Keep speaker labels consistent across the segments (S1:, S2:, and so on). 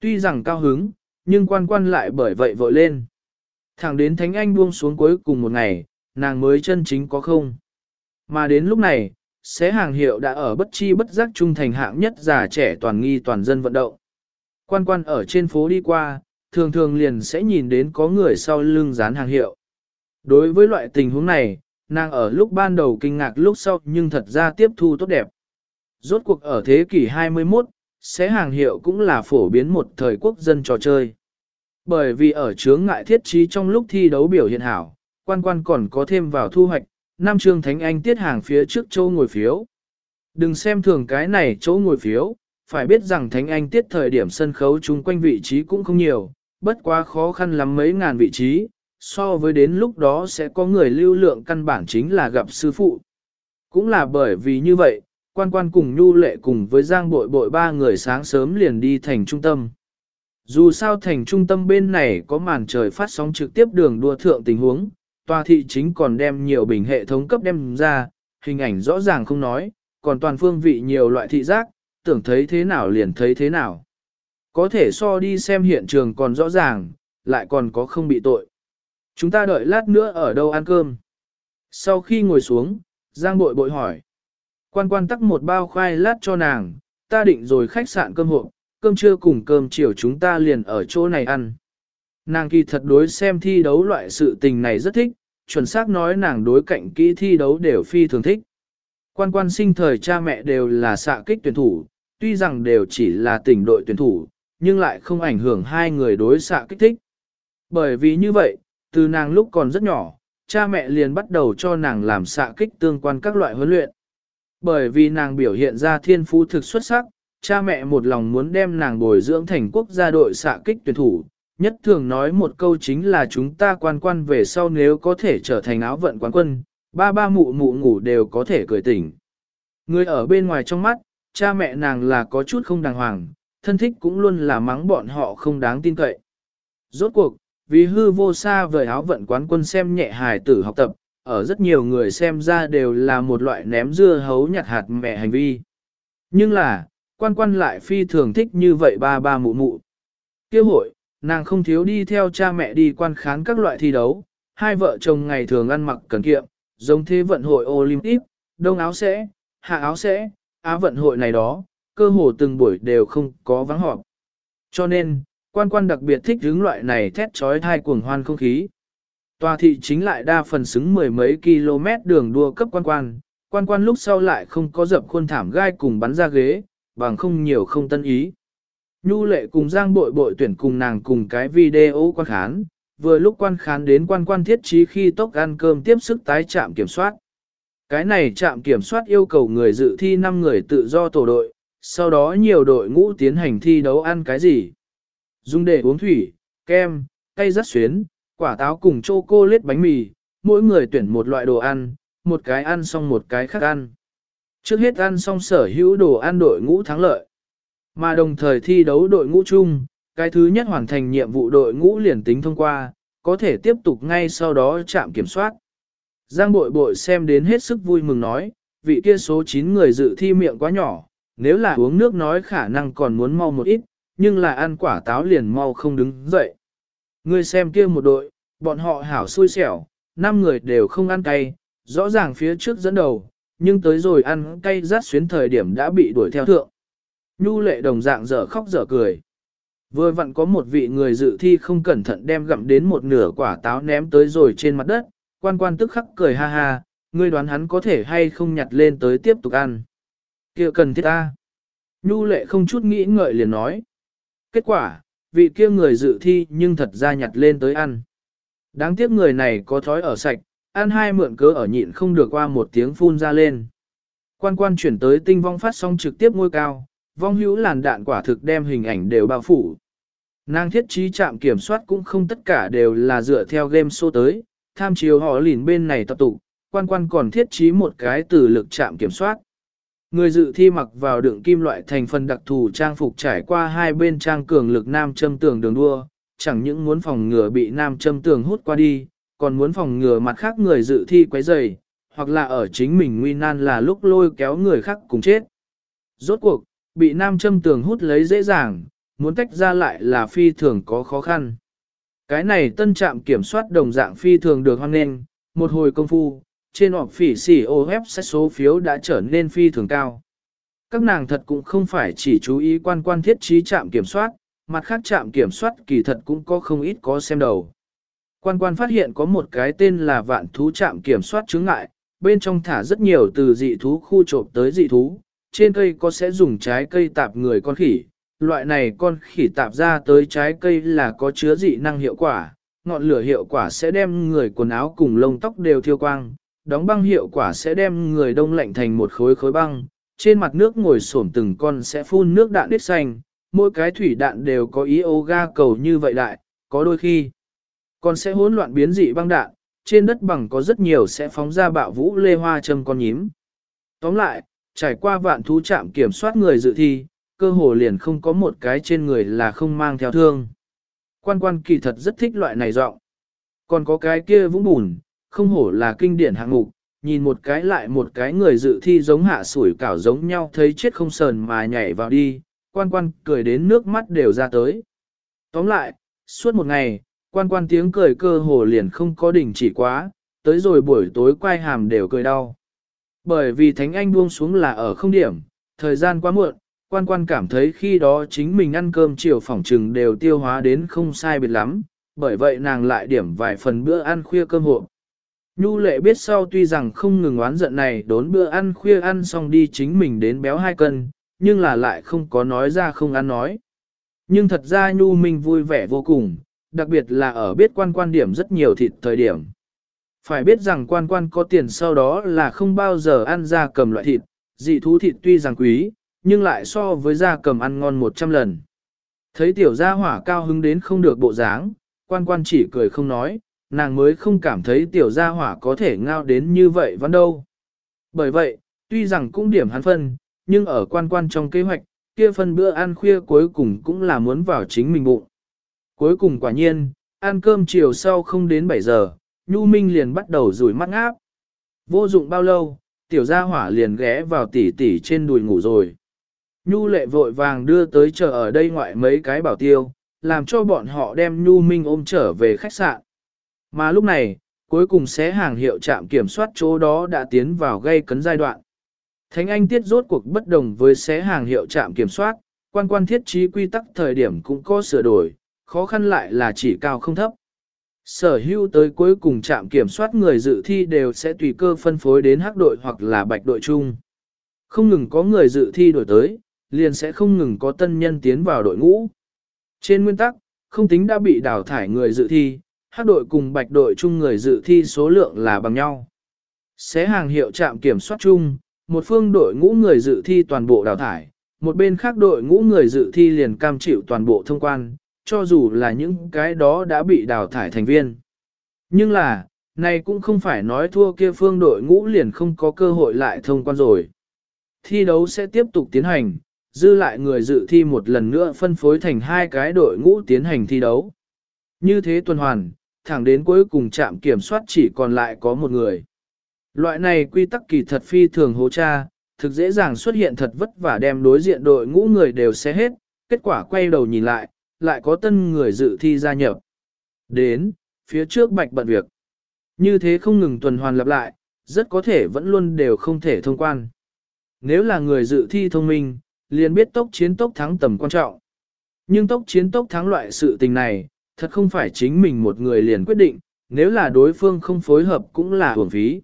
S1: Tuy rằng cao hứng, nhưng quan quan lại bởi vậy vội lên. Thẳng đến Thánh Anh buông xuống cuối cùng một ngày, nàng mới chân chính có không. Mà đến lúc này, xé hàng hiệu đã ở bất chi bất giác trung thành hạng nhất già trẻ toàn nghi toàn dân vận động. Quan quan ở trên phố đi qua, thường thường liền sẽ nhìn đến có người sau lưng dán hàng hiệu. Đối với loại tình huống này, nàng ở lúc ban đầu kinh ngạc lúc sau nhưng thật ra tiếp thu tốt đẹp. Rốt cuộc ở thế kỷ 21, xé hàng hiệu cũng là phổ biến một thời quốc dân trò chơi. Bởi vì ở chướng ngại thiết trí trong lúc thi đấu biểu hiện hảo, quan quan còn có thêm vào thu hoạch, Nam Trương Thánh Anh tiết hàng phía trước chỗ ngồi phiếu. Đừng xem thường cái này chỗ ngồi phiếu, phải biết rằng Thánh Anh tiết thời điểm sân khấu chung quanh vị trí cũng không nhiều, bất quá khó khăn lắm mấy ngàn vị trí, so với đến lúc đó sẽ có người lưu lượng căn bản chính là gặp sư phụ. Cũng là bởi vì như vậy, quan quan cùng nhu lệ cùng với giang bội bội ba người sáng sớm liền đi thành trung tâm. Dù sao thành trung tâm bên này có màn trời phát sóng trực tiếp đường đua thượng tình huống, tòa thị chính còn đem nhiều bình hệ thống cấp đem ra, hình ảnh rõ ràng không nói, còn toàn phương vị nhiều loại thị giác, tưởng thấy thế nào liền thấy thế nào. Có thể so đi xem hiện trường còn rõ ràng, lại còn có không bị tội. Chúng ta đợi lát nữa ở đâu ăn cơm. Sau khi ngồi xuống, Giang bội bội hỏi. Quan quan tắc một bao khoai lát cho nàng, ta định rồi khách sạn cơm hộp, cơm trưa cùng cơm chiều chúng ta liền ở chỗ này ăn. Nàng kỳ thật đối xem thi đấu loại sự tình này rất thích, chuẩn xác nói nàng đối cạnh kỹ thi đấu đều phi thường thích. Quan quan sinh thời cha mẹ đều là xạ kích tuyển thủ, tuy rằng đều chỉ là tỉnh đội tuyển thủ, nhưng lại không ảnh hưởng hai người đối xạ kích thích. Bởi vì như vậy, từ nàng lúc còn rất nhỏ, cha mẹ liền bắt đầu cho nàng làm xạ kích tương quan các loại huấn luyện. Bởi vì nàng biểu hiện ra thiên phú thực xuất sắc, cha mẹ một lòng muốn đem nàng bồi dưỡng thành quốc gia đội xạ kích tuyển thủ. Nhất thường nói một câu chính là chúng ta quan quan về sau nếu có thể trở thành áo vận quán quân, ba ba mụ mụ ngủ đều có thể cười tỉnh. Người ở bên ngoài trong mắt, cha mẹ nàng là có chút không đàng hoàng, thân thích cũng luôn là mắng bọn họ không đáng tin cậy. Rốt cuộc, vì hư vô xa vời áo vận quán quân xem nhẹ hài tử học tập, ở rất nhiều người xem ra đều là một loại ném dưa hấu nhặt hạt mẹ hành vi. Nhưng là, quan quan lại phi thường thích như vậy ba ba mụ mụ. Kêu hội, nàng không thiếu đi theo cha mẹ đi quan khán các loại thi đấu, hai vợ chồng ngày thường ăn mặc cần kiệm, giống thế vận hội Olympic, đông áo sẽ, hạ áo sẽ, á vận hội này đó, cơ hồ từng buổi đều không có vắng họp. Cho nên, quan quan đặc biệt thích hướng loại này thét trói thai cuồng hoan không khí. Tòa thị chính lại đa phần xứng mười mấy km đường đua cấp quan quan, quan quan lúc sau lại không có dập khuôn thảm gai cùng bắn ra ghế, bằng không nhiều không tân ý. Nhu lệ cùng giang bội bội tuyển cùng nàng cùng cái video quan khán, vừa lúc quan khán đến quan quan thiết trí khi tốc ăn cơm tiếp sức tái trạm kiểm soát. Cái này trạm kiểm soát yêu cầu người dự thi 5 người tự do tổ đội, sau đó nhiều đội ngũ tiến hành thi đấu ăn cái gì. Dùng để uống thủy, kem, cây rắt xuyến, quả táo cùng chocolate bánh mì, mỗi người tuyển một loại đồ ăn, một cái ăn xong một cái khác ăn. Trước hết ăn xong sở hữu đồ ăn đội ngũ thắng lợi. Mà đồng thời thi đấu đội ngũ chung, cái thứ nhất hoàn thành nhiệm vụ đội ngũ liền tính thông qua, có thể tiếp tục ngay sau đó chạm kiểm soát. Giang bội bội xem đến hết sức vui mừng nói, vị kia số 9 người dự thi miệng quá nhỏ, nếu là uống nước nói khả năng còn muốn mau một ít, nhưng là ăn quả táo liền mau không đứng dậy. Ngươi xem kia một đội, bọn họ hảo xui xẻo, năm người đều không ăn cay, rõ ràng phía trước dẫn đầu, nhưng tới rồi ăn cay rát xuyến thời điểm đã bị đuổi theo thượng. Nhu lệ đồng dạng dở khóc dở cười. Vừa vặn có một vị người dự thi không cẩn thận đem gặm đến một nửa quả táo ném tới rồi trên mặt đất, quan quan tức khắc cười ha ha, ngươi đoán hắn có thể hay không nhặt lên tới tiếp tục ăn. kia cần thiết ta. Nhu lệ không chút nghĩ ngợi liền nói. Kết quả, vị kia người dự thi nhưng thật ra nhặt lên tới ăn. Đáng tiếc người này có thói ở sạch, ăn hai mượn cớ ở nhịn không được qua một tiếng phun ra lên. Quan quan chuyển tới tinh vong phát sóng trực tiếp ngôi cao, vong hữu làn đạn quả thực đem hình ảnh đều bao phủ. Nàng thiết trí trạm kiểm soát cũng không tất cả đều là dựa theo game show tới, tham chiếu họ lìn bên này tập tụ, quan quan còn thiết trí một cái từ lực trạm kiểm soát. Người dự thi mặc vào đựng kim loại thành phần đặc thù trang phục trải qua hai bên trang cường lực nam châm tường đường đua, chẳng những muốn phòng ngừa bị nam châm tường hút qua đi, còn muốn phòng ngừa mặt khác người dự thi quấy rầy, hoặc là ở chính mình nguy nan là lúc lôi kéo người khác cùng chết. Rốt cuộc, bị nam châm tường hút lấy dễ dàng, muốn tách ra lại là phi thường có khó khăn. Cái này tân trạm kiểm soát đồng dạng phi thường được hoan nghênh, một hồi công phu, trên họp phỉ xỉ ô hép sách số phiếu đã trở nên phi thường cao. Các nàng thật cũng không phải chỉ chú ý quan quan thiết trí trạm kiểm soát, mặt khác trạm kiểm soát kỳ thật cũng có không ít có xem đầu. Quan quan phát hiện có một cái tên là vạn thú trạm kiểm soát chứng ngại, bên trong thả rất nhiều từ dị thú khu trộm tới dị thú, trên cây có sẽ dùng trái cây tạp người con khỉ, loại này con khỉ tạp ra tới trái cây là có chứa dị năng hiệu quả, ngọn lửa hiệu quả sẽ đem người quần áo cùng lông tóc đều thiêu quang, đóng băng hiệu quả sẽ đem người đông lạnh thành một khối khối băng, trên mặt nước ngồi xổm từng con sẽ phun nước đạn đít xanh, mỗi cái thủy đạn đều có ý ô ga cầu như vậy lại, có đôi khi còn sẽ hỗn loạn biến dị băng đạn, trên đất bằng có rất nhiều sẽ phóng ra bạo vũ lê hoa châm con nhím. Tóm lại, trải qua vạn thú trạm kiểm soát người dự thi, cơ hồ liền không có một cái trên người là không mang theo thương. Quan quan kỳ thật rất thích loại này giọng. Còn có cái kia vũng bùn, không hổ là kinh điển hạng mục, nhìn một cái lại một cái người dự thi giống hạ sủi cảo giống nhau thấy chết không sờn mà nhảy vào đi, quan quan cười đến nước mắt đều ra tới. Tóm lại, suốt một ngày, quan quan tiếng cười cơ hồ liền không có đỉnh chỉ quá, tới rồi buổi tối quay hàm đều cười đau. Bởi vì Thánh Anh buông xuống là ở không điểm, thời gian quá muộn, quan quan cảm thấy khi đó chính mình ăn cơm chiều phỏng trừng đều tiêu hóa đến không sai biệt lắm, bởi vậy nàng lại điểm vài phần bữa ăn khuya cơm hộp. Nhu lệ biết sau tuy rằng không ngừng oán giận này đốn bữa ăn khuya ăn xong đi chính mình đến béo hai cân, nhưng là lại không có nói ra không ăn nói. Nhưng thật ra Nhu Minh vui vẻ vô cùng, đặc biệt là ở biết quan quan điểm rất nhiều thịt thời điểm. Phải biết rằng quan quan có tiền sau đó là không bao giờ ăn ra cầm loại thịt, dị thú thịt tuy rằng quý, nhưng lại so với da cầm ăn ngon 100 lần. Thấy tiểu gia hỏa cao hứng đến không được bộ dáng, quan quan chỉ cười không nói, nàng mới không cảm thấy tiểu gia hỏa có thể ngao đến như vậy văn đâu. Bởi vậy, tuy rằng cũng điểm hắn phân, nhưng ở quan quan trong kế hoạch, kia phân bữa ăn khuya cuối cùng cũng là muốn vào chính mình bụng. Cuối cùng quả nhiên, ăn cơm chiều sau không đến 7 giờ, Nhu Minh liền bắt đầu rủi mắt ngáp. Vô dụng bao lâu, tiểu gia hỏa liền ghé vào tỉ tỉ trên đùi ngủ rồi. Nhu lệ vội vàng đưa tới chờ ở đây ngoại mấy cái bảo tiêu, làm cho bọn họ đem Nhu Minh ôm trở về khách sạn. Mà lúc này, cuối cùng xé hàng hiệu trạm kiểm soát chỗ đó đã tiến vào gây cấn giai đoạn. Thánh Anh tiết rốt cuộc bất đồng với xé hàng hiệu trạm kiểm soát, quan quan thiết trí quy tắc thời điểm cũng có sửa đổi, khó khăn lại là chỉ cao không thấp. Sở hữu tới cuối cùng trạm kiểm soát người dự thi đều sẽ tùy cơ phân phối đến hắc đội hoặc là bạch đội chung. Không ngừng có người dự thi đổi tới, liền sẽ không ngừng có tân nhân tiến vào đội ngũ. Trên nguyên tắc, không tính đã bị đào thải người dự thi, hắc đội cùng bạch đội chung người dự thi số lượng là bằng nhau. Xé hàng hiệu trạm kiểm soát chung, một phương đội ngũ người dự thi toàn bộ đào thải, một bên khác đội ngũ người dự thi liền cam chịu toàn bộ thông quan, cho dù là những cái đó đã bị đào thải thành viên. Nhưng là, này cũng không phải nói thua kia phương đội ngũ liền không có cơ hội lại thông quan rồi. Thi đấu sẽ tiếp tục tiến hành, dư lại người dự thi một lần nữa phân phối thành hai cái đội ngũ tiến hành thi đấu. Như thế tuần hoàn, thẳng đến cuối cùng trạm kiểm soát chỉ còn lại có một người. Loại này quy tắc kỳ thật phi thường hố cha, thực dễ dàng xuất hiện thật vất vả đem đối diện đội ngũ người đều xé hết, kết quả quay đầu nhìn lại, lại có tân người dự thi gia nhập. Đến, phía trước bạch bận việc. Như thế không ngừng tuần hoàn lặp lại, rất có thể vẫn luôn đều không thể thông quan. Nếu là người dự thi thông minh, liền biết tốc chiến tốc thắng tầm quan trọng. Nhưng tốc chiến tốc thắng loại sự tình này, thật không phải chính mình một người liền quyết định, nếu là đối phương không phối hợp cũng là hưởng phí.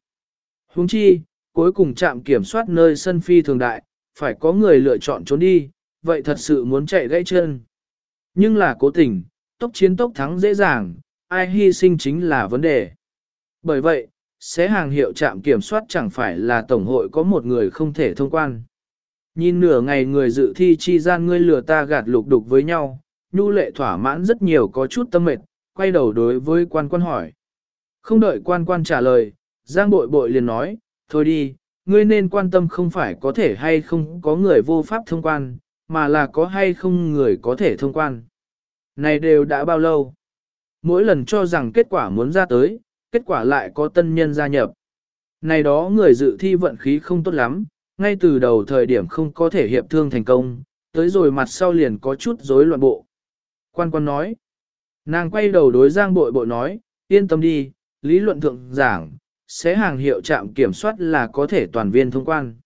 S1: Huống chi, cuối cùng chạm kiểm soát nơi sân phi thường đại, phải có người lựa chọn trốn đi, vậy thật sự muốn chạy gãy chân. Nhưng là cố tình, tốc chiến tốc thắng dễ dàng, ai hy sinh chính là vấn đề. Bởi vậy, xé hàng hiệu trạm kiểm soát chẳng phải là tổng hội có một người không thể thông quan. Nhìn nửa ngày người dự thi chi gian ngươi lừa ta gạt lục đục với nhau, nhu lệ thỏa mãn rất nhiều có chút tâm mệt, quay đầu đối với quan quan hỏi. Không đợi quan quan trả lời, Giang bội bội liền nói, thôi đi, ngươi nên quan tâm không phải có thể hay không có người vô pháp thông quan, mà là có hay không người có thể thông quan. Này đều đã bao lâu? Mỗi lần cho rằng kết quả muốn ra tới, kết quả lại có tân nhân gia nhập. Này đó người dự thi vận khí không tốt lắm, ngay từ đầu thời điểm không có thể hiệp thương thành công, tới rồi mặt sau liền có chút rối loạn bộ. Quan quan nói, nàng quay đầu đối giang bội bội nói, yên tâm đi, lý luận thượng giảng, sẽ hàng hiệu trạm kiểm soát là có thể toàn viên thông quan.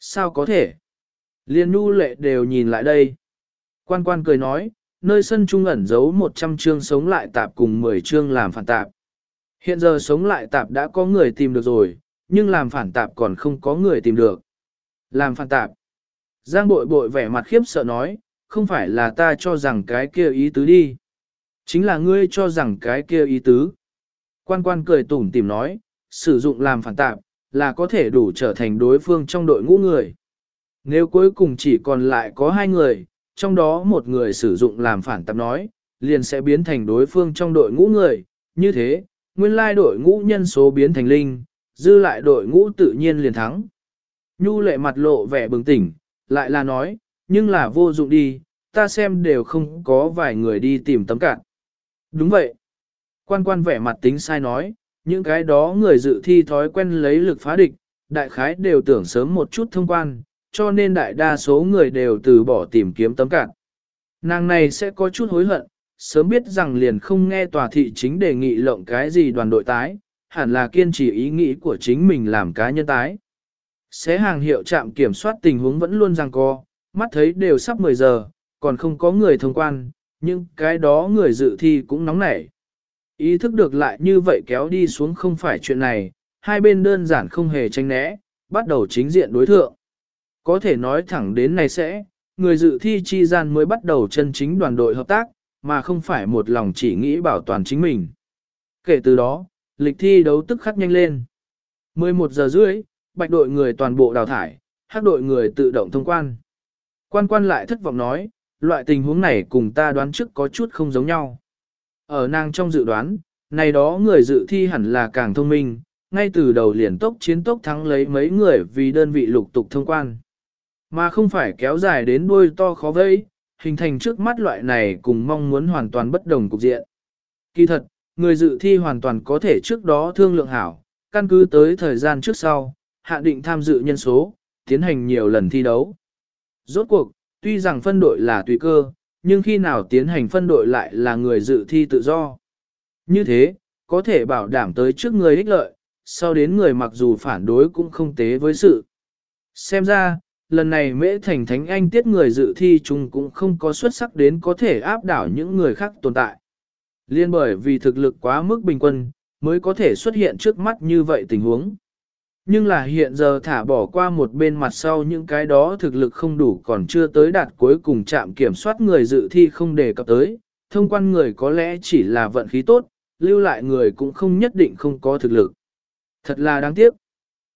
S1: Sao có thể? Liên nu lệ đều nhìn lại đây. Quan quan cười nói, nơi sân trung ẩn giấu 100 chương sống lại tạp cùng 10 chương làm phản tạp. Hiện giờ sống lại tạp đã có người tìm được rồi, nhưng làm phản tạp còn không có người tìm được. Làm phản tạp. Giang bội bội vẻ mặt khiếp sợ nói, không phải là ta cho rằng cái kia ý tứ đi. Chính là ngươi cho rằng cái kia ý tứ. Quan quan cười tủm tìm nói, sử dụng làm phản tạp, là có thể đủ trở thành đối phương trong đội ngũ người. Nếu cuối cùng chỉ còn lại có hai người, trong đó một người sử dụng làm phản tạp nói, liền sẽ biến thành đối phương trong đội ngũ người. Như thế, nguyên lai đội ngũ nhân số biến thành linh, dư lại đội ngũ tự nhiên liền thắng. Nhu lệ mặt lộ vẻ bừng tỉnh, lại là nói, nhưng là vô dụng đi, ta xem đều không có vài người đi tìm tấm cạn. Đúng vậy. Quan quan vẻ mặt tính sai nói, những cái đó người dự thi thói quen lấy lực phá địch, đại khái đều tưởng sớm một chút thông quan, cho nên đại đa số người đều từ bỏ tìm kiếm tấm cạn. Nàng này sẽ có chút hối hận, sớm biết rằng liền không nghe tòa thị chính đề nghị lộng cái gì đoàn đội tái, hẳn là kiên trì ý nghĩ của chính mình làm cá nhân tái. Xé hàng hiệu trạm kiểm soát tình huống vẫn luôn rằng co, mắt thấy đều sắp 10 giờ, còn không có người thông quan, nhưng cái đó người dự thi cũng nóng nảy. Ý thức được lại như vậy kéo đi xuống không phải chuyện này, hai bên đơn giản không hề tranh né, bắt đầu chính diện đối thượng. Có thể nói thẳng đến này sẽ, người dự thi chi gian mới bắt đầu chân chính đoàn đội hợp tác, mà không phải một lòng chỉ nghĩ bảo toàn chính mình. Kể từ đó, lịch thi đấu tức khắc nhanh lên. 11 giờ rưỡi, bạch đội người toàn bộ đào thải, hắc đội người tự động thông quan. Quan quan lại thất vọng nói, loại tình huống này cùng ta đoán trước có chút không giống nhau. Ở nàng trong dự đoán, này đó người dự thi hẳn là càng thông minh, ngay từ đầu liền tốc chiến tốc thắng lấy mấy người vì đơn vị lục tục thông quan. Mà không phải kéo dài đến đuôi to khó vây, hình thành trước mắt loại này cùng mong muốn hoàn toàn bất đồng cục diện. Kỳ thật, người dự thi hoàn toàn có thể trước đó thương lượng hảo, căn cứ tới thời gian trước sau, hạ định tham dự nhân số, tiến hành nhiều lần thi đấu. Rốt cuộc, tuy rằng phân đội là tùy cơ, nhưng khi nào tiến hành phân đội lại là người dự thi tự do. Như thế, có thể bảo đảm tới trước người ích lợi, sau đến người mặc dù phản đối cũng không tế với sự. Xem ra, lần này mễ thành thánh anh tiết người dự thi chung cũng không có xuất sắc đến có thể áp đảo những người khác tồn tại. Liên bởi vì thực lực quá mức bình quân, mới có thể xuất hiện trước mắt như vậy tình huống. Nhưng là hiện giờ thả bỏ qua một bên mặt sau những cái đó thực lực không đủ còn chưa tới đạt cuối cùng chạm kiểm soát người dự thi không đề cập tới, thông quan người có lẽ chỉ là vận khí tốt, lưu lại người cũng không nhất định không có thực lực. Thật là đáng tiếc.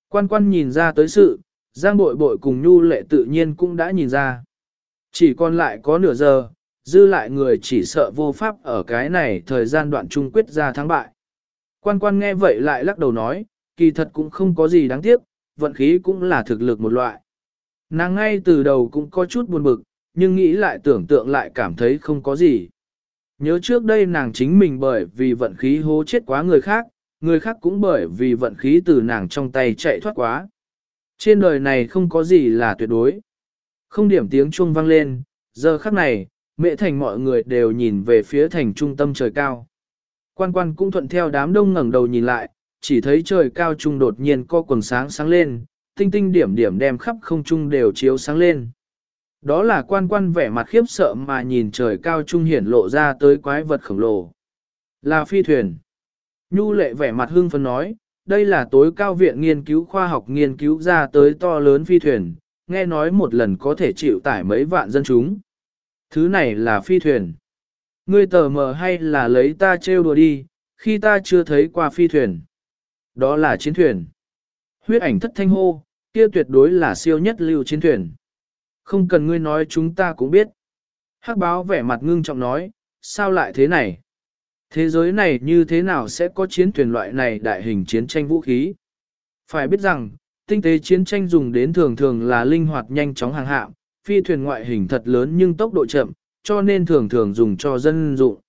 S1: Quan quan nhìn ra tới sự, Giang bội bội cùng Nhu lệ tự nhiên cũng đã nhìn ra. Chỉ còn lại có nửa giờ, dư lại người chỉ sợ vô pháp ở cái này thời gian đoạn trung quyết ra thắng bại. Quan quan nghe vậy lại lắc đầu nói, kỳ thật cũng không có gì đáng tiếc, vận khí cũng là thực lực một loại. Nàng ngay từ đầu cũng có chút buồn bực, nhưng nghĩ lại tưởng tượng lại cảm thấy không có gì. Nhớ trước đây nàng chính mình bởi vì vận khí hố chết quá người khác, người khác cũng bởi vì vận khí từ nàng trong tay chạy thoát quá. Trên đời này không có gì là tuyệt đối. Không điểm tiếng chuông vang lên, giờ khắc này, mẹ thành mọi người đều nhìn về phía thành trung tâm trời cao. Quan quan cũng thuận theo đám đông ngẩng đầu nhìn lại, chỉ thấy trời cao trung đột nhiên có quần sáng sáng lên, tinh tinh điểm điểm đem khắp không trung đều chiếu sáng lên. Đó là quan quan vẻ mặt khiếp sợ mà nhìn trời cao trung hiển lộ ra tới quái vật khổng lồ. Là phi thuyền. Nhu lệ vẻ mặt hưng phấn nói, đây là tối cao viện nghiên cứu khoa học nghiên cứu ra tới to lớn phi thuyền, nghe nói một lần có thể chịu tải mấy vạn dân chúng. Thứ này là phi thuyền. Ngươi tờ mờ hay là lấy ta trêu đùa đi, khi ta chưa thấy qua phi thuyền. Đó là chiến thuyền. Huyết ảnh thất thanh hô, kia tuyệt đối là siêu nhất lưu chiến thuyền. Không cần ngươi nói chúng ta cũng biết. Hắc báo vẻ mặt ngưng trọng nói, sao lại thế này? Thế giới này như thế nào sẽ có chiến thuyền loại này đại hình chiến tranh vũ khí? Phải biết rằng, tinh tế chiến tranh dùng đến thường thường là linh hoạt nhanh chóng hàng hạng, phi thuyền ngoại hình thật lớn nhưng tốc độ chậm, cho nên thường thường dùng cho dân dụng.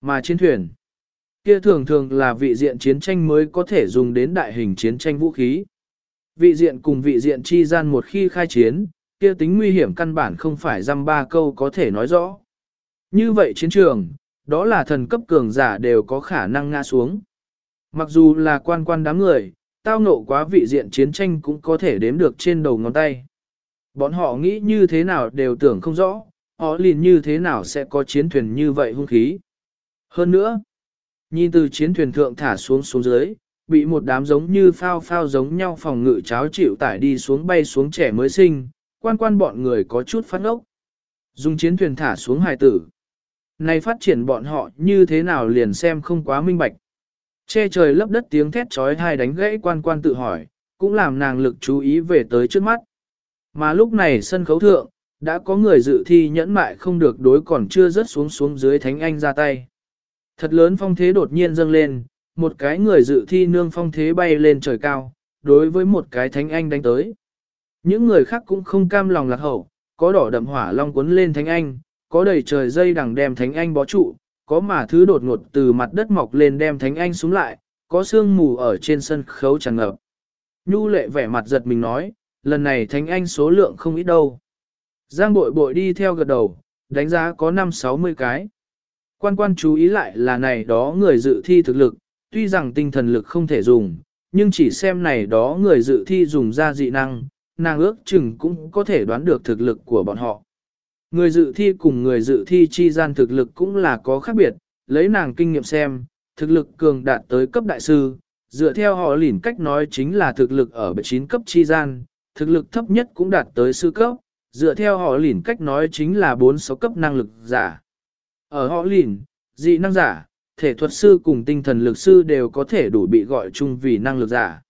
S1: Mà chiến thuyền, kia thường thường là vị diện chiến tranh mới có thể dùng đến đại hình chiến tranh vũ khí. Vị diện cùng vị diện chi gian một khi khai chiến, kia tính nguy hiểm căn bản không phải dăm ba câu có thể nói rõ. Như vậy chiến trường, đó là thần cấp cường giả đều có khả năng ngã xuống. Mặc dù là quan quan đám người, tao ngộ quá vị diện chiến tranh cũng có thể đếm được trên đầu ngón tay. Bọn họ nghĩ như thế nào đều tưởng không rõ, họ liền như thế nào sẽ có chiến thuyền như vậy hung khí. Hơn nữa, nhìn từ chiến thuyền thượng thả xuống xuống dưới, bị một đám giống như phao phao giống nhau phòng ngự cháo chịu tải đi xuống bay xuống trẻ mới sinh, quan quan bọn người có chút phát ốc. Dùng chiến thuyền thả xuống hài tử. Này phát triển bọn họ như thế nào liền xem không quá minh bạch. Che trời lấp đất tiếng thét trói hai đánh gãy quan quan tự hỏi, cũng làm nàng lực chú ý về tới trước mắt. Mà lúc này sân khấu thượng, đã có người dự thi nhẫn mại không được đối còn chưa rớt xuống xuống dưới thánh anh ra tay. Thật lớn phong thế đột nhiên dâng lên, một cái người dự thi nương phong thế bay lên trời cao, đối với một cái thánh anh đánh tới. Những người khác cũng không cam lòng lạc hậu, có đỏ đậm hỏa long cuốn lên thánh anh, có đầy trời dây đằng đem thánh anh bó trụ, có mà thứ đột ngột từ mặt đất mọc lên đem thánh anh xuống lại, có sương mù ở trên sân khấu tràn ngập. Nhu lệ vẻ mặt giật mình nói, lần này thánh anh số lượng không ít đâu. Giang bội bội đi theo gật đầu, đánh giá có 5-60 cái. Quan quan chú ý lại là này đó người dự thi thực lực, tuy rằng tinh thần lực không thể dùng, nhưng chỉ xem này đó người dự thi dùng ra dị năng, nàng ước chừng cũng có thể đoán được thực lực của bọn họ. Người dự thi cùng người dự thi chi gian thực lực cũng là có khác biệt, lấy nàng kinh nghiệm xem, thực lực cường đạt tới cấp đại sư, dựa theo họ lỉn cách nói chính là thực lực ở 9 cấp chi gian, thực lực thấp nhất cũng đạt tới sư cấp, dựa theo họ lỉn cách nói chính là 4-6 cấp năng lực giả. Ở họ lìn, dị năng giả, thể thuật sư cùng tinh thần lực sư đều có thể đủ bị gọi chung vì năng lực giả.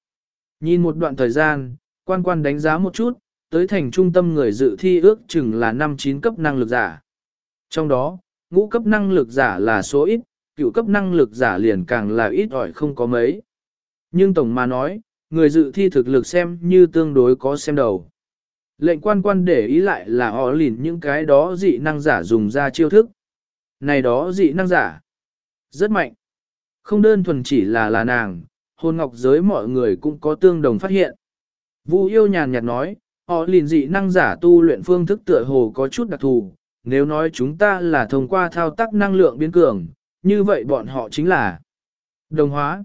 S1: Nhìn một đoạn thời gian, quan quan đánh giá một chút, tới thành trung tâm người dự thi ước chừng là 5-9 cấp năng lực giả. Trong đó, ngũ cấp năng lực giả là số ít, cựu cấp năng lực giả liền càng là ít ỏi không có mấy. Nhưng tổng mà nói, người dự thi thực lực xem như tương đối có xem đầu. Lệnh quan quan để ý lại là họ lìn những cái đó dị năng giả dùng ra chiêu thức. Này đó dị năng giả. Rất mạnh. Không đơn thuần chỉ là là nàng, hôn ngọc giới mọi người cũng có tương đồng phát hiện. Vu yêu nhàn nhạt nói, họ lìn dị năng giả tu luyện phương thức tựa hồ có chút đặc thù. Nếu nói chúng ta là thông qua thao tác năng lượng biến cường, như vậy bọn họ chính là đồng hóa.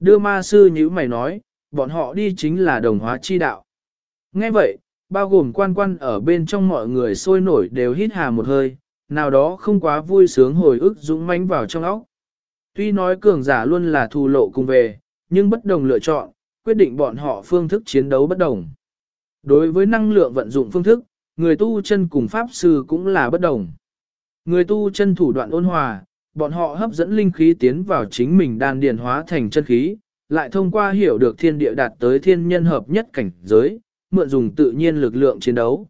S1: Đưa ma sư như mày nói, bọn họ đi chính là đồng hóa chi đạo. Nghe vậy, bao gồm quan quan ở bên trong mọi người sôi nổi đều hít hà một hơi, nào đó không quá vui sướng hồi ức dũng mãnh vào trong óc. Tuy nói cường giả luôn là thù lộ cùng về, nhưng bất đồng lựa chọn, quyết định bọn họ phương thức chiến đấu bất đồng. Đối với năng lượng vận dụng phương thức, người tu chân cùng pháp sư cũng là bất đồng. Người tu chân thủ đoạn ôn hòa, bọn họ hấp dẫn linh khí tiến vào chính mình đan điền hóa thành chân khí, lại thông qua hiểu được thiên địa đạt tới thiên nhân hợp nhất cảnh giới, mượn dùng tự nhiên lực lượng chiến đấu.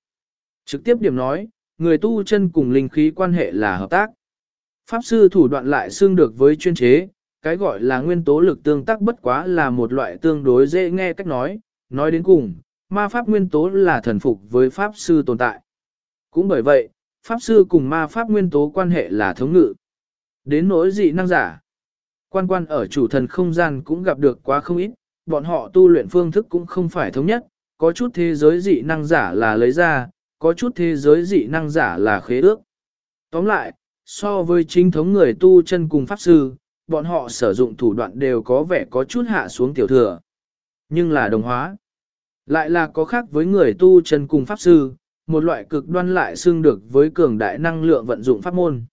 S1: Trực tiếp điểm nói, người tu chân cùng linh khí quan hệ là hợp tác. Pháp sư thủ đoạn lại xương được với chuyên chế, cái gọi là nguyên tố lực tương tác bất quá là một loại tương đối dễ nghe cách nói, nói đến cùng, ma pháp nguyên tố là thần phục với pháp sư tồn tại. Cũng bởi vậy, pháp sư cùng ma pháp nguyên tố quan hệ là thống ngự. Đến nỗi dị năng giả, quan quan ở chủ thần không gian cũng gặp được quá không ít, bọn họ tu luyện phương thức cũng không phải thống nhất, có chút thế giới dị năng giả là lấy ra, có chút thế giới dị năng giả là khế ước. Tóm lại, so với chính thống người tu chân cùng pháp sư, bọn họ sử dụng thủ đoạn đều có vẻ có chút hạ xuống tiểu thừa. Nhưng là đồng hóa. Lại là có khác với người tu chân cùng pháp sư, một loại cực đoan lại xương được với cường đại năng lượng vận dụng pháp môn.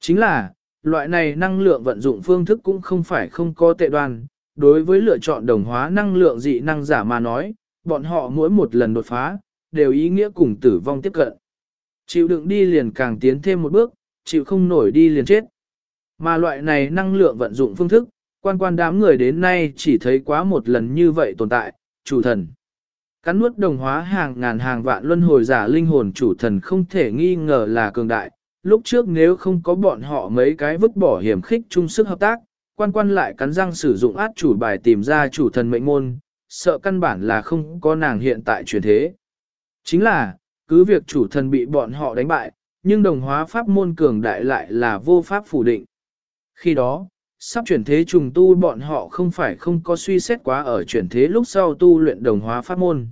S1: Chính là, loại này năng lượng vận dụng phương thức cũng không phải không có tệ đoan, đối với lựa chọn đồng hóa năng lượng dị năng giả mà nói, bọn họ mỗi một lần đột phá, đều ý nghĩa cùng tử vong tiếp cận. Chịu đựng đi liền càng tiến thêm một bước, chịu không nổi đi liền chết. Mà loại này năng lượng vận dụng phương thức, quan quan đám người đến nay chỉ thấy quá một lần như vậy tồn tại, chủ thần. Cắn nuốt đồng hóa hàng ngàn hàng vạn luân hồi giả linh hồn chủ thần không thể nghi ngờ là cường đại. Lúc trước nếu không có bọn họ mấy cái vứt bỏ hiểm khích chung sức hợp tác, quan quan lại cắn răng sử dụng át chủ bài tìm ra chủ thần mệnh môn, sợ căn bản là không có nàng hiện tại truyền thế. Chính là, cứ việc chủ thần bị bọn họ đánh bại, nhưng đồng hóa pháp môn cường đại lại là vô pháp phủ định. Khi đó, sắp chuyển thế trùng tu bọn họ không phải không có suy xét quá ở chuyển thế lúc sau tu luyện đồng hóa pháp môn.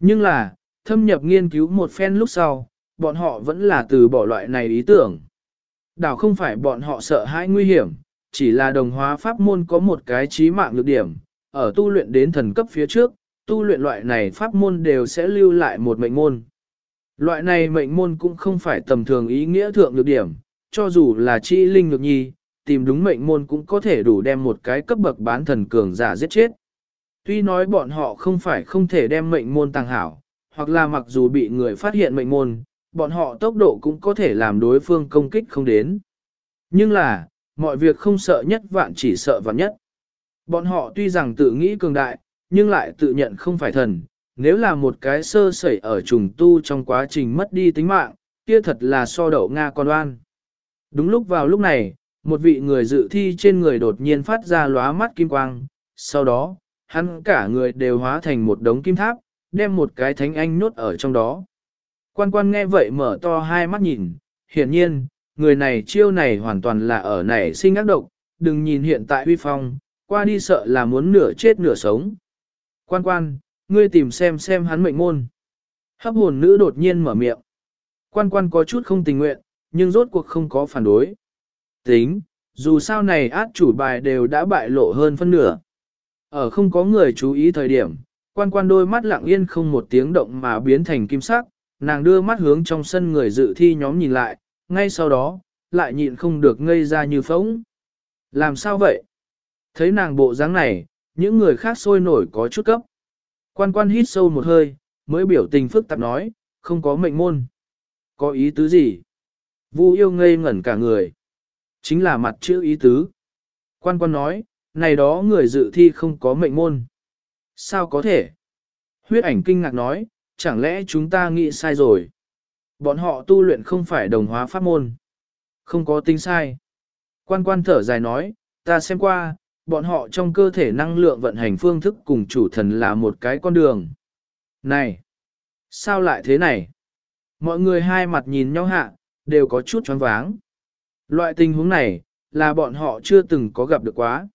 S1: Nhưng là, Thâm nhập nghiên cứu một phen lúc sau, bọn họ vẫn là từ bỏ loại này ý tưởng. Đảo không phải bọn họ sợ hãi nguy hiểm, chỉ là đồng hóa pháp môn có một cái trí mạng lược điểm, ở tu luyện đến thần cấp phía trước, tu luyện loại này pháp môn đều sẽ lưu lại một mệnh môn. Loại này mệnh môn cũng không phải tầm thường ý nghĩa thượng lược điểm, cho dù là chi linh lược nhi, tìm đúng mệnh môn cũng có thể đủ đem một cái cấp bậc bán thần cường giả giết chết. Tuy nói bọn họ không phải không thể đem mệnh môn tăng hảo, hoặc là mặc dù bị người phát hiện mệnh môn, bọn họ tốc độ cũng có thể làm đối phương công kích không đến. Nhưng là, mọi việc không sợ nhất vạn chỉ sợ vạn nhất. Bọn họ tuy rằng tự nghĩ cường đại, nhưng lại tự nhận không phải thần, nếu là một cái sơ sẩy ở trùng tu trong quá trình mất đi tính mạng, kia thật là so đậu Nga con oan. Đúng lúc vào lúc này, một vị người dự thi trên người đột nhiên phát ra lóa mắt kim quang, sau đó, hắn cả người đều hóa thành một đống kim tháp, đem một cái thánh anh nốt ở trong đó. Quan quan nghe vậy mở to hai mắt nhìn, hiển nhiên, người này chiêu này hoàn toàn là ở nảy sinh ác độc, đừng nhìn hiện tại huy phong, qua đi sợ là muốn nửa chết nửa sống. Quan quan, ngươi tìm xem xem hắn mệnh môn. Hấp hồn nữ đột nhiên mở miệng. Quan quan có chút không tình nguyện, nhưng rốt cuộc không có phản đối. Tính, dù sao này át chủ bài đều đã bại lộ hơn phân nửa. Ở không có người chú ý thời điểm, quan quan đôi mắt lặng yên không một tiếng động mà biến thành kim sắc, nàng đưa mắt hướng trong sân người dự thi nhóm nhìn lại, ngay sau đó, lại nhịn không được ngây ra như phóng. Làm sao vậy? Thấy nàng bộ dáng này, những người khác sôi nổi có chút cấp. Quan quan hít sâu một hơi, mới biểu tình phức tạp nói, không có mệnh môn. Có ý tứ gì? Vu yêu ngây ngẩn cả người. Chính là mặt chữ ý tứ. Quan quan nói, này đó người dự thi không có mệnh môn. Sao có thể? Huyết ảnh kinh ngạc nói, chẳng lẽ chúng ta nghĩ sai rồi? Bọn họ tu luyện không phải đồng hóa pháp môn. Không có tính sai. Quan quan thở dài nói, ta xem qua, bọn họ trong cơ thể năng lượng vận hành phương thức cùng chủ thần là một cái con đường. Này! Sao lại thế này? Mọi người hai mặt nhìn nhau hạ, đều có chút choáng váng. Loại tình huống này, là bọn họ chưa từng có gặp được quá.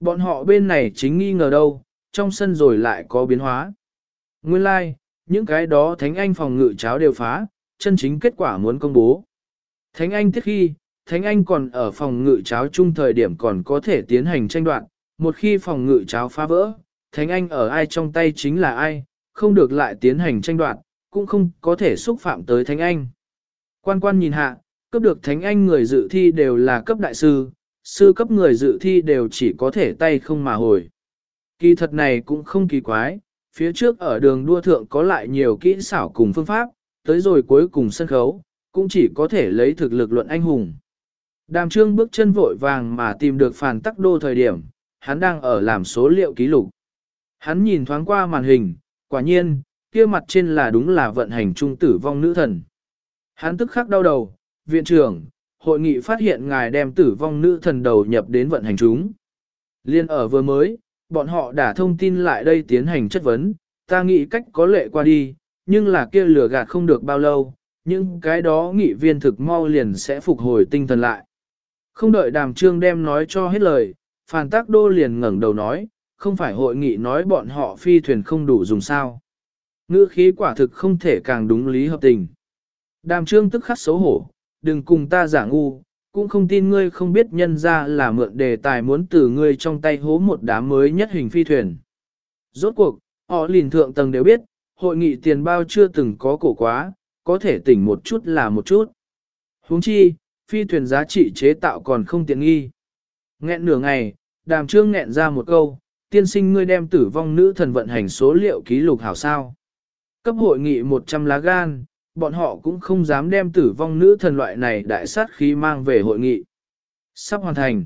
S1: Bọn họ bên này chính nghi ngờ đâu, trong sân rồi lại có biến hóa. Nguyên lai, like, những cái đó Thánh Anh phòng ngự cháo đều phá, chân chính kết quả muốn công bố. Thánh Anh thiết khi, Thánh Anh còn ở phòng ngự cháo chung thời điểm còn có thể tiến hành tranh đoạn, một khi phòng ngự cháo phá vỡ, Thánh Anh ở ai trong tay chính là ai, không được lại tiến hành tranh đoạn, cũng không có thể xúc phạm tới Thánh Anh. Quan quan nhìn hạ, cấp được Thánh Anh người dự thi đều là cấp đại sư, sư cấp người dự thi đều chỉ có thể tay không mà hồi. Kỳ thật này cũng không kỳ quái, phía trước ở đường đua thượng có lại nhiều kỹ xảo cùng phương pháp, tới rồi cuối cùng sân khấu, cũng chỉ có thể lấy thực lực luận anh hùng. Đàm trương bước chân vội vàng mà tìm được phản tắc đô thời điểm, hắn đang ở làm số liệu ký lục. Hắn nhìn thoáng qua màn hình, quả nhiên, kia mặt trên là đúng là vận hành trung tử vong nữ thần. Hắn tức khắc đau đầu, viện trưởng, hội nghị phát hiện ngài đem tử vong nữ thần đầu nhập đến vận hành chúng. Liên ở vừa mới, bọn họ đã thông tin lại đây tiến hành chất vấn, ta nghĩ cách có lệ qua đi, nhưng là kia lửa gạt không được bao lâu, nhưng cái đó nghị viên thực mau liền sẽ phục hồi tinh thần lại. Không đợi đàm trương đem nói cho hết lời, phàn tác đô liền ngẩng đầu nói, không phải hội nghị nói bọn họ phi thuyền không đủ dùng sao. Ngữ khí quả thực không thể càng đúng lý hợp tình. Đàm trương tức khắc xấu hổ, đừng cùng ta giả ngu, cũng không tin ngươi không biết nhân ra là mượn đề tài muốn từ ngươi trong tay hố một đám mới nhất hình phi thuyền. Rốt cuộc, họ lìn thượng tầng đều biết, hội nghị tiền bao chưa từng có cổ quá, có thể tỉnh một chút là một chút. huống chi, phi thuyền giá trị chế tạo còn không tiện nghi. Nghẹn nửa ngày, đàm trương nghẹn ra một câu, tiên sinh ngươi đem tử vong nữ thần vận hành số liệu ký lục hảo sao. Cấp hội nghị 100 lá gan, bọn họ cũng không dám đem tử vong nữ thần loại này đại sát khí mang về hội nghị. Sắp hoàn thành.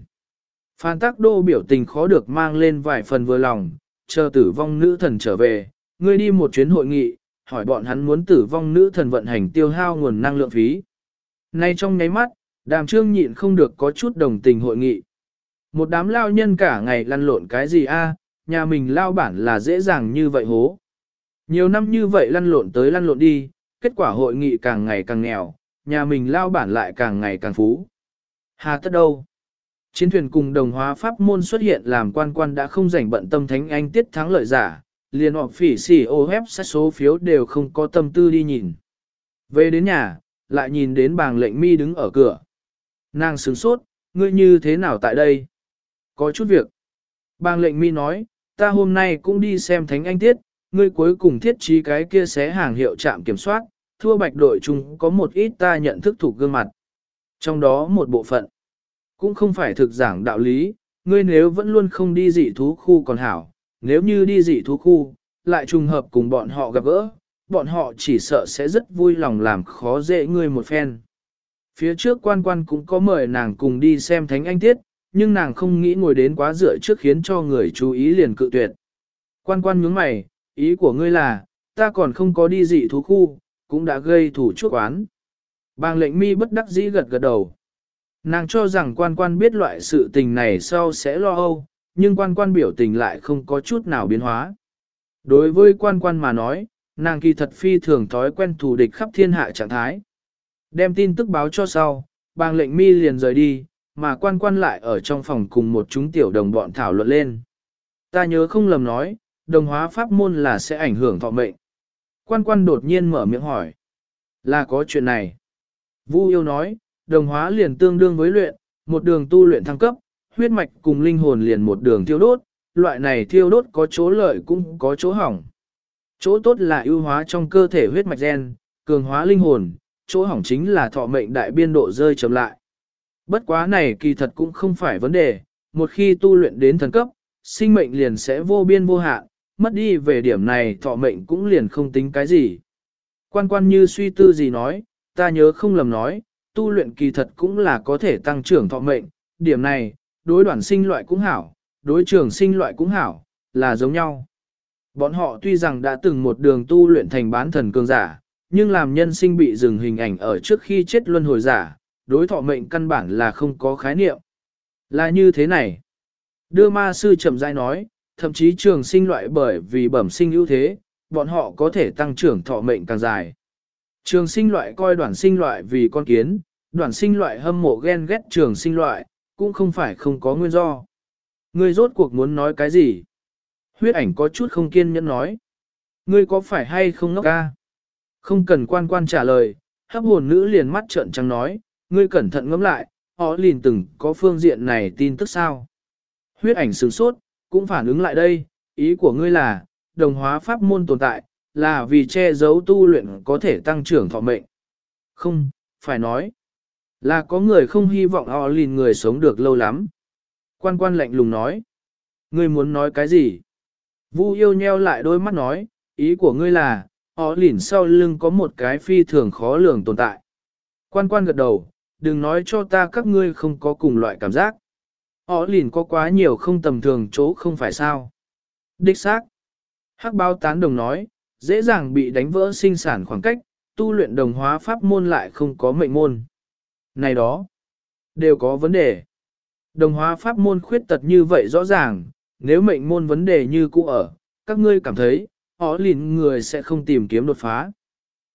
S1: Phan Tắc Đô biểu tình khó được mang lên vài phần vừa lòng, chờ tử vong nữ thần trở về, ngươi đi một chuyến hội nghị, hỏi bọn hắn muốn tử vong nữ thần vận hành tiêu hao nguồn năng lượng phí. Nay trong nháy mắt, đàm trương nhịn không được có chút đồng tình hội nghị. Một đám lao nhân cả ngày lăn lộn cái gì a? nhà mình lao bản là dễ dàng như vậy hố. Nhiều năm như vậy lăn lộn tới lăn lộn đi, kết quả hội nghị càng ngày càng nghèo, nhà mình lao bản lại càng ngày càng phú. Hà tất đâu? Chiến thuyền cùng đồng hóa pháp môn xuất hiện làm quan quan đã không rảnh bận tâm thánh anh tiết thắng lợi giả, liền họp phỉ xì ô hép sách số phiếu đều không có tâm tư đi nhìn. Về đến nhà, lại nhìn đến bàng lệnh mi đứng ở cửa. Nàng sướng sốt, ngươi như thế nào tại đây? Có chút việc. Bàng lệnh mi nói, ta hôm nay cũng đi xem thánh anh tiết, ngươi cuối cùng thiết trí cái kia xé hàng hiệu trạm kiểm soát, thua bạch đội chung có một ít ta nhận thức thuộc gương mặt. Trong đó một bộ phận, cũng không phải thực giảng đạo lý, ngươi nếu vẫn luôn không đi dị thú khu còn hảo, nếu như đi dị thú khu, lại trùng hợp cùng bọn họ gặp gỡ, bọn họ chỉ sợ sẽ rất vui lòng làm khó dễ ngươi một phen. Phía trước quan quan cũng có mời nàng cùng đi xem thánh anh tiết, nhưng nàng không nghĩ ngồi đến quá dựa trước khiến cho người chú ý liền cự tuyệt. Quan quan nhướng mày, ý của ngươi là, ta còn không có đi dị thú khu, cũng đã gây thủ chuốc oán. Bàng lệnh mi bất đắc dĩ gật gật đầu. Nàng cho rằng quan quan biết loại sự tình này sau sẽ lo âu, nhưng quan quan biểu tình lại không có chút nào biến hóa. Đối với quan quan mà nói, nàng kỳ thật phi thường thói quen thù địch khắp thiên hạ trạng thái. Đem tin tức báo cho sau, bàng lệnh mi liền rời đi, mà quan quan lại ở trong phòng cùng một chúng tiểu đồng bọn thảo luận lên. Ta nhớ không lầm nói, đồng hóa pháp môn là sẽ ảnh hưởng thọ mệnh. Quan quan đột nhiên mở miệng hỏi. Là có chuyện này. Vu yêu nói, đồng hóa liền tương đương với luyện, một đường tu luyện thăng cấp, huyết mạch cùng linh hồn liền một đường thiêu đốt, loại này thiêu đốt có chỗ lợi cũng có chỗ hỏng. Chỗ tốt là ưu hóa trong cơ thể huyết mạch gen, cường hóa linh hồn, chỗ hỏng chính là thọ mệnh đại biên độ rơi chậm lại. Bất quá này kỳ thật cũng không phải vấn đề, một khi tu luyện đến thần cấp, sinh mệnh liền sẽ vô biên vô hạn, mất đi về điểm này thọ mệnh cũng liền không tính cái gì. Quan quan như suy tư gì nói, ta nhớ không lầm nói, tu luyện kỳ thật cũng là có thể tăng trưởng thọ mệnh, điểm này, đối đoạn sinh loại cũng hảo, đối trường sinh loại cũng hảo, là giống nhau. Bọn họ tuy rằng đã từng một đường tu luyện thành bán thần cường giả, nhưng làm nhân sinh bị dừng hình ảnh ở trước khi chết luân hồi giả, đối thọ mệnh căn bản là không có khái niệm. Là như thế này. Đưa ma sư chậm rãi nói, thậm chí trường sinh loại bởi vì bẩm sinh ưu thế, bọn họ có thể tăng trưởng thọ mệnh càng dài. Trường sinh loại coi đoạn sinh loại vì con kiến, đoạn sinh loại hâm mộ ghen ghét trường sinh loại, cũng không phải không có nguyên do. Ngươi rốt cuộc muốn nói cái gì? Huyết ảnh có chút không kiên nhẫn nói. Ngươi có phải hay không ngốc ca? Không cần quan quan trả lời, hấp hồn nữ liền mắt trợn trắng nói, ngươi cẩn thận ngẫm lại, họ liền từng có phương diện này tin tức sao? Huyết ảnh sướng sốt, cũng phản ứng lại đây, ý của ngươi là, đồng hóa pháp môn tồn tại, là vì che giấu tu luyện có thể tăng trưởng thọ mệnh. Không, phải nói, là có người không hy vọng họ lìn người sống được lâu lắm. Quan quan lạnh lùng nói, ngươi muốn nói cái gì? Vu yêu nheo lại đôi mắt nói, ý của ngươi là, họ lỉn sau lưng có một cái phi thường khó lường tồn tại. Quan quan gật đầu, đừng nói cho ta các ngươi không có cùng loại cảm giác. Họ lìn có quá nhiều không tầm thường chỗ không phải sao. Đích xác. Hắc bao tán đồng nói, dễ dàng bị đánh vỡ sinh sản khoảng cách, tu luyện đồng hóa pháp môn lại không có mệnh môn. Này đó, đều có vấn đề. Đồng hóa pháp môn khuyết tật như vậy rõ ràng, nếu mệnh môn vấn đề như cũ ở, các ngươi cảm thấy, họ lìn người sẽ không tìm kiếm đột phá.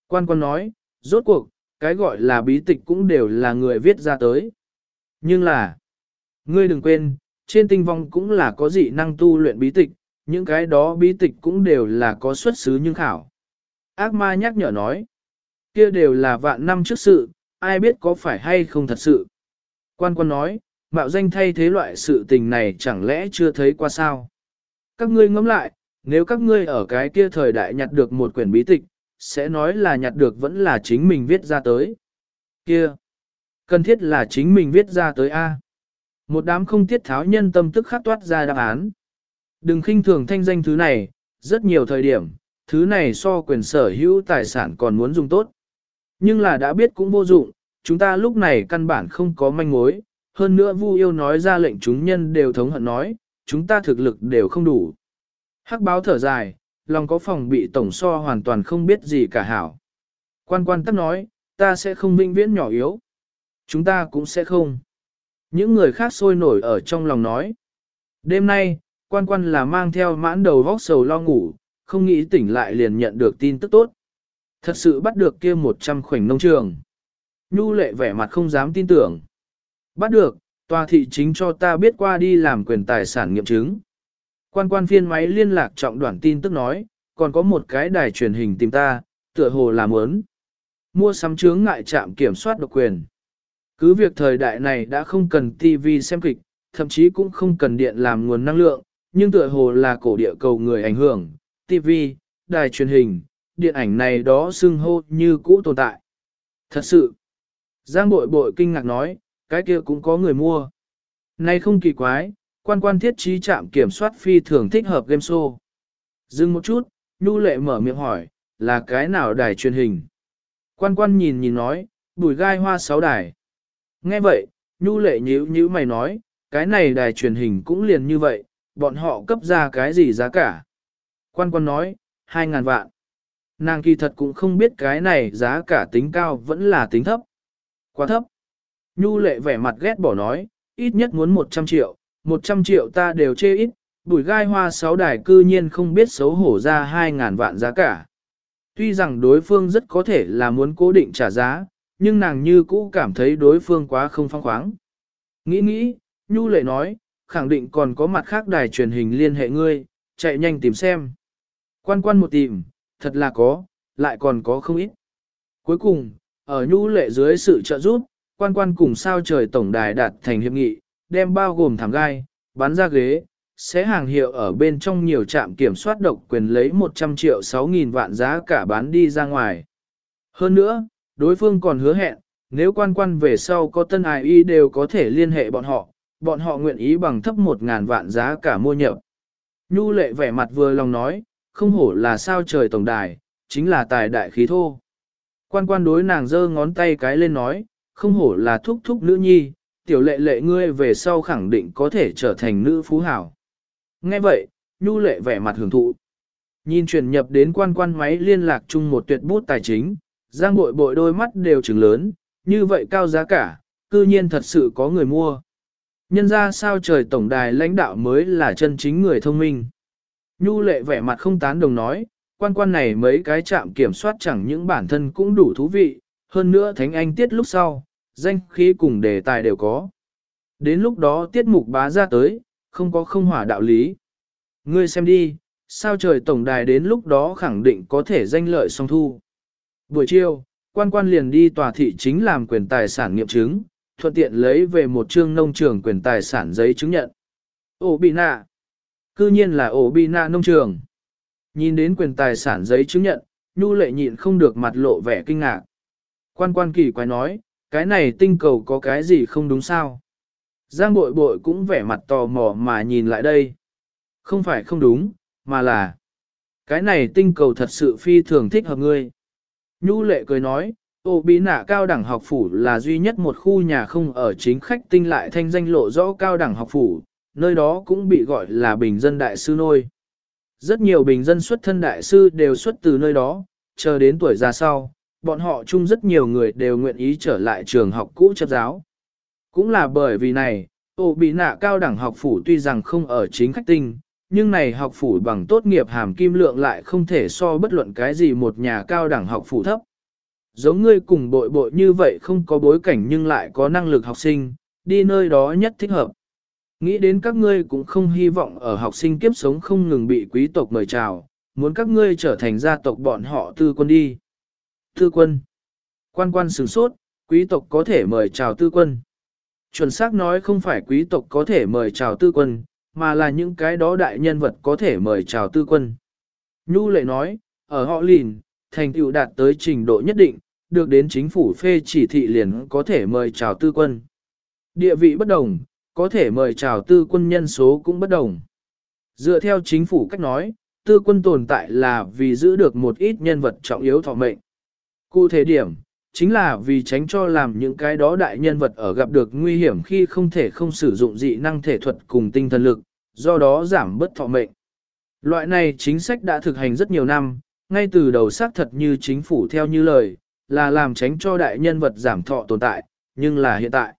S1: Quan quan nói, rốt cuộc, cái gọi là bí tịch cũng đều là người viết ra tới. Nhưng là, ngươi đừng quên, trên tinh vong cũng là có dị năng tu luyện bí tịch, những cái đó bí tịch cũng đều là có xuất xứ nhưng khảo. Ác ma nhắc nhở nói, kia đều là vạn năm trước sự, ai biết có phải hay không thật sự. Quan quan nói, mạo danh thay thế loại sự tình này chẳng lẽ chưa thấy qua sao. Các ngươi ngẫm lại, nếu các ngươi ở cái kia thời đại nhặt được một quyển bí tịch, sẽ nói là nhặt được vẫn là chính mình viết ra tới. Kia, cần thiết là chính mình viết ra tới A. Một đám không tiết tháo nhân tâm tức khắc toát ra đáp án. Đừng khinh thường thanh danh thứ này, rất nhiều thời điểm, thứ này so quyền sở hữu tài sản còn muốn dùng tốt. Nhưng là đã biết cũng vô dụng, chúng ta lúc này căn bản không có manh mối, hơn nữa Vu yêu nói ra lệnh chúng nhân đều thống hận nói, chúng ta thực lực đều không đủ. Hắc báo thở dài, lòng có phòng bị tổng so hoàn toàn không biết gì cả hảo. Quan quan tắc nói, ta sẽ không vinh viễn nhỏ yếu. Chúng ta cũng sẽ không. Những người khác sôi nổi ở trong lòng nói. Đêm nay, quan quan là mang theo mãn đầu vóc sầu lo ngủ, không nghĩ tỉnh lại liền nhận được tin tức tốt. Thật sự bắt được kia một trăm khoảnh nông trường. Nhu lệ vẻ mặt không dám tin tưởng. Bắt được, tòa thị chính cho ta biết qua đi làm quyền tài sản nghiệm chứng. Quan quan phiên máy liên lạc trọng đoạn tin tức nói, còn có một cái đài truyền hình tìm ta, tựa hồ làm ớn. Mua sắm chướng ngại trạm kiểm soát độc quyền. Cứ việc thời đại này đã không cần TV xem kịch, thậm chí cũng không cần điện làm nguồn năng lượng, nhưng tựa hồ là cổ địa cầu người ảnh hưởng, TV, đài truyền hình, điện ảnh này đó xưng hô như cũ tồn tại. Thật sự, Giang bội bội kinh ngạc nói, cái kia cũng có người mua. Này không kỳ quái, quan quan thiết trí trạm kiểm soát phi thường thích hợp game show. Dừng một chút, Nhu Lệ mở miệng hỏi, là cái nào đài truyền hình? Quan quan nhìn nhìn nói, bùi gai hoa sáu đài. Nghe vậy, Nhu Lệ nhíu nhíu mày nói, cái này đài truyền hình cũng liền như vậy, bọn họ cấp ra cái gì giá cả? Quan quan nói, hai ngàn vạn. Nàng kỳ thật cũng không biết cái này giá cả tính cao vẫn là tính thấp. Quá thấp. Nhu lệ vẻ mặt ghét bỏ nói, ít nhất muốn 100 triệu, 100 triệu ta đều chê ít, bùi gai hoa sáu đài cư nhiên không biết xấu hổ ra 2.000 vạn giá cả. Tuy rằng đối phương rất có thể là muốn cố định trả giá, nhưng nàng như cũ cảm thấy đối phương quá không phong khoáng. Nghĩ nghĩ, Nhu lệ nói, khẳng định còn có mặt khác đài truyền hình liên hệ ngươi, chạy nhanh tìm xem. Quan quan một tìm, thật là có, lại còn có không ít. Cuối cùng, ở Nhu lệ dưới sự trợ giúp, quan quan cùng sao trời tổng đài đạt thành hiệp nghị, đem bao gồm thảm gai, bán ra ghế, sẽ hàng hiệu ở bên trong nhiều trạm kiểm soát độc quyền lấy 100 triệu 6.000 vạn giá cả bán đi ra ngoài. Hơn nữa, đối phương còn hứa hẹn, nếu quan quan về sau có tân ai y đều có thể liên hệ bọn họ, bọn họ nguyện ý bằng thấp 1.000 vạn giá cả mua nhập. Nhu lệ vẻ mặt vừa lòng nói, không hổ là sao trời tổng đài, chính là tài đại khí thô. Quan quan đối nàng giơ ngón tay cái lên nói, không hổ là thúc thúc nữ nhi, tiểu lệ lệ ngươi về sau khẳng định có thể trở thành nữ phú hảo. Nghe vậy, nhu lệ vẻ mặt hưởng thụ. Nhìn chuyển nhập đến quan quan máy liên lạc chung một tuyệt bút tài chính, giang bội bội đôi mắt đều trừng lớn, như vậy cao giá cả, cư nhiên thật sự có người mua. Nhân ra sao trời tổng đài lãnh đạo mới là chân chính người thông minh. Nhu lệ vẻ mặt không tán đồng nói, quan quan này mấy cái trạm kiểm soát chẳng những bản thân cũng đủ thú vị, hơn nữa Thánh Anh tiết lúc sau, danh khí cùng đề tài đều có. Đến lúc đó tiết mục bá ra tới, không có không hỏa đạo lý. Ngươi xem đi, sao trời tổng đài đến lúc đó khẳng định có thể danh lợi song thu. Buổi chiều, quan quan liền đi tòa thị chính làm quyền tài sản nghiệm chứng, thuận tiện lấy về một chương nông trường quyền tài sản giấy chứng nhận. Ổ bị nạ. Cư nhiên là ổ bị nạ nông trường. Nhìn đến quyền tài sản giấy chứng nhận, Nhu lệ nhịn không được mặt lộ vẻ kinh ngạc. Quan quan kỳ quái nói, cái này tinh cầu có cái gì không đúng sao? Giang bội bội cũng vẻ mặt tò mò mà nhìn lại đây. Không phải không đúng, mà là cái này tinh cầu thật sự phi thường thích hợp ngươi. Nhu lệ cười nói, ô bí nạ cao đẳng học phủ là duy nhất một khu nhà không ở chính khách tinh lại thanh danh lộ rõ cao đẳng học phủ, nơi đó cũng bị gọi là bình dân đại sư nôi. Rất nhiều bình dân xuất thân đại sư đều xuất từ nơi đó, chờ đến tuổi già sau, bọn họ chung rất nhiều người đều nguyện ý trở lại trường học cũ chấp giáo. Cũng là bởi vì này, ổ bị nạ cao đẳng học phủ tuy rằng không ở chính khách tinh, nhưng này học phủ bằng tốt nghiệp hàm kim lượng lại không thể so bất luận cái gì một nhà cao đẳng học phủ thấp. Giống ngươi cùng bội bội như vậy không có bối cảnh nhưng lại có năng lực học sinh, đi nơi đó nhất thích hợp. Nghĩ đến các ngươi cũng không hy vọng ở học sinh kiếp sống không ngừng bị quý tộc mời chào, muốn các ngươi trở thành gia tộc bọn họ tư quân đi. Tư quân. Quan quan sửng sốt, quý tộc có thể mời chào tư quân. Chuẩn xác nói không phải quý tộc có thể mời chào tư quân, mà là những cái đó đại nhân vật có thể mời chào tư quân. Nhu lệ nói, ở họ lìn, thành tựu đạt tới trình độ nhất định, được đến chính phủ phê chỉ thị liền có thể mời chào tư quân. Địa vị bất đồng, có thể mời chào tư quân nhân số cũng bất đồng. Dựa theo chính phủ cách nói, tư quân tồn tại là vì giữ được một ít nhân vật trọng yếu thọ mệnh. Cụ thể điểm, chính là vì tránh cho làm những cái đó đại nhân vật ở gặp được nguy hiểm khi không thể không sử dụng dị năng thể thuật cùng tinh thần lực, do đó giảm bất thọ mệnh. Loại này chính sách đã thực hành rất nhiều năm, ngay từ đầu xác thật như chính phủ theo như lời, là làm tránh cho đại nhân vật giảm thọ tồn tại, nhưng là hiện tại.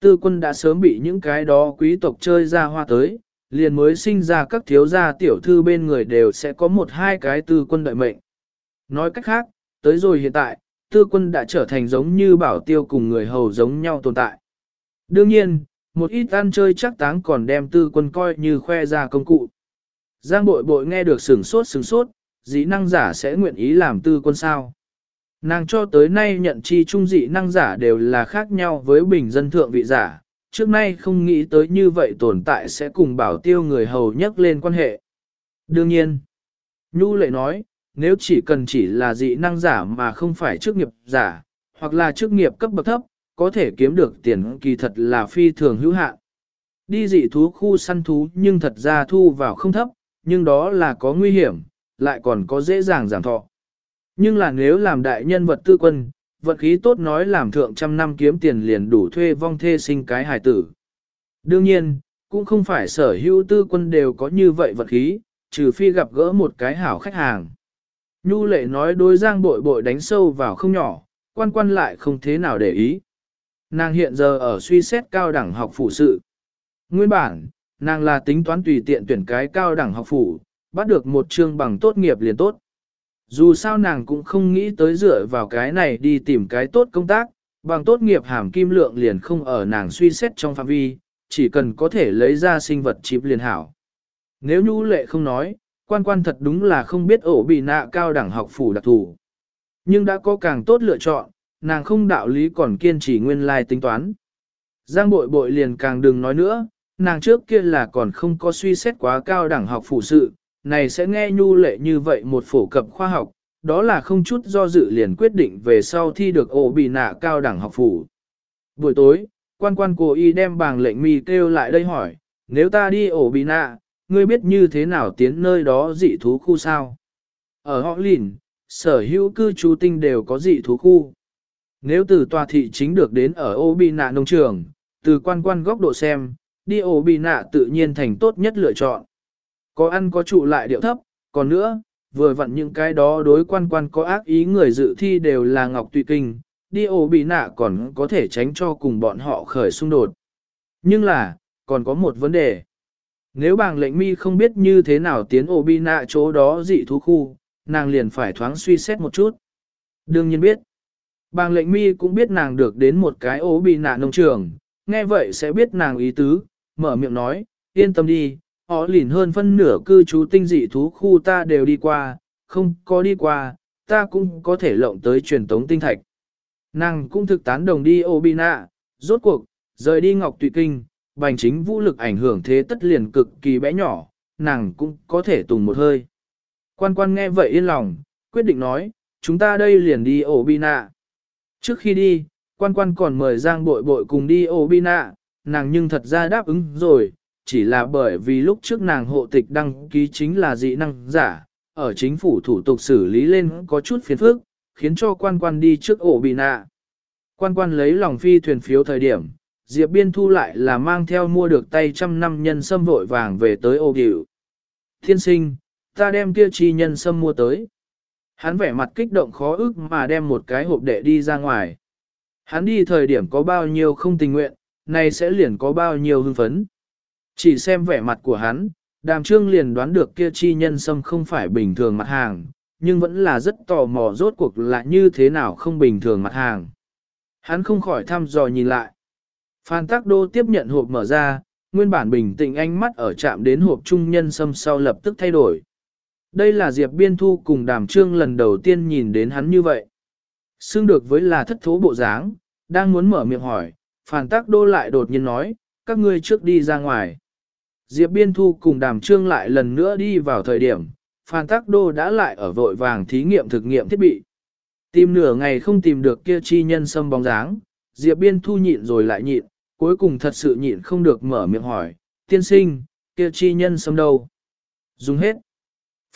S1: Tư quân đã sớm bị những cái đó quý tộc chơi ra hoa tới, liền mới sinh ra các thiếu gia tiểu thư bên người đều sẽ có một hai cái tư quân đợi mệnh. Nói cách khác, tới rồi hiện tại, tư quân đã trở thành giống như bảo tiêu cùng người hầu giống nhau tồn tại. Đương nhiên, một ít ăn chơi chắc táng còn đem tư quân coi như khoe ra công cụ. Giang bội bội nghe được sừng sốt sừng sốt, dị năng giả sẽ nguyện ý làm tư quân sao. Nàng cho tới nay nhận chi trung dị năng giả đều là khác nhau với bình dân thượng vị giả, trước nay không nghĩ tới như vậy tồn tại sẽ cùng bảo tiêu người hầu nhất lên quan hệ. Đương nhiên, Nhu lệ nói, nếu chỉ cần chỉ là dị năng giả mà không phải chức nghiệp giả, hoặc là chức nghiệp cấp bậc thấp, có thể kiếm được tiền kỳ thật là phi thường hữu hạn. Đi dị thú khu săn thú nhưng thật ra thu vào không thấp, nhưng đó là có nguy hiểm, lại còn có dễ dàng giảm thọ. Nhưng là nếu làm đại nhân vật tư quân, vận khí tốt nói làm thượng trăm năm kiếm tiền liền đủ thuê vong thê sinh cái hài tử. Đương nhiên, cũng không phải sở hữu tư quân đều có như vậy vận khí, trừ phi gặp gỡ một cái hảo khách hàng. Nhu lệ nói đối giang bội bội đánh sâu vào không nhỏ, quan quan lại không thế nào để ý. Nàng hiện giờ ở suy xét cao đẳng học phủ sự. Nguyên bản, nàng là tính toán tùy tiện tuyển cái cao đẳng học phủ, bắt được một chương bằng tốt nghiệp liền tốt. Dù sao nàng cũng không nghĩ tới dựa vào cái này đi tìm cái tốt công tác, bằng tốt nghiệp hàm kim lượng liền không ở nàng suy xét trong phạm vi, chỉ cần có thể lấy ra sinh vật chip liền hảo. Nếu nhu lệ không nói, quan quan thật đúng là không biết ổ bị nạ cao đẳng học phủ đặc thù. Nhưng đã có càng tốt lựa chọn, nàng không đạo lý còn kiên trì nguyên lai tính toán. Giang bội bội liền càng đừng nói nữa, nàng trước kia là còn không có suy xét quá cao đẳng học phủ sự, này sẽ nghe nhu lệ như vậy một phổ cập khoa học, đó là không chút do dự liền quyết định về sau thi được ổ bị nạ cao đẳng học phủ. Buổi tối, quan quan cô y đem bảng lệnh mi kêu lại đây hỏi, nếu ta đi ổ bị nạ, ngươi biết như thế nào tiến nơi đó dị thú khu sao? Ở họ lìn, sở hữu cư trú tinh đều có dị thú khu. Nếu từ tòa thị chính được đến ở ô bị nạ nông trường, từ quan quan góc độ xem, đi ô bị nạ tự nhiên thành tốt nhất lựa chọn. Có ăn có trụ lại điệu thấp, còn nữa, vừa vặn những cái đó đối quan quan có ác ý người dự thi đều là Ngọc tùy Kinh, đi ô bị nạ còn có thể tránh cho cùng bọn họ khởi xung đột. Nhưng là, còn có một vấn đề. Nếu bàng lệnh mi không biết như thế nào tiến ổ bi nạ chỗ đó dị thú khu, nàng liền phải thoáng suy xét một chút. Đương nhiên biết. Bàng lệnh mi cũng biết nàng được đến một cái ố bị nạ nông trường, nghe vậy sẽ biết nàng ý tứ, mở miệng nói, yên tâm đi, họ lìn hơn phân nửa cư trú tinh dị thú khu ta đều đi qua, không có đi qua, ta cũng có thể lộng tới truyền tống tinh thạch. Nàng cũng thực tán đồng đi ô bị nạ, rốt cuộc, rời đi ngọc tùy kinh, bành chính vũ lực ảnh hưởng thế tất liền cực kỳ bé nhỏ, nàng cũng có thể tùng một hơi. Quan quan nghe vậy yên lòng, quyết định nói, chúng ta đây liền đi ổ bi nạ. Trước khi đi, quan quan còn mời Giang bội bội cùng đi ổ bi nạ, nàng nhưng thật ra đáp ứng rồi, chỉ là bởi vì lúc trước nàng hộ tịch đăng ký chính là dị năng giả, ở chính phủ thủ tục xử lý lên có chút phiền phức, khiến cho quan quan đi trước ổ bị nạ. Quan quan lấy lòng phi thuyền phiếu thời điểm, Diệp Biên Thu lại là mang theo mua được tay trăm năm nhân sâm vội vàng về tới ô điệu. Thiên sinh, ta đem kia chi nhân sâm mua tới. Hắn vẻ mặt kích động khó ức mà đem một cái hộp đệ đi ra ngoài. Hắn đi thời điểm có bao nhiêu không tình nguyện, nay sẽ liền có bao nhiêu hưng phấn. Chỉ xem vẻ mặt của hắn, đàm trương liền đoán được kia chi nhân sâm không phải bình thường mặt hàng, nhưng vẫn là rất tò mò rốt cuộc là như thế nào không bình thường mặt hàng. Hắn không khỏi thăm dò nhìn lại. Phan Tắc Đô tiếp nhận hộp mở ra, nguyên bản bình tĩnh ánh mắt ở chạm đến hộp trung nhân sâm sau lập tức thay đổi. Đây là Diệp Biên Thu cùng đàm trương lần đầu tiên nhìn đến hắn như vậy. Xương được với là thất thố bộ dáng, đang muốn mở miệng hỏi, Phan Tắc Đô lại đột nhiên nói, các ngươi trước đi ra ngoài. Diệp Biên Thu cùng đàm trương lại lần nữa đi vào thời điểm, Phan Tắc Đô đã lại ở vội vàng thí nghiệm thực nghiệm thiết bị. Tìm nửa ngày không tìm được kia chi nhân sâm bóng dáng, Diệp Biên Thu nhịn rồi lại nhịn, cuối cùng thật sự nhịn không được mở miệng hỏi, tiên sinh, kia chi nhân sâm đâu? Dùng hết.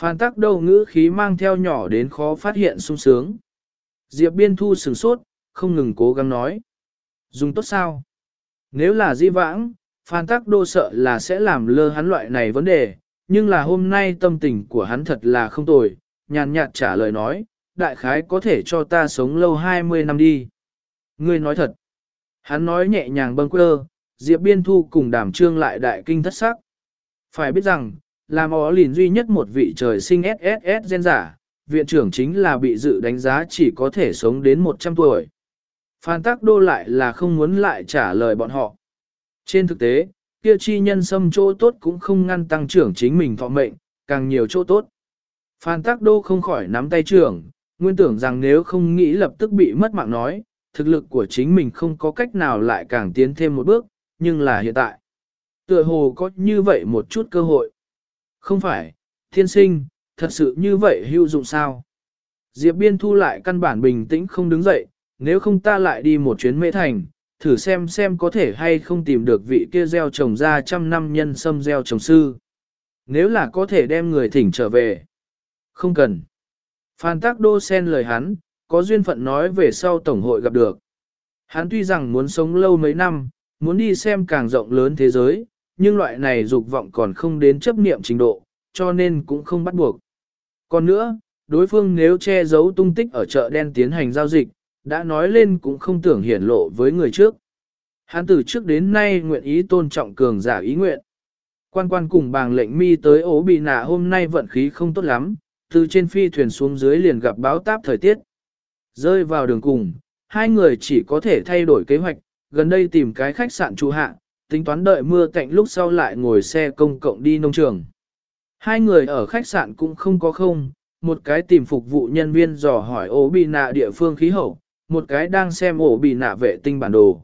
S1: Phan Tắc đầu ngữ khí mang theo nhỏ đến khó phát hiện sung sướng. Diệp Biên Thu sửng sốt, không ngừng cố gắng nói. Dùng tốt sao? Nếu là di vãng, Phan Tắc Đô sợ là sẽ làm lơ hắn loại này vấn đề, nhưng là hôm nay tâm tình của hắn thật là không tồi, nhàn nhạt trả lời nói, đại khái có thể cho ta sống lâu 20 năm đi. Ngươi nói thật. Hắn nói nhẹ nhàng bâng quơ, Diệp Biên Thu cùng đàm trương lại đại kinh thất sắc. Phải biết rằng, làm ó lìn duy nhất một vị trời sinh SSS gen giả, viện trưởng chính là bị dự đánh giá chỉ có thể sống đến 100 tuổi. Phan Tắc Đô lại là không muốn lại trả lời bọn họ. Trên thực tế, kia chi nhân xâm chỗ tốt cũng không ngăn tăng trưởng chính mình thọ mệnh, càng nhiều chỗ tốt. Phan Tắc Đô không khỏi nắm tay trưởng, nguyên tưởng rằng nếu không nghĩ lập tức bị mất mạng nói, thực lực của chính mình không có cách nào lại càng tiến thêm một bước, nhưng là hiện tại. Tựa hồ có như vậy một chút cơ hội. Không phải, thiên sinh, thật sự như vậy hữu dụng sao? Diệp Biên thu lại căn bản bình tĩnh không đứng dậy, nếu không ta lại đi một chuyến mễ thành, thử xem xem có thể hay không tìm được vị kia gieo trồng ra trăm năm nhân sâm gieo trồng sư. Nếu là có thể đem người thỉnh trở về. Không cần. Phan Tắc Đô sen lời hắn, có duyên phận nói về sau Tổng hội gặp được. Hắn tuy rằng muốn sống lâu mấy năm, muốn đi xem càng rộng lớn thế giới, nhưng loại này dục vọng còn không đến chấp niệm trình độ, cho nên cũng không bắt buộc. Còn nữa, đối phương nếu che giấu tung tích ở chợ đen tiến hành giao dịch, đã nói lên cũng không tưởng hiển lộ với người trước. Hắn từ trước đến nay nguyện ý tôn trọng cường giả ý nguyện. Quan quan cùng bàng lệnh mi tới ố bị nạ hôm nay vận khí không tốt lắm, từ trên phi thuyền xuống dưới liền gặp báo táp thời tiết. Rơi vào đường cùng, hai người chỉ có thể thay đổi kế hoạch, gần đây tìm cái khách sạn trụ hạ, tính toán đợi mưa cạnh lúc sau lại ngồi xe công cộng đi nông trường. Hai người ở khách sạn cũng không có không, một cái tìm phục vụ nhân viên dò hỏi ổ bị nạ địa phương khí hậu, một cái đang xem ổ bị nạ vệ tinh bản đồ.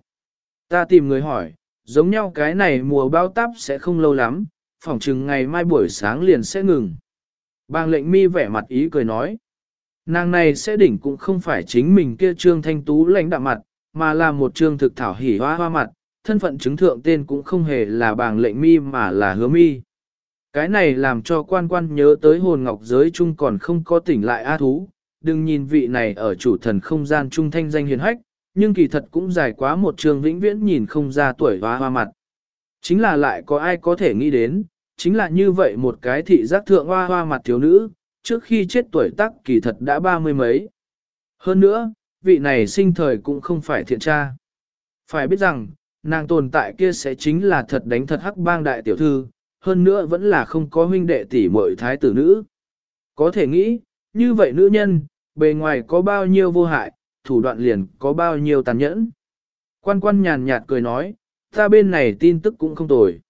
S1: Ta tìm người hỏi, giống nhau cái này mùa bao táp sẽ không lâu lắm, phỏng chừng ngày mai buổi sáng liền sẽ ngừng. Bàng lệnh mi vẻ mặt ý cười nói. Nàng này sẽ đỉnh cũng không phải chính mình kia trương thanh tú lãnh đạm mặt, mà là một trương thực thảo hỉ hoa hoa mặt, thân phận chứng thượng tên cũng không hề là bàng lệnh mi mà là hứa mi. Cái này làm cho quan quan nhớ tới hồn ngọc giới chung còn không có tỉnh lại A thú, đừng nhìn vị này ở chủ thần không gian trung thanh danh hiền hách, nhưng kỳ thật cũng dài quá một trường vĩnh viễn nhìn không ra tuổi hoa hoa mặt. Chính là lại có ai có thể nghĩ đến, chính là như vậy một cái thị giác thượng hoa hoa mặt thiếu nữ, trước khi chết tuổi tác kỳ thật đã ba mươi mấy. Hơn nữa, vị này sinh thời cũng không phải thiện tra. Phải biết rằng, nàng tồn tại kia sẽ chính là thật đánh thật hắc bang đại tiểu thư, hơn nữa vẫn là không có huynh đệ tỷ muội thái tử nữ. Có thể nghĩ, như vậy nữ nhân, bề ngoài có bao nhiêu vô hại, thủ đoạn liền có bao nhiêu tàn nhẫn. Quan quan nhàn nhạt cười nói, ta bên này tin tức cũng không tồi.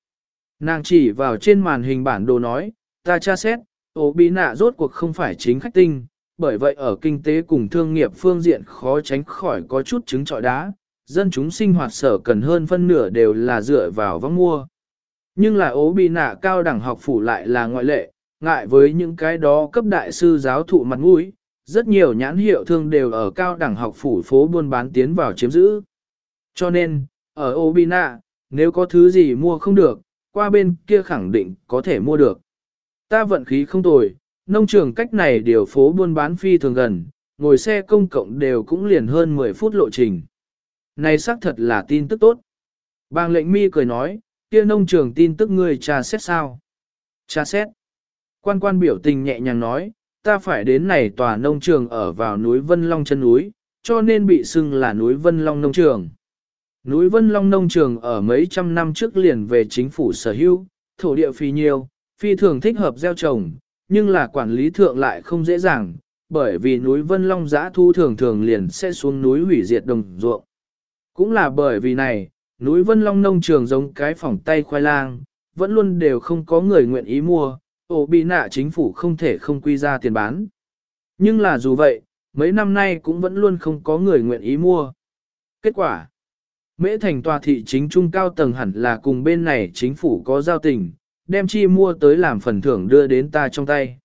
S1: Nàng chỉ vào trên màn hình bản đồ nói, ta tra xét, Ô bí nạ rốt cuộc không phải chính khách tinh, bởi vậy ở kinh tế cùng thương nghiệp phương diện khó tránh khỏi có chút trứng trọi đá, dân chúng sinh hoạt sở cần hơn phân nửa đều là dựa vào vắng mua. Nhưng là ố bị nạ cao đẳng học phủ lại là ngoại lệ, ngại với những cái đó cấp đại sư giáo thụ mặt mũi, rất nhiều nhãn hiệu thương đều ở cao đẳng học phủ phố buôn bán tiến vào chiếm giữ. Cho nên, ở Obina, nếu có thứ gì mua không được, qua bên kia khẳng định có thể mua được. Ta vận khí không tồi, nông trường cách này điều phố buôn bán phi thường gần, ngồi xe công cộng đều cũng liền hơn 10 phút lộ trình. Này xác thật là tin tức tốt. Bàng lệnh mi cười nói, kia nông trường tin tức ngươi tra xét sao? Tra xét. Quan quan biểu tình nhẹ nhàng nói, ta phải đến này tòa nông trường ở vào núi Vân Long chân núi, cho nên bị xưng là núi Vân Long nông trường. Núi Vân Long nông trường ở mấy trăm năm trước liền về chính phủ sở hữu, thổ địa phì nhiều, phi thường thích hợp gieo trồng, nhưng là quản lý thượng lại không dễ dàng, bởi vì núi Vân Long giã thu thường thường liền sẽ xuống núi hủy diệt đồng ruộng. Cũng là bởi vì này, núi Vân Long nông trường giống cái phòng tay khoai lang, vẫn luôn đều không có người nguyện ý mua, ổ bị nạ chính phủ không thể không quy ra tiền bán. Nhưng là dù vậy, mấy năm nay cũng vẫn luôn không có người nguyện ý mua. Kết quả, mễ thành tòa thị chính trung cao tầng hẳn là cùng bên này chính phủ có giao tình, đem chi mua tới làm phần thưởng đưa đến ta trong tay.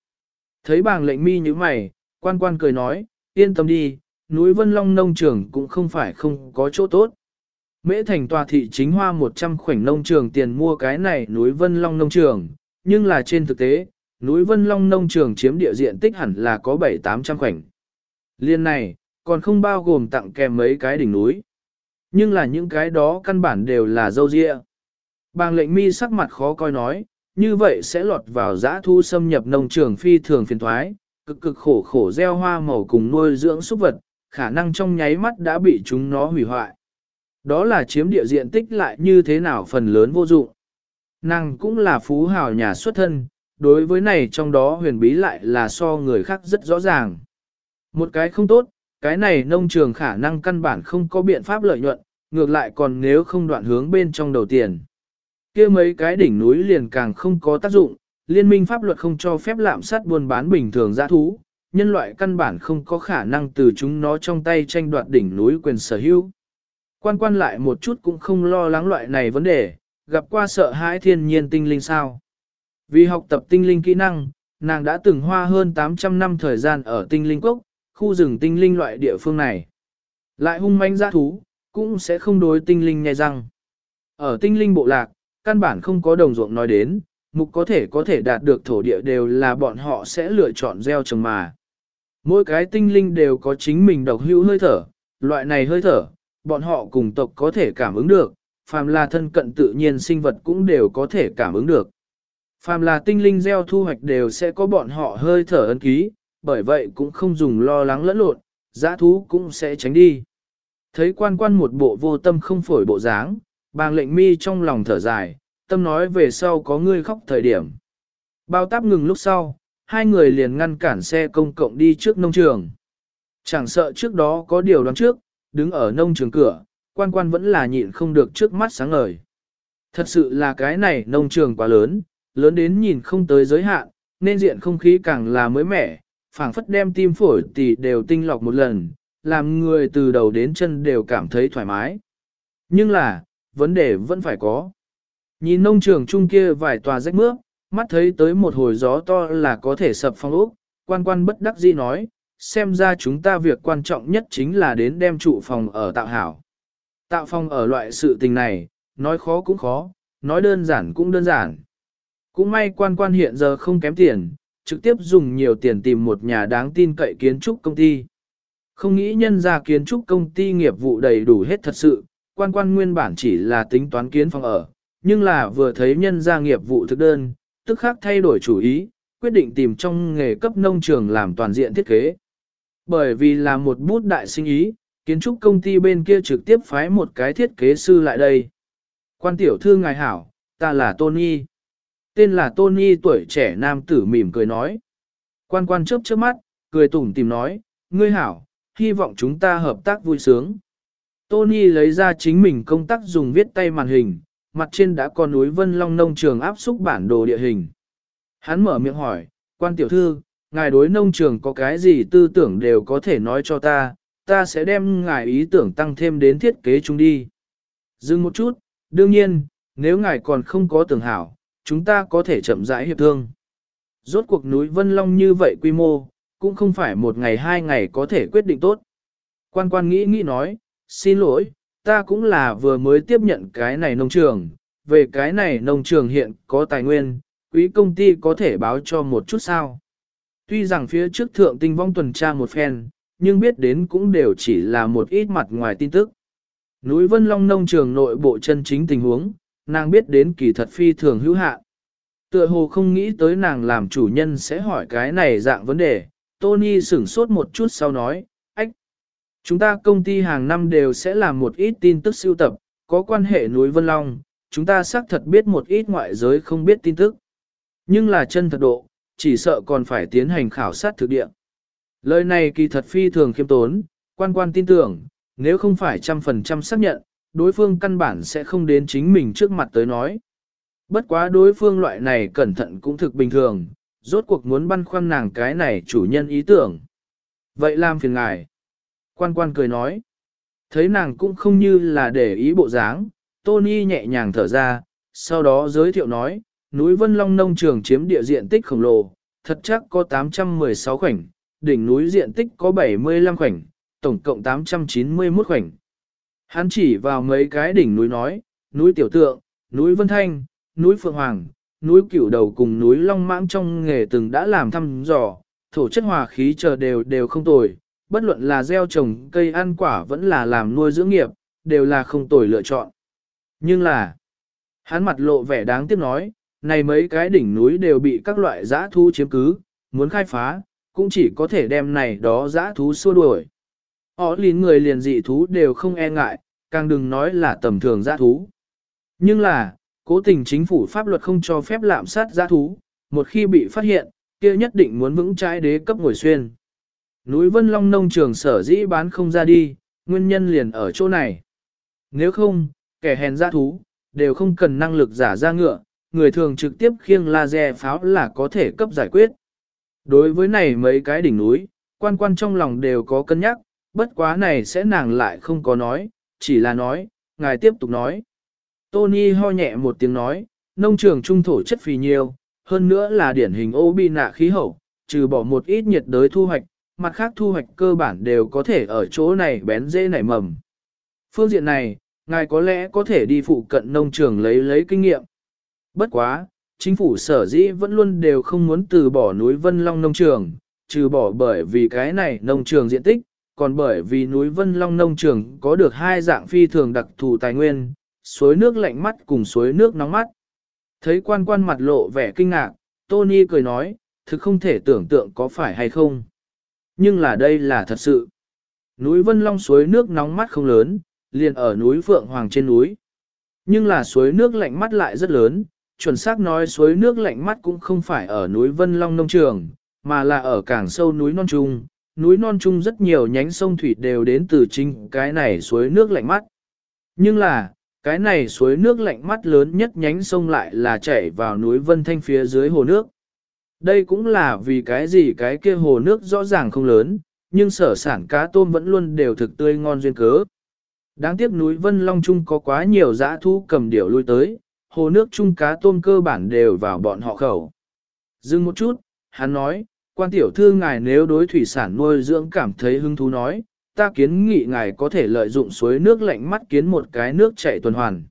S1: Thấy bàng lệnh mi như mày, quan quan cười nói, yên tâm đi, núi Vân Long nông trường cũng không phải không có chỗ tốt. Mễ thành tòa thị chính hoa 100 khoảnh nông trường tiền mua cái này núi Vân Long nông trường, nhưng là trên thực tế, núi Vân Long nông trường chiếm địa diện tích hẳn là có 7-800 khoảnh. Liên này, còn không bao gồm tặng kèm mấy cái đỉnh núi. Nhưng là những cái đó căn bản đều là dâu dịa. Bàng lệnh mi sắc mặt khó coi nói, như vậy sẽ lọt vào giã thu xâm nhập nông trường phi thường phiền thoái, cực cực khổ khổ gieo hoa màu cùng nuôi dưỡng súc vật, khả năng trong nháy mắt đã bị chúng nó hủy hoại. Đó là chiếm địa diện tích lại như thế nào phần lớn vô dụng. Nàng cũng là phú hào nhà xuất thân, đối với này trong đó huyền bí lại là so người khác rất rõ ràng. Một cái không tốt, cái này nông trường khả năng căn bản không có biện pháp lợi nhuận, ngược lại còn nếu không đoạn hướng bên trong đầu tiền kia mấy cái đỉnh núi liền càng không có tác dụng, liên minh pháp luật không cho phép lạm sát buôn bán bình thường giã thú, nhân loại căn bản không có khả năng từ chúng nó trong tay tranh đoạt đỉnh núi quyền sở hữu. Quan quan lại một chút cũng không lo lắng loại này vấn đề, gặp qua sợ hãi thiên nhiên tinh linh sao. Vì học tập tinh linh kỹ năng, nàng đã từng hoa hơn 800 năm thời gian ở tinh linh quốc, khu rừng tinh linh loại địa phương này. Lại hung manh giã thú, cũng sẽ không đối tinh linh nhai răng. Ở tinh linh bộ lạc, căn bản không có đồng ruộng nói đến, mục có thể có thể đạt được thổ địa đều là bọn họ sẽ lựa chọn gieo trồng mà. Mỗi cái tinh linh đều có chính mình độc hữu hơi thở, loại này hơi thở, bọn họ cùng tộc có thể cảm ứng được, phàm là thân cận tự nhiên sinh vật cũng đều có thể cảm ứng được. Phàm là tinh linh gieo thu hoạch đều sẽ có bọn họ hơi thở ấn ký, bởi vậy cũng không dùng lo lắng lẫn lộn, giã thú cũng sẽ tránh đi. Thấy quan quan một bộ vô tâm không phổi bộ dáng, bàng lệnh mi trong lòng thở dài, tâm nói về sau có ngươi khóc thời điểm. Bao táp ngừng lúc sau, hai người liền ngăn cản xe công cộng đi trước nông trường. Chẳng sợ trước đó có điều đoán trước, đứng ở nông trường cửa, quan quan vẫn là nhịn không được trước mắt sáng ngời. Thật sự là cái này nông trường quá lớn, lớn đến nhìn không tới giới hạn, nên diện không khí càng là mới mẻ, phảng phất đem tim phổi tỷ đều tinh lọc một lần, làm người từ đầu đến chân đều cảm thấy thoải mái. Nhưng là, vấn đề vẫn phải có. Nhìn nông trường chung kia vài tòa rách mướp, mắt thấy tới một hồi gió to là có thể sập phong ốc, quan quan bất đắc dĩ nói, xem ra chúng ta việc quan trọng nhất chính là đến đem trụ phòng ở tạo hảo. Tạo phòng ở loại sự tình này, nói khó cũng khó, nói đơn giản cũng đơn giản. Cũng may quan quan hiện giờ không kém tiền, trực tiếp dùng nhiều tiền tìm một nhà đáng tin cậy kiến trúc công ty. Không nghĩ nhân ra kiến trúc công ty nghiệp vụ đầy đủ hết thật sự, quan quan nguyên bản chỉ là tính toán kiến phòng ở, nhưng là vừa thấy nhân gia nghiệp vụ thực đơn, tức khác thay đổi chủ ý, quyết định tìm trong nghề cấp nông trường làm toàn diện thiết kế. Bởi vì là một bút đại sinh ý, kiến trúc công ty bên kia trực tiếp phái một cái thiết kế sư lại đây. Quan tiểu thư ngài hảo, ta là Tony. Tên là Tony tuổi trẻ nam tử mỉm cười nói. Quan quan chớp chớp mắt, cười tủm tìm nói, ngươi hảo, hy vọng chúng ta hợp tác vui sướng. Tony lấy ra chính mình công tác dùng viết tay màn hình, mặt trên đã có núi Vân Long nông trường áp xúc bản đồ địa hình. Hắn mở miệng hỏi, quan tiểu thư, ngài đối nông trường có cái gì tư tưởng đều có thể nói cho ta, ta sẽ đem ngài ý tưởng tăng thêm đến thiết kế chúng đi. Dừng một chút, đương nhiên, nếu ngài còn không có tưởng hảo, chúng ta có thể chậm rãi hiệp thương. Rốt cuộc núi Vân Long như vậy quy mô, cũng không phải một ngày hai ngày có thể quyết định tốt. Quan quan nghĩ nghĩ nói, xin lỗi, ta cũng là vừa mới tiếp nhận cái này nông trường, về cái này nông trường hiện có tài nguyên, quý công ty có thể báo cho một chút sao. Tuy rằng phía trước thượng tinh vong tuần tra một phen, nhưng biết đến cũng đều chỉ là một ít mặt ngoài tin tức. Núi Vân Long nông trường nội bộ chân chính tình huống, nàng biết đến kỳ thật phi thường hữu hạn. Tựa hồ không nghĩ tới nàng làm chủ nhân sẽ hỏi cái này dạng vấn đề, Tony sửng sốt một chút sau nói, chúng ta công ty hàng năm đều sẽ làm một ít tin tức siêu tập, có quan hệ núi Vân Long, chúng ta xác thật biết một ít ngoại giới không biết tin tức. Nhưng là chân thật độ, chỉ sợ còn phải tiến hành khảo sát thực địa. Lời này kỳ thật phi thường khiêm tốn, quan quan tin tưởng, nếu không phải trăm phần trăm xác nhận, đối phương căn bản sẽ không đến chính mình trước mặt tới nói. Bất quá đối phương loại này cẩn thận cũng thực bình thường, rốt cuộc muốn băn khoăn nàng cái này chủ nhân ý tưởng. Vậy làm phiền ngài. Quan quan cười nói. Thấy nàng cũng không như là để ý bộ dáng, Tony nhẹ nhàng thở ra, sau đó giới thiệu nói, núi Vân Long nông trường chiếm địa diện tích khổng lồ, thật chắc có 816 khoảnh, đỉnh núi diện tích có 75 khoảnh, tổng cộng 891 khoảnh. Hắn chỉ vào mấy cái đỉnh núi nói, núi Tiểu Tượng, núi Vân Thanh, núi Phượng Hoàng, núi Cửu Đầu cùng núi Long Mãng trong nghề từng đã làm thăm dò, thổ chất hòa khí chờ đều đều không tồi, bất luận là gieo trồng cây ăn quả vẫn là làm nuôi dưỡng nghiệp, đều là không tồi lựa chọn. Nhưng là, hắn mặt lộ vẻ đáng tiếc nói, này mấy cái đỉnh núi đều bị các loại giã thu chiếm cứ, muốn khai phá, cũng chỉ có thể đem này đó giã thú xua đuổi. Họ lín người liền dị thú đều không e ngại, càng đừng nói là tầm thường giã thú. Nhưng là, cố tình chính phủ pháp luật không cho phép lạm sát giã thú, một khi bị phát hiện, kia nhất định muốn vững trái đế cấp ngồi xuyên. Núi Vân Long nông trường sở dĩ bán không ra đi, nguyên nhân liền ở chỗ này. Nếu không, kẻ hèn ra thú, đều không cần năng lực giả ra ngựa, người thường trực tiếp khiêng laser pháo là có thể cấp giải quyết. Đối với này mấy cái đỉnh núi, quan quan trong lòng đều có cân nhắc, bất quá này sẽ nàng lại không có nói, chỉ là nói, ngài tiếp tục nói. Tony ho nhẹ một tiếng nói, nông trường trung thổ chất phì nhiều, hơn nữa là điển hình ô bi nạ khí hậu, trừ bỏ một ít nhiệt đới thu hoạch, mặt khác thu hoạch cơ bản đều có thể ở chỗ này bén dễ nảy mầm. Phương diện này, ngài có lẽ có thể đi phụ cận nông trường lấy lấy kinh nghiệm. Bất quá, chính phủ sở dĩ vẫn luôn đều không muốn từ bỏ núi Vân Long nông trường, trừ bỏ bởi vì cái này nông trường diện tích, còn bởi vì núi Vân Long nông trường có được hai dạng phi thường đặc thù tài nguyên, suối nước lạnh mắt cùng suối nước nóng mắt. Thấy quan quan mặt lộ vẻ kinh ngạc, Tony cười nói, thực không thể tưởng tượng có phải hay không. Nhưng là đây là thật sự. Núi Vân Long suối nước nóng mắt không lớn, liền ở núi Phượng Hoàng trên núi. Nhưng là suối nước lạnh mắt lại rất lớn, chuẩn xác nói suối nước lạnh mắt cũng không phải ở núi Vân Long nông trường, mà là ở cảng sâu núi non trung. Núi non trung rất nhiều nhánh sông thủy đều đến từ chính cái này suối nước lạnh mắt. Nhưng là, cái này suối nước lạnh mắt lớn nhất nhánh sông lại là chảy vào núi Vân Thanh phía dưới hồ nước. Đây cũng là vì cái gì cái kia hồ nước rõ ràng không lớn, nhưng sở sản cá tôm vẫn luôn đều thực tươi ngon duyên cớ. Đáng tiếc núi Vân Long Trung có quá nhiều dã thu cầm điểu lui tới, hồ nước chung cá tôm cơ bản đều vào bọn họ khẩu. Dừng một chút, hắn nói, quan tiểu thư ngài nếu đối thủy sản nuôi dưỡng cảm thấy hứng thú nói, ta kiến nghị ngài có thể lợi dụng suối nước lạnh mắt kiến một cái nước chảy tuần hoàn.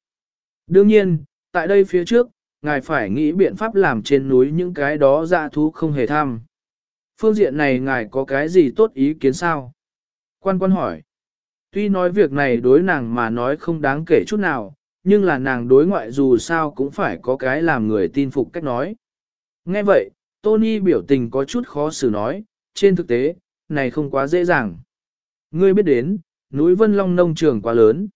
S1: Đương nhiên, tại đây phía trước, ngài phải nghĩ biện pháp làm trên núi những cái đó dạ thú không hề tham. Phương diện này ngài có cái gì tốt ý kiến sao? Quan quan hỏi. Tuy nói việc này đối nàng mà nói không đáng kể chút nào, nhưng là nàng đối ngoại dù sao cũng phải có cái làm người tin phục cách nói. Nghe vậy, Tony biểu tình có chút khó xử nói, trên thực tế, này không quá dễ dàng. Ngươi biết đến, núi Vân Long nông trường quá lớn.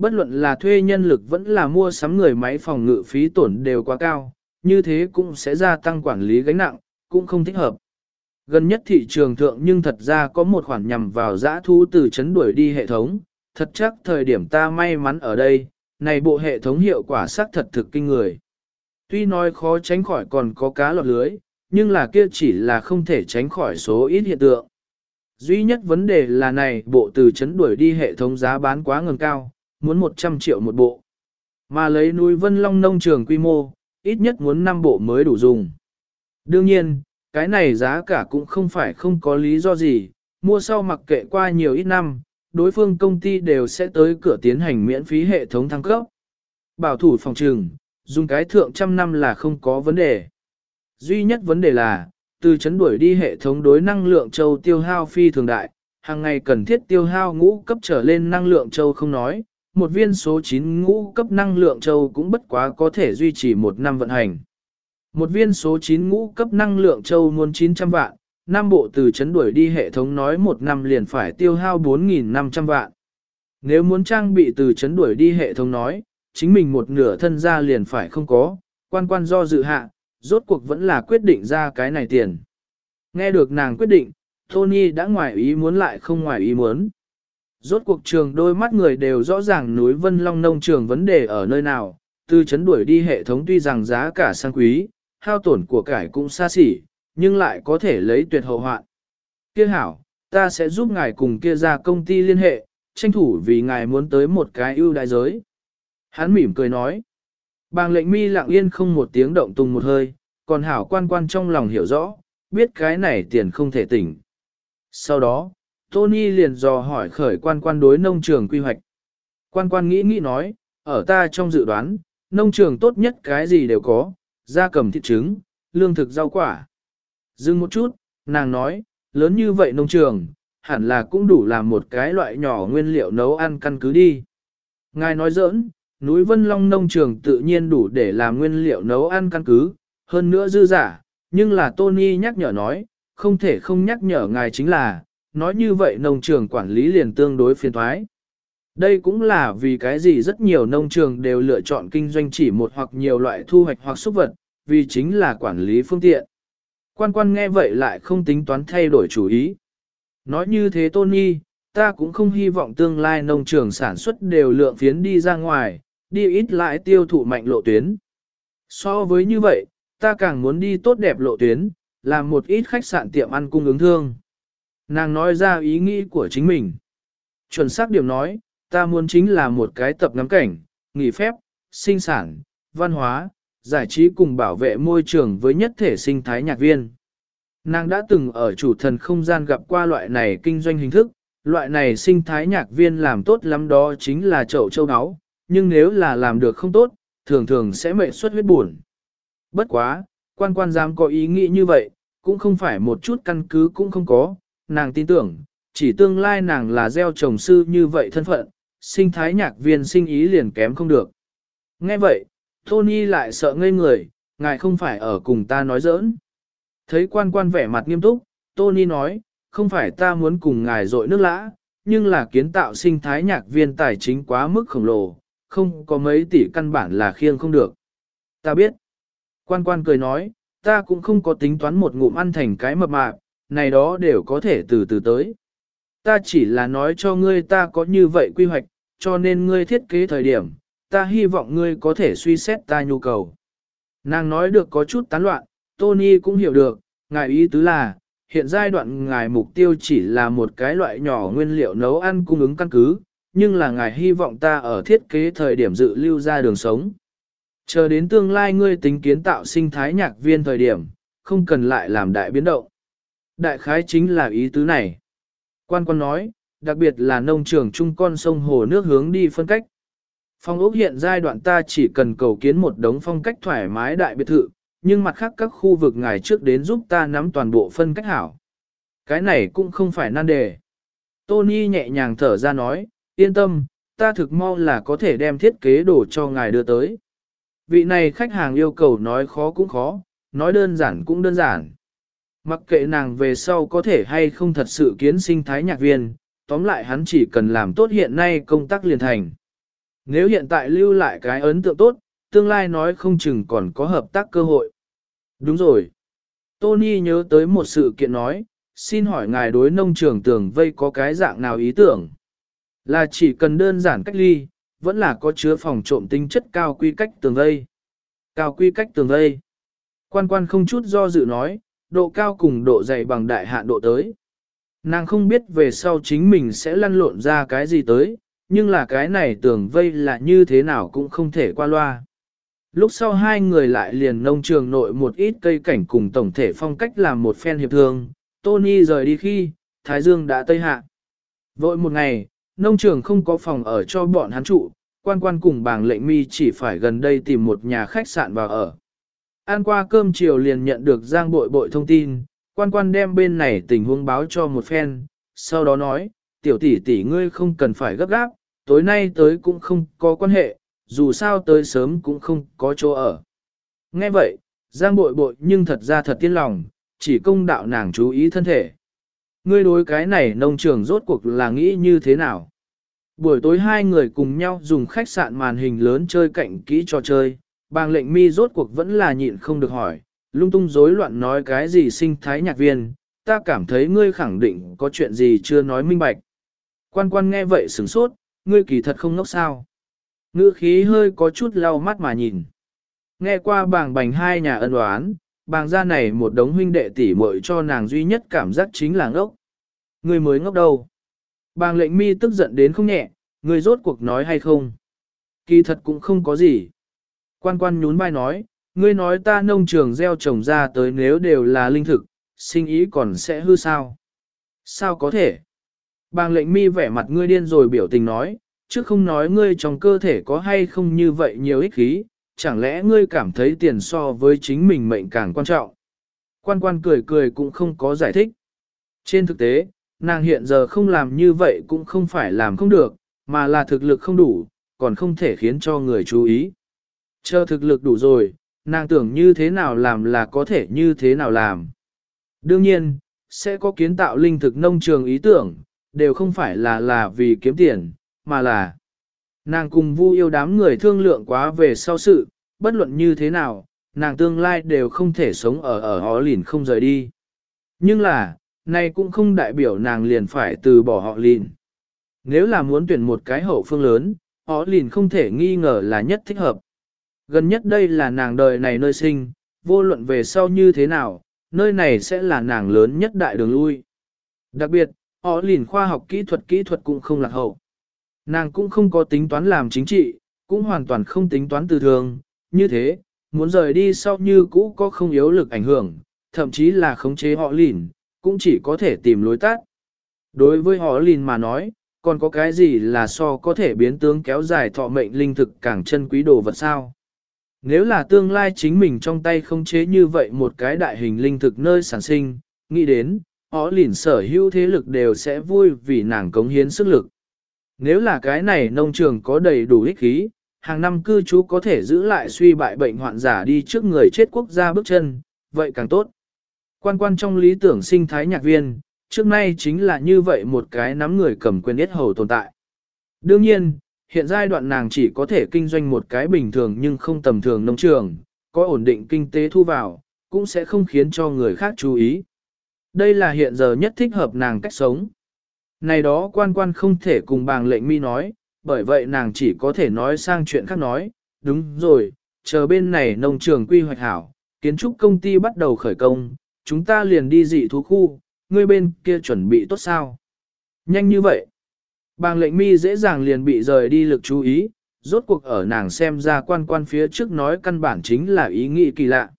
S1: Bất luận là thuê nhân lực vẫn là mua sắm người máy phòng ngự phí tổn đều quá cao, như thế cũng sẽ gia tăng quản lý gánh nặng, cũng không thích hợp. Gần nhất thị trường thượng nhưng thật ra có một khoản nhằm vào giã thu từ chấn đuổi đi hệ thống, thật chắc thời điểm ta may mắn ở đây, này bộ hệ thống hiệu quả xác thật thực kinh người. Tuy nói khó tránh khỏi còn có cá lọt lưới, nhưng là kia chỉ là không thể tránh khỏi số ít hiện tượng. Duy nhất vấn đề là này bộ từ chấn đuổi đi hệ thống giá bán quá ngừng cao, muốn 100 triệu một bộ. Mà lấy núi Vân Long nông trường quy mô, ít nhất muốn 5 bộ mới đủ dùng. Đương nhiên, cái này giá cả cũng không phải không có lý do gì, mua sau mặc kệ qua nhiều ít năm, đối phương công ty đều sẽ tới cửa tiến hành miễn phí hệ thống thăng cấp. Bảo thủ phòng trừng, dùng cái thượng trăm năm là không có vấn đề. Duy nhất vấn đề là, từ chấn đuổi đi hệ thống đối năng lượng châu tiêu hao phi thường đại, hàng ngày cần thiết tiêu hao ngũ cấp trở lên năng lượng châu không nói, một viên số 9 ngũ cấp năng lượng châu cũng bất quá có thể duy trì một năm vận hành. Một viên số 9 ngũ cấp năng lượng châu muốn 900 vạn, năm bộ từ chấn đuổi đi hệ thống nói một năm liền phải tiêu hao 4.500 vạn. Nếu muốn trang bị từ chấn đuổi đi hệ thống nói, chính mình một nửa thân ra liền phải không có, quan quan do dự hạ, rốt cuộc vẫn là quyết định ra cái này tiền. Nghe được nàng quyết định, Tony đã ngoài ý muốn lại không ngoài ý muốn. Rốt cuộc trường đôi mắt người đều rõ ràng núi Vân Long nông trường vấn đề ở nơi nào, từ chấn đuổi đi hệ thống tuy rằng giá cả sang quý, hao tổn của cải cũng xa xỉ, nhưng lại có thể lấy tuyệt hậu hoạn. Kia hảo, ta sẽ giúp ngài cùng kia ra công ty liên hệ, tranh thủ vì ngài muốn tới một cái ưu đại giới. Hắn mỉm cười nói. Bàng lệnh mi lặng yên không một tiếng động tung một hơi, còn hảo quan quan trong lòng hiểu rõ, biết cái này tiền không thể tỉnh. Sau đó, Tony liền dò hỏi khởi quan quan đối nông trường quy hoạch. Quan quan nghĩ nghĩ nói, ở ta trong dự đoán, nông trường tốt nhất cái gì đều có, da cầm thịt trứng, lương thực rau quả. Dừng một chút, nàng nói, lớn như vậy nông trường, hẳn là cũng đủ làm một cái loại nhỏ nguyên liệu nấu ăn căn cứ đi. Ngài nói giỡn, núi Vân Long nông trường tự nhiên đủ để làm nguyên liệu nấu ăn căn cứ, hơn nữa dư giả, nhưng là Tony nhắc nhở nói, không thể không nhắc nhở ngài chính là, nói như vậy nông trường quản lý liền tương đối phiền thoái. Đây cũng là vì cái gì rất nhiều nông trường đều lựa chọn kinh doanh chỉ một hoặc nhiều loại thu hoạch hoặc xúc vật, vì chính là quản lý phương tiện. Quan quan nghe vậy lại không tính toán thay đổi chủ ý. Nói như thế Tony, ta cũng không hy vọng tương lai nông trường sản xuất đều lượng phiến đi ra ngoài, đi ít lại tiêu thụ mạnh lộ tuyến. So với như vậy, ta càng muốn đi tốt đẹp lộ tuyến, làm một ít khách sạn tiệm ăn cung ứng thương. Nàng nói ra ý nghĩ của chính mình. Chuẩn xác điểm nói, ta muốn chính là một cái tập ngắm cảnh, nghỉ phép, sinh sản, văn hóa, giải trí cùng bảo vệ môi trường với nhất thể sinh thái nhạc viên. Nàng đã từng ở chủ thần không gian gặp qua loại này kinh doanh hình thức, loại này sinh thái nhạc viên làm tốt lắm đó chính là chậu châu áo, nhưng nếu là làm được không tốt, thường thường sẽ mệt xuất huyết buồn. Bất quá, quan quan dám có ý nghĩ như vậy, cũng không phải một chút căn cứ cũng không có, nàng tin tưởng, chỉ tương lai nàng là gieo trồng sư như vậy thân phận, sinh thái nhạc viên sinh ý liền kém không được. Nghe vậy, Tony lại sợ ngây người, ngài không phải ở cùng ta nói giỡn. Thấy quan quan vẻ mặt nghiêm túc, Tony nói, không phải ta muốn cùng ngài dội nước lã, nhưng là kiến tạo sinh thái nhạc viên tài chính quá mức khổng lồ, không có mấy tỷ căn bản là khiêng không được. Ta biết. Quan quan cười nói, ta cũng không có tính toán một ngụm ăn thành cái mập mạp, này đó đều có thể từ từ tới. Ta chỉ là nói cho ngươi ta có như vậy quy hoạch, cho nên ngươi thiết kế thời điểm, ta hy vọng ngươi có thể suy xét ta nhu cầu. Nàng nói được có chút tán loạn, Tony cũng hiểu được, ngài ý tứ là, hiện giai đoạn ngài mục tiêu chỉ là một cái loại nhỏ nguyên liệu nấu ăn cung ứng căn cứ, nhưng là ngài hy vọng ta ở thiết kế thời điểm dự lưu ra đường sống. Chờ đến tương lai ngươi tính kiến tạo sinh thái nhạc viên thời điểm, không cần lại làm đại biến động. Đại khái chính là ý tứ này. Quan quan nói, đặc biệt là nông trường trung con sông hồ nước hướng đi phân cách. Phong ốc hiện giai đoạn ta chỉ cần cầu kiến một đống phong cách thoải mái đại biệt thự, nhưng mặt khác các khu vực ngài trước đến giúp ta nắm toàn bộ phân cách hảo. Cái này cũng không phải nan đề. Tony nhẹ nhàng thở ra nói, yên tâm, ta thực mau là có thể đem thiết kế đồ cho ngài đưa tới. Vị này khách hàng yêu cầu nói khó cũng khó, nói đơn giản cũng đơn giản. Mặc kệ nàng về sau có thể hay không thật sự kiến sinh thái nhạc viên, tóm lại hắn chỉ cần làm tốt hiện nay công tác liền thành. Nếu hiện tại lưu lại cái ấn tượng tốt, tương lai nói không chừng còn có hợp tác cơ hội. Đúng rồi. Tony nhớ tới một sự kiện nói, xin hỏi ngài đối nông trường tường vây có cái dạng nào ý tưởng? Là chỉ cần đơn giản cách ly, vẫn là có chứa phòng trộm tính chất cao quy cách tường vây. Cao quy cách tường vây. Quan quan không chút do dự nói, độ cao cùng độ dày bằng đại hạn độ tới. Nàng không biết về sau chính mình sẽ lăn lộn ra cái gì tới, nhưng là cái này tưởng vây là như thế nào cũng không thể qua loa. Lúc sau hai người lại liền nông trường nội một ít cây cảnh cùng tổng thể phong cách làm một phen hiệp thương, Tony rời đi khi, Thái Dương đã tây hạ. Vội một ngày, nông trường không có phòng ở cho bọn hắn trụ, quan quan cùng bảng lệnh mi chỉ phải gần đây tìm một nhà khách sạn vào ở. Ăn qua cơm chiều liền nhận được giang bội bội thông tin, quan quan đem bên này tình huống báo cho một phen, sau đó nói, tiểu tỷ tỷ ngươi không cần phải gấp gáp, tối nay tới cũng không có quan hệ, dù sao tới sớm cũng không có chỗ ở. Nghe vậy, giang bội bội nhưng thật ra thật tiên lòng, chỉ công đạo nàng chú ý thân thể. Ngươi đối cái này nông trường rốt cuộc là nghĩ như thế nào? Buổi tối hai người cùng nhau dùng khách sạn màn hình lớn chơi cạnh kỹ trò chơi, bàng lệnh mi rốt cuộc vẫn là nhịn không được hỏi, lung tung rối loạn nói cái gì sinh thái nhạc viên, ta cảm thấy ngươi khẳng định có chuyện gì chưa nói minh bạch. Quan quan nghe vậy sửng sốt, ngươi kỳ thật không ngốc sao. Ngữ khí hơi có chút lau mắt mà nhìn. Nghe qua bàng bành hai nhà ân oán, bàng gia này một đống huynh đệ tỷ muội cho nàng duy nhất cảm giác chính là ngốc. Ngươi mới ngốc đâu. Bàng lệnh mi tức giận đến không nhẹ, ngươi rốt cuộc nói hay không. Kỳ thật cũng không có gì. Quan quan nhún vai nói, ngươi nói ta nông trường gieo trồng ra tới nếu đều là linh thực, sinh ý còn sẽ hư sao? Sao có thể? Bàng lệnh mi vẻ mặt ngươi điên rồi biểu tình nói, chứ không nói ngươi trong cơ thể có hay không như vậy nhiều ích khí, chẳng lẽ ngươi cảm thấy tiền so với chính mình mệnh càng quan trọng? Quan quan cười cười cũng không có giải thích. Trên thực tế, nàng hiện giờ không làm như vậy cũng không phải làm không được, mà là thực lực không đủ, còn không thể khiến cho người chú ý. Chờ thực lực đủ rồi, nàng tưởng như thế nào làm là có thể như thế nào làm. Đương nhiên, sẽ có kiến tạo linh thực nông trường ý tưởng, đều không phải là là vì kiếm tiền, mà là nàng cùng vu yêu đám người thương lượng quá về sau sự, bất luận như thế nào, nàng tương lai đều không thể sống ở ở họ lìn không rời đi. Nhưng là, này cũng không đại biểu nàng liền phải từ bỏ họ lìn. Nếu là muốn tuyển một cái hậu phương lớn, họ lìn không thể nghi ngờ là nhất thích hợp. Gần nhất đây là nàng đời này nơi sinh, vô luận về sau như thế nào, nơi này sẽ là nàng lớn nhất đại đường lui. Đặc biệt, họ lìn khoa học kỹ thuật kỹ thuật cũng không lạc hậu. Nàng cũng không có tính toán làm chính trị, cũng hoàn toàn không tính toán từ thường, như thế, muốn rời đi sau như cũ có không yếu lực ảnh hưởng, thậm chí là khống chế họ lìn, cũng chỉ có thể tìm lối tắt. Đối với họ lìn mà nói, còn có cái gì là so có thể biến tướng kéo dài thọ mệnh linh thực càng chân quý đồ vật sao? Nếu là tương lai chính mình trong tay không chế như vậy một cái đại hình linh thực nơi sản sinh, nghĩ đến, họ lỉn sở hữu thế lực đều sẽ vui vì nàng cống hiến sức lực. Nếu là cái này nông trường có đầy đủ ích khí, hàng năm cư trú có thể giữ lại suy bại bệnh hoạn giả đi trước người chết quốc gia bước chân, vậy càng tốt. Quan quan trong lý tưởng sinh thái nhạc viên, trước nay chính là như vậy một cái nắm người cầm quyền yết hầu tồn tại. Đương nhiên, hiện giai đoạn nàng chỉ có thể kinh doanh một cái bình thường nhưng không tầm thường nông trường, có ổn định kinh tế thu vào, cũng sẽ không khiến cho người khác chú ý. Đây là hiện giờ nhất thích hợp nàng cách sống. Này đó quan quan không thể cùng bàng lệnh mi nói, bởi vậy nàng chỉ có thể nói sang chuyện khác nói, đúng rồi, chờ bên này nông trường quy hoạch hảo, kiến trúc công ty bắt đầu khởi công, chúng ta liền đi dị thú khu, ngươi bên kia chuẩn bị tốt sao? Nhanh như vậy. Bàng lệnh mi dễ dàng liền bị rời đi lực chú ý, rốt cuộc ở nàng xem ra quan quan phía trước nói căn bản chính là ý nghĩ kỳ lạ.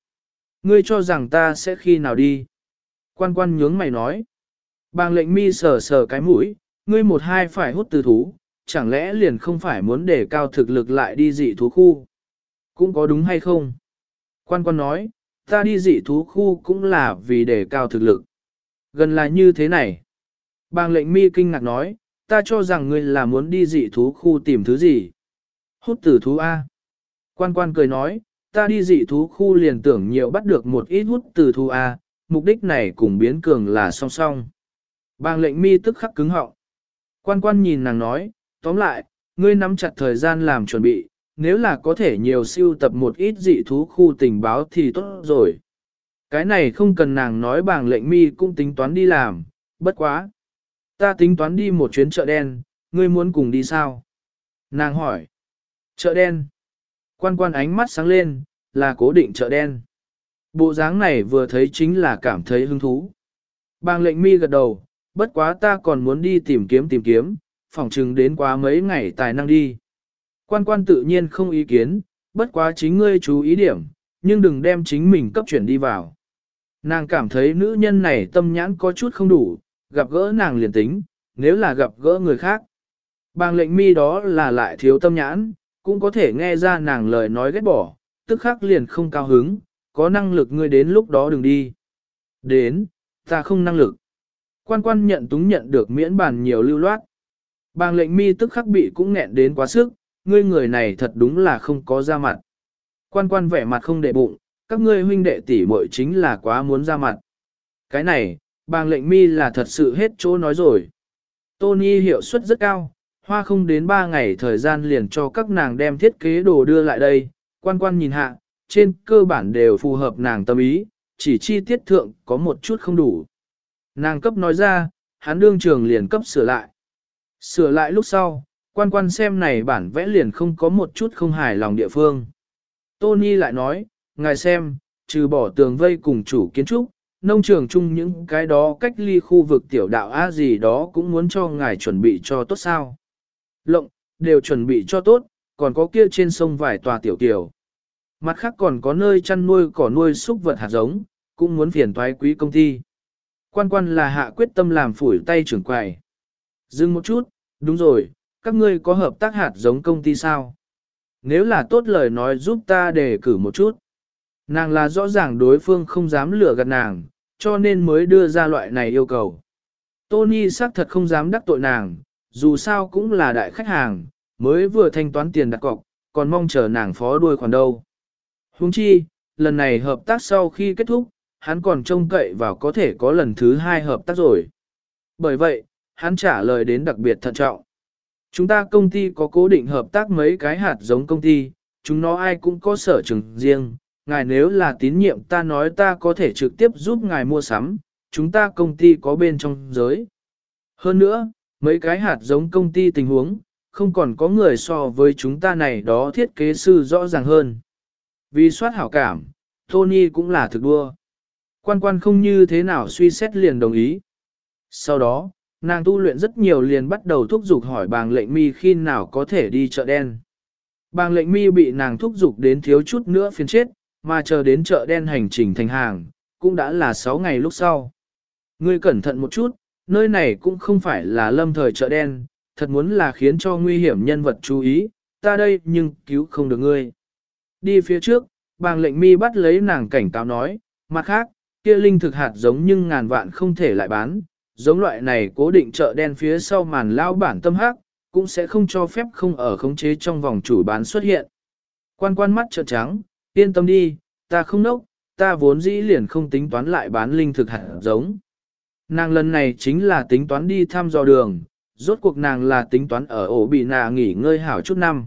S1: Ngươi cho rằng ta sẽ khi nào đi? Quan quan nhướng mày nói. Bàng lệnh mi sờ sờ cái mũi, ngươi một hai phải hút từ thú, chẳng lẽ liền không phải muốn để cao thực lực lại đi dị thú khu? Cũng có đúng hay không? Quan quan nói, ta đi dị thú khu cũng là vì để cao thực lực. Gần là như thế này. Bàng lệnh mi kinh ngạc nói, ta cho rằng ngươi là muốn đi dị thú khu tìm thứ gì. Hút tử thú A. Quan quan cười nói, ta đi dị thú khu liền tưởng nhiều bắt được một ít hút tử thú A, mục đích này cùng biến cường là song song. Bàng lệnh mi tức khắc cứng họng. Quan quan nhìn nàng nói, tóm lại, ngươi nắm chặt thời gian làm chuẩn bị, nếu là có thể nhiều siêu tập một ít dị thú khu tình báo thì tốt rồi. Cái này không cần nàng nói bàng lệnh mi cũng tính toán đi làm, bất quá. Ta tính toán đi một chuyến chợ đen, ngươi muốn cùng đi sao? Nàng hỏi. Chợ đen. Quan quan ánh mắt sáng lên, là cố định chợ đen. Bộ dáng này vừa thấy chính là cảm thấy hứng thú. Bàng lệnh mi gật đầu, bất quá ta còn muốn đi tìm kiếm tìm kiếm, phỏng chừng đến quá mấy ngày tài năng đi. Quan quan tự nhiên không ý kiến, bất quá chính ngươi chú ý điểm, nhưng đừng đem chính mình cấp chuyển đi vào. Nàng cảm thấy nữ nhân này tâm nhãn có chút không đủ, gặp gỡ nàng liền tính, nếu là gặp gỡ người khác. Bàng lệnh mi đó là lại thiếu tâm nhãn, cũng có thể nghe ra nàng lời nói ghét bỏ, tức khắc liền không cao hứng, có năng lực ngươi đến lúc đó đừng đi. Đến, ta không năng lực. Quan quan nhận túng nhận được miễn bàn nhiều lưu loát. Bàng lệnh mi tức khắc bị cũng nghẹn đến quá sức, ngươi người này thật đúng là không có ra mặt. Quan quan vẻ mặt không để bụng, các ngươi huynh đệ tỷ muội chính là quá muốn ra mặt. Cái này, bàng lệnh mi là thật sự hết chỗ nói rồi. Tony hiệu suất rất cao, hoa không đến 3 ngày thời gian liền cho các nàng đem thiết kế đồ đưa lại đây, quan quan nhìn hạ, trên cơ bản đều phù hợp nàng tâm ý, chỉ chi tiết thượng có một chút không đủ. Nàng cấp nói ra, hắn đương trường liền cấp sửa lại. Sửa lại lúc sau, quan quan xem này bản vẽ liền không có một chút không hài lòng địa phương. Tony lại nói, ngài xem, trừ bỏ tường vây cùng chủ kiến trúc, nông trường chung những cái đó cách ly khu vực tiểu đạo a gì đó cũng muốn cho ngài chuẩn bị cho tốt sao. Lộng, đều chuẩn bị cho tốt, còn có kia trên sông vài tòa tiểu tiểu. Mặt khác còn có nơi chăn nuôi cỏ nuôi súc vật hạt giống, cũng muốn phiền toái quý công ty. Quan quan là hạ quyết tâm làm phủi tay trưởng quầy. Dừng một chút, đúng rồi, các ngươi có hợp tác hạt giống công ty sao? Nếu là tốt lời nói giúp ta đề cử một chút. Nàng là rõ ràng đối phương không dám lừa gạt nàng, cho nên mới đưa ra loại này yêu cầu. Tony xác thật không dám đắc tội nàng, dù sao cũng là đại khách hàng, mới vừa thanh toán tiền đặt cọc, còn mong chờ nàng phó đuôi khoản đâu. Huống chi, lần này hợp tác sau khi kết thúc, hắn còn trông cậy vào có thể có lần thứ hai hợp tác rồi. Bởi vậy, hắn trả lời đến đặc biệt thận trọng. Chúng ta công ty có cố định hợp tác mấy cái hạt giống công ty, chúng nó ai cũng có sở trường riêng, ngài nếu là tín nhiệm ta nói ta có thể trực tiếp giúp ngài mua sắm, chúng ta công ty có bên trong giới. Hơn nữa, mấy cái hạt giống công ty tình huống, không còn có người so với chúng ta này đó thiết kế sư rõ ràng hơn. Vì soát hảo cảm, Tony cũng là thực đua. Quan quan không như thế nào suy xét liền đồng ý. Sau đó, nàng tu luyện rất nhiều liền bắt đầu thúc giục hỏi bàng lệnh mi khi nào có thể đi chợ đen. Bàng lệnh mi bị nàng thúc giục đến thiếu chút nữa phiền chết, mà chờ đến chợ đen hành trình thành hàng, cũng đã là 6 ngày lúc sau. Ngươi cẩn thận một chút, nơi này cũng không phải là lâm thời chợ đen, thật muốn là khiến cho nguy hiểm nhân vật chú ý, ta đây nhưng cứu không được ngươi. Đi phía trước, bàng lệnh mi bắt lấy nàng cảnh cáo nói, mặt khác, kia linh thực hạt giống nhưng ngàn vạn không thể lại bán, giống loại này cố định chợ đen phía sau màn lao bản tâm hắc, cũng sẽ không cho phép không ở khống chế trong vòng chủ bán xuất hiện. Quan quan mắt trợn trắng, yên tâm đi, ta không nốc, ta vốn dĩ liền không tính toán lại bán linh thực hạt giống. Nàng lần này chính là tính toán đi thăm dò đường, rốt cuộc nàng là tính toán ở ổ bị nà nghỉ ngơi hảo chút năm.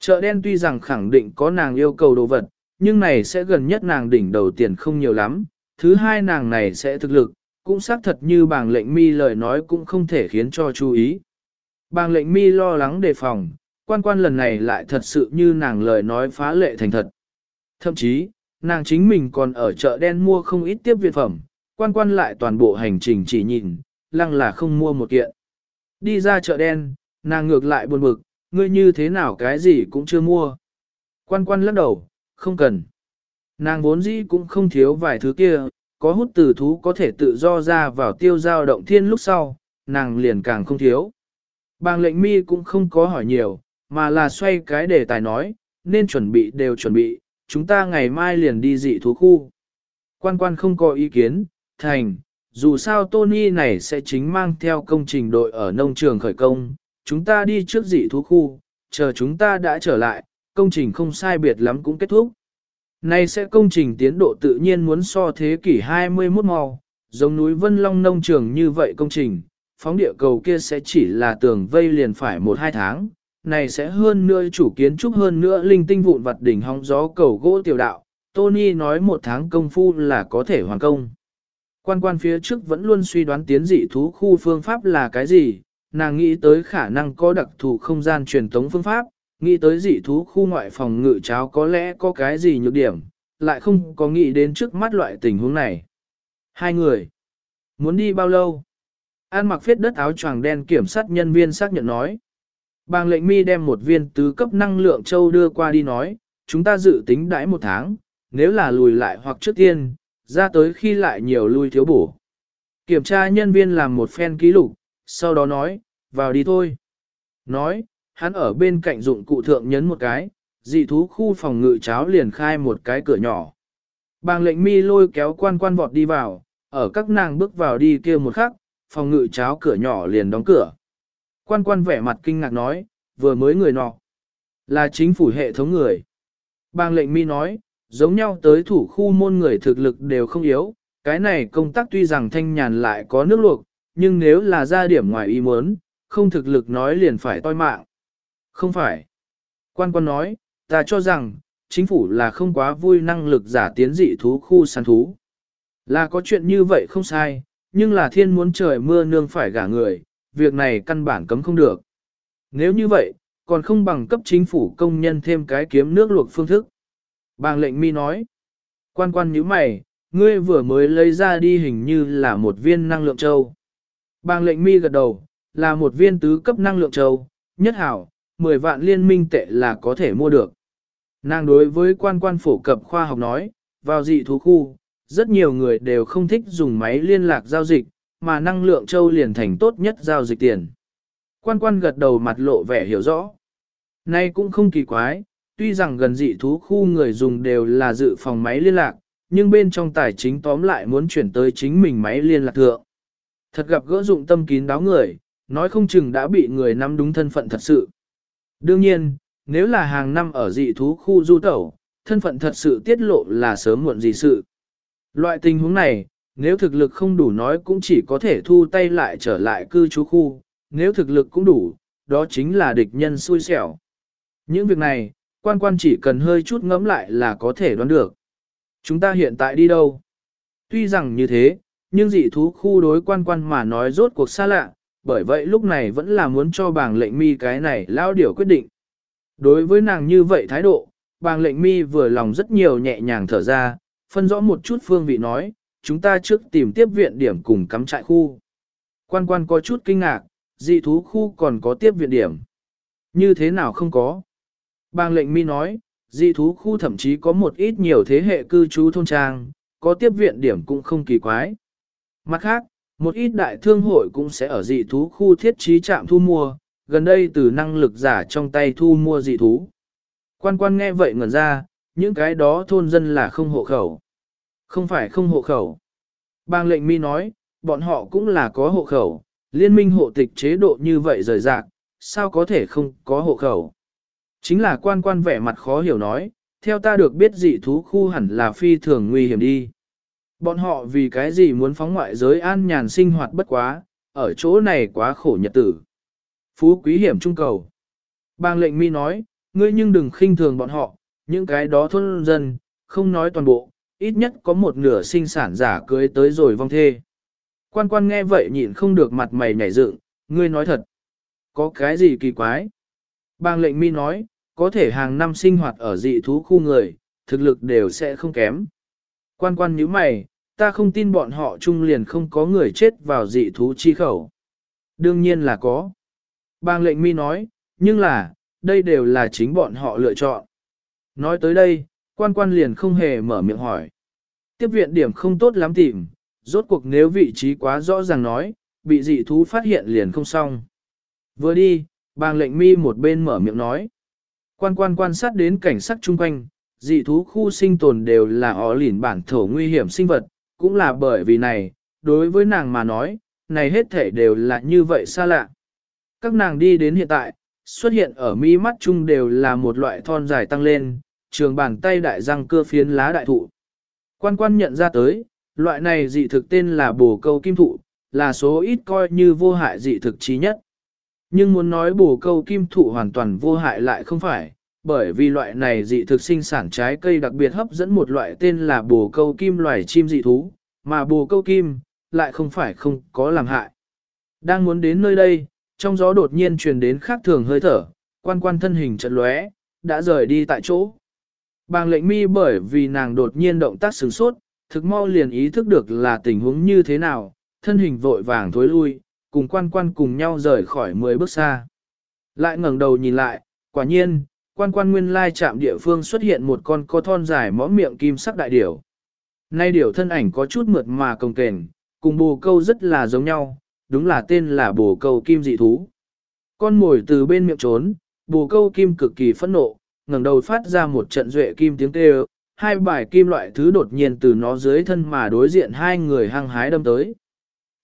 S1: Chợ đen tuy rằng khẳng định có nàng yêu cầu đồ vật, nhưng này sẽ gần nhất nàng đỉnh đầu tiền không nhiều lắm, thứ hai nàng này sẽ thực lực, cũng xác thật như bàng lệnh mi lời nói cũng không thể khiến cho chú ý. Bàng lệnh mi lo lắng đề phòng, quan quan lần này lại thật sự như nàng lời nói phá lệ thành thật. Thậm chí, nàng chính mình còn ở chợ đen mua không ít tiếp viện phẩm, quan quan lại toàn bộ hành trình chỉ nhìn, lăng là không mua một kiện. Đi ra chợ đen, nàng ngược lại buồn bực, ngươi như thế nào cái gì cũng chưa mua. Quan quan lắc đầu, không cần. Nàng vốn dĩ cũng không thiếu vài thứ kia, có hút từ thú có thể tự do ra vào tiêu giao động thiên lúc sau, nàng liền càng không thiếu. Bàng lệnh mi cũng không có hỏi nhiều, mà là xoay cái đề tài nói, nên chuẩn bị đều chuẩn bị, chúng ta ngày mai liền đi dị thú khu. Quan quan không có ý kiến, thành, dù sao Tony này sẽ chính mang theo công trình đội ở nông trường khởi công, chúng ta đi trước dị thú khu, chờ chúng ta đã trở lại, công trình không sai biệt lắm cũng kết thúc. Này sẽ công trình tiến độ tự nhiên muốn so thế kỷ 21 màu, giống núi Vân Long nông trường như vậy công trình, phóng địa cầu kia sẽ chỉ là tường vây liền phải 1-2 tháng, này sẽ hơn nữa chủ kiến trúc hơn nữa linh tinh vụn vặt đỉnh hóng gió cầu gỗ tiểu đạo, Tony nói một tháng công phu là có thể hoàn công. Quan quan phía trước vẫn luôn suy đoán tiến dị thú khu phương pháp là cái gì, nàng nghĩ tới khả năng có đặc thù không gian truyền tống phương pháp, nghĩ tới dị thú khu ngoại phòng ngự cháo có lẽ có cái gì nhược điểm, lại không có nghĩ đến trước mắt loại tình huống này. Hai người, muốn đi bao lâu? An mặc phết đất áo choàng đen kiểm sát nhân viên xác nhận nói. Bàng lệnh mi đem một viên tứ cấp năng lượng châu đưa qua đi nói, chúng ta dự tính đãi một tháng, nếu là lùi lại hoặc trước tiên, ra tới khi lại nhiều lui thiếu bổ. Kiểm tra nhân viên làm một phen ký lục, sau đó nói, vào đi thôi. Nói, hắn ở bên cạnh dụng cụ thượng nhấn một cái, dị thú khu phòng ngự cháo liền khai một cái cửa nhỏ. Bàng lệnh mi lôi kéo quan quan vọt đi vào, ở các nàng bước vào đi kia một khắc, phòng ngự cháo cửa nhỏ liền đóng cửa. Quan quan vẻ mặt kinh ngạc nói, vừa mới người nọ. Là chính phủ hệ thống người. Bang lệnh mi nói, giống nhau tới thủ khu môn người thực lực đều không yếu, cái này công tác tuy rằng thanh nhàn lại có nước luộc, nhưng nếu là ra điểm ngoài ý muốn, không thực lực nói liền phải toi mạng. Không phải. Quan quan nói, ta cho rằng, chính phủ là không quá vui năng lực giả tiến dị thú khu săn thú. Là có chuyện như vậy không sai, nhưng là thiên muốn trời mưa nương phải gả người, việc này căn bản cấm không được. Nếu như vậy, còn không bằng cấp chính phủ công nhân thêm cái kiếm nước luộc phương thức. Bàng lệnh mi nói, quan quan như mày, ngươi vừa mới lấy ra đi hình như là một viên năng lượng châu. Bàng lệnh mi gật đầu, là một viên tứ cấp năng lượng châu, nhất hảo, 10 vạn liên minh tệ là có thể mua được. Nàng đối với quan quan phổ cập khoa học nói, vào dị thú khu, rất nhiều người đều không thích dùng máy liên lạc giao dịch, mà năng lượng châu liền thành tốt nhất giao dịch tiền. Quan quan gật đầu mặt lộ vẻ hiểu rõ. Nay cũng không kỳ quái, tuy rằng gần dị thú khu người dùng đều là dự phòng máy liên lạc, nhưng bên trong tài chính tóm lại muốn chuyển tới chính mình máy liên lạc thượng. Thật gặp gỡ dụng tâm kín đáo người, nói không chừng đã bị người nắm đúng thân phận thật sự. Đương nhiên, nếu là hàng năm ở dị thú khu du tẩu, thân phận thật sự tiết lộ là sớm muộn gì sự. Loại tình huống này, nếu thực lực không đủ nói cũng chỉ có thể thu tay lại trở lại cư trú khu, nếu thực lực cũng đủ, đó chính là địch nhân xui xẻo. Những việc này, quan quan chỉ cần hơi chút ngẫm lại là có thể đoán được. Chúng ta hiện tại đi đâu? Tuy rằng như thế, nhưng dị thú khu đối quan quan mà nói rốt cuộc xa lạ, bởi vậy lúc này vẫn là muốn cho bảng lệnh mi cái này lao điều quyết định. Đối với nàng như vậy thái độ, bàng lệnh mi vừa lòng rất nhiều nhẹ nhàng thở ra, phân rõ một chút phương vị nói, chúng ta trước tìm tiếp viện điểm cùng cắm trại khu. Quan quan có chút kinh ngạc, dị thú khu còn có tiếp viện điểm. Như thế nào không có? Bang lệnh mi nói, dị thú khu thậm chí có một ít nhiều thế hệ cư trú thôn trang, có tiếp viện điểm cũng không kỳ quái. Mặt khác, một ít đại thương hội cũng sẽ ở dị thú khu thiết trí trạm thu mua, gần đây từ năng lực giả trong tay thu mua dị thú. Quan quan nghe vậy ngẩn ra, những cái đó thôn dân là không hộ khẩu. Không phải không hộ khẩu. Bang lệnh mi nói, bọn họ cũng là có hộ khẩu, liên minh hộ tịch chế độ như vậy rời rạc, sao có thể không có hộ khẩu. Chính là quan quan vẻ mặt khó hiểu nói, theo ta được biết dị thú khu hẳn là phi thường nguy hiểm đi. Bọn họ vì cái gì muốn phóng ngoại giới an nhàn sinh hoạt bất quá, ở chỗ này quá khổ nhật tử. Phú quý hiểm trung cầu. Bang lệnh mi nói, ngươi nhưng đừng khinh thường bọn họ, những cái đó thôn dân, không nói toàn bộ, ít nhất có một nửa sinh sản giả cưới tới rồi vong thê. Quan quan nghe vậy nhịn không được mặt mày nhảy dựng, ngươi nói thật. Có cái gì kỳ quái? Bang lệnh mi nói, có thể hàng năm sinh hoạt ở dị thú khu người, thực lực đều sẽ không kém. Quan quan nhíu mày, ta không tin bọn họ chung liền không có người chết vào dị thú chi khẩu. Đương nhiên là có. Bang lệnh mi nói, nhưng là, đây đều là chính bọn họ lựa chọn. Nói tới đây, quan quan liền không hề mở miệng hỏi. Tiếp viện điểm không tốt lắm tìm, rốt cuộc nếu vị trí quá rõ ràng nói, bị dị thú phát hiện liền không xong. Vừa đi, bang lệnh mi một bên mở miệng nói. Quan quan quan sát đến cảnh sắc chung quanh, dị thú khu sinh tồn đều là ó lỉn bản thổ nguy hiểm sinh vật, cũng là bởi vì này, đối với nàng mà nói, này hết thể đều là như vậy xa lạ. Các nàng đi đến hiện tại, xuất hiện ở mi mắt chung đều là một loại thon dài tăng lên, trường bàn tay đại răng cưa phiến lá đại thụ. Quan quan nhận ra tới, loại này dị thực tên là bồ câu kim thụ, là số ít coi như vô hại dị thực trí nhất. Nhưng muốn nói bồ câu kim thụ hoàn toàn vô hại lại không phải, bởi vì loại này dị thực sinh sản trái cây đặc biệt hấp dẫn một loại tên là bồ câu kim loài chim dị thú, mà bồ câu kim lại không phải không có làm hại. Đang muốn đến nơi đây, trong gió đột nhiên truyền đến khác thường hơi thở, quan quan thân hình chợt lóe, đã rời đi tại chỗ. Bàng lệnh mi bởi vì nàng đột nhiên động tác sửng sốt, thực mau liền ý thức được là tình huống như thế nào, thân hình vội vàng thối lui, cùng quan quan cùng nhau rời khỏi mười bước xa. Lại ngẩng đầu nhìn lại, quả nhiên, quan quan nguyên lai chạm địa phương xuất hiện một con co thon dài mõ miệng kim sắc đại điểu. Nay điểu thân ảnh có chút mượt mà công kềnh, cùng bồ câu rất là giống nhau, đúng là tên là bồ câu kim dị thú. Con mồi từ bên miệng trốn, bồ câu kim cực kỳ phẫn nộ, ngẩng đầu phát ra một trận duệ kim tiếng kêu, hai bài kim loại thứ đột nhiên từ nó dưới thân mà đối diện hai người hăng hái đâm tới.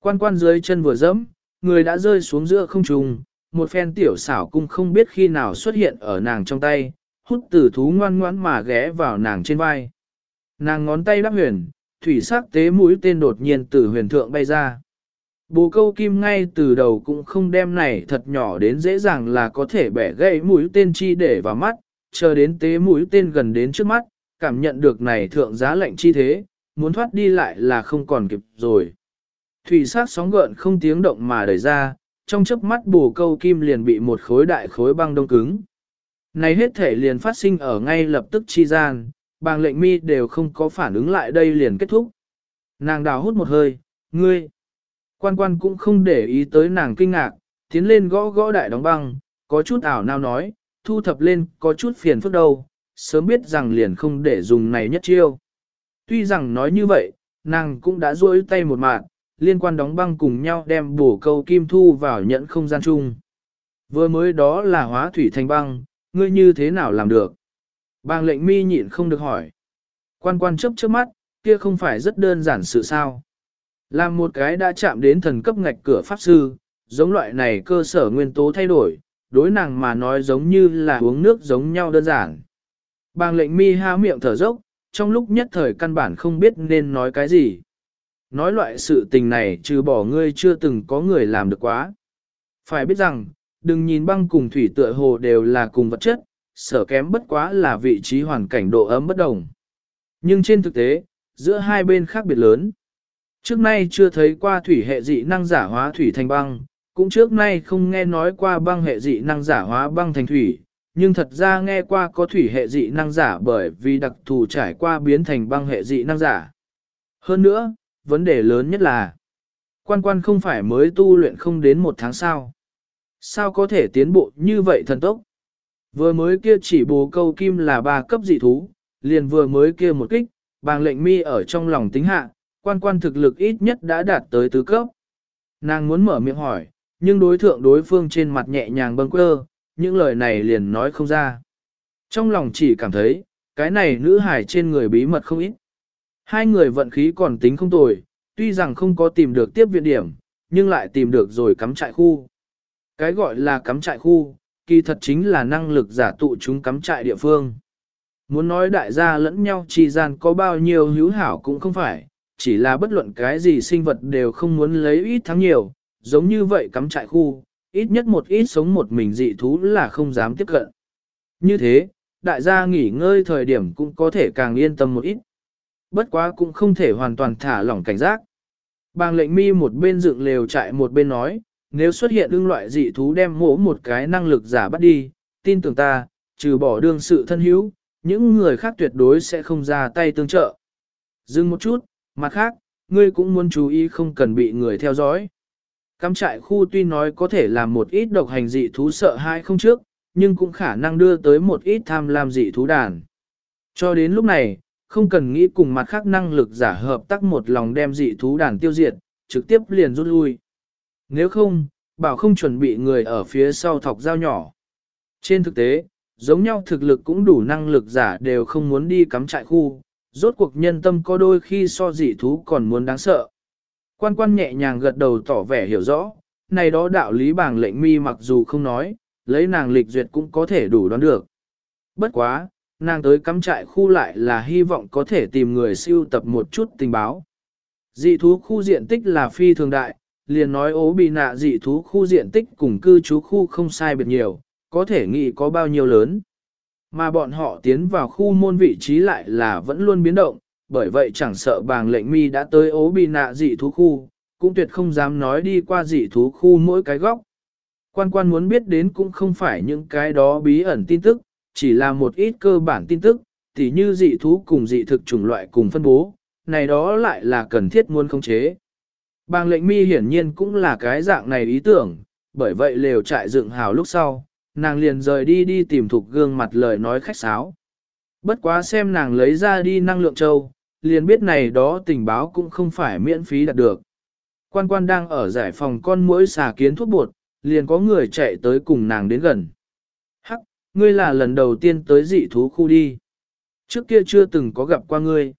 S1: Quan quan dưới chân vừa dẫm, người đã rơi xuống giữa không trung, một phen tiểu xảo cung không biết khi nào xuất hiện ở nàng trong tay, hút tử thú ngoan ngoãn mà ghé vào nàng trên vai. Nàng ngón tay đắp huyền, thủy sắc tế mũi tên đột nhiên từ huyền thượng bay ra. Bồ câu kim ngay từ đầu cũng không đem này thật nhỏ đến dễ dàng là có thể bẻ gãy mũi tên chi để vào mắt, chờ đến tế mũi tên gần đến trước mắt, cảm nhận được này thượng giá lệnh chi thế, muốn thoát đi lại là không còn kịp rồi. Thủy sát sóng gợn không tiếng động mà đẩy ra, trong chớp mắt bù câu kim liền bị một khối đại khối băng đông cứng. Này hết thể liền phát sinh ở ngay lập tức chi gian, bàng lệnh mi đều không có phản ứng lại đây liền kết thúc. Nàng đào hút một hơi, ngươi. Quan quan cũng không để ý tới nàng kinh ngạc, tiến lên gõ gõ đại đóng băng, có chút ảo nào nói, thu thập lên có chút phiền phức đâu, sớm biết rằng liền không để dùng này nhất chiêu. Tuy rằng nói như vậy, nàng cũng đã duỗi tay một mạng, liên quan đóng băng cùng nhau đem bổ câu kim thu vào nhẫn không gian chung. Vừa mới đó là hóa thủy thành băng, ngươi như thế nào làm được? Bang lệnh mi nhịn không được hỏi. Quan quan chấp trước mắt, kia không phải rất đơn giản sự sao. Làm một cái đã chạm đến thần cấp ngạch cửa pháp sư, giống loại này cơ sở nguyên tố thay đổi, đối nàng mà nói giống như là uống nước giống nhau đơn giản. Bàng lệnh mi há miệng thở dốc, trong lúc nhất thời căn bản không biết nên nói cái gì. Nói loại sự tình này trừ bỏ ngươi chưa từng có người làm được quá. Phải biết rằng, đừng nhìn băng cùng thủy tựa hồ đều là cùng vật chất, sở kém bất quá là vị trí hoàn cảnh độ ấm bất đồng. Nhưng trên thực tế, giữa hai bên khác biệt lớn. Trước nay chưa thấy qua thủy hệ dị năng giả hóa thủy thành băng, cũng trước nay không nghe nói qua băng hệ dị năng giả hóa băng thành thủy, nhưng thật ra nghe qua có thủy hệ dị năng giả bởi vì đặc thù trải qua biến thành băng hệ dị năng giả. Hơn nữa, vấn đề lớn nhất là, quan quan không phải mới tu luyện không đến một tháng sao. Sao có thể tiến bộ như vậy thần tốc? Vừa mới kia chỉ bồ câu kim là ba cấp dị thú, liền vừa mới kia một kích, bàng lệnh mi ở trong lòng tính hạ, quan quan thực lực ít nhất đã đạt tới tứ cấp. Nàng muốn mở miệng hỏi, nhưng đối thượng đối phương trên mặt nhẹ nhàng bâng quơ, những lời này liền nói không ra. Trong lòng chỉ cảm thấy, cái này nữ hải trên người bí mật không ít. Hai người vận khí còn tính không tồi, tuy rằng không có tìm được tiếp viện điểm, nhưng lại tìm được rồi cắm trại khu. Cái gọi là cắm trại khu, kỳ thật chính là năng lực giả tụ chúng cắm trại địa phương. Muốn nói đại gia lẫn nhau chi gian có bao nhiêu hữu hảo cũng không phải, chỉ là bất luận cái gì sinh vật đều không muốn lấy ít thắng nhiều, giống như vậy cắm trại khu, ít nhất một ít sống một mình dị thú là không dám tiếp cận. Như thế, đại gia nghỉ ngơi thời điểm cũng có thể càng yên tâm một ít. Bất quá cũng không thể hoàn toàn thả lỏng cảnh giác. Bàng lệnh mi một bên dựng lều trại một bên nói, nếu xuất hiện ưng loại dị thú đem mổ một cái năng lực giả bắt đi, tin tưởng ta, trừ bỏ đương sự thân hữu, những người khác tuyệt đối sẽ không ra tay tương trợ. Dừng một chút, mặt khác, ngươi cũng muốn chú ý không cần bị người theo dõi. Cắm trại khu tuy nói có thể làm một ít độc hành dị thú sợ hãi không trước, nhưng cũng khả năng đưa tới một ít tham lam dị thú đàn. Cho đến lúc này, không cần nghĩ cùng mặt khác năng lực giả hợp tác một lòng đem dị thú đàn tiêu diệt, trực tiếp liền rút lui. Nếu không, bảo không chuẩn bị người ở phía sau thọc dao nhỏ. Trên thực tế, giống nhau thực lực cũng đủ năng lực giả đều không muốn đi cắm trại khu, rốt cuộc nhân tâm có đôi khi so dị thú còn muốn đáng sợ. Quan quan nhẹ nhàng gật đầu tỏ vẻ hiểu rõ, này đó đạo lý bảng lệnh mi mặc dù không nói, lấy nàng lịch duyệt cũng có thể đủ đoán được. Bất quá, nàng tới cắm trại khu lại là hy vọng có thể tìm người siêu tập một chút tình báo. Dị thú khu diện tích là phi thường đại, liền nói ố bị nạ dị thú khu diện tích cùng cư trú khu không sai biệt nhiều, có thể nghĩ có bao nhiêu lớn. Mà bọn họ tiến vào khu môn vị trí lại là vẫn luôn biến động, bởi vậy chẳng sợ bàng lệnh mi đã tới ố bị nạ dị thú khu, cũng tuyệt không dám nói đi qua dị thú khu mỗi cái góc. Quan quan muốn biết đến cũng không phải những cái đó bí ẩn tin tức, chỉ là một ít cơ bản tin tức, tỉ như dị thú cùng dị thực chủng loại cùng phân bố, này đó lại là cần thiết muốn khống chế. Bàng lệnh mi hiển nhiên cũng là cái dạng này ý tưởng, bởi vậy lều trại dựng hào lúc sau, nàng liền rời đi đi tìm thục gương mặt lời nói khách sáo. Bất quá xem nàng lấy ra đi năng lượng châu, liền biết này đó tình báo cũng không phải miễn phí đạt được. Quan quan đang ở giải phòng con mũi xà kiến thuốc bột, liền có người chạy tới cùng nàng đến gần. Hắc, ngươi là lần đầu tiên tới dị thú khu đi. Trước kia chưa từng có gặp qua ngươi.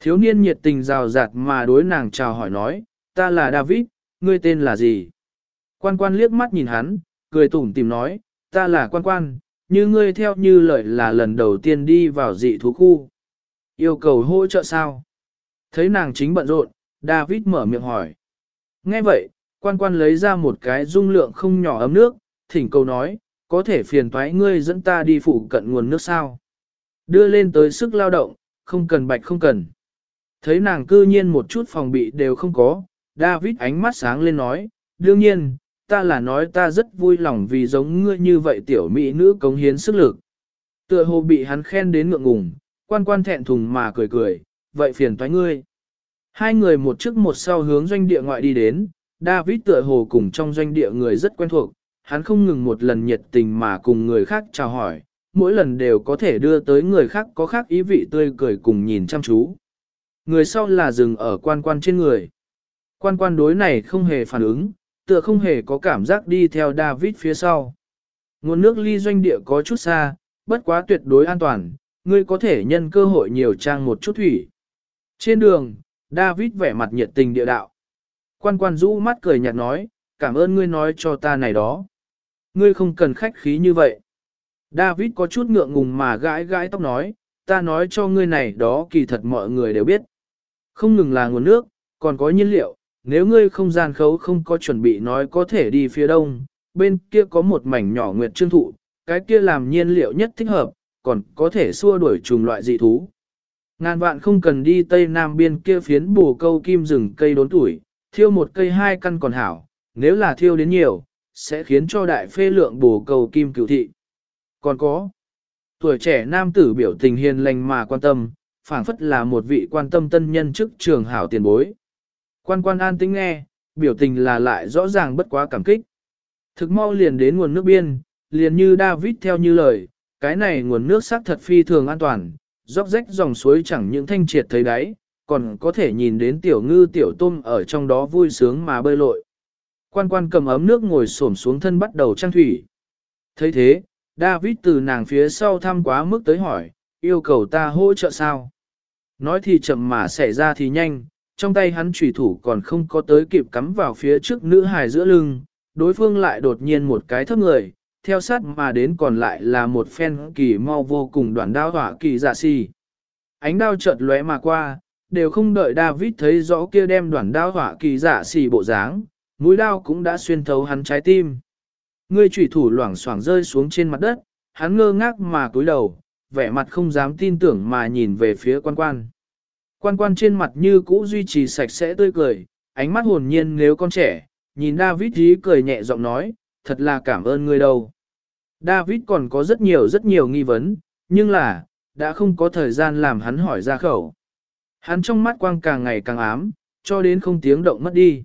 S1: Thiếu niên nhiệt tình rào rạt mà đối nàng chào hỏi nói, ta là David, ngươi tên là gì? Quan quan liếc mắt nhìn hắn, cười tủm tìm nói, ta là quan quan, như ngươi theo như lời là lần đầu tiên đi vào dị thú khu. Yêu cầu hỗ trợ sao? Thấy nàng chính bận rộn, David mở miệng hỏi. Nghe vậy, quan quan lấy ra một cái dung lượng không nhỏ ấm nước, thỉnh cầu nói, có thể phiền thoái ngươi dẫn ta đi phụ cận nguồn nước sao? Đưa lên tới sức lao động, không cần bạch không cần. Thấy nàng cư nhiên một chút phòng bị đều không có, David ánh mắt sáng lên nói, đương nhiên, ta là nói ta rất vui lòng vì giống ngươi như vậy tiểu mỹ nữ cống hiến sức lực. Tựa hồ bị hắn khen đến ngượng ngùng, quan quan thẹn thùng mà cười cười, vậy phiền toái ngươi. Hai người một trước một sau hướng doanh địa ngoại đi đến, David tựa hồ cùng trong doanh địa người rất quen thuộc, hắn không ngừng một lần nhiệt tình mà cùng người khác chào hỏi, mỗi lần đều có thể đưa tới người khác có khác ý vị tươi cười cùng nhìn chăm chú. Người sau là dừng ở quan quan trên người. Quan quan đối này không hề phản ứng, tựa không hề có cảm giác đi theo David phía sau. Nguồn nước ly doanh địa có chút xa, bất quá tuyệt đối an toàn, ngươi có thể nhân cơ hội nhiều trang một chút thủy. Trên đường, David vẻ mặt nhiệt tình địa đạo. Quan quan rũ mắt cười nhạt nói, cảm ơn ngươi nói cho ta này đó. Ngươi không cần khách khí như vậy. David có chút ngượng ngùng mà gãi gãi tóc nói, ta nói cho ngươi này đó kỳ thật mọi người đều biết. Không ngừng là nguồn nước, còn có nhiên liệu, nếu ngươi không gian khấu không có chuẩn bị nói có thể đi phía đông, bên kia có một mảnh nhỏ nguyệt trương thụ, cái kia làm nhiên liệu nhất thích hợp, còn có thể xua đuổi trùng loại dị thú. Ngàn vạn không cần đi tây nam biên kia phiến bù câu kim rừng cây đốn tuổi, thiêu một cây hai căn còn hảo, nếu là thiêu đến nhiều, sẽ khiến cho đại phê lượng bù câu kim cửu thị. Còn có, tuổi trẻ nam tử biểu tình hiền lành mà quan tâm, phảng phất là một vị quan tâm tân nhân chức trường hảo tiền bối. Quan quan an tính nghe, biểu tình là lại rõ ràng bất quá cảm kích. Thực mau liền đến nguồn nước biên, liền như David theo như lời, cái này nguồn nước xác thật phi thường an toàn, róc rách dòng suối chẳng những thanh triệt thấy đáy, còn có thể nhìn đến tiểu ngư tiểu tôm ở trong đó vui sướng mà bơi lội. Quan quan cầm ấm nước ngồi xổm xuống thân bắt đầu trang thủy. thấy thế, David từ nàng phía sau thăm quá mức tới hỏi, yêu cầu ta hỗ trợ sao? Nói thì chậm mà xảy ra thì nhanh, trong tay hắn trùy thủ còn không có tới kịp cắm vào phía trước nữ hài giữa lưng, đối phương lại đột nhiên một cái thấp người, theo sát mà đến còn lại là một phen kỳ mau vô cùng đoạn đao hỏa kỳ dạ si. Ánh đao chợt lóe mà qua, đều không đợi David thấy rõ kia đem đoạn đao hỏa kỳ dạ xì bộ dáng, mũi đao cũng đã xuyên thấu hắn trái tim. Người chủy thủ loảng xoảng rơi xuống trên mặt đất, hắn ngơ ngác mà cúi đầu, vẻ mặt không dám tin tưởng mà nhìn về phía quan quan. Quan quan trên mặt như cũ duy trì sạch sẽ tươi cười, ánh mắt hồn nhiên nếu con trẻ, nhìn David ý cười nhẹ giọng nói, thật là cảm ơn ngươi đâu. David còn có rất nhiều rất nhiều nghi vấn, nhưng là, đã không có thời gian làm hắn hỏi ra khẩu. Hắn trong mắt quang càng ngày càng ám, cho đến không tiếng động mất đi.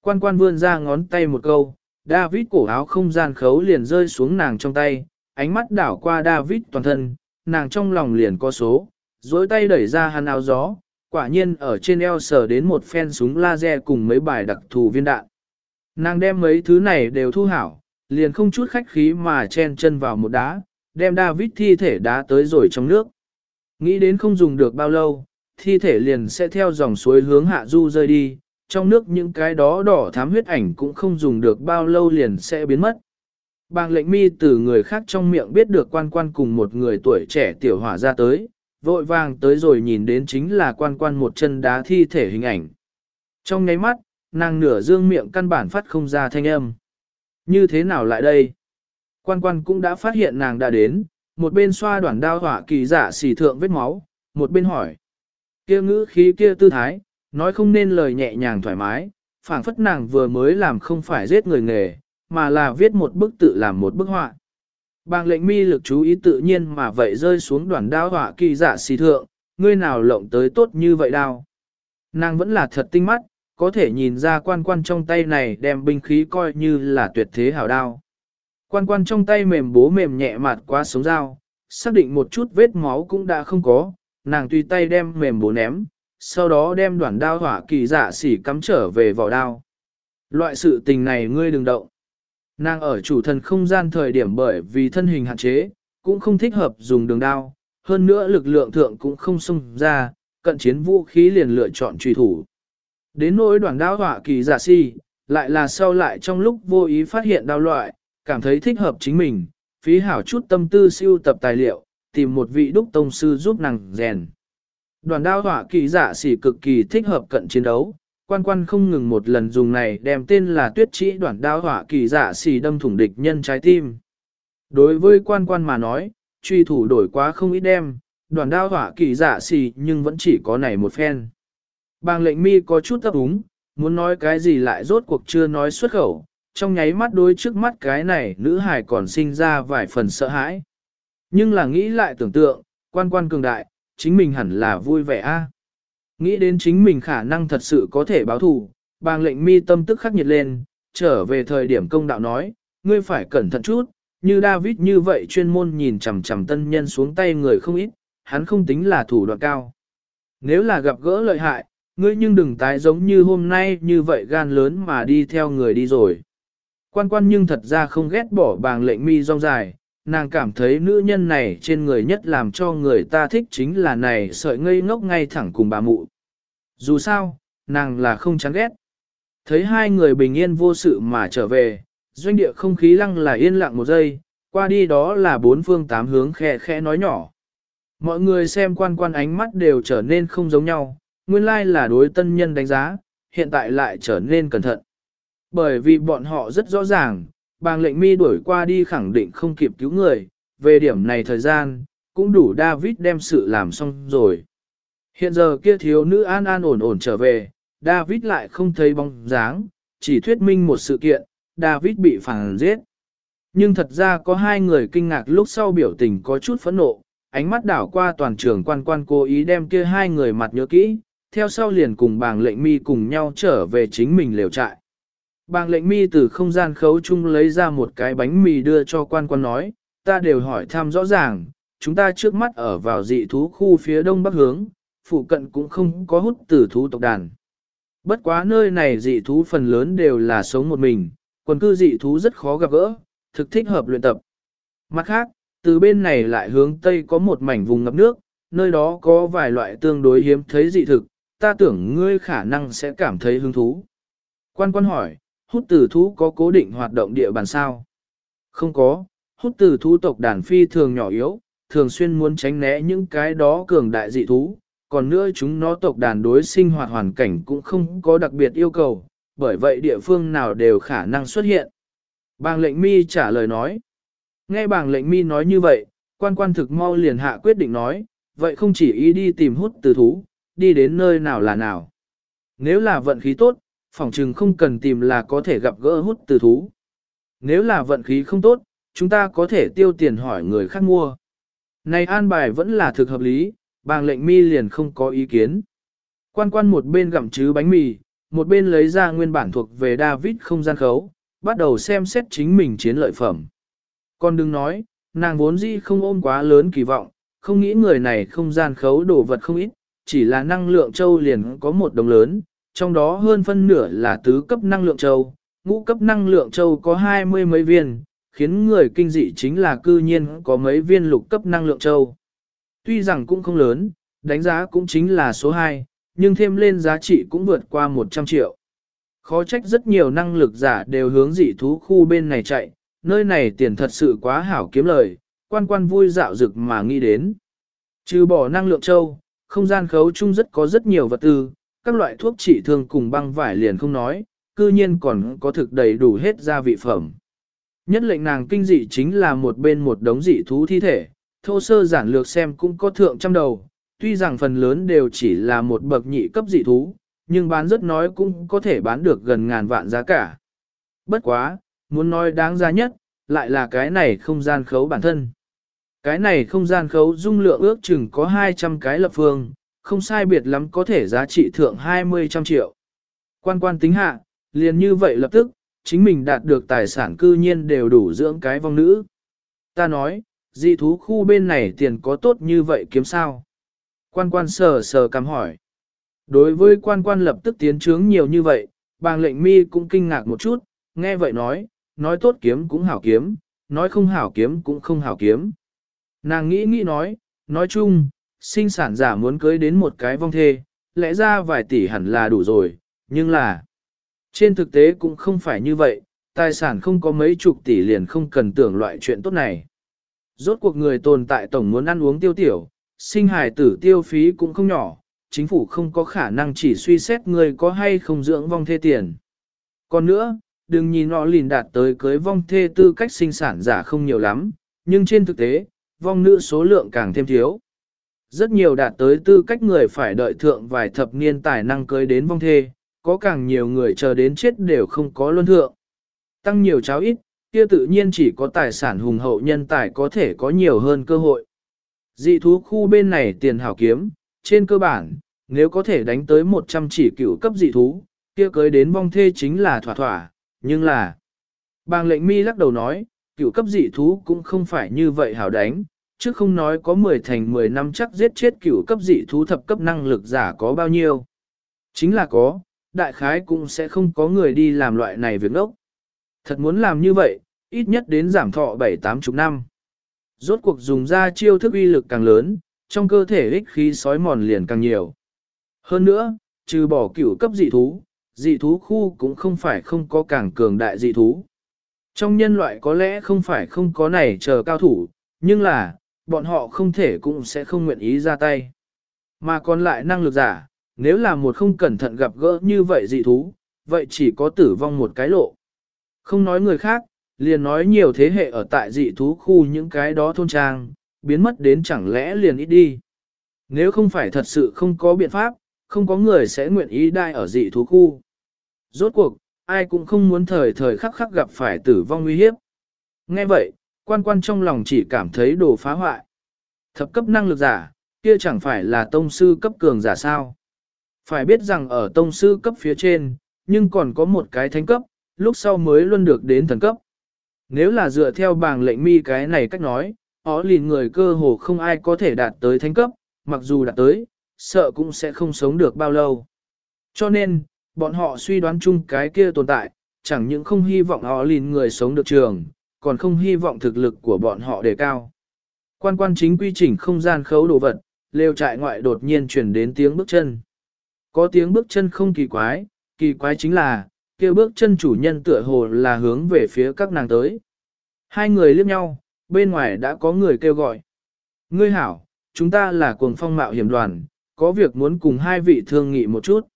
S1: Quan quan vươn ra ngón tay một câu, David cổ áo không gian khấu liền rơi xuống nàng trong tay, ánh mắt đảo qua David toàn thân, nàng trong lòng liền có số, dối tay đẩy ra hắn áo gió, quả nhiên ở trên eo sờ đến một phen súng laser cùng mấy bài đặc thù viên đạn. Nàng đem mấy thứ này đều thu hảo, liền không chút khách khí mà chen chân vào một đá, đem David thi thể đá tới rồi trong nước. Nghĩ đến không dùng được bao lâu, thi thể liền sẽ theo dòng suối hướng hạ du rơi đi, trong nước những cái đó đỏ thám huyết ảnh cũng không dùng được bao lâu liền sẽ biến mất. Bàng lệnh mi từ người khác trong miệng biết được quan quan cùng một người tuổi trẻ tiểu hỏa ra tới, vội vàng tới rồi nhìn đến chính là quan quan một chân đá thi thể hình ảnh. Trong nháy mắt, nàng nửa dương miệng căn bản phát không ra thanh âm. Như thế nào lại đây? Quan quan cũng đã phát hiện nàng đã đến, một bên xoa đoạn đao hỏa kỳ dạ giả xỉ thượng vết máu, một bên hỏi. kia ngữ khí kia tư thái, nói không nên lời nhẹ nhàng thoải mái, phảng phất nàng vừa mới làm không phải giết người nghề, mà là viết một bức tự làm một bức họa. Bàng lệnh mi lực chú ý tự nhiên mà vậy rơi xuống đoàn đao họa kỳ giả xì thượng, ngươi nào lộng tới tốt như vậy đao. Nàng vẫn là thật tinh mắt, có thể nhìn ra quan quan trong tay này đem binh khí coi như là tuyệt thế hảo đao. Quan quan trong tay mềm bố mềm nhẹ mặt qua sống dao, xác định một chút vết máu cũng đã không có, nàng tùy tay đem mềm bố ném, sau đó đem đoạn đao hỏa kỳ dạ xỉ cắm trở về vỏ đao. Loại sự tình này ngươi đừng động. Nàng ở chủ thần không gian thời điểm bởi vì thân hình hạn chế, cũng không thích hợp dùng đường đao, hơn nữa lực lượng thượng cũng không xông ra, cận chiến vũ khí liền lựa chọn truy thủ. Đến nỗi đoàn đao họa kỳ giả si, lại là sau lại trong lúc vô ý phát hiện đao loại, cảm thấy thích hợp chính mình, phí hảo chút tâm tư siêu tập tài liệu, tìm một vị đúc tông sư giúp nàng rèn. Đoàn đao họa kỳ giả xỉ cực kỳ thích hợp cận chiến đấu, quan quan không ngừng một lần dùng này đem tên là tuyết trĩ đoàn đao họa kỳ giả xỉ đâm thủng địch nhân trái tim. Đối với quan quan mà nói, truy thủ đổi quá không ít đem, đoàn đao họa kỳ giả xỉ nhưng vẫn chỉ có này một phen. Bàng lệnh mi có chút ấp úng, muốn nói cái gì lại rốt cuộc chưa nói xuất khẩu, trong nháy mắt đối trước mắt cái này nữ hải còn sinh ra vài phần sợ hãi. Nhưng là nghĩ lại tưởng tượng, quan quan cường đại, chính mình hẳn là vui vẻ a. Nghĩ đến chính mình khả năng thật sự có thể báo thù, bàng lệnh mi tâm tức khắc nhiệt lên, trở về thời điểm công đạo nói, ngươi phải cẩn thận chút, như David như vậy chuyên môn nhìn chằm chằm tân nhân xuống tay người không ít, hắn không tính là thủ đoạn cao. Nếu là gặp gỡ lợi hại, ngươi nhưng đừng tái giống như hôm nay như vậy gan lớn mà đi theo người đi rồi. Quan quan nhưng thật ra không ghét bỏ bàng lệnh mi rong dài, nàng cảm thấy nữ nhân này trên người nhất làm cho người ta thích chính là này sợi ngây ngốc ngay thẳng cùng bà mụ. Dù sao, nàng là không chán ghét. Thấy hai người bình yên vô sự mà trở về, doanh địa không khí lăng là yên lặng một giây, qua đi đó là bốn phương tám hướng khe khe nói nhỏ. Mọi người xem quan quan ánh mắt đều trở nên không giống nhau, nguyên lai là đối tân nhân đánh giá, hiện tại lại trở nên cẩn thận. Bởi vì bọn họ rất rõ ràng, bàng lệnh mi đuổi qua đi khẳng định không kịp cứu người, về điểm này thời gian, cũng đủ David đem sự làm xong rồi. Hiện giờ kia thiếu nữ an an ổn ổn trở về, David lại không thấy bóng dáng, chỉ thuyết minh một sự kiện, David bị phản giết. Nhưng thật ra có hai người kinh ngạc lúc sau biểu tình có chút phẫn nộ, ánh mắt đảo qua toàn trường quan quan cố ý đem kia hai người mặt nhớ kỹ, theo sau liền cùng bàng lệnh mi cùng nhau trở về chính mình lều trại. Bàng lệnh mi từ không gian khấu chung lấy ra một cái bánh mì đưa cho quan quan nói, ta đều hỏi thăm rõ ràng, chúng ta trước mắt ở vào dị thú khu phía đông bắc hướng, phụ cận cũng không có hút tử thú tộc đàn. Bất quá nơi này dị thú phần lớn đều là sống một mình, quần cư dị thú rất khó gặp gỡ, thực thích hợp luyện tập. Mặt khác, từ bên này lại hướng tây có một mảnh vùng ngập nước, nơi đó có vài loại tương đối hiếm thấy dị thực, ta tưởng ngươi khả năng sẽ cảm thấy hứng thú. Quan quan hỏi, hút tử thú có cố định hoạt động địa bàn sao? Không có, hút tử thú tộc đàn phi thường nhỏ yếu, thường xuyên muốn tránh né những cái đó cường đại dị thú, còn nữa chúng nó tộc đàn đối sinh hoạt hoàn cảnh cũng không có đặc biệt yêu cầu, bởi vậy địa phương nào đều khả năng xuất hiện. Bàng lệnh mi trả lời nói. Nghe bàng lệnh mi nói như vậy, quan quan thực mau liền hạ quyết định nói, vậy không chỉ ý đi tìm hút từ thú, đi đến nơi nào là nào. Nếu là vận khí tốt, phòng trừng không cần tìm là có thể gặp gỡ hút từ thú. Nếu là vận khí không tốt, chúng ta có thể tiêu tiền hỏi người khác mua. Này an bài vẫn là thực hợp lý, bàng lệnh mi liền không có ý kiến. Quan quan một bên gặm chứ bánh mì, một bên lấy ra nguyên bản thuộc về David không gian khấu, bắt đầu xem xét chính mình chiến lợi phẩm. Còn đừng nói, nàng vốn dĩ không ôm quá lớn kỳ vọng, không nghĩ người này không gian khấu đồ vật không ít, chỉ là năng lượng châu liền có một đồng lớn, trong đó hơn phân nửa là tứ cấp năng lượng châu, ngũ cấp năng lượng châu có hai mươi mấy viên, khiến người kinh dị chính là cư nhiên có mấy viên lục cấp năng lượng châu. Tuy rằng cũng không lớn, đánh giá cũng chính là số 2, nhưng thêm lên giá trị cũng vượt qua 100 triệu. Khó trách rất nhiều năng lực giả đều hướng dị thú khu bên này chạy, nơi này tiền thật sự quá hảo kiếm lời, quan quan vui dạo dực mà nghĩ đến. Trừ bỏ năng lượng châu, không gian khấu chung rất có rất nhiều vật tư, các loại thuốc trị thương cùng băng vải liền không nói, cư nhiên còn có thực đầy đủ hết gia vị phẩm. Nhất lệnh nàng kinh dị chính là một bên một đống dị thú thi thể, thô sơ giản lược xem cũng có thượng trăm đầu, tuy rằng phần lớn đều chỉ là một bậc nhị cấp dị thú, nhưng bán rất nói cũng có thể bán được gần ngàn vạn giá cả. Bất quá, muốn nói đáng giá nhất, lại là cái này không gian khấu bản thân. Cái này không gian khấu dung lượng ước chừng có 200 cái lập phương, không sai biệt lắm có thể giá trị thượng 20 trăm triệu. Quan quan tính hạ, liền như vậy lập tức, chính mình đạt được tài sản cư nhiên đều đủ dưỡng cái vong nữ. Ta nói, dị thú khu bên này tiền có tốt như vậy kiếm sao? Quan quan sờ sờ cằm hỏi. Đối với quan quan lập tức tiến trướng nhiều như vậy, bàng lệnh mi cũng kinh ngạc một chút, nghe vậy nói, nói tốt kiếm cũng hảo kiếm, nói không hảo kiếm cũng không hảo kiếm. Nàng nghĩ nghĩ nói, nói chung, sinh sản giả muốn cưới đến một cái vong thê, lẽ ra vài tỷ hẳn là đủ rồi, nhưng là, trên thực tế cũng không phải như vậy, tài sản không có mấy chục tỷ liền không cần tưởng loại chuyện tốt này. Rốt cuộc người tồn tại tổng muốn ăn uống tiêu tiểu, sinh hài tử tiêu phí cũng không nhỏ, chính phủ không có khả năng chỉ suy xét người có hay không dưỡng vong thê tiền. Còn nữa, đừng nhìn họ lìn đạt tới cưới vong thê tư cách sinh sản giả không nhiều lắm, nhưng trên thực tế, vong nữ số lượng càng thêm thiếu. Rất nhiều đạt tới tư cách người phải đợi thượng vài thập niên tài năng cưới đến vong thê, có càng nhiều người chờ đến chết đều không có luân thượng. Tăng nhiều cháo ít, kia tự nhiên chỉ có tài sản hùng hậu nhân tài có thể có nhiều hơn cơ hội. Dị thú khu bên này tiền hảo kiếm, trên cơ bản, nếu có thể đánh tới 100 chỉ cửu cấp dị thú, kia cưới đến vong thê chính là thỏa thỏa, nhưng là... Bàng lệnh mi lắc đầu nói, cửu cấp dị thú cũng không phải như vậy hảo đánh, chứ không nói có 10 thành 10 năm chắc giết chết cửu cấp dị thú thập cấp năng lực giả có bao nhiêu. Chính là có, đại khái cũng sẽ không có người đi làm loại này việc ốc. Thật muốn làm như vậy, ít nhất đến giảm thọ 7-8 chục năm. Rốt cuộc dùng ra chiêu thức uy lực càng lớn, trong cơ thể ích khí sói mòn liền càng nhiều. Hơn nữa, trừ bỏ cửu cấp dị thú, dị thú khu cũng không phải không có càng cường đại dị thú. Trong nhân loại có lẽ không phải không có này chờ cao thủ, nhưng là, bọn họ không thể cũng sẽ không nguyện ý ra tay. Mà còn lại năng lực giả, nếu là một không cẩn thận gặp gỡ như vậy dị thú, vậy chỉ có tử vong một cái lộ. Không nói người khác, liền nói nhiều thế hệ ở tại dị thú khu những cái đó thôn trang, biến mất đến chẳng lẽ liền ít đi. Nếu không phải thật sự không có biện pháp, không có người sẽ nguyện ý đai ở dị thú khu. Rốt cuộc, ai cũng không muốn thời thời khắc khắc gặp phải tử vong nguy hiếp. Nghe vậy, quan quan trong lòng chỉ cảm thấy đồ phá hoại. Thập cấp năng lực giả, kia chẳng phải là tông sư cấp cường giả sao. Phải biết rằng ở tông sư cấp phía trên, nhưng còn có một cái thánh cấp, lúc sau mới luôn được đến thần cấp. Nếu là dựa theo bảng lệnh mi cái này cách nói, ó lìn người cơ hồ không ai có thể đạt tới thánh cấp, mặc dù đạt tới, sợ cũng sẽ không sống được bao lâu. Cho nên, bọn họ suy đoán chung cái kia tồn tại, chẳng những không hy vọng họ lìn người sống được trường, còn không hy vọng thực lực của bọn họ đề cao. Quan quan chính quy trình không gian khấu đồ vật, lều trại ngoại đột nhiên chuyển đến tiếng bước chân. Có tiếng bước chân không kỳ quái, kỳ quái chính là, kia bước chân chủ nhân tựa hồ là hướng về phía các nàng tới. Hai người liếc nhau, bên ngoài đã có người kêu gọi. Ngươi hảo, chúng ta là cuồng phong mạo hiểm đoàn, có việc muốn cùng hai vị thương nghị một chút.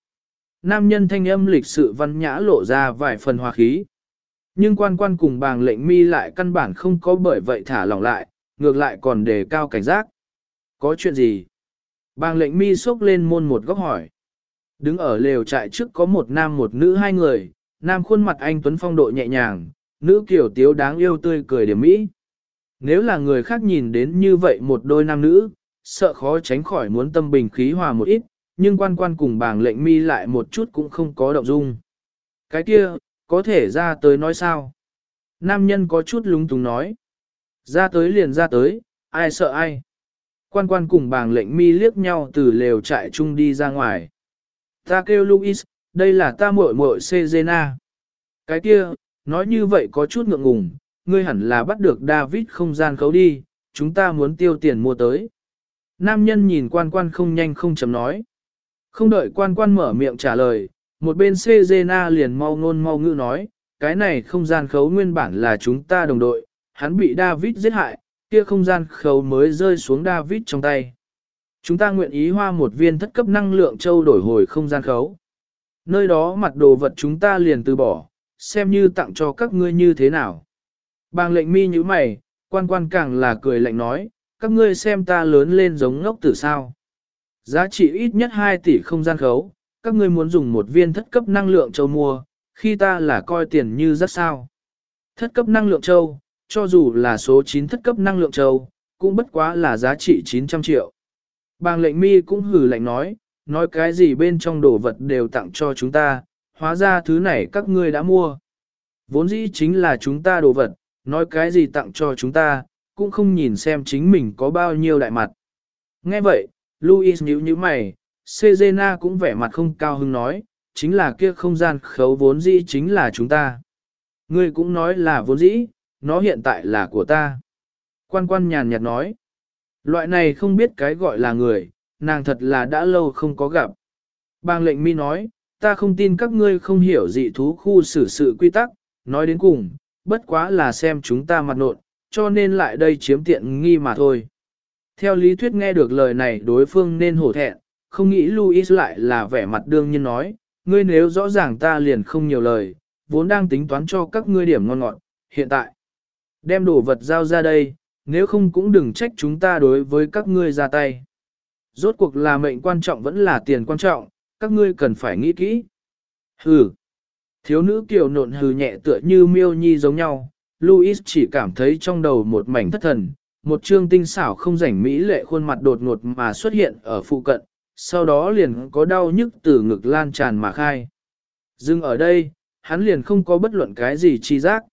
S1: Nam nhân thanh âm lịch sự văn nhã lộ ra vài phần hòa khí. Nhưng quan quan cùng bàng lệnh mi lại căn bản không có bởi vậy thả lỏng lại, ngược lại còn đề cao cảnh giác. Có chuyện gì? Bàng lệnh mi xốc lên môn một góc hỏi. Đứng ở lều trại trước có một nam một nữ hai người, nam khuôn mặt anh Tuấn phong độ nhẹ nhàng, nữ kiểu tiếu đáng yêu tươi cười điểm mỹ. Nếu là người khác nhìn đến như vậy một đôi nam nữ, sợ khó tránh khỏi muốn tâm bình khí hòa một ít, nhưng quan quan cùng bàng lệnh mi lại một chút cũng không có động dung. Cái kia, có thể ra tới nói sao? Nam nhân có chút lúng túng nói. Ra tới liền ra tới, ai sợ ai? Quan quan cùng bàng lệnh mi liếc nhau từ lều trại chung đi ra ngoài. Ta kêu Luis, đây là ta muội muội Cezena. Cái kia, nói như vậy có chút ngượng ngùng, ngươi hẳn là bắt được David không gian khấu đi, chúng ta muốn tiêu tiền mua tới. Nam nhân nhìn quan quan không nhanh không chấm nói. Không đợi quan quan mở miệng trả lời, một bên Cezena liền mau ngôn mau ngữ nói, cái này không gian khấu nguyên bản là chúng ta đồng đội, hắn bị David giết hại, kia không gian khấu mới rơi xuống David trong tay. Chúng ta nguyện ý hoa một viên thất cấp năng lượng châu đổi hồi không gian khấu. Nơi đó mặt đồ vật chúng ta liền từ bỏ, xem như tặng cho các ngươi như thế nào. Bàng lệnh mi như mày, quan quan càng là cười lạnh nói, các ngươi xem ta lớn lên giống ngốc tử sao. Giá trị ít nhất 2 tỷ không gian khấu, các ngươi muốn dùng một viên thất cấp năng lượng châu mua, khi ta là coi tiền như rất sao. Thất cấp năng lượng châu, cho dù là số 9 thất cấp năng lượng châu, cũng bất quá là giá trị 900 triệu. Bàng lệnh mi cũng hử lạnh nói, nói cái gì bên trong đồ vật đều tặng cho chúng ta, hóa ra thứ này các ngươi đã mua. Vốn dĩ chính là chúng ta đồ vật, nói cái gì tặng cho chúng ta, cũng không nhìn xem chính mình có bao nhiêu đại mặt. Nghe vậy, Louis nhíu nhíu mày, Sezena cũng vẻ mặt không cao hứng nói, chính là kia không gian khấu vốn dĩ chính là chúng ta. Ngươi cũng nói là vốn dĩ, nó hiện tại là của ta. Quan quan nhàn nhạt nói, loại này không biết cái gọi là người, nàng thật là đã lâu không có gặp. Bang lệnh mi nói, ta không tin các ngươi không hiểu dị thú khu xử sự quy tắc, nói đến cùng, bất quá là xem chúng ta mặt nộn, cho nên lại đây chiếm tiện nghi mà thôi. Theo lý thuyết nghe được lời này đối phương nên hổ thẹn, không nghĩ Louis lại là vẻ mặt đương nhiên nói, ngươi nếu rõ ràng ta liền không nhiều lời, vốn đang tính toán cho các ngươi điểm ngon ngọt, hiện tại. Đem đồ vật giao ra đây, nếu không cũng đừng trách chúng ta đối với các ngươi ra tay. Rốt cuộc là mệnh quan trọng vẫn là tiền quan trọng, các ngươi cần phải nghĩ kỹ. Hừ. Thiếu nữ kiều nộn hừ nhẹ tựa như miêu nhi giống nhau, Louis chỉ cảm thấy trong đầu một mảnh thất thần, một trương tinh xảo không rảnh mỹ lệ khuôn mặt đột ngột mà xuất hiện ở phụ cận, sau đó liền có đau nhức từ ngực lan tràn mà khai. Dừng ở đây, hắn liền không có bất luận cái gì chi giác.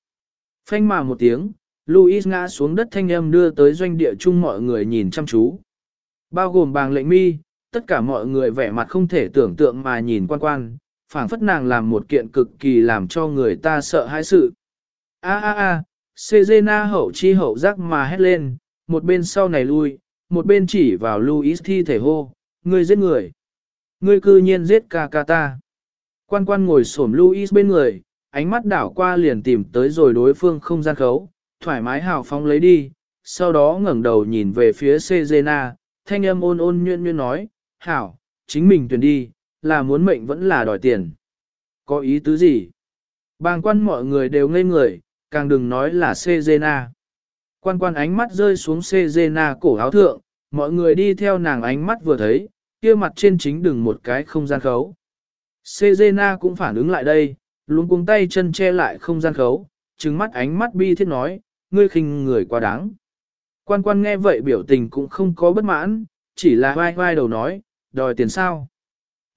S1: Phanh mà một tiếng, Louis ngã xuống đất thanh âm đưa tới doanh địa chung mọi người nhìn chăm chú. Bao gồm bàng lệnh mi, tất cả mọi người vẻ mặt không thể tưởng tượng mà nhìn quan quan, phảng phất nàng làm một kiện cực kỳ làm cho người ta sợ hãi sự. A a a, Sejena hậu chi hậu giác mà hét lên, một bên sau này lui, một bên chỉ vào Louis thi thể hô, ngươi giết người. Ngươi cư nhiên giết ca ca ta. Quan quan ngồi xổm Louis bên người, ánh mắt đảo qua liền tìm tới rồi đối phương không gian khấu, thoải mái hào phóng lấy đi, sau đó ngẩng đầu nhìn về phía Sejena, thanh âm ôn ôn nhuyễn nhuyễn nói, hảo, chính mình tuyển đi, là muốn mệnh vẫn là đòi tiền. Có ý tứ gì? Bàng quan mọi người đều ngây người, càng đừng nói là Sejena. Quan quan ánh mắt rơi xuống Sejena cổ áo thượng, mọi người đi theo nàng ánh mắt vừa thấy, kia mặt trên chính đừng một cái không gian khấu. Sezena cũng phản ứng lại đây, luôn cuống tay chân che lại không gian khấu, trừng mắt ánh mắt bi thiết nói, ngươi khinh người quá đáng. Quan quan nghe vậy biểu tình cũng không có bất mãn, chỉ là vai vai đầu nói, đòi tiền sao.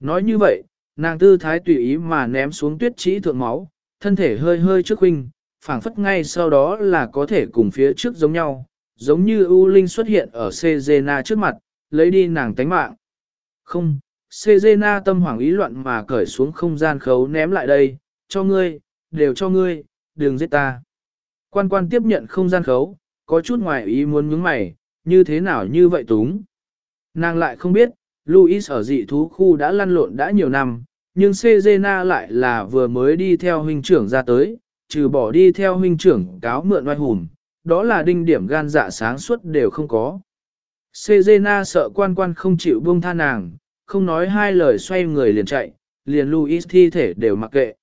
S1: Nói như vậy, nàng tư thái tùy ý mà ném xuống tuyết trĩ thượng máu, thân thể hơi hơi trước huynh, phảng phất ngay sau đó là có thể cùng phía trước giống nhau, giống như U Linh xuất hiện ở Sezena trước mặt, lấy đi nàng tánh mạng. Không, Sezena tâm hoảng ý loạn mà cởi xuống không gian khấu ném lại đây, cho ngươi, đều cho ngươi, đừng giết ta. Quan quan tiếp nhận không gian khấu, có chút ngoài ý muốn nhướng mày, như thế nào như vậy túng. Nàng lại không biết, Louis ở dị thú khu đã lăn lộn đã nhiều năm, nhưng Sezena lại là vừa mới đi theo huynh trưởng ra tới, trừ bỏ đi theo huynh trưởng cáo mượn oai hùm, đó là đinh điểm gan dạ sáng suốt đều không có. Sejena sợ quan quan không chịu buông tha nàng, không nói hai lời xoay người liền chạy, liền Louis thi thể đều mặc kệ.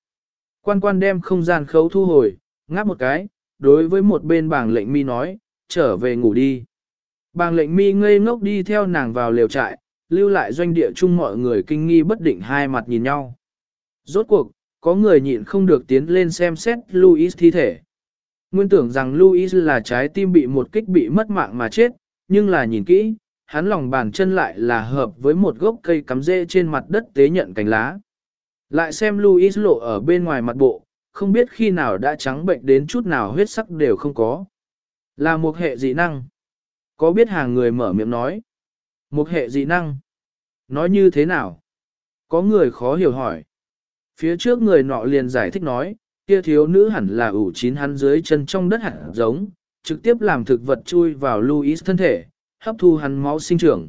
S1: Quan quan đem không gian khấu thu hồi, ngáp một cái, đối với một bên bảng lệnh mi nói, trở về ngủ đi. Bàng lệnh mi ngây ngốc đi theo nàng vào lều trại, lưu lại doanh địa chung mọi người kinh nghi bất định hai mặt nhìn nhau. Rốt cuộc, có người nhịn không được tiến lên xem xét Louis thi thể. Nguyên tưởng rằng Louis là trái tim bị một kích bị mất mạng mà chết, nhưng là nhìn kỹ, hắn lòng bàn chân lại là hợp với một gốc cây cắm rễ trên mặt đất tế nhận cành lá. Lại xem Louis lộ ở bên ngoài mặt bộ, không biết khi nào đã trắng bệnh đến chút nào huyết sắc đều không có. Là một hệ dị năng. Có biết hàng người mở miệng nói. Một hệ dị năng. Nói như thế nào? Có người khó hiểu hỏi. Phía trước người nọ liền giải thích nói, kia thiếu nữ hẳn là ủ chín hắn dưới chân trong đất hẳn giống, trực tiếp làm thực vật chui vào Louis thân thể, hấp thu hắn máu sinh trưởng.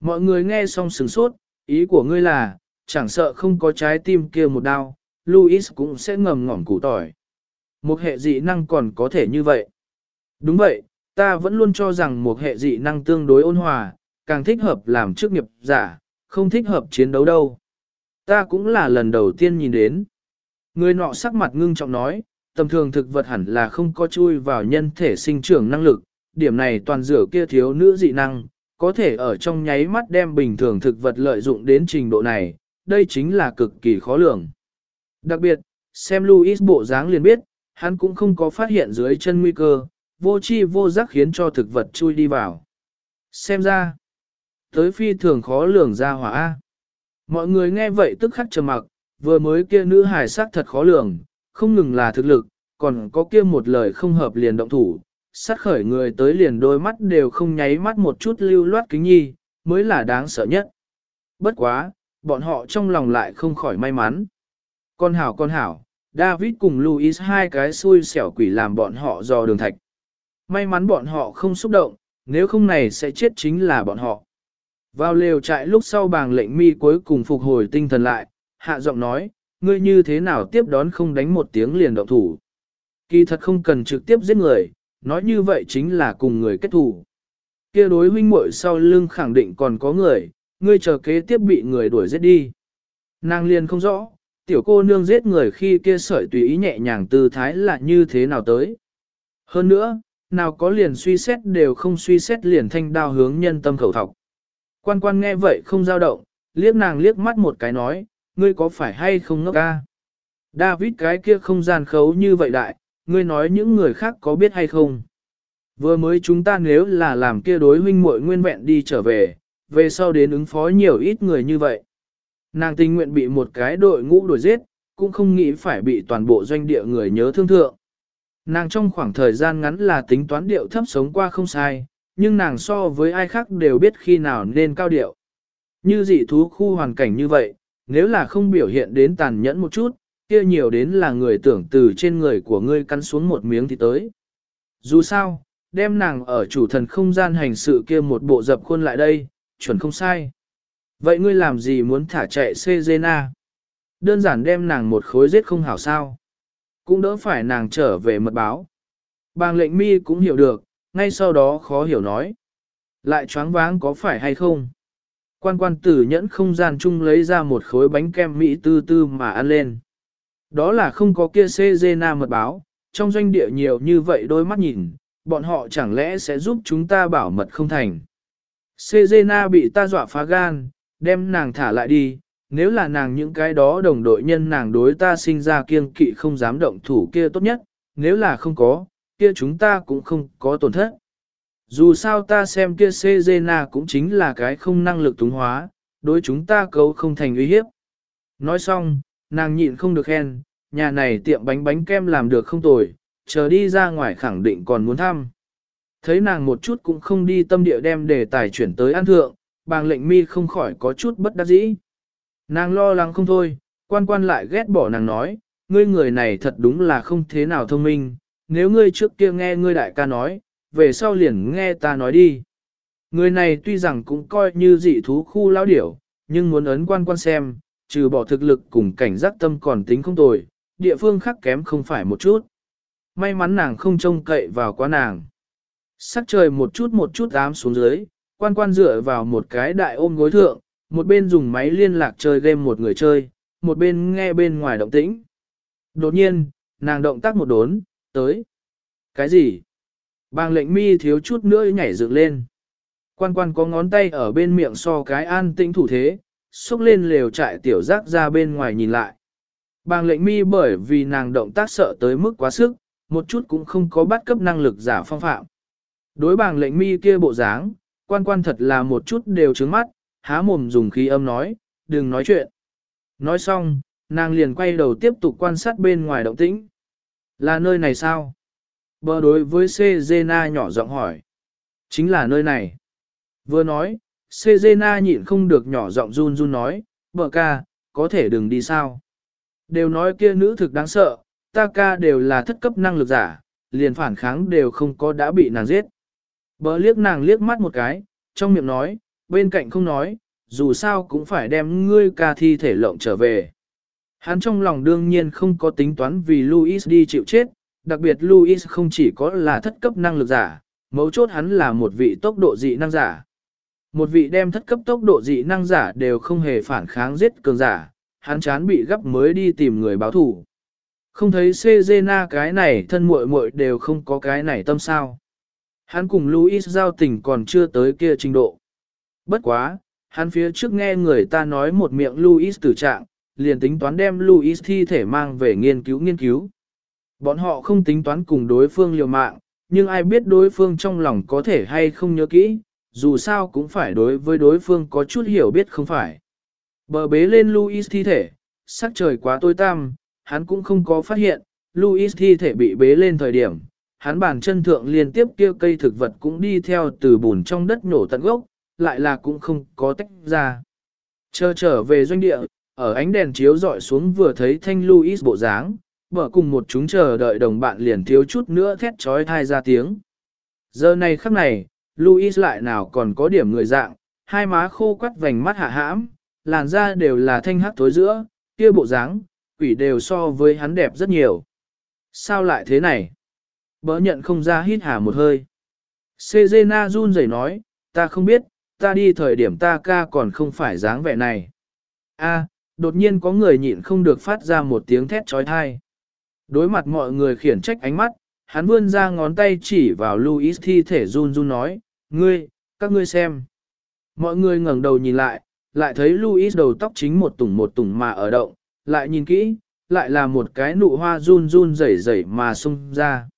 S1: Mọi người nghe xong sửng sốt, ý của ngươi là, chẳng sợ không có trái tim kia một đau, Louis cũng sẽ ngầm ngỏm củ tỏi. Một hệ dị năng còn có thể như vậy. Đúng vậy, ta vẫn luôn cho rằng một hệ dị năng tương đối ôn hòa, càng thích hợp làm chức nghiệp giả, không thích hợp chiến đấu đâu. Ta cũng là lần đầu tiên nhìn đến. Người nọ sắc mặt ngưng trọng nói, tầm thường thực vật hẳn là không có chui vào nhân thể sinh trưởng năng lực, điểm này toàn rửa kia thiếu nữ dị năng, có thể ở trong nháy mắt đem bình thường thực vật lợi dụng đến trình độ này, đây chính là cực kỳ khó lường. Đặc biệt, xem Louis bộ dáng liền biết, hắn cũng không có phát hiện dưới chân nguy cơ, vô chi vô giác khiến cho thực vật chui đi vào. Xem ra, tới phi thường khó lường ra hỏa. Mọi người nghe vậy tức khắc trầm mặc, vừa mới kia nữ hài sắc thật khó lường, không ngừng là thực lực, còn có kia một lời không hợp liền động thủ, sát khởi người tới liền đôi mắt đều không nháy mắt một chút lưu loát kính nhi, mới là đáng sợ nhất. Bất quá, bọn họ trong lòng lại không khỏi may mắn. Con hảo con hảo, David cùng Louis hai cái xui xẻo quỷ làm bọn họ dò đường thạch. May mắn bọn họ không xúc động, nếu không này sẽ chết chính là bọn họ. Vào lều trại lúc sau bàng lệnh mi cuối cùng phục hồi tinh thần lại, hạ giọng nói, ngươi như thế nào tiếp đón không đánh một tiếng liền động thủ. Kỳ thật không cần trực tiếp giết người, nói như vậy chính là cùng người kết thủ. kia đối huynh muội sau lưng khẳng định còn có người, ngươi chờ kế tiếp bị người đuổi giết đi. Nàng liền không rõ, tiểu cô nương giết người khi kia sợi tùy ý nhẹ nhàng tư thái là như thế nào tới. Hơn nữa, nào có liền suy xét đều không suy xét liền thanh đao hướng nhân tâm khẩu thọc. Quan quan nghe vậy không dao động, liếc nàng liếc mắt một cái nói, ngươi có phải hay không ngốc ca? David cái kia không gian khấu như vậy đại, ngươi nói những người khác có biết hay không? Vừa mới chúng ta nếu là làm kia đối huynh muội nguyên vẹn đi trở về, về sau đến ứng phó nhiều ít người như vậy. Nàng tình nguyện bị một cái đội ngũ đuổi giết, cũng không nghĩ phải bị toàn bộ doanh địa người nhớ thương thượng. Nàng trong khoảng thời gian ngắn là tính toán điệu thấp sống qua không sai, nhưng nàng so với ai khác đều biết khi nào nên cao điệu. Như dị thú khu hoàn cảnh như vậy, nếu là không biểu hiện đến tàn nhẫn một chút, kia nhiều đến là người tưởng từ trên người của ngươi cắn xuống một miếng thì tới. Dù sao, đem nàng ở chủ thần không gian hành sự kia một bộ dập khuôn lại đây, chuẩn không sai. Vậy ngươi làm gì muốn thả chạy Sejena? Đơn giản đem nàng một khối giết không hảo sao. Cũng đỡ phải nàng trở về mật báo. Bàng lệnh mi cũng hiểu được, ngay sau đó khó hiểu nói. Lại choáng váng có phải hay không? Quan quan tử nhẫn không gian chung lấy ra một khối bánh kem Mỹ tư tư mà ăn lên. Đó là không có kia Sejena mật báo, trong doanh địa nhiều như vậy đôi mắt nhìn, bọn họ chẳng lẽ sẽ giúp chúng ta bảo mật không thành. Sejena bị ta dọa phá gan, đem nàng thả lại đi, nếu là nàng những cái đó đồng đội nhân nàng đối ta sinh ra kiêng kỵ không dám động thủ kia tốt nhất, nếu là không có, kia chúng ta cũng không có tổn thất. Dù sao ta xem kia Sejena cũng chính là cái không năng lực túng hóa, đối chúng ta cấu không thành uy hiếp. Nói xong, nàng nhịn không được khen, nhà này tiệm bánh bánh kem làm được không tồi, chờ đi ra ngoài khẳng định còn muốn thăm. Thấy nàng một chút cũng không đi tâm địa đem đề tài chuyển tới ăn thượng, bàng lệnh mi không khỏi có chút bất đắc dĩ. Nàng lo lắng không thôi, quan quan lại ghét bỏ nàng nói, ngươi người này thật đúng là không thế nào thông minh, nếu ngươi trước kia nghe ngươi đại ca nói, về sau liền nghe ta nói đi. Người này tuy rằng cũng coi như dị thú khu lao điểu, nhưng muốn ấn quan quan xem, trừ bỏ thực lực cùng cảnh giác tâm còn tính không tồi, địa phương khác kém không phải một chút. May mắn nàng không trông cậy vào quá nàng. Sắc trời một chút một chút ám xuống dưới, quan quan dựa vào một cái đại ôm gối thượng, một bên dùng máy liên lạc chơi game một người chơi, một bên nghe bên ngoài động tĩnh. Đột nhiên, nàng động tác một đốn, tới. Cái gì? Bàng lệnh mi thiếu chút nữa nhảy dựng lên. Quan quan có ngón tay ở bên miệng so cái an tĩnh thủ thế, xúc lên lều trại tiểu giác ra bên ngoài nhìn lại. Bàng lệnh mi bởi vì nàng động tác sợ tới mức quá sức, một chút cũng không có bắt cấp năng lực giả phong phạm. Đối bàng lệnh mi kia bộ dáng, quan quan thật là một chút đều trướng mắt, há mồm dùng khí âm nói, đừng nói chuyện. Nói xong, nàng liền quay đầu tiếp tục quan sát bên ngoài động tĩnh. Là nơi này sao? Bờ đối với Sezena nhỏ giọng hỏi. Chính là nơi này. Vừa nói, Sezena nhịn không được nhỏ giọng run run nói, bờ ca, có thể đừng đi sao. Đều nói kia nữ thực đáng sợ, ta ca đều là thất cấp năng lực giả, liền phản kháng đều không có đã bị nàng giết. Bờ liếc nàng liếc mắt một cái, trong miệng nói, bên cạnh không nói, dù sao cũng phải đem ngươi ca thi thể lộng trở về. Hắn trong lòng đương nhiên không có tính toán vì Louis đi chịu chết, đặc biệt Louis không chỉ có là thất cấp năng lực giả, mấu chốt hắn là một vị tốc độ dị năng giả. Một vị đem thất cấp tốc độ dị năng giả đều không hề phản kháng giết cường giả, hắn chán bị gấp mới đi tìm người báo thủ. Không thấy Sezena cái này thân muội muội đều không có cái này tâm sao. Hắn cùng Louis giao tình còn chưa tới kia trình độ. Bất quá, hắn phía trước nghe người ta nói một miệng Louis tử trạng, liền tính toán đem Louis thi thể mang về nghiên cứu nghiên cứu. Bọn họ không tính toán cùng đối phương liều mạng, nhưng ai biết đối phương trong lòng có thể hay không nhớ kỹ, dù sao cũng phải đối với đối phương có chút hiểu biết không phải. Bờ bế lên Louis thi thể, sắc trời quá tối tăm, hắn cũng không có phát hiện, Louis thi thể bị bế lên thời điểm, hắn bàn chân thượng liên tiếp kia cây thực vật cũng đi theo từ bùn trong đất nổ tận gốc, lại là cũng không có tách ra. Chờ trở về doanh địa, ở ánh đèn chiếu dọi xuống vừa thấy thanh Louis bộ dáng, bở cùng một chúng chờ đợi đồng bạn liền thiếu chút nữa thét trói thai ra tiếng. Giờ này khắc này, Louis lại nào còn có điểm người dạng, hai má khô quắt vành mắt hạ hãm, làn da đều là thanh hắc tối giữa, kia bộ dáng, quỷ đều so với hắn đẹp rất nhiều. Sao lại thế này? Bỡ nhận không ra hít hà một hơi. Sejena run rẩy nói, ta không biết, ta đi thời điểm ta ca còn không phải dáng vẻ này. A, đột nhiên có người nhịn không được phát ra một tiếng thét trói thai. Đối mặt mọi người khiển trách ánh mắt, hắn vươn ra ngón tay chỉ vào Louis thi thể run run nói, ngươi, các ngươi xem. Mọi người ngẩng đầu nhìn lại, lại thấy Louis đầu tóc chính một tủng một tủng mà ở động, lại nhìn kỹ, lại là một cái nụ hoa run run rẩy rẩy mà sung ra.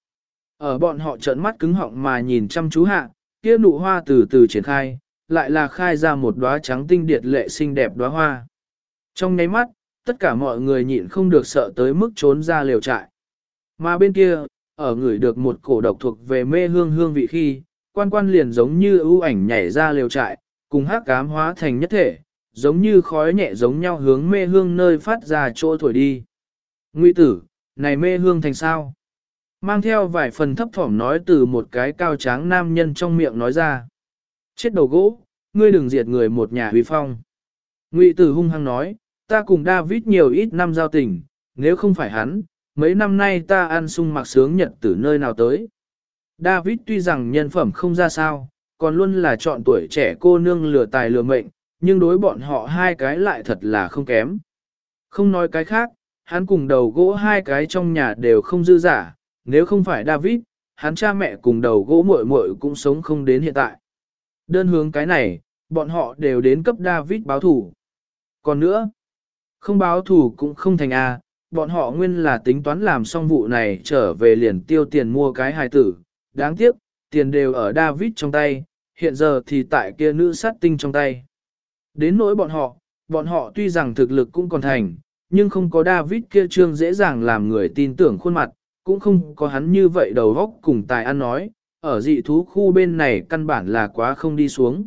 S1: Ở bọn họ trợn mắt cứng họng mà nhìn chăm chú hạ, kia nụ hoa từ từ triển khai, lại là khai ra một đóa trắng tinh điệt lệ xinh đẹp đóa hoa. Trong nháy mắt, tất cả mọi người nhịn không được sợ tới mức trốn ra liều trại. Mà bên kia, ở người được một cổ độc thuộc về mê hương hương vị khi, quan quan liền giống như ưu ảnh nhảy ra liều trại, cùng hát cám hóa thành nhất thể, giống như khói nhẹ giống nhau hướng mê hương nơi phát ra chỗ thổi đi. Nguy tử, này mê hương thành sao? Mang theo vài phần thấp thỏm nói từ một cái cao tráng nam nhân trong miệng nói ra. Chết đầu gỗ, ngươi đừng diệt người một nhà huy phong. Ngụy tử hung hăng nói, ta cùng David nhiều ít năm giao tình, nếu không phải hắn, mấy năm nay ta ăn sung mặc sướng nhật từ nơi nào tới. David tuy rằng nhân phẩm không ra sao, còn luôn là chọn tuổi trẻ cô nương lừa tài lừa mệnh, nhưng đối bọn họ hai cái lại thật là không kém. Không nói cái khác, hắn cùng đầu gỗ hai cái trong nhà đều không dư giả, nếu không phải David, hắn cha mẹ cùng đầu gỗ muội muội cũng sống không đến hiện tại. Đơn hướng cái này, bọn họ đều đến cấp David báo thủ. Còn nữa, không báo thủ cũng không thành A, bọn họ nguyên là tính toán làm xong vụ này trở về liền tiêu tiền mua cái hài tử. Đáng tiếc, tiền đều ở David trong tay, hiện giờ thì tại kia nữ sát tinh trong tay. Đến nỗi bọn họ, bọn họ tuy rằng thực lực cũng còn thành, nhưng không có David kia trương dễ dàng làm người tin tưởng khuôn mặt, cũng không có hắn như vậy đầu góc cùng tài ăn nói, ở dị thú khu bên này căn bản là quá không đi xuống.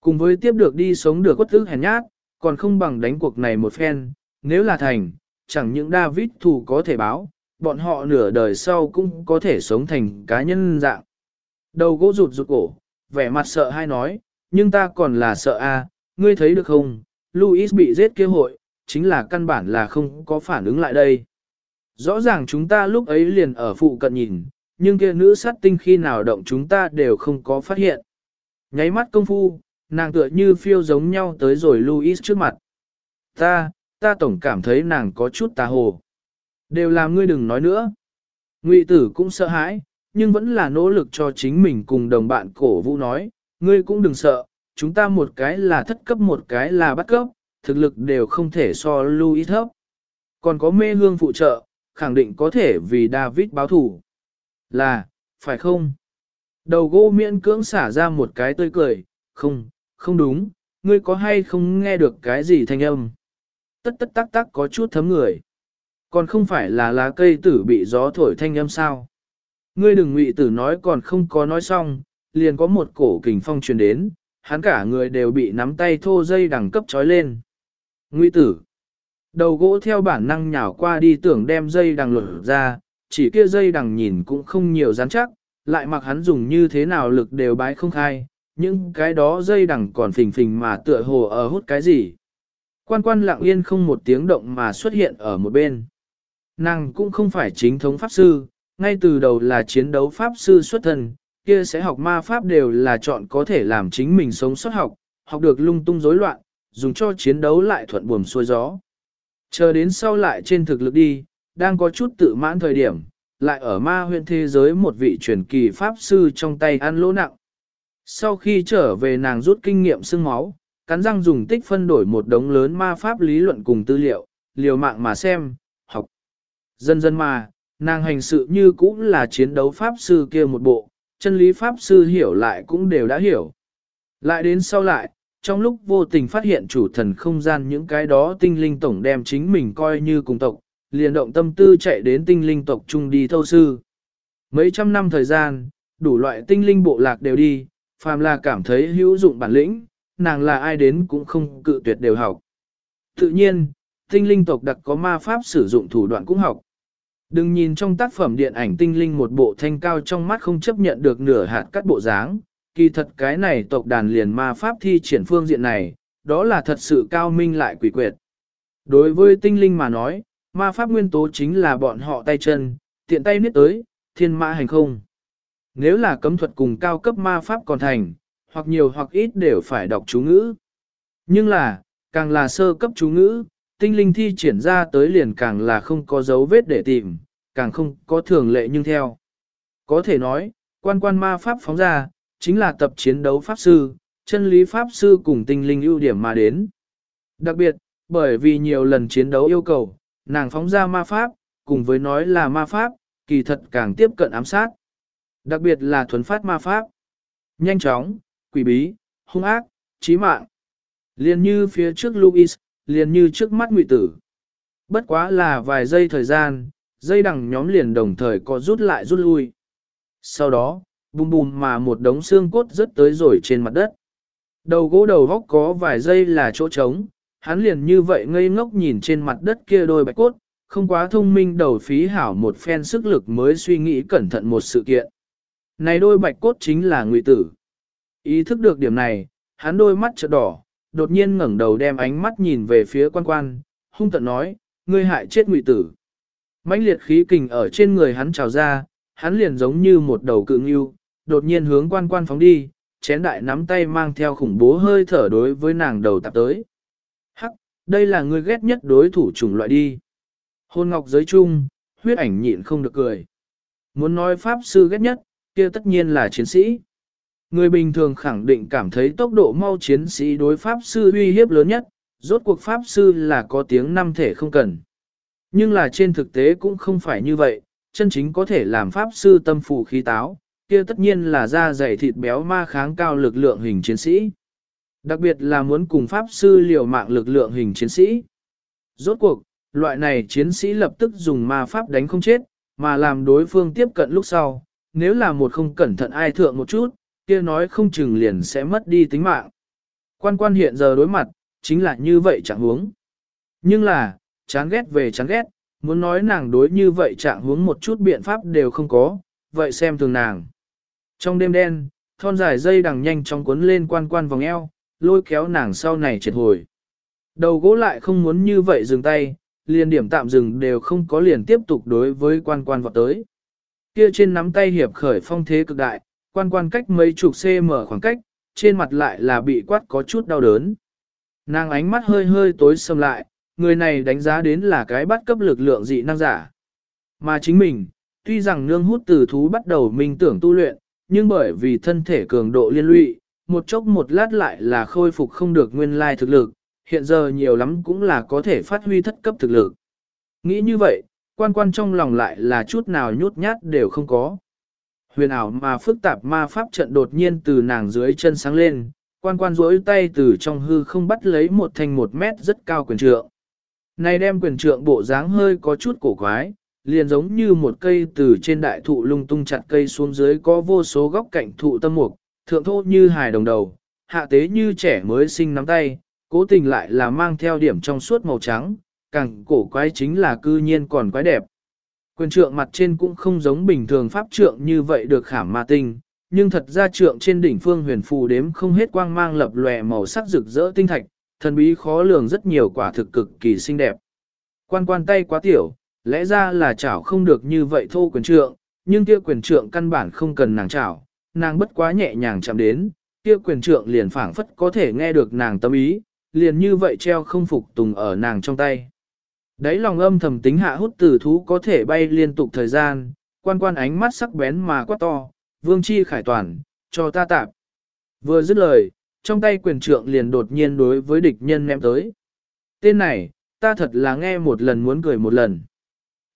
S1: Cùng với tiếp được đi sống được quất ức hèn nhát, còn không bằng đánh cuộc này một phen, nếu là thành, chẳng những David thù có thể báo, bọn họ nửa đời sau cũng có thể sống thành cá nhân dạng. Đầu gỗ rụt rụt cổ, vẻ mặt sợ hay nói, nhưng ta còn là sợ a, ngươi thấy được không, Louis bị giết kia hội, chính là căn bản là không có phản ứng lại đây. Rõ ràng chúng ta lúc ấy liền ở phụ cận nhìn, nhưng kia nữ sát tinh khi nào động chúng ta đều không có phát hiện. Nháy mắt công phu, nàng tựa như phiêu giống nhau tới rồi Louis trước mặt. Ta, ta tổng cảm thấy nàng có chút tà hồ. Đều làm ngươi đừng nói nữa. Ngụy tử cũng sợ hãi, nhưng vẫn là nỗ lực cho chính mình cùng đồng bạn cổ vũ nói, ngươi cũng đừng sợ, chúng ta một cái là thất cấp một cái là bắt cấp, thực lực đều không thể so Louis thấp. Còn có mê hương phụ trợ, khẳng định có thể vì David báo thủ. Là, phải không? Đầu gỗ miễn cưỡng xả ra một cái tươi cười, không, không đúng, ngươi có hay không nghe được cái gì thanh âm? Tất tất tắc tắc có chút thấm người. Còn không phải là lá cây tử bị gió thổi thanh âm sao? Ngươi đừng ngụy tử nói còn không có nói xong, liền có một cổ kình phong truyền đến, hắn cả người đều bị nắm tay thô dây đẳng cấp trói lên. Ngụy tử. Đầu gỗ theo bản năng nhào qua đi tưởng đem dây đằng lột ra, chỉ kia dây đằng nhìn cũng không nhiều rắn chắc, lại mặc hắn dùng như thế nào lực đều bái không khai, nhưng cái đó dây đằng còn phình phình mà tựa hồ ở hút cái gì. Quan quan lặng yên không một tiếng động mà xuất hiện ở một bên. Nàng cũng không phải chính thống pháp sư, ngay từ đầu là chiến đấu pháp sư xuất thân, kia sẽ học ma pháp đều là chọn có thể làm chính mình sống sót học, học được lung tung rối loạn, dùng cho chiến đấu lại thuận buồm xuôi gió. Chờ đến sau lại trên thực lực đi, đang có chút tự mãn thời điểm, lại ở ma huyện thế giới một vị truyền kỳ pháp sư trong tay ăn lỗ nặng. Sau khi trở về nàng rút kinh nghiệm xương máu, cắn răng dùng tích phân đổi một đống lớn ma pháp lý luận cùng tư liệu, liều mạng mà xem, học. Dần dần mà, nàng hành sự như cũng là chiến đấu pháp sư kia một bộ, chân lý pháp sư hiểu lại cũng đều đã hiểu. Lại đến sau lại, trong lúc vô tình phát hiện chủ thần không gian những cái đó tinh linh tổng đem chính mình coi như cùng tộc, liền động tâm tư chạy đến tinh linh tộc chung đi thâu sư. Mấy trăm năm thời gian, đủ loại tinh linh bộ lạc đều đi, phàm là cảm thấy hữu dụng bản lĩnh, nàng là ai đến cũng không cự tuyệt đều học. Tự nhiên, tinh linh tộc đặc có ma pháp sử dụng thủ đoạn cũng học. Đừng nhìn trong tác phẩm điện ảnh tinh linh một bộ thanh cao trong mắt không chấp nhận được nửa hạt cắt bộ dáng, kỳ thật cái này tộc đàn liền ma pháp thi triển phương diện này, đó là thật sự cao minh lại quỷ quyệt. Đối với tinh linh mà nói, ma pháp nguyên tố chính là bọn họ tay chân, tiện tay niết tới, thiên mã hành không. Nếu là cấm thuật cùng cao cấp ma pháp còn thành, hoặc nhiều hoặc ít đều phải đọc chú ngữ. Nhưng là, càng là sơ cấp chú ngữ, tinh linh thi triển ra tới liền càng là không có dấu vết để tìm, càng không có thường lệ nhưng theo. Có thể nói, quan quan ma pháp phóng ra, chính là tập chiến đấu pháp sư, chân lý pháp sư cùng tinh linh ưu điểm mà đến. Đặc biệt, bởi vì nhiều lần chiến đấu yêu cầu, nàng phóng ra ma pháp, cùng với nói là ma pháp, kỳ thật càng tiếp cận ám sát. Đặc biệt là thuần phát ma pháp. Nhanh chóng, quỷ bí, hung ác, chí mạng. Liền như phía trước Louis, liền như trước mắt ngụy tử. Bất quá là vài giây thời gian, dây đằng nhóm liền đồng thời có rút lại rút lui. Sau đó, bùm bùm mà một đống xương cốt rớt tới rồi trên mặt đất. Đầu gỗ đầu vóc có vài giây là chỗ trống, hắn liền như vậy ngây ngốc nhìn trên mặt đất kia đôi bạch cốt, không quá thông minh đầu phí hảo một phen sức lực mới suy nghĩ cẩn thận một sự kiện. Này đôi bạch cốt chính là ngụy tử. Ý thức được điểm này, hắn đôi mắt chợt đỏ, đột nhiên ngẩng đầu đem ánh mắt nhìn về phía quan quan, hung tận nói, ngươi hại chết ngụy tử. mãnh liệt khí kình ở trên người hắn trào ra, hắn liền giống như một đầu cự ngưu, đột nhiên hướng quan quan phóng đi, chén đại nắm tay mang theo khủng bố hơi thở đối với nàng đầu tạp tới. Hắc, đây là người ghét nhất đối thủ chủng loại đi. Hôn ngọc giới chung, huyết ảnh nhịn không được cười. Muốn nói pháp sư ghét nhất, kia tất nhiên là chiến sĩ. Người bình thường khẳng định cảm thấy tốc độ mau chiến sĩ đối pháp sư uy hiếp lớn nhất, rốt cuộc pháp sư là có tiếng năm thể không cần. Nhưng là trên thực tế cũng không phải như vậy, chân chính có thể làm pháp sư tâm phù khí táo, kia tất nhiên là da dày thịt béo ma kháng cao lực lượng hình chiến sĩ. Đặc biệt là muốn cùng pháp sư liều mạng lực lượng hình chiến sĩ. Rốt cuộc, loại này chiến sĩ lập tức dùng ma pháp đánh không chết, mà làm đối phương tiếp cận lúc sau, nếu là một không cẩn thận ai thượng một chút, kia nói không chừng liền sẽ mất đi tính mạng. Quan quan hiện giờ đối mặt, chính là như vậy chẳng huống. Nhưng là, chán ghét về chán ghét, muốn nói nàng đối như vậy trạng huống một chút biện pháp đều không có, vậy xem thường nàng. Trong đêm đen, thon dài dây đằng nhanh chóng cuốn lên quan quan vòng eo, lôi kéo nàng sau này triệt hồi. Đầu gỗ lại không muốn như vậy dừng tay, liền điểm tạm dừng đều không có liền tiếp tục đối với quan quan vọt tới. Kia trên nắm tay hiệp khởi phong thế cực đại, quan quan cách mấy chục cm khoảng cách, trên mặt lại là bị quát có chút đau đớn. Nàng ánh mắt hơi hơi tối sầm lại, người này đánh giá đến là cái bắt cấp lực lượng dị năng giả. Mà chính mình, tuy rằng nương hút từ thú bắt đầu minh tưởng tu luyện, nhưng bởi vì thân thể cường độ liên lụy, một chốc một lát lại là khôi phục không được nguyên lai thực lực, hiện giờ nhiều lắm cũng là có thể phát huy thất cấp thực lực. Nghĩ như vậy, quan quan trong lòng lại là chút nào nhút nhát đều không có. Huyền ảo mà phức tạp ma pháp trận đột nhiên từ nàng dưới chân sáng lên, quan quan rỗi tay từ trong hư không bắt lấy một thanh một mét rất cao quyền trượng. Này đem quyền trượng bộ dáng hơi có chút cổ quái, liền giống như một cây từ trên đại thụ lung tung chặt cây xuống dưới có vô số góc cạnh thụ tâm mục, thượng thô như hài đồng đầu, hạ tế như trẻ mới sinh nắm tay, cố tình lại là mang theo điểm trong suốt màu trắng, càng cổ quái chính là cư nhiên còn quái đẹp. Quyền trượng mặt trên cũng không giống bình thường pháp trượng như vậy được khảm ma tinh, nhưng thật ra trượng trên đỉnh phương huyền phù đếm không hết quang mang lập lòe màu sắc rực rỡ tinh thạch, thần bí khó lường rất nhiều quả thực cực kỳ xinh đẹp. Quan quan tay quá tiểu, lẽ ra là chảo không được như vậy thô quyền trượng, nhưng kia quyền trượng căn bản không cần nàng chảo, nàng bất quá nhẹ nhàng chạm đến, kia quyền trượng liền phảng phất có thể nghe được nàng tâm ý, liền như vậy treo không phục tùng ở nàng trong tay. Đấy lòng âm thầm tính hạ hút tử thú có thể bay liên tục thời gian, quan quan ánh mắt sắc bén mà quá to, vương chi khải toàn, cho ta tạp. Vừa dứt lời, trong tay quyền trượng liền đột nhiên đối với địch nhân ném tới. Tên này, ta thật là nghe một lần muốn cười một lần.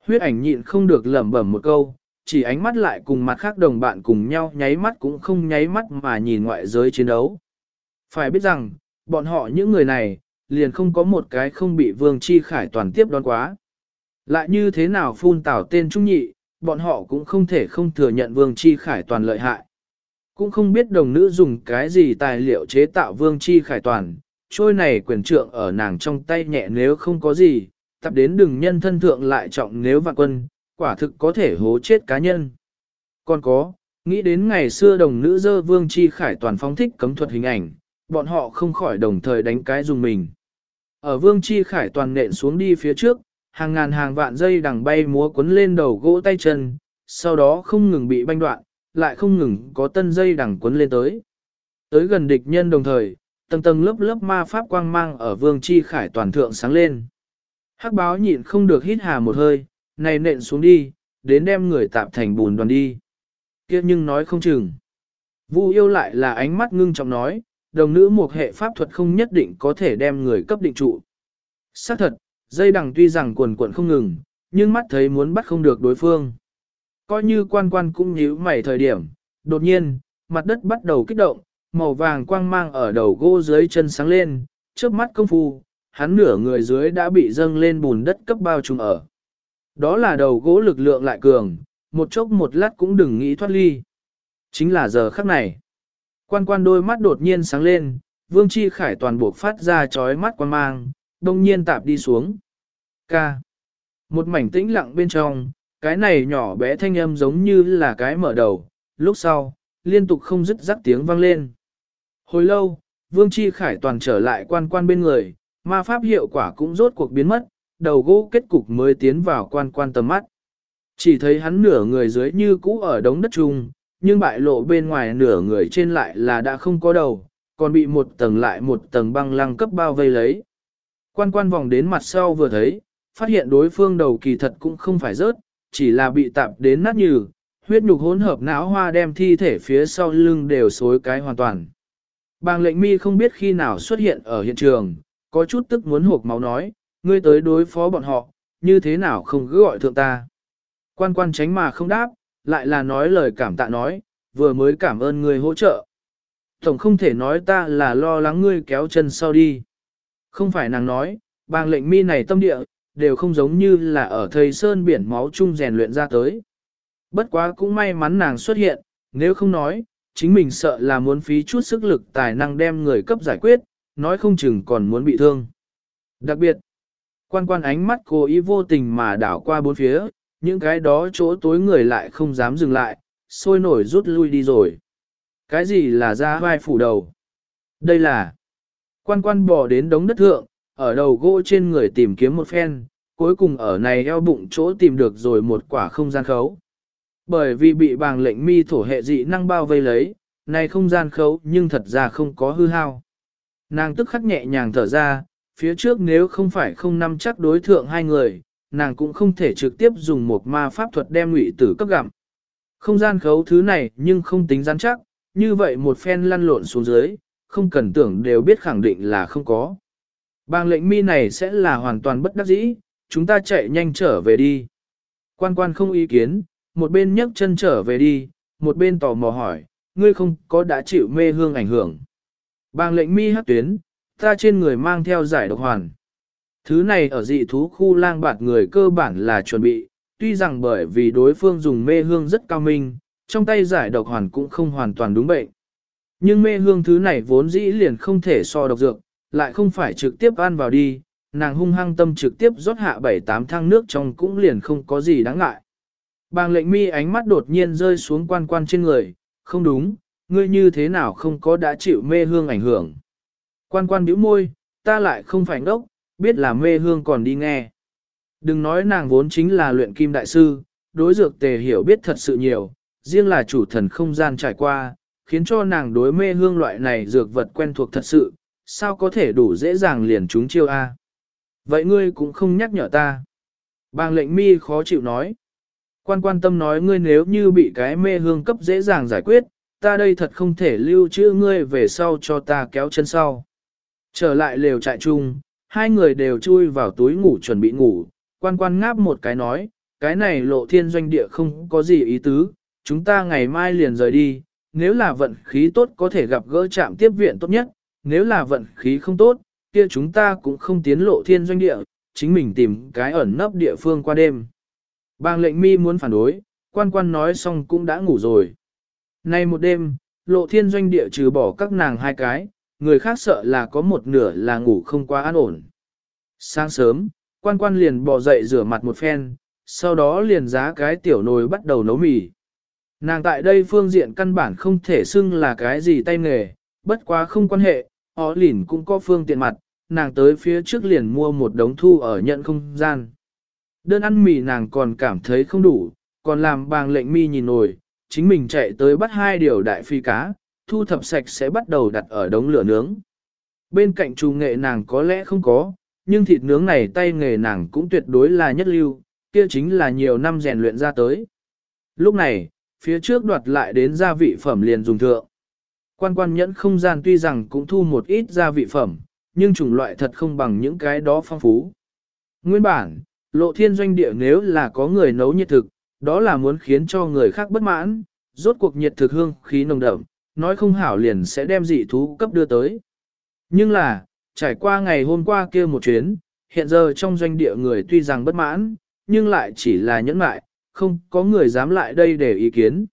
S1: Huyết ảnh nhịn không được lẩm bẩm một câu, chỉ ánh mắt lại cùng mặt khác đồng bạn cùng nhau nháy mắt cũng không nháy mắt mà nhìn ngoại giới chiến đấu. Phải biết rằng, bọn họ những người này, liền không có một cái không bị Vương Chi Khải toàn tiếp đón quá. Lại như thế nào phun tảo tên trung nhị, bọn họ cũng không thể không thừa nhận Vương Chi Khải toàn lợi hại. Cũng không biết đồng nữ dùng cái gì tài liệu chế tạo Vương Chi Khải toàn, trôi này quyền trượng ở nàng trong tay nhẹ nếu không có gì, tập đến đừng nhân thân thượng lại trọng nếu vạn quân, quả thực có thể hố chết cá nhân. Còn có, nghĩ đến ngày xưa đồng nữ dơ Vương Chi Khải toàn phong thích cấm thuật hình ảnh, bọn họ không khỏi đồng thời đánh cái dùng mình. Ở vương chi khải toàn nện xuống đi phía trước, hàng ngàn hàng vạn dây đằng bay múa cuốn lên đầu gỗ tay chân, sau đó không ngừng bị banh đoạn, lại không ngừng có tân dây đằng cuốn lên tới. Tới gần địch nhân đồng thời, tầng tầng lớp lớp ma pháp quang mang ở vương chi khải toàn thượng sáng lên. Hắc báo nhịn không được hít hà một hơi, này nện xuống đi, đến đem người tạp thành bùn đoàn đi. Kiếp nhưng nói không chừng. Vu yêu lại là ánh mắt ngưng trọng nói, đồng nữ một hệ pháp thuật không nhất định có thể đem người cấp định trụ. Xác thật, dây đằng tuy rằng quần quần không ngừng, nhưng mắt thấy muốn bắt không được đối phương. Coi như quan quan cũng nhíu mày thời điểm, đột nhiên, mặt đất bắt đầu kích động, màu vàng quang mang ở đầu gỗ dưới chân sáng lên, trước mắt công phu, hắn nửa người dưới đã bị dâng lên bùn đất cấp bao trùm ở. Đó là đầu gỗ lực lượng lại cường, một chốc một lát cũng đừng nghĩ thoát ly. Chính là giờ khắc này. Quan quan đôi mắt đột nhiên sáng lên, vương chi khải toàn buộc phát ra chói mắt quan mang, đông nhiên tạp đi xuống. Ca. Một mảnh tĩnh lặng bên trong, cái này nhỏ bé thanh âm giống như là cái mở đầu, lúc sau, liên tục không dứt rắc tiếng vang lên. Hồi lâu, vương chi khải toàn trở lại quan quan bên người, ma pháp hiệu quả cũng rốt cuộc biến mất, đầu gỗ kết cục mới tiến vào quan quan tầm mắt. Chỉ thấy hắn nửa người dưới như cũ ở đống đất trung, nhưng bại lộ bên ngoài nửa người trên lại là đã không có đầu, còn bị một tầng lại một tầng băng lăng cấp bao vây lấy. Quan quan vòng đến mặt sau vừa thấy, phát hiện đối phương đầu kỳ thật cũng không phải rớt, chỉ là bị tạp đến nát nhừ, huyết nhục hỗn hợp não hoa đem thi thể phía sau lưng đều xối cái hoàn toàn. Bàng lệnh mi không biết khi nào xuất hiện ở hiện trường, có chút tức muốn hộp máu nói, ngươi tới đối phó bọn họ, như thế nào không cứ gọi thượng ta. Quan quan tránh mà không đáp, lại là nói lời cảm tạ nói, vừa mới cảm ơn người hỗ trợ. Tổng không thể nói ta là lo lắng ngươi kéo chân sau đi. Không phải nàng nói, bàng lệnh mi này tâm địa, đều không giống như là ở thầy sơn biển máu chung rèn luyện ra tới. Bất quá cũng may mắn nàng xuất hiện, nếu không nói, chính mình sợ là muốn phí chút sức lực tài năng đem người cấp giải quyết, nói không chừng còn muốn bị thương. Đặc biệt, quan quan ánh mắt cô ý vô tình mà đảo qua bốn phía, những cái đó chỗ tối người lại không dám dừng lại, sôi nổi rút lui đi rồi. Cái gì là ra vai phủ đầu? Đây là quan quan bò đến đống đất thượng, ở đầu gỗ trên người tìm kiếm một phen, cuối cùng ở này eo bụng chỗ tìm được rồi một quả không gian khấu. Bởi vì bị bàng lệnh mi thổ hệ dị năng bao vây lấy, này không gian khấu nhưng thật ra không có hư hao. Nàng tức khắc nhẹ nhàng thở ra, phía trước nếu không phải không nắm chắc đối thượng hai người, nàng cũng không thể trực tiếp dùng một ma pháp thuật đem ngụy tử cấp gặm. Không gian khấu thứ này nhưng không tính rắn chắc, như vậy một phen lăn lộn xuống dưới, không cần tưởng đều biết khẳng định là không có. Bang lệnh mi này sẽ là hoàn toàn bất đắc dĩ, chúng ta chạy nhanh trở về đi. Quan quan không ý kiến, một bên nhấc chân trở về đi, một bên tò mò hỏi, ngươi không có đã chịu mê hương ảnh hưởng. Bang lệnh mi hắc tuyến, ta trên người mang theo giải độc hoàn. Thứ này ở dị thú khu lang bạt người cơ bản là chuẩn bị, tuy rằng bởi vì đối phương dùng mê hương rất cao minh, trong tay giải độc hoàn cũng không hoàn toàn đúng bệnh. Nhưng mê hương thứ này vốn dĩ liền không thể so độc dược, lại không phải trực tiếp ăn vào đi, nàng hung hăng tâm trực tiếp rót hạ bảy tám thang nước trong cũng liền không có gì đáng ngại. Bàng lệnh mi ánh mắt đột nhiên rơi xuống quan quan trên người, không đúng, ngươi như thế nào không có đã chịu mê hương ảnh hưởng. Quan quan bĩu môi, ta lại không phải ngốc, biết là mê hương còn đi nghe. Đừng nói nàng vốn chính là luyện kim đại sư, đối dược tề hiểu biết thật sự nhiều, riêng là chủ thần không gian trải qua, khiến cho nàng đối mê hương loại này dược vật quen thuộc thật sự, sao có thể đủ dễ dàng liền chúng chiêu A. Vậy ngươi cũng không nhắc nhở ta. Bàng lệnh mi khó chịu nói. Quan quan tâm nói ngươi nếu như bị cái mê hương cấp dễ dàng giải quyết, ta đây thật không thể lưu trữ ngươi về sau cho ta kéo chân sau. Trở lại lều trại chung, hai người đều chui vào túi ngủ chuẩn bị ngủ, quan quan ngáp một cái nói, cái này lộ thiên doanh địa không có gì ý tứ, chúng ta ngày mai liền rời đi, nếu là vận khí tốt có thể gặp gỡ trạm tiếp viện tốt nhất, nếu là vận khí không tốt, kia chúng ta cũng không tiến lộ thiên doanh địa, chính mình tìm cái ẩn nấp địa phương qua đêm. Bang lệnh mi muốn phản đối, quan quan nói xong cũng đã ngủ rồi. Nay một đêm, lộ thiên doanh địa trừ bỏ các nàng hai cái, người khác sợ là có một nửa là ngủ không quá an ổn. Sáng sớm, quan quan liền bỏ dậy rửa mặt một phen, sau đó liền giá cái tiểu nồi bắt đầu nấu mì. Nàng tại đây phương diện căn bản không thể xưng là cái gì tay nghề, bất quá không quan hệ, họ lỉn cũng có phương tiện mặt, nàng tới phía trước liền mua một đống thu ở nhận không gian. Đơn ăn mì nàng còn cảm thấy không đủ, còn làm bàng lệnh mi nhìn nổi, chính mình chạy tới bắt hai điều đại phi cá, thu thập sạch sẽ bắt đầu đặt ở đống lửa nướng. Bên cạnh trù nghệ nàng có lẽ không có, nhưng thịt nướng này tay nghề nàng cũng tuyệt đối là nhất lưu, kia chính là nhiều năm rèn luyện ra tới. Lúc này, phía trước đoạt lại đến gia vị phẩm liền dùng thượng. Quan quan nhẫn không gian tuy rằng cũng thu một ít gia vị phẩm, nhưng chủng loại thật không bằng những cái đó phong phú. Nguyên bản, lộ thiên doanh địa nếu là có người nấu nhiệt thực, đó là muốn khiến cho người khác bất mãn, rốt cuộc nhiệt thực hương khí nồng đậm, nói không hảo liền sẽ đem dị thú cấp đưa tới. Nhưng là, trải qua ngày hôm qua kia một chuyến, hiện giờ trong doanh địa người tuy rằng bất mãn, nhưng lại chỉ là nhẫn mại, không có người dám lại đây để ý kiến.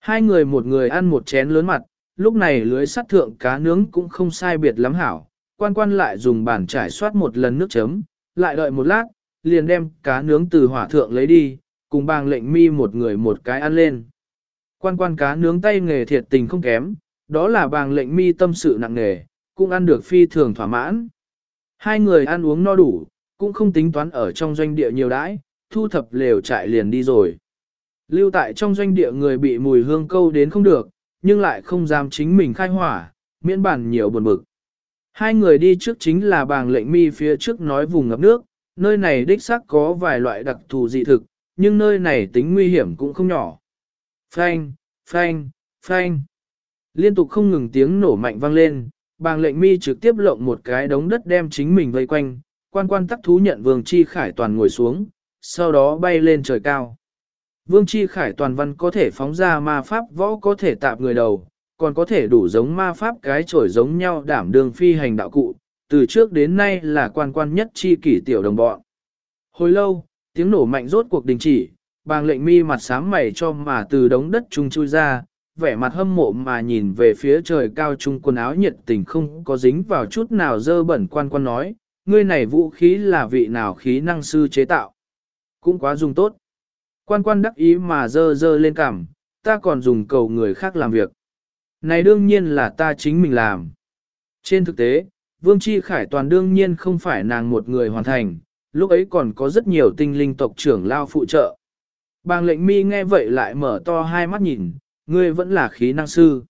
S1: Hai người một người ăn một chén lớn mặt, lúc này lưới sắt thượng cá nướng cũng không sai biệt lắm hảo, quan quan lại dùng bàn trải soát một lần nước chấm, lại đợi một lát, liền đem cá nướng từ hỏa thượng lấy đi, cùng bàng lệnh mi một người một cái ăn lên. Quan quan cá nướng tay nghề thiệt tình không kém, đó là bàng lệnh mi tâm sự nặng nghề, cũng ăn được phi thường thỏa mãn. Hai người ăn uống no đủ, cũng không tính toán ở trong doanh địa nhiều đãi, thu thập lều trại liền đi rồi. Lưu tại trong doanh địa người bị mùi hương câu đến không được, nhưng lại không dám chính mình khai hỏa, miễn bản nhiều buồn bực. Hai người đi trước chính là bàng lệnh mi phía trước nói vùng ngập nước, nơi này đích xác có vài loại đặc thù dị thực, nhưng nơi này tính nguy hiểm cũng không nhỏ. Phanh, phanh, phanh. Liên tục không ngừng tiếng nổ mạnh vang lên, bàng lệnh mi trực tiếp lộng một cái đống đất đem chính mình vây quanh, quan quan tắc thú nhận vương chi khải toàn ngồi xuống, sau đó bay lên trời cao. Vương chi khải toàn văn có thể phóng ra ma pháp võ có thể tạp người đầu, còn có thể đủ giống ma pháp cái chổi giống nhau đảm đường phi hành đạo cụ, từ trước đến nay là quan quan nhất chi kỷ tiểu đồng bọn. Hồi lâu, tiếng nổ mạnh rốt cuộc đình chỉ, bàng lệnh mi mặt sám mày cho mà từ đống đất trung chui ra, vẻ mặt hâm mộ mà nhìn về phía trời cao trung quần áo nhiệt tình không có dính vào chút nào dơ bẩn quan quan nói, ngươi này vũ khí là vị nào khí năng sư chế tạo. Cũng quá dùng tốt. Quan quan đắc ý mà dơ dơ lên cảm, ta còn dùng cầu người khác làm việc. Này đương nhiên là ta chính mình làm. Trên thực tế, Vương Chi Khải toàn đương nhiên không phải nàng một người hoàn thành, lúc ấy còn có rất nhiều tinh linh tộc trưởng lao phụ trợ. Bàng lệnh mi nghe vậy lại mở to hai mắt nhìn, ngươi vẫn là khí năng sư.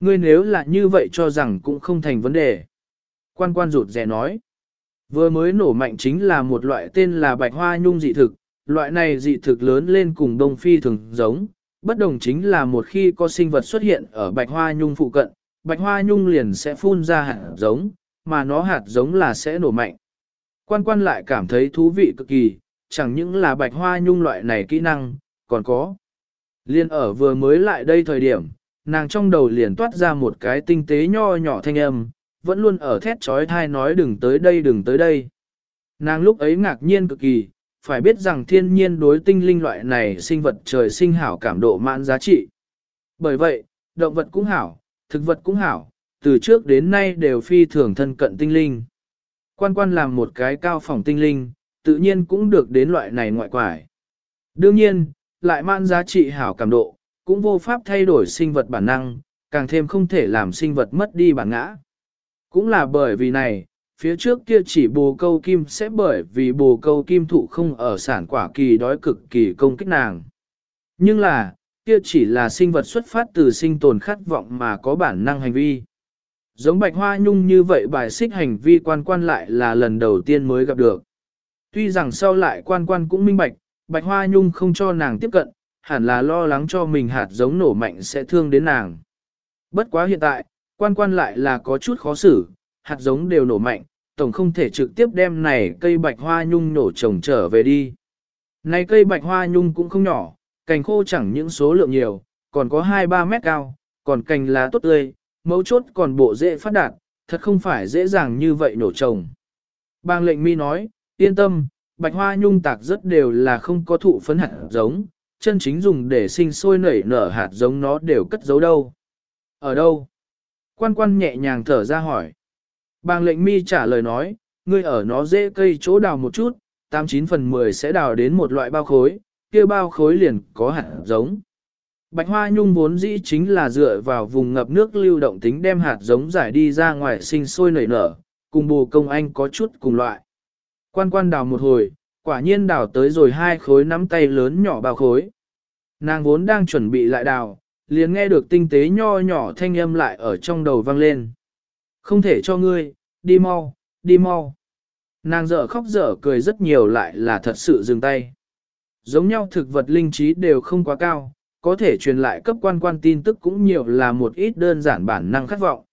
S1: Ngươi nếu là như vậy cho rằng cũng không thành vấn đề. Quan quan rụt rè nói. Vừa mới nổ mạnh chính là một loại tên là bạch hoa nhung dị thực, loại này dị thực lớn lên cùng đông phi thường giống, bất đồng chính là một khi có sinh vật xuất hiện ở bạch hoa nhung phụ cận, bạch hoa nhung liền sẽ phun ra hạt giống, mà nó hạt giống là sẽ nổ mạnh. Quan quan lại cảm thấy thú vị cực kỳ, chẳng những là bạch hoa nhung loại này kỹ năng, còn có. Liên ở vừa mới lại đây thời điểm, nàng trong đầu liền toát ra một cái tinh tế nho nhỏ thanh âm, vẫn luôn ở thét trói thai nói đừng tới đây đừng tới đây. Nàng lúc ấy ngạc nhiên cực kỳ, phải biết rằng thiên nhiên đối tinh linh loại này sinh vật trời sinh hảo cảm độ mãn giá trị. Bởi vậy, động vật cũng hảo, thực vật cũng hảo, từ trước đến nay đều phi thường thân cận tinh linh. Quan quan làm một cái cao phòng tinh linh, tự nhiên cũng được đến loại này ngoại quải. Đương nhiên, lại mang giá trị hảo cảm độ, cũng vô pháp thay đổi sinh vật bản năng, càng thêm không thể làm sinh vật mất đi bản ngã. Cũng là bởi vì này, phía trước kia chỉ bồ câu kim sẽ bởi vì bồ câu kim thụ không ở sản quả kỳ đói cực kỳ công kích nàng. Nhưng là, kia chỉ là sinh vật xuất phát từ sinh tồn khát vọng mà có bản năng hành vi. Giống bạch hoa nhung như vậy bài xích hành vi quan quan lại là lần đầu tiên mới gặp được. Tuy rằng sau lại quan quan cũng minh bạch, bạch hoa nhung không cho nàng tiếp cận, hẳn là lo lắng cho mình hạt giống nổ mạnh sẽ thương đến nàng. Bất quá hiện tại, quan quan lại là có chút khó xử, hạt giống đều nổ mạnh, tổng không thể trực tiếp đem này cây bạch hoa nhung nổ trồng trở về đi. Này cây bạch hoa nhung cũng không nhỏ, cành khô chẳng những số lượng nhiều, còn có 2-3 mét cao, còn cành lá tốt tươi, mấu chốt còn bộ dễ phát đạt, thật không phải dễ dàng như vậy nổ trồng. Bang lệnh mi nói, yên tâm, bạch hoa nhung tạc rất đều là không có thụ phấn hạt giống, chân chính dùng để sinh sôi nảy nở hạt giống nó đều cất giấu đâu. Ở đâu? Quan quan nhẹ nhàng thở ra hỏi. Bàng lệnh mi trả lời nói, ngươi ở nó dễ cây chỗ đào một chút, 89 phần 10 sẽ đào đến một loại bao khối, kia bao khối liền có hạt giống. Bạch hoa nhung vốn dĩ chính là dựa vào vùng ngập nước lưu động tính đem hạt giống giải đi ra ngoài sinh sôi nảy nở, cùng bù công anh có chút cùng loại. Quan quan đào một hồi, quả nhiên đào tới rồi hai khối nắm tay lớn nhỏ bao khối. Nàng vốn đang chuẩn bị lại đào, liền nghe được tinh tế nho nhỏ thanh âm lại ở trong đầu vang lên. Không thể cho ngươi, đi mau, đi mau. Nàng dở khóc dở cười rất nhiều lại là thật sự dừng tay. Giống nhau thực vật linh trí đều không quá cao, có thể truyền lại cấp quan quan tin tức cũng nhiều là một ít đơn giản bản năng khát vọng.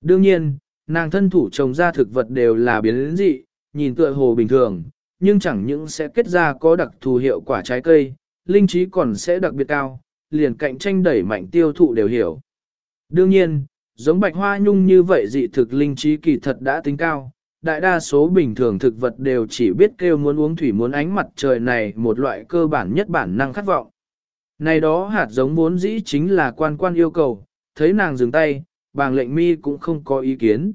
S1: Đương nhiên, nàng thân thủ trồng ra thực vật đều là biến dị, nhìn tựa hồ bình thường, nhưng chẳng những sẽ kết ra có đặc thù hiệu quả trái cây, linh trí còn sẽ đặc biệt cao, liền cạnh tranh đẩy mạnh tiêu thụ đều hiểu. Đương nhiên, giống bạch hoa nhung như vậy dị thực linh trí kỳ thật đã tính cao, đại đa số bình thường thực vật đều chỉ biết kêu muốn uống thủy muốn ánh mặt trời này một loại cơ bản nhất bản năng khát vọng. Này đó hạt giống vốn dĩ chính là quan quan yêu cầu, thấy nàng dừng tay, bàng lệnh mi cũng không có ý kiến.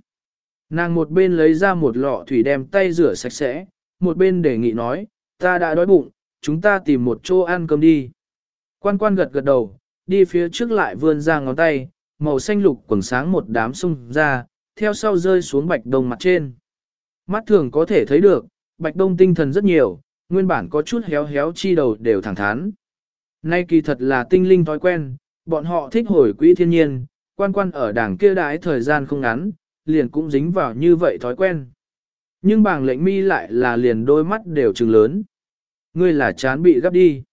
S1: Nàng một bên lấy ra một lọ thủy đem tay rửa sạch sẽ, một bên đề nghị nói, ta đã đói bụng, chúng ta tìm một chỗ ăn cơm đi. Quan quan gật gật đầu, đi phía trước lại vươn ra ngón tay, màu xanh lục quần sáng một đám sung ra, theo sau rơi xuống bạch đông mặt trên. Mắt thường có thể thấy được, bạch đông tinh thần rất nhiều, nguyên bản có chút héo héo chi đầu đều thẳng thắn. Nay kỳ thật là tinh linh thói quen, bọn họ thích hồi quỹ thiên nhiên, quan quan ở đảng kia đái thời gian không ngắn, liền cũng dính vào như vậy thói quen. Nhưng bàng lệnh mi lại là liền đôi mắt đều trừng lớn. Ngươi là chán bị gấp đi.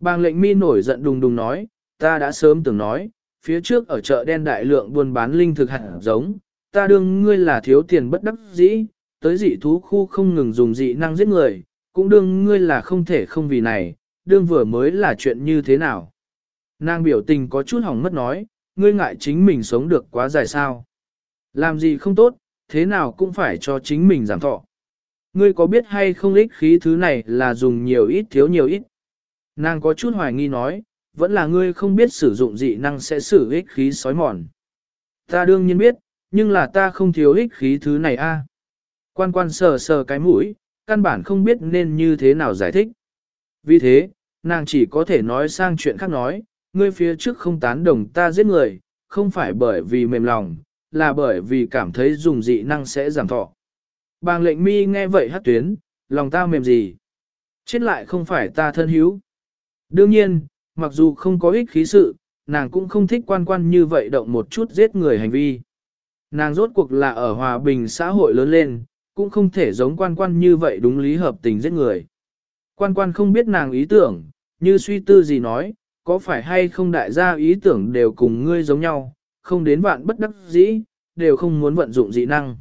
S1: Bàng lệnh mi nổi giận đùng đùng nói, ta đã sớm từng nói, phía trước ở chợ đen đại lượng buôn bán linh thực hạt giống, ta đương ngươi là thiếu tiền bất đắc dĩ, tới dị thú khu không ngừng dùng dị năng giết người, cũng đương ngươi là không thể không vì này, đương vừa mới là chuyện như thế nào. Nàng biểu tình có chút hỏng mất nói, ngươi ngại chính mình sống được quá dài sao. Làm gì không tốt, thế nào cũng phải cho chính mình giảm thọ. Ngươi có biết hay không ích khí thứ này là dùng nhiều ít thiếu nhiều ít. Nàng có chút hoài nghi nói, vẫn là ngươi không biết sử dụng dị năng sẽ sử ích khí sói mòn. Ta đương nhiên biết, nhưng là ta không thiếu ích khí thứ này a. Quan quan sờ sờ cái mũi, căn bản không biết nên như thế nào giải thích. Vì thế, nàng chỉ có thể nói sang chuyện khác nói, ngươi phía trước không tán đồng ta giết người, không phải bởi vì mềm lòng, là bởi vì cảm thấy dùng dị năng sẽ giảm thọ. Bàng lệnh mi nghe vậy hát tuyến, lòng ta mềm gì? Chết lại không phải ta thân hữu. Đương nhiên, mặc dù không có ích khí sự, nàng cũng không thích quan quan như vậy động một chút giết người hành vi. Nàng rốt cuộc là ở hòa bình xã hội lớn lên, cũng không thể giống quan quan như vậy đúng lý hợp tình giết người. Quan quan không biết nàng ý tưởng, như suy tư gì nói, có phải hay không đại gia ý tưởng đều cùng ngươi giống nhau, không đến vạn bất đắc dĩ, đều không muốn vận dụng dị năng.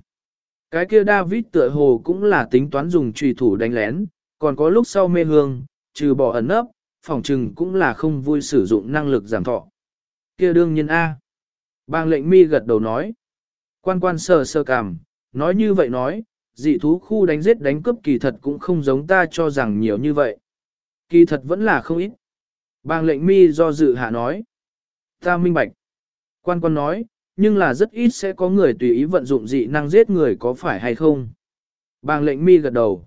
S1: Cái kia David tựa hồ cũng là tính toán dùng trùy thủ đánh lén, còn có lúc sau mê hương, trừ bỏ ẩn ấp, phòng trừng cũng là không vui sử dụng năng lực giảm thọ. Kia đương nhiên A. Bang lệnh mi gật đầu nói. Quan quan sờ sơ cảm nói như vậy nói, dị thú khu đánh giết đánh cướp kỳ thật cũng không giống ta cho rằng nhiều như vậy. Kỳ thật vẫn là không ít. Bang lệnh mi do dự hạ nói. Ta minh bạch. Quan quan nói, nhưng là rất ít sẽ có người tùy ý vận dụng dị năng giết người có phải hay không. Bàng lệnh mi gật đầu.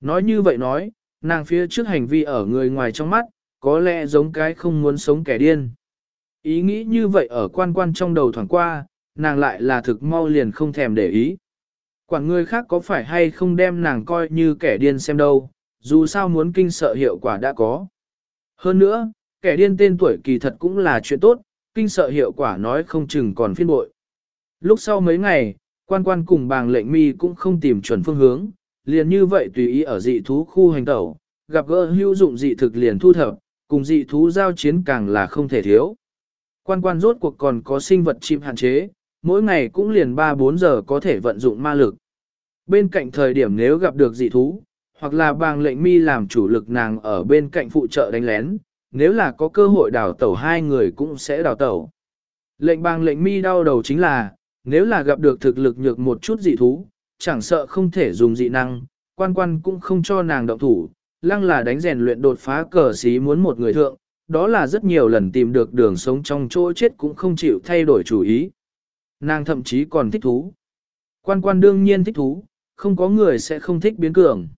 S1: Nói như vậy nói, nàng phía trước hành vi ở người ngoài trong mắt, có lẽ giống cái không muốn sống kẻ điên. Ý nghĩ như vậy ở quan quan trong đầu thoảng qua, nàng lại là thực mau liền không thèm để ý. Quản người khác có phải hay không đem nàng coi như kẻ điên xem đâu, dù sao muốn kinh sợ hiệu quả đã có. Hơn nữa, kẻ điên tên tuổi kỳ thật cũng là chuyện tốt, kinh sợ hiệu quả nói không chừng còn phiên bội. Lúc sau mấy ngày, quan quan cùng bàng lệnh mi cũng không tìm chuẩn phương hướng, liền như vậy tùy ý ở dị thú khu hành tẩu, gặp gỡ hữu dụng dị thực liền thu thập, cùng dị thú giao chiến càng là không thể thiếu. Quan quan rốt cuộc còn có sinh vật chim hạn chế, mỗi ngày cũng liền 3-4 giờ có thể vận dụng ma lực. Bên cạnh thời điểm nếu gặp được dị thú, hoặc là bàng lệnh mi làm chủ lực nàng ở bên cạnh phụ trợ đánh lén, nếu là có cơ hội đào tẩu hai người cũng sẽ đào tẩu. Lệnh bang lệnh mi đau đầu chính là, nếu là gặp được thực lực nhược một chút dị thú, chẳng sợ không thể dùng dị năng, quan quan cũng không cho nàng động thủ, lăng là đánh rèn luyện đột phá cờ xí muốn một người thượng, đó là rất nhiều lần tìm được đường sống trong chỗ chết cũng không chịu thay đổi chủ ý. Nàng thậm chí còn thích thú. Quan quan đương nhiên thích thú, không có người sẽ không thích biến cường.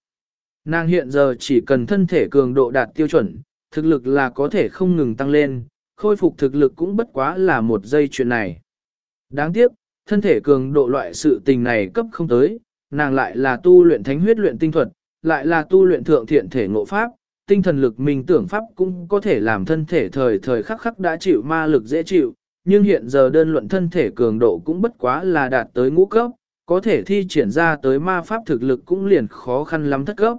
S1: Nàng hiện giờ chỉ cần thân thể cường độ đạt tiêu chuẩn, thực lực là có thể không ngừng tăng lên, khôi phục thực lực cũng bất quá là một giây chuyện này. Đáng tiếc, thân thể cường độ loại sự tình này cấp không tới, nàng lại là tu luyện thánh huyết luyện tinh thuật, lại là tu luyện thượng thiện thể ngộ pháp, tinh thần lực mình tưởng pháp cũng có thể làm thân thể thời thời khắc khắc đã chịu ma lực dễ chịu, nhưng hiện giờ đơn luận thân thể cường độ cũng bất quá là đạt tới ngũ cấp, có thể thi triển ra tới ma pháp thực lực cũng liền khó khăn lắm thất cấp.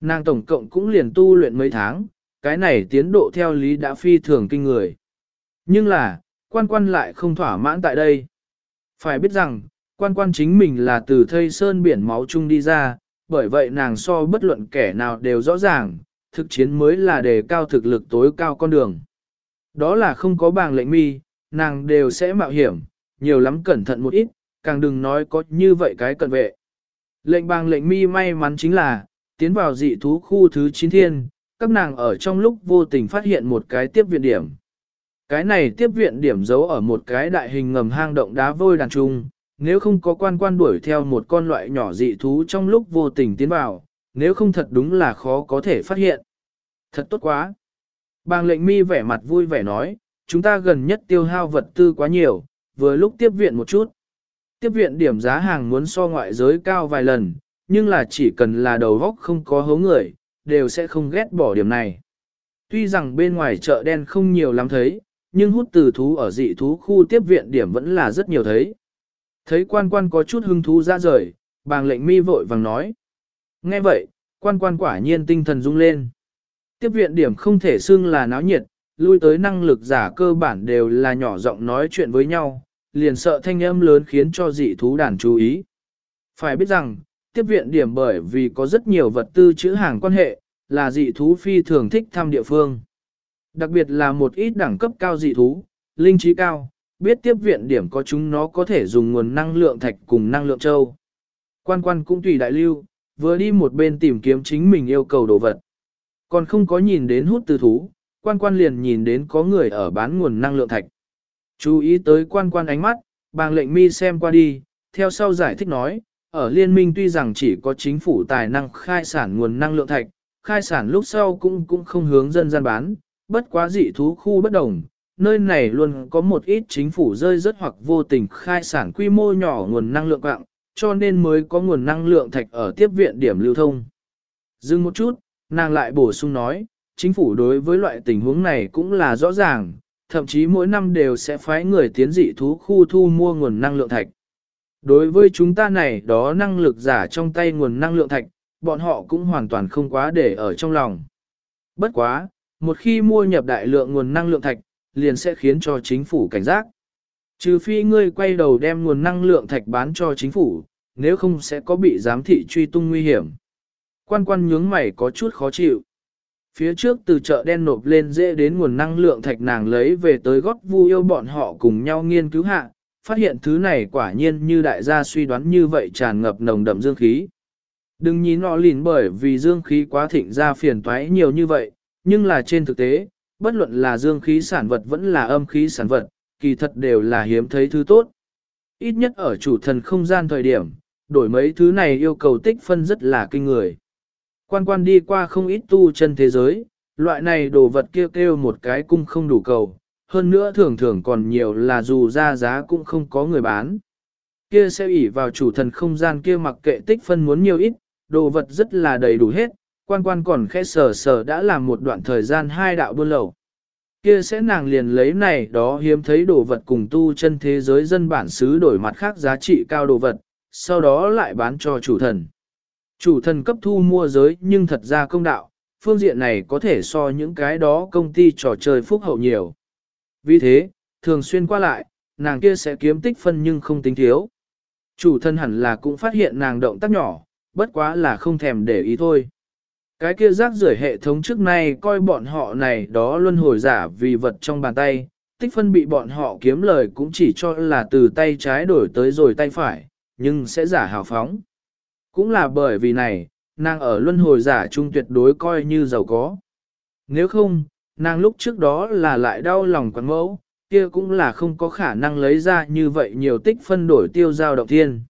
S1: Nàng tổng cộng cũng liền tu luyện mấy tháng, cái này tiến độ theo lý đã phi thường kinh người. Nhưng là, quan quan lại không thỏa mãn tại đây. Phải biết rằng, quan quan chính mình là từ thây sơn biển máu chung đi ra, bởi vậy nàng so bất luận kẻ nào đều rõ ràng, thực chiến mới là đề cao thực lực tối cao con đường. Đó là không có bàng lệnh mi, nàng đều sẽ mạo hiểm, nhiều lắm cẩn thận một ít, càng đừng nói có như vậy cái cận vệ. Lệnh bàng lệnh mi may mắn chính là, tiến vào dị thú khu thứ 9 thiên, các nàng ở trong lúc vô tình phát hiện một cái tiếp viện điểm. Cái này tiếp viện điểm giấu ở một cái đại hình ngầm hang động đá vôi đàn trung, nếu không có quan quan đuổi theo một con loại nhỏ dị thú trong lúc vô tình tiến vào, nếu không thật đúng là khó có thể phát hiện. Thật tốt quá. Bàng lệnh mi vẻ mặt vui vẻ nói, chúng ta gần nhất tiêu hao vật tư quá nhiều, vừa lúc tiếp viện một chút. Tiếp viện điểm giá hàng muốn so ngoại giới cao vài lần, nhưng là chỉ cần là đầu góc không có hấu người, đều sẽ không ghét bỏ điểm này. Tuy rằng bên ngoài chợ đen không nhiều lắm thấy, nhưng hút từ thú ở dị thú khu tiếp viện điểm vẫn là rất nhiều thấy. Thấy quan quan có chút hứng thú ra rời, bàng lệnh mi vội vàng nói. Nghe vậy, quan quan quả nhiên tinh thần rung lên. Tiếp viện điểm không thể xưng là náo nhiệt, lui tới năng lực giả cơ bản đều là nhỏ giọng nói chuyện với nhau, liền sợ thanh âm lớn khiến cho dị thú đàn chú ý. Phải biết rằng, tiếp viện điểm bởi vì có rất nhiều vật tư chữ hàng quan hệ, là dị thú phi thường thích thăm địa phương. Đặc biệt là một ít đẳng cấp cao dị thú, linh trí cao, biết tiếp viện điểm có chúng nó có thể dùng nguồn năng lượng thạch cùng năng lượng châu. Quan quan cũng tùy đại lưu, vừa đi một bên tìm kiếm chính mình yêu cầu đồ vật. Còn không có nhìn đến hút từ thú, quan quan liền nhìn đến có người ở bán nguồn năng lượng thạch. Chú ý tới quan quan ánh mắt, bàng lệnh mi xem qua đi, theo sau giải thích nói, ở liên minh tuy rằng chỉ có chính phủ tài năng khai sản nguồn năng lượng thạch, khai sản lúc sau cũng cũng không hướng dân gian bán, bất quá dị thú khu bất đồng, nơi này luôn có một ít chính phủ rơi rớt hoặc vô tình khai sản quy mô nhỏ nguồn năng lượng quạng, cho nên mới có nguồn năng lượng thạch ở tiếp viện điểm lưu thông. Dừng một chút, nàng lại bổ sung nói, chính phủ đối với loại tình huống này cũng là rõ ràng, thậm chí mỗi năm đều sẽ phái người tiến dị thú khu thu mua nguồn năng lượng thạch. Đối với chúng ta này đó năng lực giả trong tay nguồn năng lượng thạch, bọn họ cũng hoàn toàn không quá để ở trong lòng. Bất quá, một khi mua nhập đại lượng nguồn năng lượng thạch, liền sẽ khiến cho chính phủ cảnh giác. Trừ phi ngươi quay đầu đem nguồn năng lượng thạch bán cho chính phủ, nếu không sẽ có bị giám thị truy tung nguy hiểm. Quan quan nhướng mày có chút khó chịu. Phía trước từ chợ đen nộp lên dễ đến nguồn năng lượng thạch nàng lấy về tới gót vu yêu bọn họ cùng nhau nghiên cứu hạ, phát hiện thứ này quả nhiên như đại gia suy đoán như vậy tràn ngập nồng đậm dương khí. Đừng nhìn nó lìn bởi vì dương khí quá thịnh ra phiền toái nhiều như vậy, nhưng là trên thực tế, bất luận là dương khí sản vật vẫn là âm khí sản vật, kỳ thật đều là hiếm thấy thứ tốt. Ít nhất ở chủ thần không gian thời điểm, đổi mấy thứ này yêu cầu tích phân rất là kinh người. Quan quan đi qua không ít tu chân thế giới, loại này đồ vật kêu kêu một cái cung không đủ cầu, hơn nữa thường thường còn nhiều là dù ra giá cũng không có người bán. Kia sẽ ủy vào chủ thần không gian kia mặc kệ tích phân muốn nhiều ít, đồ vật rất là đầy đủ hết, quan quan còn khẽ sờ sờ đã làm một đoạn thời gian hai đạo buôn lậu. Kia sẽ nàng liền lấy này đó hiếm thấy đồ vật cùng tu chân thế giới dân bản xứ đổi mặt khác giá trị cao đồ vật, sau đó lại bán cho chủ thần. Chủ thần cấp thu mua giới nhưng thật ra công đạo, phương diện này có thể so những cái đó công ty trò chơi phúc hậu nhiều. Vì thế, thường xuyên qua lại, nàng kia sẽ kiếm tích phân nhưng không tính thiếu. Chủ thân hẳn là cũng phát hiện nàng động tác nhỏ, bất quá là không thèm để ý thôi. Cái kia rác rưởi hệ thống trước nay coi bọn họ này đó luân hồi giả vì vật trong bàn tay, tích phân bị bọn họ kiếm lời cũng chỉ cho là từ tay trái đổi tới rồi tay phải, nhưng sẽ giả hào phóng. Cũng là bởi vì này, nàng ở luân hồi giả trung tuyệt đối coi như giàu có. Nếu không, nàng lúc trước đó là lại đau lòng quán mẫu, kia cũng là không có khả năng lấy ra như vậy nhiều tích phân đổi tiêu giao động thiên.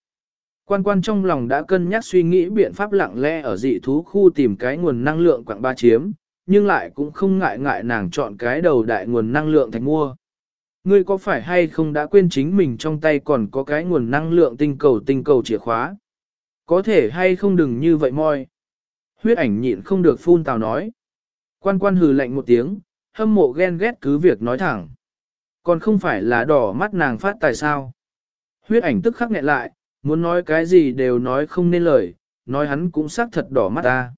S1: Quan quan trong lòng đã cân nhắc suy nghĩ biện pháp lặng lẽ ở dị thú khu tìm cái nguồn năng lượng quảng ba chiếm, nhưng lại cũng không ngại ngại nàng chọn cái đầu đại nguồn năng lượng thành mua. Ngươi có phải hay không đã quên chính mình trong tay còn có cái nguồn năng lượng tinh cầu tinh cầu chìa khóa? Có thể hay không đừng như vậy moi. Huyết ảnh nhịn không được phun tào nói. Quan quan hừ lạnh một tiếng, hâm mộ ghen ghét cứ việc nói thẳng. Còn không phải là đỏ mắt nàng phát tài sao. Huyết ảnh tức khắc nghẹn lại, muốn nói cái gì đều nói không nên lời, nói hắn cũng xác thật đỏ mắt ta.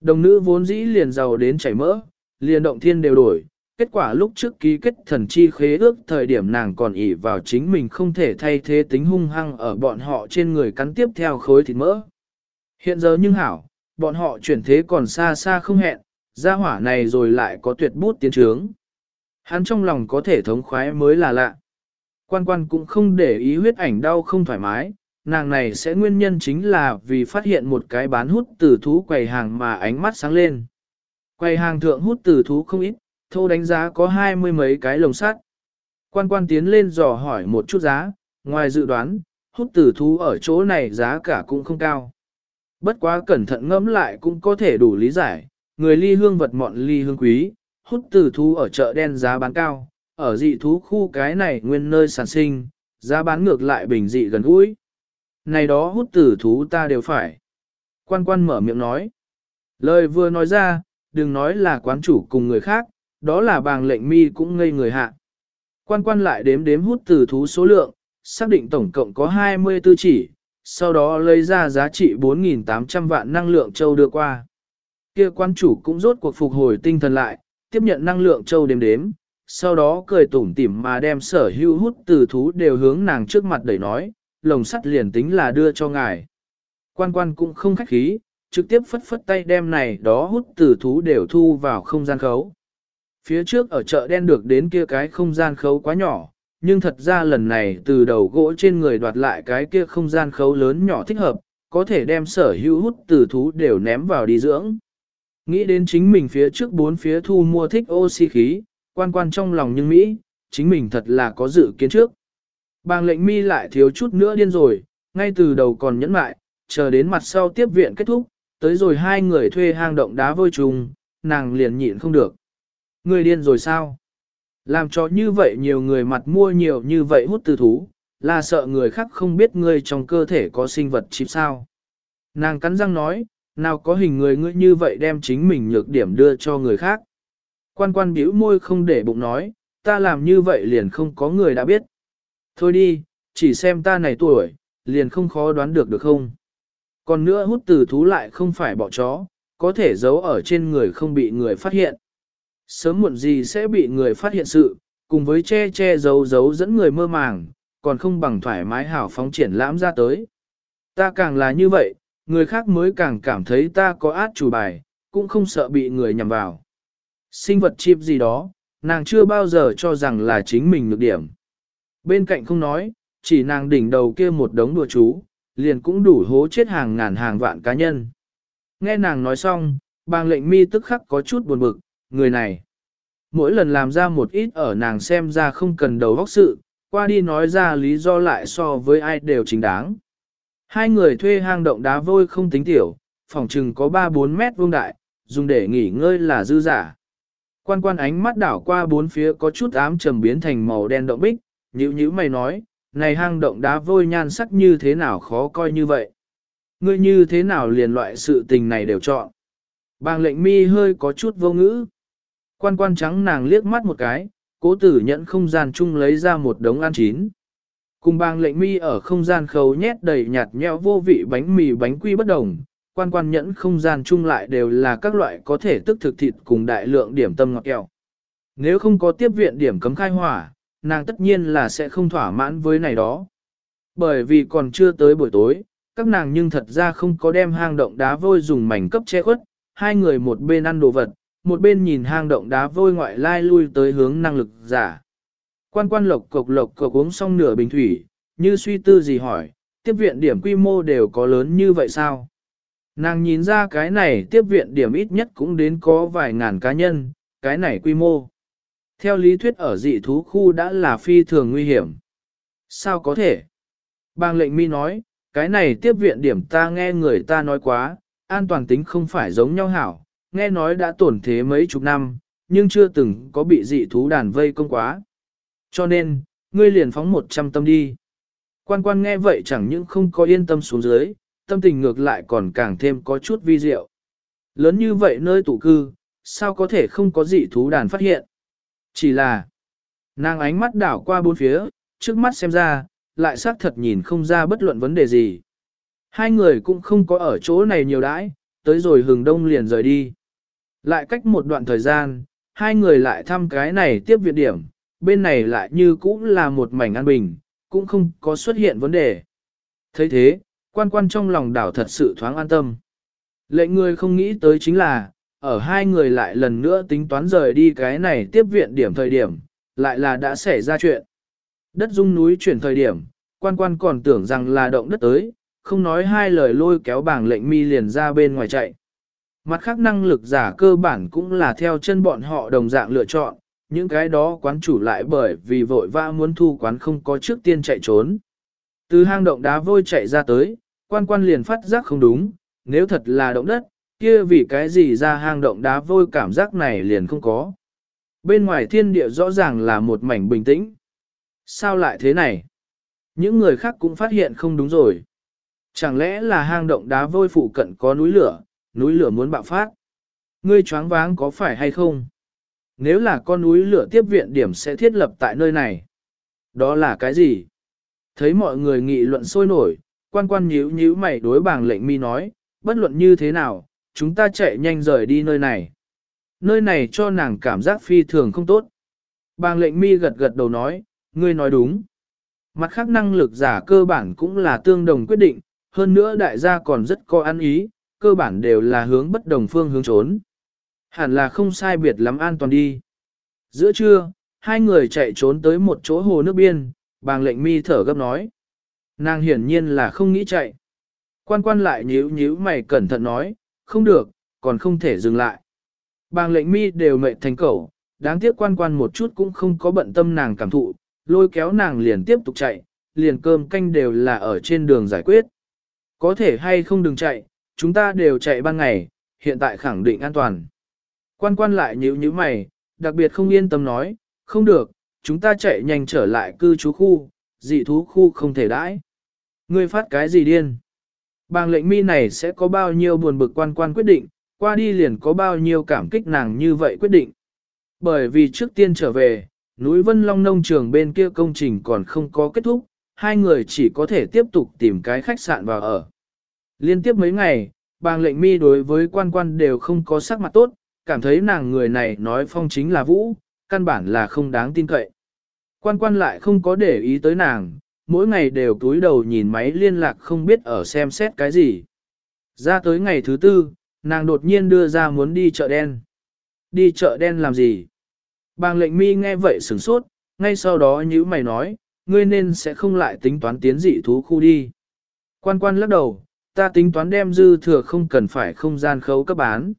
S1: Đồng nữ vốn dĩ liền giàu đến chảy mỡ, liền động thiên đều đổi, kết quả lúc trước ký kết thần chi khế ước thời điểm nàng còn ỷ vào chính mình không thể thay thế tính hung hăng ở bọn họ trên người cắn tiếp theo khối thịt mỡ. Hiện giờ nhưng hảo, bọn họ chuyển thế còn xa xa không hẹn, gia hỏa này rồi lại có tuyệt bút tiến trướng. Hắn trong lòng có thể thống khoái mới là lạ. Quan quan cũng không để ý huyết ảnh đau không thoải mái, nàng này sẽ nguyên nhân chính là vì phát hiện một cái bán hút từ thú quầy hàng mà ánh mắt sáng lên. Quầy hàng thượng hút từ thú không ít, thô đánh giá có hai mươi mấy cái lồng sắt. Quan quan tiến lên dò hỏi một chút giá, ngoài dự đoán, hút từ thú ở chỗ này giá cả cũng không cao. Bất quá cẩn thận ngẫm lại cũng có thể đủ lý giải, người ly hương vật mọn ly hương quý, hút từ thú ở chợ đen giá bán cao, ở dị thú khu cái này nguyên nơi sản sinh, giá bán ngược lại bình dị gần gũi. Này đó hút từ thú ta đều phải. Quan quan mở miệng nói. Lời vừa nói ra, đừng nói là quán chủ cùng người khác, đó là bàng lệnh mi cũng ngây người hạ. Quan quan lại đếm đếm hút từ thú số lượng, xác định tổng cộng có 24 chỉ, sau đó lấy ra giá trị 4.800 vạn năng lượng châu đưa qua. Kia quan chủ cũng rốt cuộc phục hồi tinh thần lại, tiếp nhận năng lượng châu đếm đếm, sau đó cười tủm tỉm mà đem sở hữu hút từ thú đều hướng nàng trước mặt đẩy nói, lồng sắt liền tính là đưa cho ngài. Quan quan cũng không khách khí, trực tiếp phất phất tay đem này đó hút từ thú đều thu vào không gian khấu. Phía trước ở chợ đen được đến kia cái không gian khấu quá nhỏ, nhưng thật ra lần này từ đầu gỗ trên người đoạt lại cái kia không gian khấu lớn nhỏ thích hợp, có thể đem sở hữu hút từ thú đều ném vào đi dưỡng. Nghĩ đến chính mình phía trước bốn phía thu mua thích oxy khí, quan quan trong lòng nhưng Mỹ, chính mình thật là có dự kiến trước. Bàng lệnh mi lại thiếu chút nữa điên rồi, ngay từ đầu còn nhẫn lại chờ đến mặt sau tiếp viện kết thúc, tới rồi hai người thuê hang động đá vôi trùng, nàng liền nhịn không được. Người điên rồi sao? Làm cho như vậy nhiều người mặt mua nhiều như vậy hút từ thú, là sợ người khác không biết ngươi trong cơ thể có sinh vật chip sao. Nàng cắn răng nói, nào có hình người ngươi như vậy đem chính mình nhược điểm đưa cho người khác. Quan quan bĩu môi không để bụng nói, ta làm như vậy liền không có người đã biết. Thôi đi, chỉ xem ta này tuổi, liền không khó đoán được được không. Còn nữa hút từ thú lại không phải bỏ chó, có thể giấu ở trên người không bị người phát hiện. Sớm muộn gì sẽ bị người phát hiện sự, cùng với che che giấu giấu dẫn người mơ màng, còn không bằng thoải mái hào phóng triển lãm ra tới. Ta càng là như vậy, người khác mới càng cảm thấy ta có át chủ bài, cũng không sợ bị người nhầm vào. Sinh vật chip gì đó, nàng chưa bao giờ cho rằng là chính mình nhược điểm. Bên cạnh không nói, chỉ nàng đỉnh đầu kia một đống đùa chú, liền cũng đủ hố chết hàng ngàn hàng vạn cá nhân. Nghe nàng nói xong, bàng lệnh mi tức khắc có chút buồn bực, người này. Mỗi lần làm ra một ít ở nàng xem ra không cần đầu góc sự, qua đi nói ra lý do lại so với ai đều chính đáng. Hai người thuê hang động đá vôi không tính tiểu, phòng trừng có 3-4 mét vuông đại, dùng để nghỉ ngơi là dư giả. Quan quan ánh mắt đảo qua bốn phía có chút ám trầm biến thành màu đen động bích, nhữ nhữ mày nói, này hang động đá vôi nhan sắc như thế nào khó coi như vậy. Ngươi như thế nào liền loại sự tình này đều chọn. Bàng lệnh mi hơi có chút vô ngữ. Quan quan trắng nàng liếc mắt một cái, cố tử nhận không gian chung lấy ra một đống ăn chín. Cùng bang lệnh mi ở không gian khấu nhét đầy nhạt nhẽo vô vị bánh mì bánh quy bất đồng, quan quan nhẫn không gian chung lại đều là các loại có thể tức thực thịt cùng đại lượng điểm tâm ngọt kẹo. Nếu không có tiếp viện điểm cấm khai hỏa, nàng tất nhiên là sẽ không thỏa mãn với này đó. Bởi vì còn chưa tới buổi tối, các nàng nhưng thật ra không có đem hang động đá vôi dùng mảnh cấp che khuất, hai người một bên ăn đồ vật, một bên nhìn hang động đá vôi ngoại lai lui tới hướng năng lực giả. Quan quan lộc cộc lộc cộc uống xong nửa bình thủy, như suy tư gì hỏi, tiếp viện điểm quy mô đều có lớn như vậy sao? Nàng nhìn ra cái này tiếp viện điểm ít nhất cũng đến có vài ngàn cá nhân, cái này quy mô. Theo lý thuyết ở dị thú khu đã là phi thường nguy hiểm. Sao có thể? Bang lệnh mi nói, cái này tiếp viện điểm ta nghe người ta nói quá, an toàn tính không phải giống nhau hảo, nghe nói đã tổn thế mấy chục năm, nhưng chưa từng có bị dị thú đàn vây công quá. Cho nên, ngươi liền phóng một trăm tâm đi. Quan quan nghe vậy chẳng những không có yên tâm xuống dưới, tâm tình ngược lại còn càng thêm có chút vi diệu. Lớn như vậy nơi tụ cư, sao có thể không có dị thú đàn phát hiện? Chỉ là, nàng ánh mắt đảo qua bốn phía, trước mắt xem ra, lại xác thật nhìn không ra bất luận vấn đề gì. Hai người cũng không có ở chỗ này nhiều đãi, tới rồi hừng đông liền rời đi. Lại cách một đoạn thời gian, hai người lại thăm cái này tiếp viện điểm, bên này lại như cũng là một mảnh an bình, cũng không có xuất hiện vấn đề. thấy thế, quan quan trong lòng đảo thật sự thoáng an tâm. Lệnh người không nghĩ tới chính là, ở hai người lại lần nữa tính toán rời đi cái này tiếp viện điểm thời điểm, lại là đã xảy ra chuyện. Đất rung núi chuyển thời điểm, quan quan còn tưởng rằng là động đất tới, không nói hai lời lôi kéo bảng lệnh mi liền ra bên ngoài chạy. Mặt khác năng lực giả cơ bản cũng là theo chân bọn họ đồng dạng lựa chọn, những cái đó quán chủ lại bởi vì vội vã muốn thu quán không có trước tiên chạy trốn. Từ hang động đá vôi chạy ra tới, quan quan liền phát giác không đúng, nếu thật là động đất, kia vì cái gì ra hang động đá vôi cảm giác này liền không có. Bên ngoài thiên địa rõ ràng là một mảnh bình tĩnh. Sao lại thế này? Những người khác cũng phát hiện không đúng rồi. Chẳng lẽ là hang động đá vôi phụ cận có núi lửa, núi lửa muốn bạo phát? Ngươi choáng váng có phải hay không? Nếu là con núi lửa tiếp viện điểm sẽ thiết lập tại nơi này. Đó là cái gì? Thấy mọi người nghị luận sôi nổi, quan quan nhíu nhíu mày đối bảng lệnh mi nói, bất luận như thế nào, chúng ta chạy nhanh rời đi nơi này. Nơi này cho nàng cảm giác phi thường không tốt. Bàng lệnh mi gật gật đầu nói, ngươi nói đúng. Mặt khác năng lực giả cơ bản cũng là tương đồng quyết định, hơn nữa đại gia còn rất có ăn ý, cơ bản đều là hướng bất đồng phương hướng trốn. Hẳn là không sai biệt lắm an toàn đi. Giữa trưa, hai người chạy trốn tới một chỗ hồ nước biên, bàng lệnh mi thở gấp nói. Nàng hiển nhiên là không nghĩ chạy. Quan quan lại nhíu nhíu mày cẩn thận nói, không được, còn không thể dừng lại. Bàng lệnh mi đều mệt thành cẩu, đáng tiếc quan quan một chút cũng không có bận tâm nàng cảm thụ, lôi kéo nàng liền tiếp tục chạy, liền cơm canh đều là ở trên đường giải quyết. Có thể hay không đừng chạy, chúng ta đều chạy ban ngày, hiện tại khẳng định an toàn. Quan quan lại nhíu nhíu mày, đặc biệt không yên tâm nói, không được, chúng ta chạy nhanh trở lại cư trú khu, dị thú khu không thể đãi. Ngươi phát cái gì điên? Bàng lệnh mi này sẽ có bao nhiêu buồn bực quan quan quyết định, qua đi liền có bao nhiêu cảm kích nàng như vậy quyết định. Bởi vì trước tiên trở về, núi Vân Long nông trường bên kia công trình còn không có kết thúc, hai người chỉ có thể tiếp tục tìm cái khách sạn vào ở. Liên tiếp mấy ngày, bàng lệnh mi đối với quan quan đều không có sắc mặt tốt, cảm thấy nàng người này nói phong chính là vũ, căn bản là không đáng tin cậy. Quan quan lại không có để ý tới nàng, mỗi ngày đều túi đầu nhìn máy liên lạc không biết ở xem xét cái gì. Ra tới ngày thứ tư, nàng đột nhiên đưa ra muốn đi chợ đen. Đi chợ đen làm gì? Bàng lệnh mi nghe vậy sửng sốt, ngay sau đó như mày nói, ngươi nên sẽ không lại tính toán tiến dị thú khu đi. Quan quan lắc đầu, ta tính toán đem dư thừa không cần phải không gian khấu cấp bán.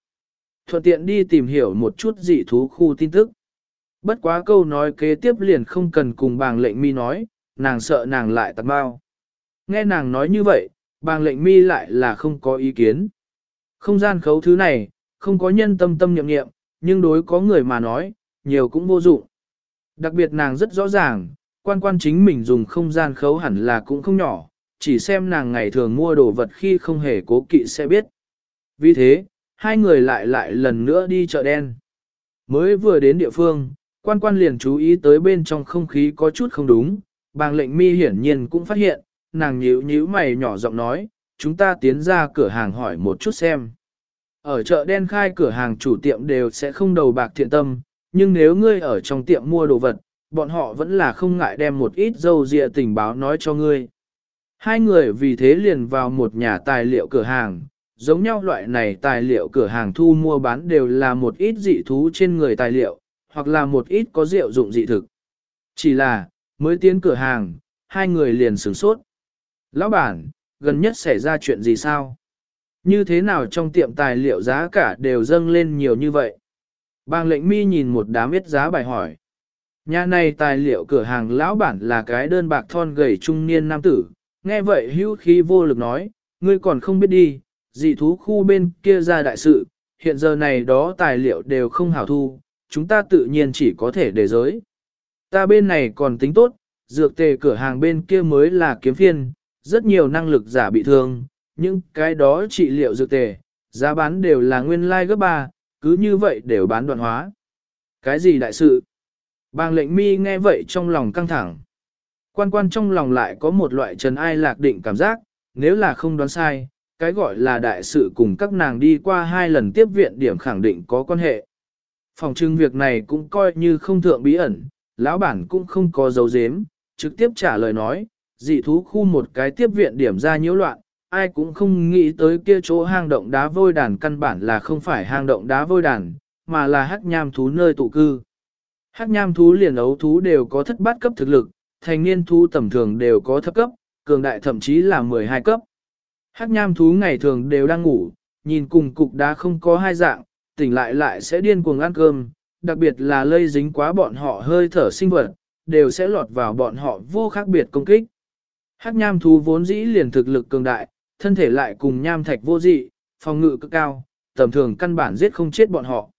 S1: Thuận tiện đi tìm hiểu một chút dị thú khu tin tức. Bất quá câu nói kế tiếp liền không cần cùng bàng lệnh mi nói, nàng sợ nàng lại tạt bao. Nghe nàng nói như vậy, bàng lệnh mi lại là không có ý kiến. Không gian khấu thứ này, không có nhân tâm tâm nhậm nghiệm, nhưng đối có người mà nói, nhiều cũng vô dụng. Đặc biệt nàng rất rõ ràng, quan quan chính mình dùng không gian khấu hẳn là cũng không nhỏ, chỉ xem nàng ngày thường mua đồ vật khi không hề cố kỵ sẽ biết. Vì thế, hai người lại lại lần nữa đi chợ đen. Mới vừa đến địa phương, quan quan liền chú ý tới bên trong không khí có chút không đúng, bàng lệnh mi hiển nhiên cũng phát hiện, nàng nhíu nhíu mày nhỏ giọng nói, chúng ta tiến ra cửa hàng hỏi một chút xem. Ở chợ đen khai cửa hàng chủ tiệm đều sẽ không đầu bạc thiện tâm, nhưng nếu ngươi ở trong tiệm mua đồ vật, bọn họ vẫn là không ngại đem một ít dâu dịa tình báo nói cho ngươi. Hai người vì thế liền vào một nhà tài liệu cửa hàng, giống nhau loại này tài liệu cửa hàng thu mua bán đều là một ít dị thú trên người tài liệu, hoặc là một ít có rượu dụng dị thực. Chỉ là, mới tiến cửa hàng, hai người liền sửng sốt. Lão bản, gần nhất xảy ra chuyện gì sao? Như thế nào trong tiệm tài liệu giá cả đều dâng lên nhiều như vậy? Bang lệnh mi nhìn một đám biết giá bài hỏi. Nhà này tài liệu cửa hàng lão bản là cái đơn bạc thon gầy trung niên nam tử, nghe vậy hữu khí vô lực nói, ngươi còn không biết đi, dị thú khu bên kia ra đại sự, hiện giờ này đó tài liệu đều không hảo thu, chúng ta tự nhiên chỉ có thể để giới. Ta bên này còn tính tốt, dược tề cửa hàng bên kia mới là kiếm phiên, rất nhiều năng lực giả bị thương, nhưng cái đó trị liệu dược tề, giá bán đều là nguyên lai like gấp 3, cứ như vậy đều bán đoạn hóa. Cái gì đại sự? Bàng lệnh mi nghe vậy trong lòng căng thẳng. Quan quan trong lòng lại có một loại trần ai lạc định cảm giác, nếu là không đoán sai, cái gọi là đại sự cùng các nàng đi qua hai lần tiếp viện điểm khẳng định có quan hệ. Phòng trưng việc này cũng coi như không thượng bí ẩn, lão bản cũng không có dấu dếm, trực tiếp trả lời nói, dị thú khu một cái tiếp viện điểm ra nhiễu loạn, ai cũng không nghĩ tới kia chỗ hang động đá vôi đàn căn bản là không phải hang động đá vôi đàn, mà là hắc nham thú nơi tụ cư. Hắc nham thú liền ấu thú đều có thất bát cấp thực lực, thành niên thú tầm thường đều có thấp cấp, cường đại thậm chí là 12 cấp. Hắc nham thú ngày thường đều đang ngủ, nhìn cùng cục đá không có hai dạng, tỉnh lại lại sẽ điên cuồng ăn cơm, đặc biệt là lây dính quá bọn họ hơi thở sinh vật, đều sẽ lọt vào bọn họ vô khác biệt công kích. Hắc nham thú vốn dĩ liền thực lực cường đại, thân thể lại cùng nham thạch vô dị, phòng ngự cực cao, tầm thường căn bản giết không chết bọn họ.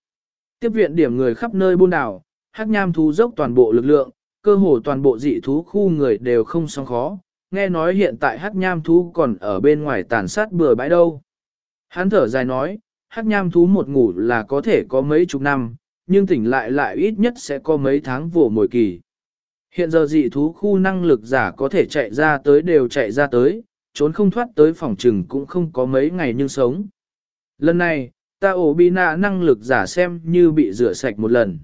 S1: Tiếp viện điểm người khắp nơi buôn đảo, hắc nham thú dốc toàn bộ lực lượng, cơ hồ toàn bộ dị thú khu người đều không song khó, nghe nói hiện tại hắc nham thú còn ở bên ngoài tàn sát bừa bãi đâu. Hắn thở dài nói, hắc nham thú một ngủ là có thể có mấy chục năm, nhưng tỉnh lại lại ít nhất sẽ có mấy tháng vổ mồi kỳ. Hiện giờ dị thú khu năng lực giả có thể chạy ra tới đều chạy ra tới, trốn không thoát tới phòng trừng cũng không có mấy ngày nhưng sống. Lần này, ta ổ bị nạ năng lực giả xem như bị rửa sạch một lần.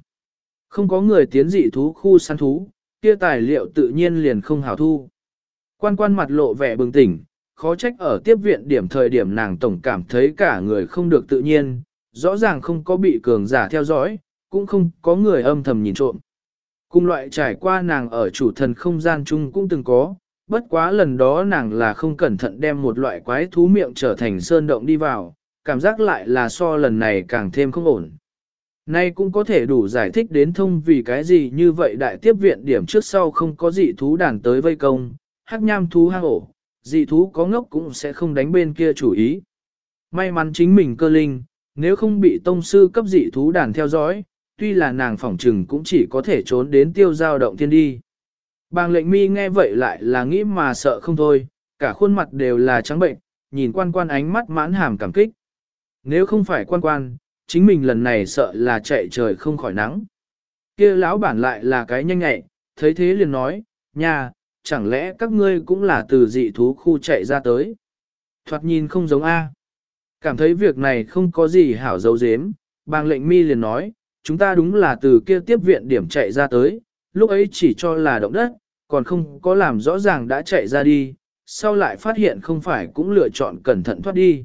S1: Không có người tiến dị thú khu săn thú, kia tài liệu tự nhiên liền không hảo thu. Quan quan mặt lộ vẻ bừng tỉnh, khó trách ở tiếp viện điểm thời điểm nàng tổng cảm thấy cả người không được tự nhiên, rõ ràng không có bị cường giả theo dõi, cũng không có người âm thầm nhìn trộm. Cùng loại trải qua nàng ở chủ thần không gian chung cũng từng có, bất quá lần đó nàng là không cẩn thận đem một loại quái thú miệng trở thành sơn động đi vào, cảm giác lại là so lần này càng thêm không ổn. Nay cũng có thể đủ giải thích đến thông vì cái gì như vậy đại tiếp viện điểm trước sau không có dị thú đàn tới vây công, hắc nham thú hang ổ, dị thú có ngốc cũng sẽ không đánh bên kia chủ ý. May mắn chính mình cơ linh, nếu không bị tông sư cấp dị thú đàn theo dõi, tuy là nàng phỏng trừng cũng chỉ có thể trốn đến tiêu giao động thiên đi. Bàng lệnh mi nghe vậy lại là nghĩ mà sợ không thôi, cả khuôn mặt đều là trắng bệnh, nhìn quan quan ánh mắt mãn hàm cảm kích. Nếu không phải quan quan, chính mình lần này sợ là chạy trời không khỏi nắng. kia lão bản lại là cái nhanh nhẹ, thấy thế liền nói, nhà, chẳng lẽ các ngươi cũng là từ dị thú khu chạy ra tới. Thoạt nhìn không giống A. Cảm thấy việc này không có gì hảo dấu dếm, Bang lệnh mi liền nói, chúng ta đúng là từ kia tiếp viện điểm chạy ra tới, lúc ấy chỉ cho là động đất, còn không có làm rõ ràng đã chạy ra đi, sau lại phát hiện không phải cũng lựa chọn cẩn thận thoát đi.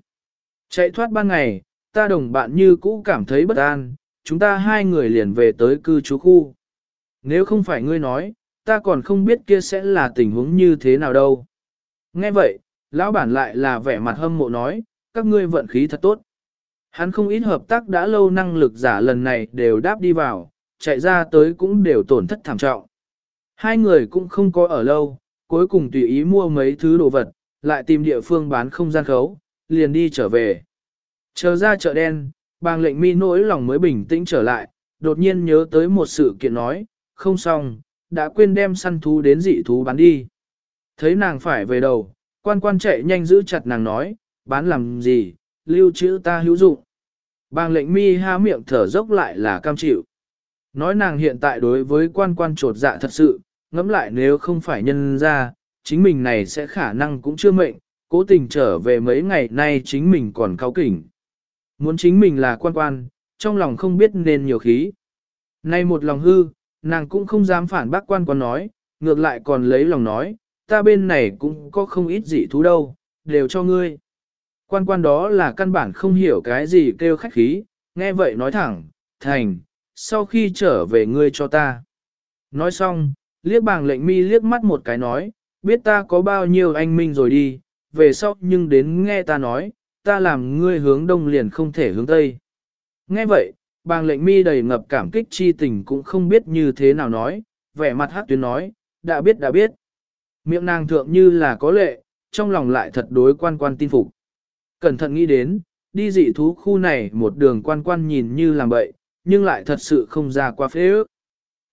S1: Chạy thoát ban ngày, ta đồng bạn như cũ cảm thấy bất an, chúng ta hai người liền về tới cư trú khu. Nếu không phải ngươi nói, ta còn không biết kia sẽ là tình huống như thế nào đâu. Nghe vậy, lão bản lại là vẻ mặt hâm mộ nói, các ngươi vận khí thật tốt. Hắn không ít hợp tác đã lâu năng lực giả lần này đều đáp đi vào, chạy ra tới cũng đều tổn thất thảm trọng. Hai người cũng không có ở lâu, cuối cùng tùy ý mua mấy thứ đồ vật, lại tìm địa phương bán không gian khấu, liền đi trở về. Chờ ra chợ đen, bàng lệnh mi nỗi lòng mới bình tĩnh trở lại, đột nhiên nhớ tới một sự kiện nói, không xong, đã quên đem săn thú đến dị thú bán đi. Thấy nàng phải về đầu, quan quan chạy nhanh giữ chặt nàng nói, bán làm gì, lưu trữ ta hữu dụng. Bàng lệnh mi há miệng thở dốc lại là cam chịu. Nói nàng hiện tại đối với quan quan trột dạ thật sự, ngẫm lại nếu không phải nhân ra, chính mình này sẽ khả năng cũng chưa mệnh, cố tình trở về mấy ngày nay chính mình còn cao kỉnh. Muốn chính mình là quan quan, trong lòng không biết nên nhiều khí. Nay một lòng hư, nàng cũng không dám phản bác quan quan nói, ngược lại còn lấy lòng nói, ta bên này cũng có không ít dị thú đâu, đều cho ngươi. Quan quan đó là căn bản không hiểu cái gì kêu khách khí, nghe vậy nói thẳng, thành, sau khi trở về ngươi cho ta. Nói xong, liếc bàng lệnh mi liếc mắt một cái nói, biết ta có bao nhiêu anh minh rồi đi, về sau nhưng đến nghe ta nói, ta làm ngươi hướng đông liền không thể hướng tây. Nghe vậy, bàng lệnh mi đầy ngập cảm kích chi tình cũng không biết như thế nào nói, vẻ mặt hát tuyến nói, đã biết đã biết. Miệng nàng thượng như là có lệ, trong lòng lại thật đối quan quan tin phục. Cẩn thận nghĩ đến, đi dị thú khu này một đường quan quan nhìn như làm bậy, nhưng lại thật sự không ra qua phế ước.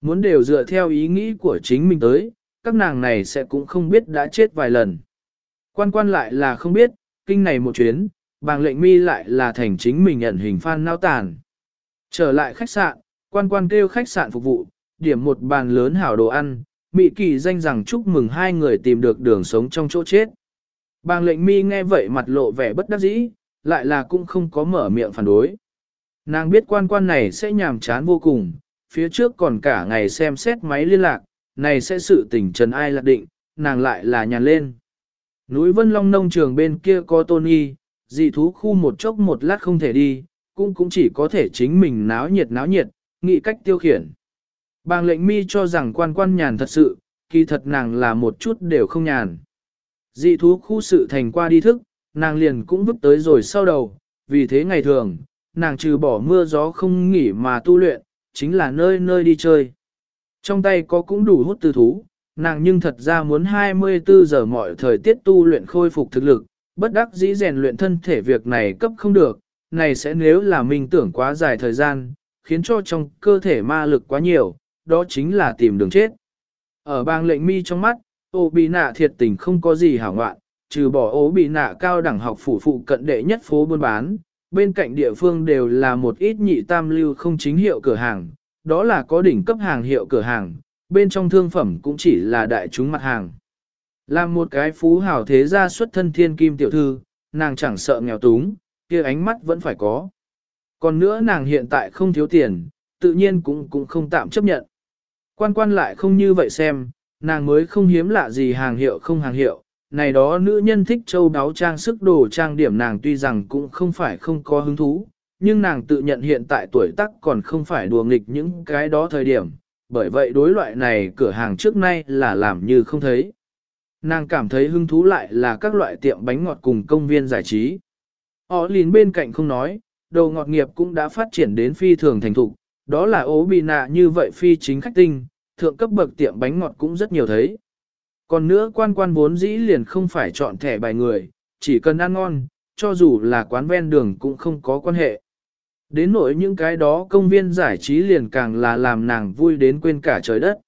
S1: Muốn đều dựa theo ý nghĩ của chính mình tới, các nàng này sẽ cũng không biết đã chết vài lần. Quan quan lại là không biết, kinh này một chuyến, bàng lệnh mi lại là thành chính mình nhận hình phan nao tàn. Trở lại khách sạn, quan quan kêu khách sạn phục vụ, điểm một bàn lớn hảo đồ ăn, mỹ kỳ danh rằng chúc mừng hai người tìm được đường sống trong chỗ chết. Bàng lệnh mi nghe vậy mặt lộ vẻ bất đắc dĩ, lại là cũng không có mở miệng phản đối. Nàng biết quan quan này sẽ nhàm chán vô cùng, phía trước còn cả ngày xem xét máy liên lạc, này sẽ sự tình trần ai lạc định, nàng lại là nhàn lên. Núi Vân Long nông trường bên kia có Tony, dị thú khu một chốc một lát không thể đi, cũng cũng chỉ có thể chính mình náo nhiệt náo nhiệt, nghĩ cách tiêu khiển. Bàng lệnh mi cho rằng quan quan nhàn thật sự, kỳ thật nàng là một chút đều không nhàn. Dị thú khu sự thành qua đi thức, nàng liền cũng vứt tới rồi sau đầu, vì thế ngày thường, nàng trừ bỏ mưa gió không nghỉ mà tu luyện, chính là nơi nơi đi chơi. Trong tay có cũng đủ hút tư thú, nàng nhưng thật ra muốn 24 giờ mọi thời tiết tu luyện khôi phục thực lực, bất đắc dĩ rèn luyện thân thể việc này cấp không được, này sẽ nếu là mình tưởng quá dài thời gian, khiến cho trong cơ thể ma lực quá nhiều, đó chính là tìm đường chết. Ở bang lệnh mi trong mắt, ô bị nạ thiệt tình không có gì hảo ngoạn, trừ bỏ ô bị nạ cao đẳng học phủ phụ cận đệ nhất phố buôn bán, bên cạnh địa phương đều là một ít nhị tam lưu không chính hiệu cửa hàng, đó là có đỉnh cấp hàng hiệu cửa hàng, bên trong thương phẩm cũng chỉ là đại chúng mặt hàng. Làm một cái phú hảo thế gia xuất thân thiên kim tiểu thư, nàng chẳng sợ nghèo túng, kia ánh mắt vẫn phải có. Còn nữa nàng hiện tại không thiếu tiền, tự nhiên cũng cũng không tạm chấp nhận. Quan quan lại không như vậy xem, nàng mới không hiếm lạ gì hàng hiệu không hàng hiệu, này đó nữ nhân thích châu đáo trang sức đồ trang điểm nàng tuy rằng cũng không phải không có hứng thú, nhưng nàng tự nhận hiện tại tuổi tác còn không phải đùa nghịch những cái đó thời điểm, bởi vậy đối loại này cửa hàng trước nay là làm như không thấy. Nàng cảm thấy hứng thú lại là các loại tiệm bánh ngọt cùng công viên giải trí. Họ liền bên cạnh không nói, đồ ngọt nghiệp cũng đã phát triển đến phi thường thành thục, đó là ố bị nạ như vậy phi chính khách tinh, thượng cấp bậc tiệm bánh ngọt cũng rất nhiều thấy. Còn nữa quan quan vốn dĩ liền không phải chọn thẻ bài người, chỉ cần ăn ngon, cho dù là quán ven đường cũng không có quan hệ. Đến nỗi những cái đó công viên giải trí liền càng là làm nàng vui đến quên cả trời đất.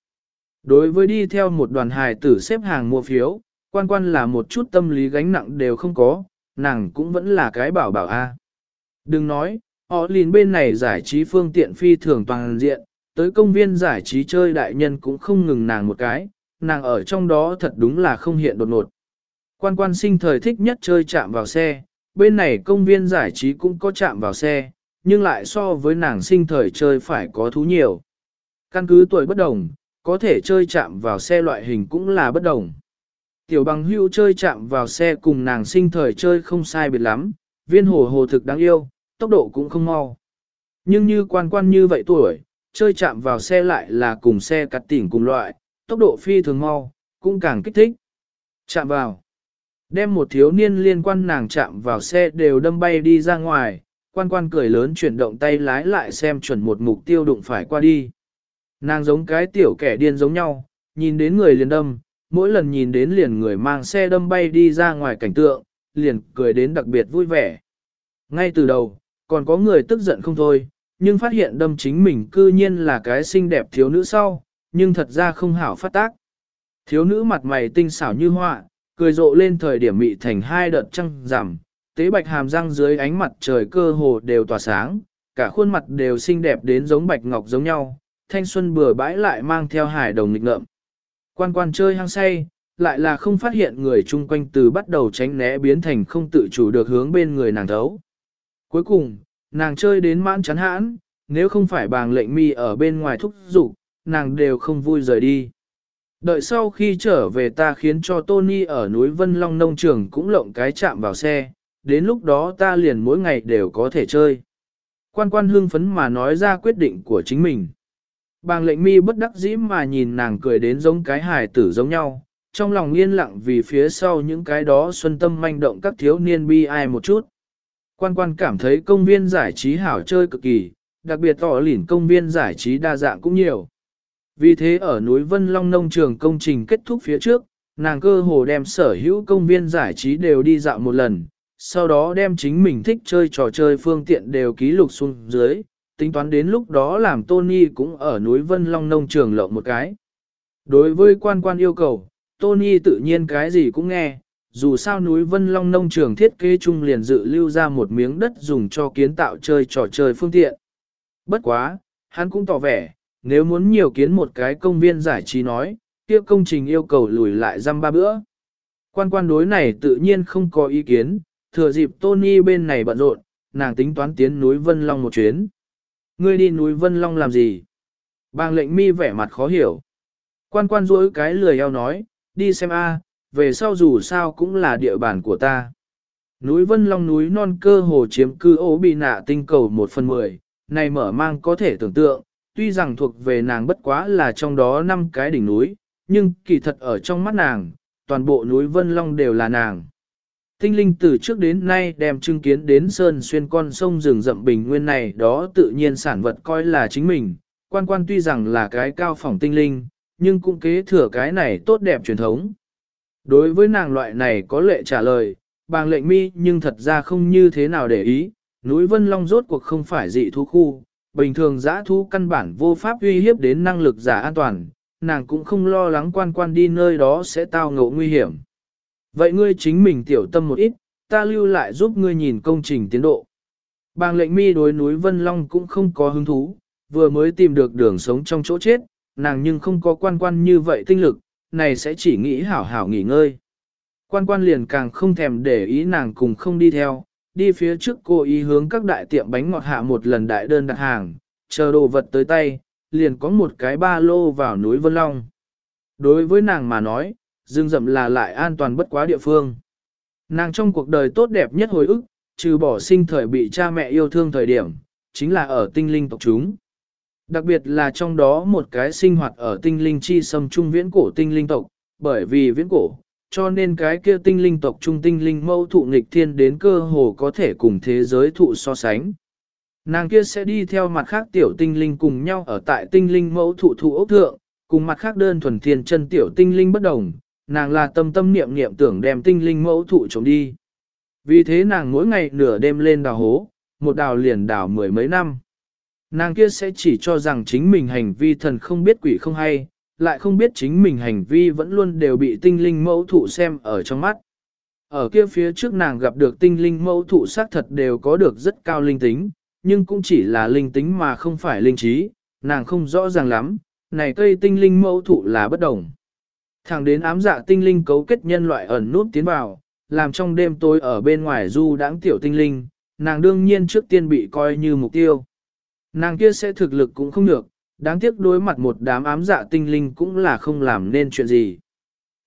S1: Đối với đi theo một đoàn hài tử xếp hàng mua phiếu, quan quan là một chút tâm lý gánh nặng đều không có, nàng cũng vẫn là cái bảo bảo a. Đừng nói, họ liền bên này giải trí phương tiện phi thường toàn diện, tới công viên giải trí chơi đại nhân cũng không ngừng nàng một cái, nàng ở trong đó thật đúng là không hiện đột ngột. Quan quan sinh thời thích nhất chơi chạm vào xe, bên này công viên giải trí cũng có chạm vào xe, nhưng lại so với nàng sinh thời chơi phải có thú nhiều. Căn cứ tuổi bất đồng, có thể chơi chạm vào xe loại hình cũng là bất đồng. Tiểu bằng hưu chơi chạm vào xe cùng nàng sinh thời chơi không sai biệt lắm, viên hồ hồ thực đáng yêu, tốc độ cũng không mau. Nhưng như quan quan như vậy tuổi, chơi chạm vào xe lại là cùng xe cắt tỉnh cùng loại, tốc độ phi thường mau, cũng càng kích thích. Chạm vào. Đem một thiếu niên liên quan nàng chạm vào xe đều đâm bay đi ra ngoài, quan quan cười lớn chuyển động tay lái lại xem chuẩn một mục tiêu đụng phải qua đi. Nàng giống cái tiểu kẻ điên giống nhau, nhìn đến người liền đâm, mỗi lần nhìn đến liền người mang xe đâm bay đi ra ngoài cảnh tượng, liền cười đến đặc biệt vui vẻ. Ngay từ đầu, còn có người tức giận không thôi, nhưng phát hiện đâm chính mình cư nhiên là cái xinh đẹp thiếu nữ sau, nhưng thật ra không hảo phát tác. Thiếu nữ mặt mày tinh xảo như họa, cười rộ lên thời điểm mị thành hai đợt trăng giảm, tế bạch hàm răng dưới ánh mặt trời cơ hồ đều tỏa sáng, cả khuôn mặt đều xinh đẹp đến giống bạch ngọc giống nhau, thanh xuân bừa bãi lại mang theo hải đồng nghịch ngợm. Quan quan chơi hăng say, lại là không phát hiện người chung quanh từ bắt đầu tránh né biến thành không tự chủ được hướng bên người nàng thấu. Cuối cùng, nàng chơi đến mãn chán hãn, nếu không phải bàng lệnh mi ở bên ngoài thúc giục, nàng đều không vui rời đi. Đợi sau khi trở về ta khiến cho Tony ở núi Vân Long nông trường cũng lộng cái chạm vào xe, đến lúc đó ta liền mỗi ngày đều có thể chơi. Quan quan hương phấn mà nói ra quyết định của chính mình. Bàng lệnh mi bất đắc dĩ mà nhìn nàng cười đến giống cái hài tử giống nhau, trong lòng yên lặng vì phía sau những cái đó xuân tâm manh động các thiếu niên bi ai một chút. Quan quan cảm thấy công viên giải trí hảo chơi cực kỳ, đặc biệt tỏ lỉn công viên giải trí đa dạng cũng nhiều. Vì thế ở núi Vân Long nông trường công trình kết thúc phía trước, nàng cơ hồ đem sở hữu công viên giải trí đều đi dạo một lần, sau đó đem chính mình thích chơi trò chơi phương tiện đều ký lục xuống dưới, tính toán đến lúc đó làm Tony cũng ở núi Vân Long nông trường lộng một cái. Đối với quan quan yêu cầu, Tony tự nhiên cái gì cũng nghe, dù sao núi Vân Long nông trường thiết kế chung liền dự lưu ra một miếng đất dùng cho kiến tạo chơi trò chơi phương tiện. Bất quá, hắn cũng tỏ vẻ, nếu muốn nhiều kiến một cái công viên giải trí nói, kia công trình yêu cầu lùi lại răm ba bữa. Quan quan đối này tự nhiên không có ý kiến, thừa dịp Tony bên này bận rộn, nàng tính toán tiến núi Vân Long một chuyến. Ngươi đi núi Vân Long làm gì? Bàng lệnh mi vẻ mặt khó hiểu. Quan quan rỗi cái lười eo nói, đi xem a, về sau dù sao cũng là địa bàn của ta. Núi Vân Long núi non cơ hồ chiếm cư ố bị nạ tinh cầu một phần mười, này mở mang có thể tưởng tượng, tuy rằng thuộc về nàng bất quá là trong đó năm cái đỉnh núi, nhưng kỳ thật ở trong mắt nàng, toàn bộ núi Vân Long đều là nàng. Tinh linh từ trước đến nay đem chứng kiến đến sơn xuyên con sông rừng rậm bình nguyên này đó tự nhiên sản vật coi là chính mình, quan quan tuy rằng là cái cao phỏng tinh linh, nhưng cũng kế thừa cái này tốt đẹp truyền thống. Đối với nàng loại này có lệ trả lời, bàng lệnh mi nhưng thật ra không như thế nào để ý, núi Vân Long rốt cuộc không phải dị thú khu, bình thường giã thú căn bản vô pháp uy hiếp đến năng lực giả an toàn, nàng cũng không lo lắng quan quan đi nơi đó sẽ tao ngộ nguy hiểm. Vậy ngươi chính mình tiểu tâm một ít, ta lưu lại giúp ngươi nhìn công trình tiến độ. Bàng lệnh mi đối núi Vân Long cũng không có hứng thú, vừa mới tìm được đường sống trong chỗ chết, nàng nhưng không có quan quan như vậy tinh lực, này sẽ chỉ nghĩ hảo hảo nghỉ ngơi. Quan quan liền càng không thèm để ý nàng cùng không đi theo, đi phía trước cô ý hướng các đại tiệm bánh ngọt hạ một lần đại đơn đặt hàng, chờ đồ vật tới tay, liền có một cái ba lô vào núi Vân Long. Đối với nàng mà nói, rừng rậm là lại an toàn bất quá địa phương. Nàng trong cuộc đời tốt đẹp nhất hồi ức, trừ bỏ sinh thời bị cha mẹ yêu thương thời điểm, chính là ở tinh linh tộc chúng. Đặc biệt là trong đó một cái sinh hoạt ở tinh linh chi sâm trung viễn cổ tinh linh tộc, bởi vì viễn cổ, cho nên cái kia tinh linh tộc trung tinh linh mâu thụ nghịch thiên đến cơ hồ có thể cùng thế giới thụ so sánh. Nàng kia sẽ đi theo mặt khác tiểu tinh linh cùng nhau ở tại tinh linh mẫu thụ thụ ốc thượng, cùng mặt khác đơn thuần thiên chân tiểu tinh linh bất đồng, nàng là tâm tâm niệm niệm tưởng đem tinh linh mẫu thụ chống đi. Vì thế nàng mỗi ngày nửa đêm lên đào hố, một đào liền đào mười mấy năm. Nàng kia sẽ chỉ cho rằng chính mình hành vi thần không biết quỷ không hay, lại không biết chính mình hành vi vẫn luôn đều bị tinh linh mẫu thụ xem ở trong mắt. Ở kia phía trước nàng gặp được tinh linh mẫu thụ xác thật đều có được rất cao linh tính, nhưng cũng chỉ là linh tính mà không phải linh trí, nàng không rõ ràng lắm, này cây tinh linh mẫu thụ là bất đồng. Thẳng đến ám dạ tinh linh cấu kết nhân loại ẩn nút tiến vào, làm trong đêm tối ở bên ngoài du đãng tiểu tinh linh, nàng đương nhiên trước tiên bị coi như mục tiêu. Nàng kia sẽ thực lực cũng không được, đáng tiếc đối mặt một đám ám dạ tinh linh cũng là không làm nên chuyện gì.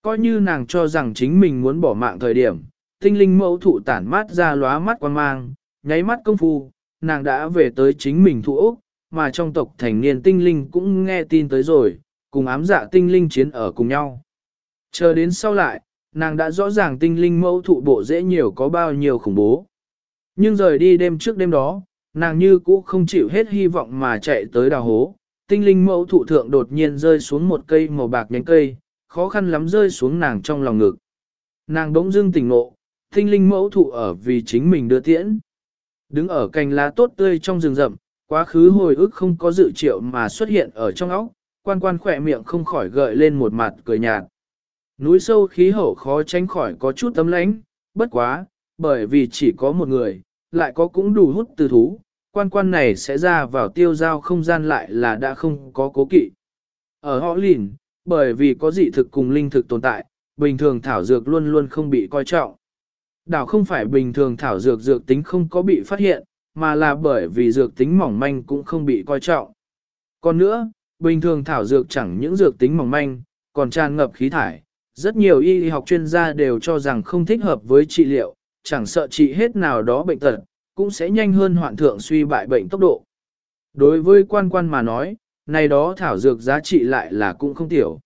S1: Coi như nàng cho rằng chính mình muốn bỏ mạng thời điểm, tinh linh mẫu thụ tản mát ra lóa mắt quan mang, nháy mắt công phu, nàng đã về tới chính mình thụ Úc, mà trong tộc thành niên tinh linh cũng nghe tin tới rồi, cùng ám dạ tinh linh chiến ở cùng nhau. Chờ đến sau lại, nàng đã rõ ràng tinh linh mẫu thụ bộ dễ nhiều có bao nhiêu khủng bố. Nhưng rời đi đêm trước đêm đó, nàng như cũ không chịu hết hy vọng mà chạy tới đào hố. Tinh linh mẫu thụ thượng đột nhiên rơi xuống một cây màu bạc nhánh cây, khó khăn lắm rơi xuống nàng trong lòng ngực. Nàng đống dưng tỉnh ngộ, tinh linh mẫu thụ ở vì chính mình đưa tiễn. Đứng ở cành lá tốt tươi trong rừng rậm, quá khứ hồi ức không có dự triệu mà xuất hiện ở trong óc, quan quan khỏe miệng không khỏi gợi lên một mặt cười nhạt. Núi sâu khí hậu khó tránh khỏi có chút tấm lánh, bất quá, bởi vì chỉ có một người, lại có cũng đủ hút từ thú, quan quan này sẽ ra vào tiêu giao không gian lại là đã không có cố kỵ. Ở họ lìn, bởi vì có dị thực cùng linh thực tồn tại, bình thường thảo dược luôn luôn không bị coi trọng. Đảo không phải bình thường thảo dược dược tính không có bị phát hiện, mà là bởi vì dược tính mỏng manh cũng không bị coi trọng. Còn nữa, bình thường thảo dược chẳng những dược tính mỏng manh, còn tràn ngập khí thải. Rất nhiều y học chuyên gia đều cho rằng không thích hợp với trị liệu, chẳng sợ trị hết nào đó bệnh tật, cũng sẽ nhanh hơn hoạn thượng suy bại bệnh tốc độ. Đối với quan quan mà nói, này đó thảo dược giá trị lại là cũng không tiểu.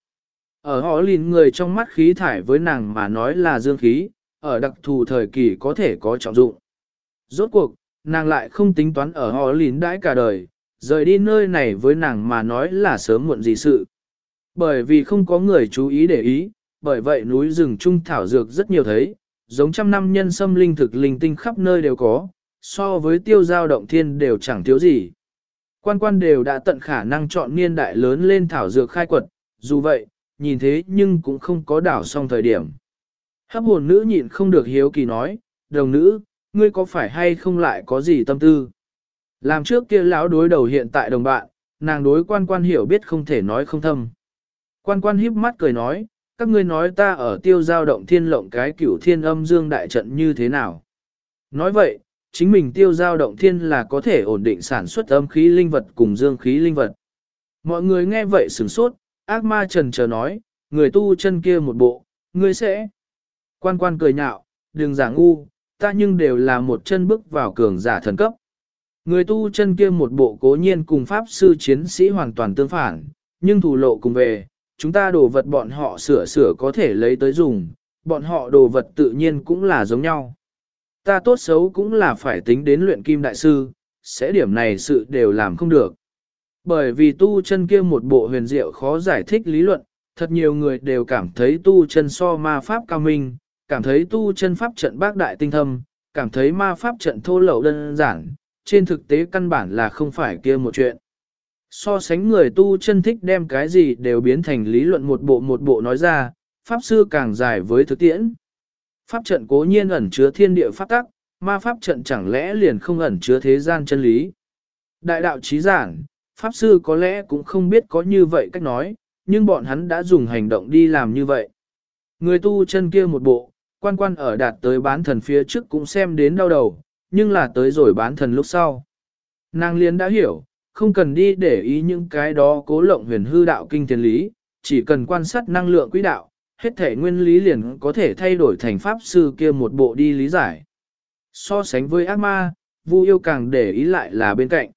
S1: Ở họ lìn người trong mắt khí thải với nàng mà nói là dương khí, ở đặc thù thời kỳ có thể có trọng dụng. Rốt cuộc, nàng lại không tính toán ở họ lìn đãi cả đời, rời đi nơi này với nàng mà nói là sớm muộn gì sự. Bởi vì không có người chú ý để ý, bởi vậy núi rừng trung thảo dược rất nhiều thấy, giống trăm năm nhân sâm linh thực linh tinh khắp nơi đều có, so với tiêu giao động thiên đều chẳng thiếu gì. Quan quan đều đã tận khả năng chọn niên đại lớn lên thảo dược khai quật, dù vậy, nhìn thế nhưng cũng không có đảo xong thời điểm. Hấp hồn nữ nhịn không được hiếu kỳ nói, đồng nữ, ngươi có phải hay không lại có gì tâm tư? Làm trước kia lão đối đầu hiện tại đồng bạn, nàng đối quan quan hiểu biết không thể nói không thâm. Quan quan híp mắt cười nói, các ngươi nói ta ở tiêu giao động thiên lộng cái cửu thiên âm dương đại trận như thế nào? Nói vậy, chính mình tiêu giao động thiên là có thể ổn định sản xuất âm khí linh vật cùng dương khí linh vật. Mọi người nghe vậy sửng sốt, ác ma trần chờ nói, người tu chân kia một bộ, ngươi sẽ. Quan quan cười nhạo, đừng giả ngu, ta nhưng đều là một chân bước vào cường giả thần cấp. Người tu chân kia một bộ cố nhiên cùng pháp sư chiến sĩ hoàn toàn tương phản, nhưng thủ lộ cùng về, chúng ta đồ vật bọn họ sửa sửa có thể lấy tới dùng, bọn họ đồ vật tự nhiên cũng là giống nhau. Ta tốt xấu cũng là phải tính đến luyện kim đại sư, sẽ điểm này sự đều làm không được. Bởi vì tu chân kia một bộ huyền diệu khó giải thích lý luận, thật nhiều người đều cảm thấy tu chân so ma pháp cao minh, cảm thấy tu chân pháp trận bác đại tinh thâm, cảm thấy ma pháp trận thô lậu đơn giản, trên thực tế căn bản là không phải kia một chuyện. So sánh người tu chân thích đem cái gì đều biến thành lý luận một bộ một bộ nói ra, pháp sư càng dài với thực tiễn. Pháp trận cố nhiên ẩn chứa thiên địa pháp tắc, ma pháp trận chẳng lẽ liền không ẩn chứa thế gian chân lý. Đại đạo trí giảng pháp sư có lẽ cũng không biết có như vậy cách nói, nhưng bọn hắn đã dùng hành động đi làm như vậy. Người tu chân kia một bộ, quan quan ở đạt tới bán thần phía trước cũng xem đến đau đầu, nhưng là tới rồi bán thần lúc sau. Nàng liền đã hiểu, không cần đi để ý những cái đó cố lộng huyền hư đạo kinh thiên lý, chỉ cần quan sát năng lượng quỹ đạo, hết thể nguyên lý liền có thể thay đổi thành pháp sư kia một bộ đi lý giải. So sánh với ác ma, Vu yêu càng để ý lại là bên cạnh.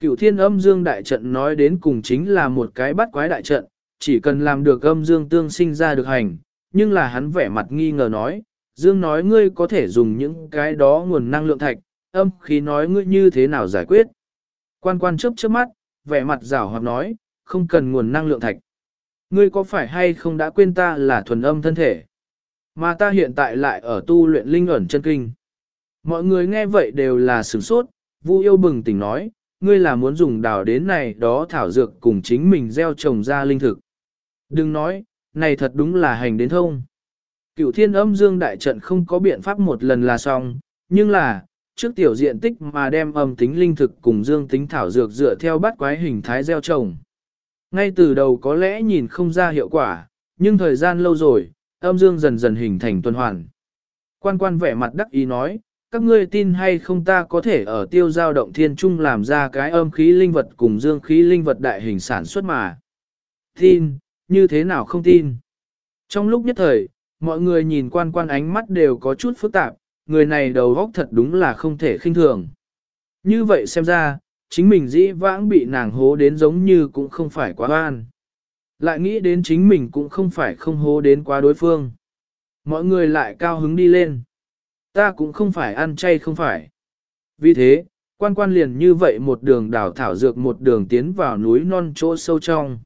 S1: Cửu thiên âm dương đại trận nói đến cùng chính là một cái bắt quái đại trận, chỉ cần làm được âm dương tương sinh ra được hành, nhưng là hắn vẻ mặt nghi ngờ nói, dương nói ngươi có thể dùng những cái đó nguồn năng lượng thạch, âm khí nói ngươi như thế nào giải quyết. Quan quan chớp chớp mắt, vẻ mặt rảo hoặc nói, không cần nguồn năng lượng thạch. Ngươi có phải hay không đã quên ta là thuần âm thân thể? Mà ta hiện tại lại ở tu luyện linh ẩn chân kinh. Mọi người nghe vậy đều là sửng sốt, Vu yêu bừng tỉnh nói, ngươi là muốn dùng đào đến này đó thảo dược cùng chính mình gieo trồng ra linh thực. Đừng nói, này thật đúng là hành đến thông. Cựu thiên âm dương đại trận không có biện pháp một lần là xong, nhưng là, trước tiểu diện tích mà đem âm tính linh thực cùng dương tính thảo dược dựa theo bắt quái hình thái gieo trồng. Ngay từ đầu có lẽ nhìn không ra hiệu quả, nhưng thời gian lâu rồi, âm dương dần dần hình thành tuần hoàn. Quan quan vẻ mặt đắc ý nói, các ngươi tin hay không ta có thể ở tiêu giao động thiên trung làm ra cái âm khí linh vật cùng dương khí linh vật đại hình sản xuất mà. Tin, như thế nào không tin? Trong lúc nhất thời, mọi người nhìn quan quan ánh mắt đều có chút phức tạp, người này đầu óc thật đúng là không thể khinh thường. Như vậy xem ra, chính mình dĩ vãng bị nàng hố đến giống như cũng không phải quá oan. Lại nghĩ đến chính mình cũng không phải không hố đến quá đối phương. Mọi người lại cao hứng đi lên. Ta cũng không phải ăn chay không phải. Vì thế, quan quan liền như vậy một đường đào thảo dược một đường tiến vào núi non chỗ sâu trong.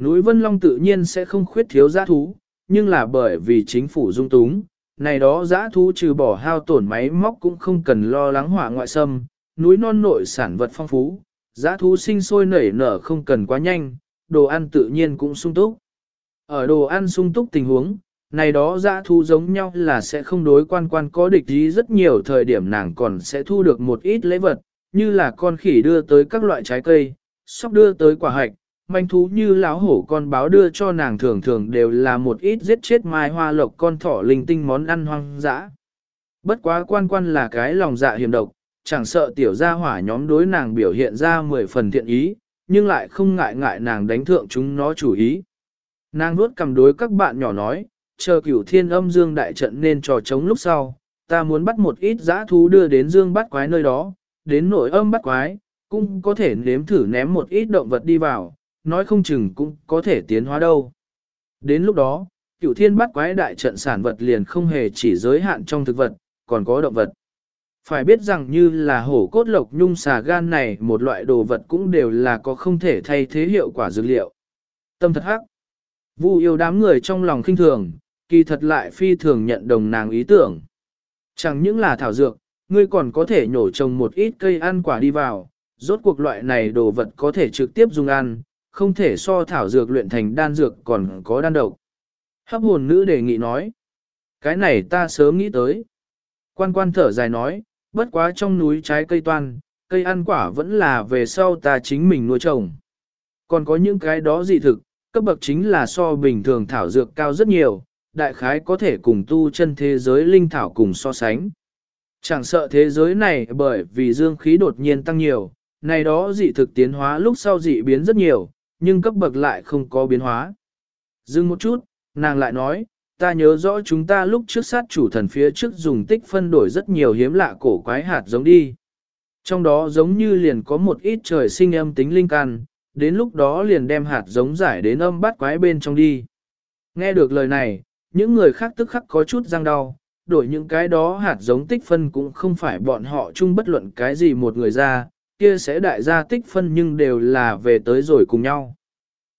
S1: Núi Vân Long tự nhiên sẽ không khuyết thiếu giá thú, nhưng là bởi vì chính phủ dung túng, này đó giã thú trừ bỏ hao tổn máy móc cũng không cần lo lắng hỏa ngoại xâm, núi non nội sản vật phong phú, giã thú sinh sôi nảy nở không cần quá nhanh, đồ ăn tự nhiên cũng sung túc. Ở đồ ăn sung túc tình huống, này đó giã thú giống nhau là sẽ không đối quan quan có địch ý rất nhiều thời điểm nàng còn sẽ thu được một ít lễ vật, như là con khỉ đưa tới các loại trái cây, sóc đưa tới quả hạch, manh thú như láo hổ con báo đưa cho nàng thường thường đều là một ít giết chết mai hoa lộc con thỏ linh tinh món ăn hoang dã. Bất quá quan quan là cái lòng dạ hiểm độc, chẳng sợ tiểu gia hỏa nhóm đối nàng biểu hiện ra mười phần thiện ý, nhưng lại không ngại ngại nàng đánh thượng chúng nó chủ ý. Nàng nuốt cầm đối các bạn nhỏ nói, chờ cửu thiên âm dương đại trận nên trò chống lúc sau, ta muốn bắt một ít giã thú đưa đến dương bắt quái nơi đó, đến nội âm bắt quái, cũng có thể nếm thử ném một ít động vật đi vào, nói không chừng cũng có thể tiến hóa đâu. Đến lúc đó, cửu thiên bắt quái đại trận sản vật liền không hề chỉ giới hạn trong thực vật, còn có động vật. Phải biết rằng như là hổ cốt lộc nhung xà gan này một loại đồ vật cũng đều là có không thể thay thế hiệu quả dược liệu. Tâm thật hắc. Vu yêu đám người trong lòng khinh thường, kỳ thật lại phi thường nhận đồng nàng ý tưởng. Chẳng những là thảo dược, ngươi còn có thể nhổ trồng một ít cây ăn quả đi vào, rốt cuộc loại này đồ vật có thể trực tiếp dùng ăn, không thể so thảo dược luyện thành đan dược còn có đan độc. Hấp hồn nữ đề nghị nói, cái này ta sớm nghĩ tới. Quan quan thở dài nói, bất quá trong núi trái cây toan, cây ăn quả vẫn là về sau ta chính mình nuôi trồng. Còn có những cái đó dị thực, cấp bậc chính là so bình thường thảo dược cao rất nhiều, đại khái có thể cùng tu chân thế giới linh thảo cùng so sánh. Chẳng sợ thế giới này bởi vì dương khí đột nhiên tăng nhiều, này đó dị thực tiến hóa lúc sau dị biến rất nhiều, nhưng cấp bậc lại không có biến hóa. Dừng một chút, nàng lại nói, ta nhớ rõ chúng ta lúc trước sát chủ thần phía trước dùng tích phân đổi rất nhiều hiếm lạ cổ quái hạt giống đi. Trong đó giống như liền có một ít trời sinh âm tính linh can, đến lúc đó liền đem hạt giống giải đến âm bát quái bên trong đi. Nghe được lời này, những người khác tức khắc có chút răng đau, đổi những cái đó hạt giống tích phân cũng không phải bọn họ chung bất luận cái gì một người ra, kia sẽ đại gia tích phân nhưng đều là về tới rồi cùng nhau.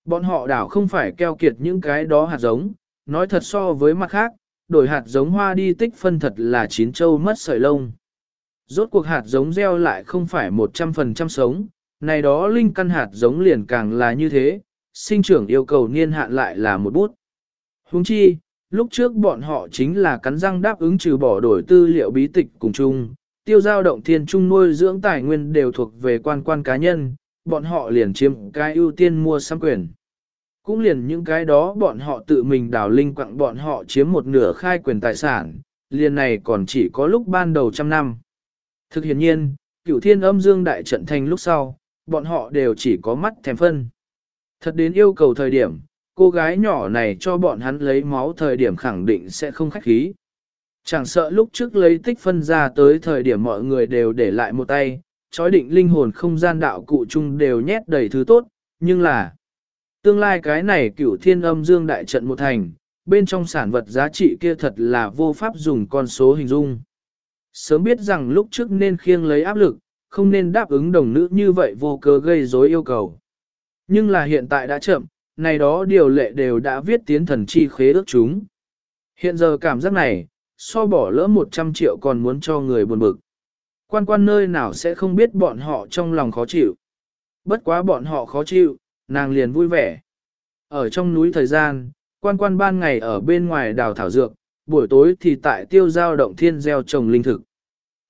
S1: Bọn họ đảo không phải keo kiệt những cái đó hạt giống, nói thật so với mặt khác, đổi hạt giống hoa đi tích phân thật là chín châu mất sợi lông. Rốt cuộc hạt giống gieo lại không phải 100% sống, này đó linh căn hạt giống liền càng là như thế, sinh trưởng yêu cầu niên hạn lại là một bút. Huống chi, lúc trước bọn họ chính là cắn răng đáp ứng trừ bỏ đổi tư liệu bí tịch cùng chung, tiêu giao động thiên trung nuôi dưỡng tài nguyên đều thuộc về quan quan cá nhân, bọn họ liền chiếm cái ưu tiên mua sắm quyền. Cũng liền những cái đó bọn họ tự mình đào linh quặng bọn họ chiếm một nửa khai quyền tài sản, liền này còn chỉ có lúc ban đầu trăm năm. Thực hiện nhiên, cửu thiên âm dương đại trận thành lúc sau, bọn họ đều chỉ có mắt thèm phân. Thật đến yêu cầu thời điểm, cô gái nhỏ này cho bọn hắn lấy máu thời điểm khẳng định sẽ không khách khí. Chẳng sợ lúc trước lấy tích phân ra tới thời điểm mọi người đều để lại một tay, chói định linh hồn không gian đạo cụ chung đều nhét đầy thứ tốt, nhưng là tương lai cái này cửu thiên âm dương đại trận một thành, bên trong sản vật giá trị kia thật là vô pháp dùng con số hình dung. Sớm biết rằng lúc trước nên khiêng lấy áp lực, không nên đáp ứng đồng nữ như vậy vô cớ gây rối yêu cầu. Nhưng là hiện tại đã chậm, này đó điều lệ đều đã viết tiến thần chi khế ước chúng. Hiện giờ cảm giác này, so bỏ lỡ 100 triệu còn muốn cho người buồn bực. Quan quan nơi nào sẽ không biết bọn họ trong lòng khó chịu. Bất quá bọn họ khó chịu, nàng liền vui vẻ. Ở trong núi thời gian, quan quan ban ngày ở bên ngoài đào thảo dược, buổi tối thì tại tiêu giao động thiên gieo trồng linh thực.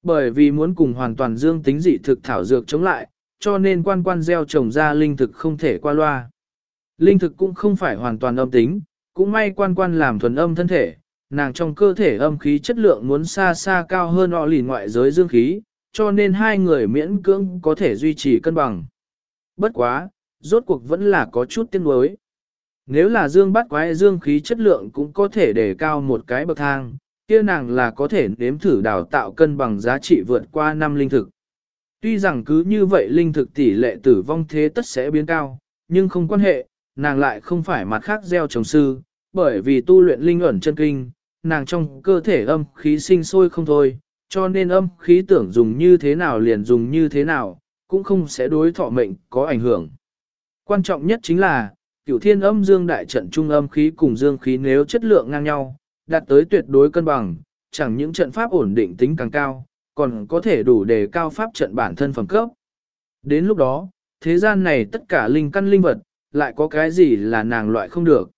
S1: Bởi vì muốn cùng hoàn toàn dương tính dị thực thảo dược chống lại, cho nên quan quan gieo trồng ra linh thực không thể qua loa. Linh thực cũng không phải hoàn toàn âm tính, cũng may quan quan làm thuần âm thân thể, nàng trong cơ thể âm khí chất lượng muốn xa xa cao hơn họ lìn ngoại giới dương khí, cho nên hai người miễn cưỡng có thể duy trì cân bằng. Bất quá, rốt cuộc vẫn là có chút tiếng đối. Nếu là dương bắt quái dương khí chất lượng cũng có thể để cao một cái bậc thang, kia nàng là có thể nếm thử đào tạo cân bằng giá trị vượt qua năm linh thực. Tuy rằng cứ như vậy linh thực tỷ lệ tử vong thế tất sẽ biến cao, nhưng không quan hệ, nàng lại không phải mặt khác gieo trồng sư, bởi vì tu luyện linh ẩn chân kinh, nàng trong cơ thể âm khí sinh sôi không thôi, cho nên âm khí tưởng dùng như thế nào liền dùng như thế nào, cũng không sẽ đối thọ mệnh có ảnh hưởng. Quan trọng nhất chính là, cửu thiên âm dương đại trận trung âm khí cùng dương khí nếu chất lượng ngang nhau, đạt tới tuyệt đối cân bằng, chẳng những trận pháp ổn định tính càng cao, còn có thể đủ để cao pháp trận bản thân phẩm cấp. Đến lúc đó, thế gian này tất cả linh căn linh vật, lại có cái gì là nàng loại không được.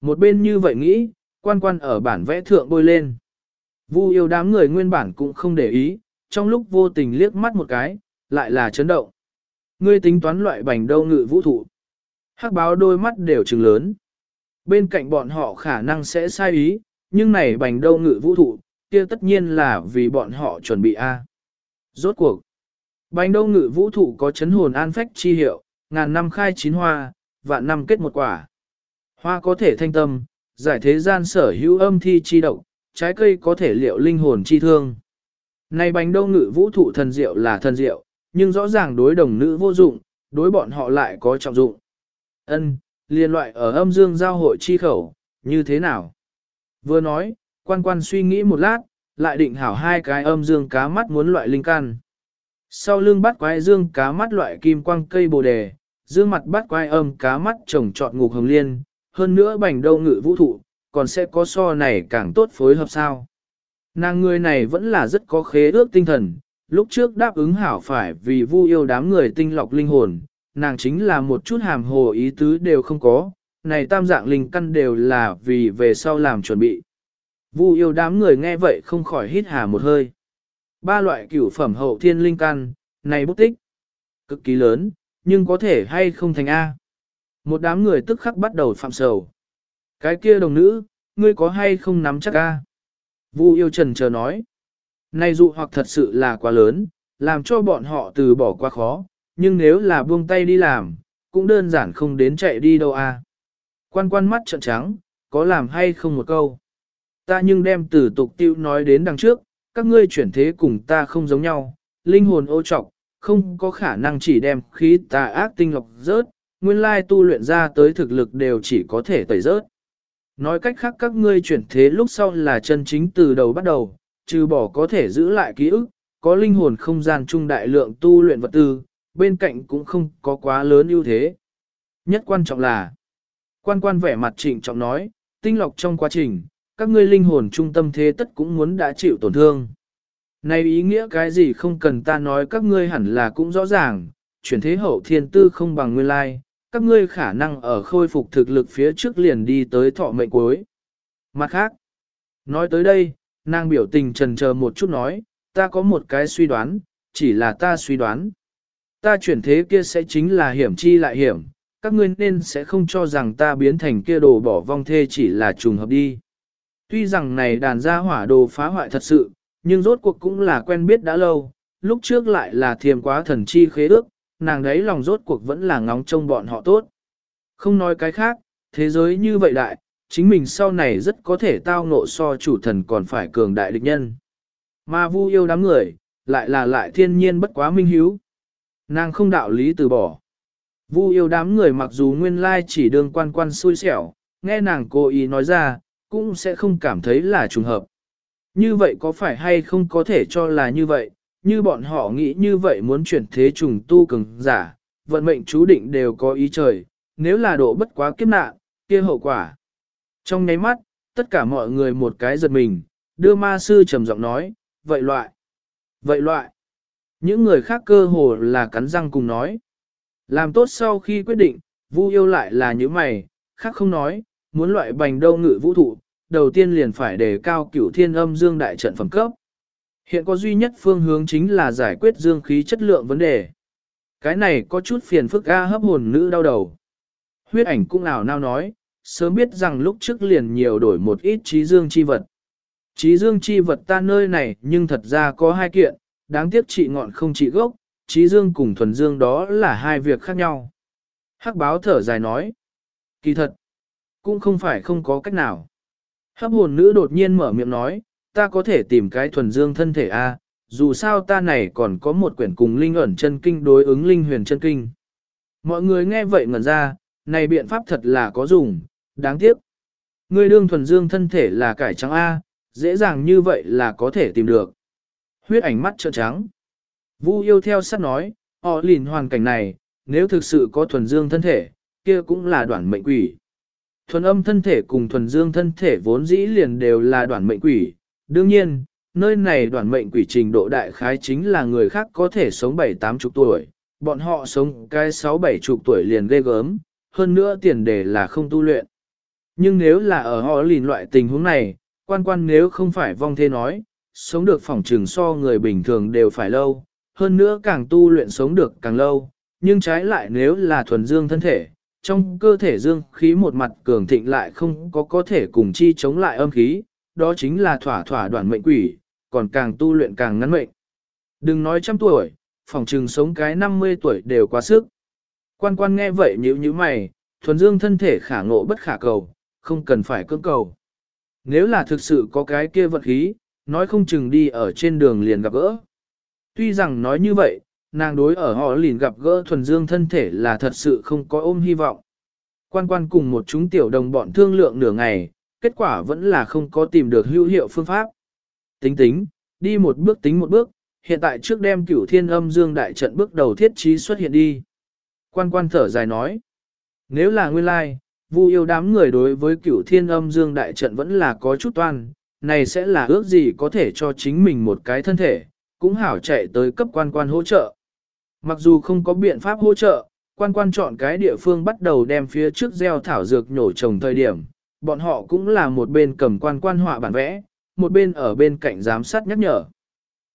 S1: Một bên như vậy nghĩ, quan quan ở bản vẽ thượng bôi lên. Vu yêu đám người nguyên bản cũng không để ý, trong lúc vô tình liếc mắt một cái, lại là chấn động. Ngươi tính toán loại bành đâu ngự vũ thụ. Hắc báo đôi mắt đều trừng lớn. Bên cạnh bọn họ khả năng sẽ sai ý, nhưng này bành đâu ngự vũ thụ, kia tất nhiên là vì bọn họ chuẩn bị A. Rốt cuộc. Bành đâu ngự vũ thụ có chấn hồn an phách chi hiệu, ngàn năm khai chín hoa, vạn năm kết một quả. Hoa có thể thanh tâm, giải thế gian sở hữu âm thi chi động, trái cây có thể liệu linh hồn chi thương. Này bánh đâu ngự vũ thụ thần diệu là thần diệu, nhưng rõ ràng đối đồng nữ vô dụng, đối bọn họ lại có trọng dụng. Ân, liên loại ở âm dương giao hội chi khẩu, như thế nào? Vừa nói, quan quan suy nghĩ một lát, lại định hảo hai cái âm dương cá mắt muốn loại linh can Sau lưng bắt quái dương cá mắt loại kim quang cây bồ đề, dương mặt bắt quái âm cá mắt trồng trọt ngục hồng liên, hơn nữa bành đâu ngự vũ thụ, còn sẽ có so này càng tốt phối hợp sao. Nàng người này vẫn là rất có khế ước tinh thần, lúc trước đáp ứng hảo phải vì vu yêu đám người tinh lọc linh hồn, nàng chính là một chút hàm hồ ý tứ đều không có, này tam dạng linh căn đều là vì về sau làm chuẩn bị. Vu yêu đám người nghe vậy không khỏi hít hà một hơi. Ba loại cửu phẩm hậu thiên linh căn, này bút tích, cực kỳ lớn, nhưng có thể hay không thành A. Một đám người tức khắc bắt đầu phạm sầu. Cái kia đồng nữ, ngươi có hay không nắm chắc ca? Vu yêu trần chờ nói. Này dụ hoặc thật sự là quá lớn, làm cho bọn họ từ bỏ quá khó, nhưng nếu là buông tay đi làm, cũng đơn giản không đến chạy đi đâu a. Quan quan mắt trợn trắng, có làm hay không một câu. Ta nhưng đem từ tục tiêu nói đến đằng trước, các ngươi chuyển thế cùng ta không giống nhau, linh hồn ô trọc, không có khả năng chỉ đem khí tà ác tinh lọc rớt, nguyên lai tu luyện ra tới thực lực đều chỉ có thể tẩy rớt. Nói cách khác các ngươi chuyển thế lúc sau là chân chính từ đầu bắt đầu, trừ bỏ có thể giữ lại ký ức, có linh hồn không gian trung đại lượng tu luyện vật tư, bên cạnh cũng không có quá lớn ưu thế. Nhất quan trọng là, quan quan vẻ mặt trịnh trọng nói, tinh lọc trong quá trình, các ngươi linh hồn trung tâm thế tất cũng muốn đã chịu tổn thương. Này ý nghĩa cái gì không cần ta nói các ngươi hẳn là cũng rõ ràng, chuyển thế hậu thiên tư không bằng nguyên lai, các ngươi khả năng ở khôi phục thực lực phía trước liền đi tới thọ mệnh cuối. Mặt khác, nói tới đây, nàng biểu tình trần chờ một chút nói, ta có một cái suy đoán, chỉ là ta suy đoán. Ta chuyển thế kia sẽ chính là hiểm chi lại hiểm, các ngươi nên sẽ không cho rằng ta biến thành kia đồ bỏ vong thê chỉ là trùng hợp đi. Tuy rằng này đàn gia hỏa đồ phá hoại thật sự, nhưng rốt cuộc cũng là quen biết đã lâu, lúc trước lại là thiềm quá thần chi khế ước, nàng đấy lòng rốt cuộc vẫn là ngóng trông bọn họ tốt. Không nói cái khác, Thế giới như vậy đại, chính mình sau này rất có thể tao ngộ so chủ thần còn phải cường đại địch nhân. Mà vu yêu đám người, lại là lại thiên nhiên bất quá minh hiếu. Nàng không đạo lý từ bỏ. Vu yêu đám người mặc dù nguyên lai chỉ đương quan quan xui xẻo, nghe nàng cố ý nói ra, cũng sẽ không cảm thấy là trùng hợp. Như vậy có phải hay không có thể cho là như vậy, như bọn họ nghĩ như vậy muốn chuyển thế trùng tu cường giả, vận mệnh chú định đều có ý trời, nếu là độ bất quá kiếp nạn, kia hậu quả. Trong nháy mắt, tất cả mọi người một cái giật mình, đưa ma sư trầm giọng nói, vậy loại, vậy loại. Những người khác cơ hồ là cắn răng cùng nói. Làm tốt sau khi quyết định, Vu yêu lại là như mày, khác không nói, muốn loại bành đâu ngự vũ thụ, đầu tiên liền phải đề cao cửu thiên âm dương đại trận phẩm cấp. Hiện có duy nhất phương hướng chính là giải quyết dương khí chất lượng vấn đề. Cái này có chút phiền phức ga hấp hồn nữ đau đầu. Huyết ảnh cũng ảo nao nói, sớm biết rằng lúc trước liền nhiều đổi một ít trí dương chi vật. Trí dương chi vật ta nơi này nhưng thật ra có hai kiện, đáng tiếc trị ngọn không trị gốc, trí dương cùng thuần dương đó là hai việc khác nhau. Hắc báo thở dài nói, kỳ thật, cũng không phải không có cách nào. Hấp hồn nữ đột nhiên mở miệng nói, ta có thể tìm cái thuần dương thân thể A, dù sao ta này còn có một quyển cùng linh ẩn chân kinh đối ứng linh huyền chân kinh. Mọi người nghe vậy ngẩn ra, này biện pháp thật là có dùng, đáng tiếc. Người đương thuần dương thân thể là cải trắng A, dễ dàng như vậy là có thể tìm được. Huyết ảnh mắt trợn trắng. Vu yêu theo sát nói, họ lìn hoàn cảnh này, nếu thực sự có thuần dương thân thể, kia cũng là đoạn mệnh quỷ. Thuần âm thân thể cùng thuần dương thân thể vốn dĩ liền đều là đoạn mệnh quỷ. Đương nhiên, nơi này đoạn mệnh quỷ trình độ đại khái chính là người khác có thể sống 7-8 chục tuổi. Bọn họ sống cái 6-7 chục tuổi liền ghê gớm, hơn nữa tiền đề là không tu luyện. Nhưng nếu là ở họ lìn loại tình huống này, quan quan nếu không phải vong thế nói, sống được phỏng trừng so người bình thường đều phải lâu, hơn nữa càng tu luyện sống được càng lâu, nhưng trái lại nếu là thuần dương thân thể, trong cơ thể dương khí một mặt cường thịnh lại không có có thể cùng chi chống lại âm khí, đó chính là thỏa thỏa đoạn mệnh quỷ, còn càng tu luyện càng ngắn mệnh. Đừng nói trăm tuổi, phỏng trừng sống cái 50 tuổi đều quá sức. Quan quan nghe vậy nhíu nhíu mày, thuần dương thân thể khả ngộ bất khả cầu, không cần phải cưỡng cầu. Nếu là thực sự có cái kia vật khí, nói không chừng đi ở trên đường liền gặp gỡ. Tuy rằng nói như vậy, nàng đối ở họ liền gặp gỡ thuần dương thân thể là thật sự không có ôm hy vọng. Quan quan cùng một chúng tiểu đồng bọn thương lượng nửa ngày, kết quả vẫn là không có tìm được hữu hiệu phương pháp. Tính tính, đi một bước tính một bước, hiện tại trước đem cửu thiên âm dương đại trận bước đầu thiết trí xuất hiện đi. Quan quan thở dài nói, nếu là nguyên lai, vu yêu đám người đối với cửu thiên âm dương đại trận vẫn là có chút toan, này sẽ là ước gì có thể cho chính mình một cái thân thể, cũng hảo chạy tới cấp quan quan hỗ trợ. Mặc dù không có biện pháp hỗ trợ, quan quan chọn cái địa phương bắt đầu đem phía trước gieo thảo dược nhổ trồng thời điểm, bọn họ cũng là một bên cầm quan quan họa bản vẽ, một bên ở bên cạnh giám sát nhắc nhở.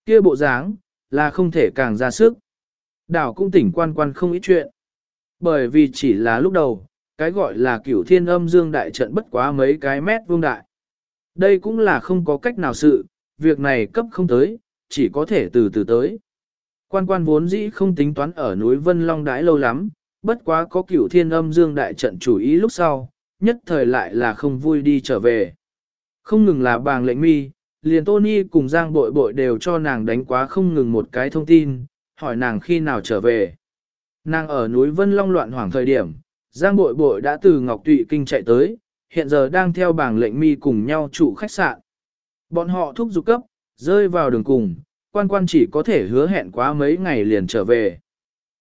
S1: Kia bộ dáng, là không thể càng ra sức. Đảo cũng tỉnh quan quan không ít chuyện. Bởi vì chỉ là lúc đầu, cái gọi là cửu thiên âm dương đại trận bất quá mấy cái mét vuông đại. Đây cũng là không có cách nào sự, việc này cấp không tới, chỉ có thể từ từ tới. Quan quan vốn dĩ không tính toán ở núi Vân Long đãi lâu lắm, bất quá có cửu thiên âm dương đại trận chủ ý lúc sau, nhất thời lại là không vui đi trở về. Không ngừng là bàng lệnh mi, liền Tony cùng Giang bội bội đều cho nàng đánh quá không ngừng một cái thông tin, hỏi nàng khi nào trở về. Nàng ở núi Vân Long loạn hoảng thời điểm, Giang bội bội đã từ Ngọc Tụy Kinh chạy tới, hiện giờ đang theo bảng lệnh mi cùng nhau trụ khách sạn. Bọn họ thúc giục cấp, rơi vào đường cùng, quan quan chỉ có thể hứa hẹn quá mấy ngày liền trở về.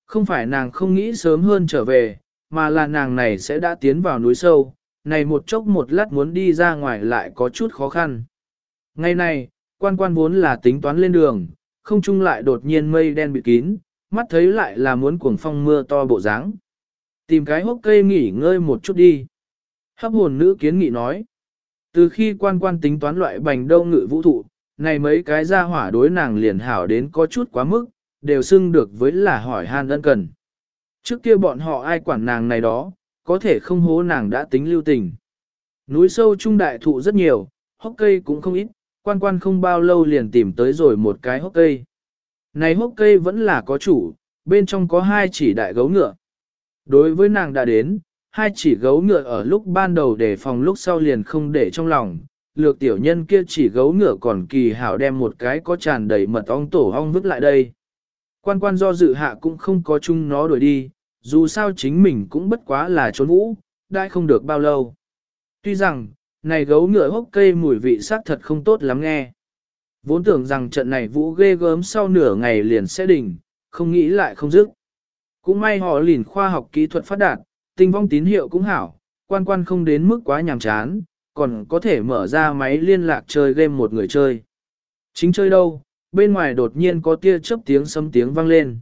S1: Không phải nàng không nghĩ sớm hơn trở về, mà là nàng này sẽ đã tiến vào núi sâu, này một chốc một lát muốn đi ra ngoài lại có chút khó khăn. Ngày này, quan quan vốn là tính toán lên đường, không chung lại đột nhiên mây đen bị kín, mắt thấy lại là muốn cuồng phong mưa to bộ dáng. Tìm cái hốc cây nghỉ ngơi một chút đi. Hấp hồn nữ kiến nghị nói. Từ khi quan quan tính toán loại bành đâu ngự vũ thụ, này mấy cái ra hỏa đối nàng liền hảo đến có chút quá mức, đều xưng được với là hỏi han ân cần. Trước kia bọn họ ai quản nàng này đó, có thể không hố nàng đã tính lưu tình. Núi sâu trung đại thụ rất nhiều, hốc cây cũng không ít, quan quan không bao lâu liền tìm tới rồi một cái hốc cây. Này hốc cây vẫn là có chủ, bên trong có hai chỉ đại gấu ngựa. Đối với nàng đã đến, hai chỉ gấu ngựa ở lúc ban đầu để phòng lúc sau liền không để trong lòng, lược tiểu nhân kia chỉ gấu ngựa còn kỳ hảo đem một cái có tràn đầy mật ong tổ ong vứt lại đây. Quan quan do dự hạ cũng không có chung nó đuổi đi, dù sao chính mình cũng bất quá là trốn vũ, đã không được bao lâu. Tuy rằng, này gấu ngựa hốc cây mùi vị xác thật không tốt lắm nghe. Vốn tưởng rằng trận này vũ ghê gớm sau nửa ngày liền sẽ đỉnh, không nghĩ lại không dứt. Cũng may họ lìn khoa học kỹ thuật phát đạt, tinh vong tín hiệu cũng hảo, quan quan không đến mức quá nhàm chán, còn có thể mở ra máy liên lạc chơi game một người chơi. Chính chơi đâu, bên ngoài đột nhiên có tia chớp tiếng sấm tiếng vang lên.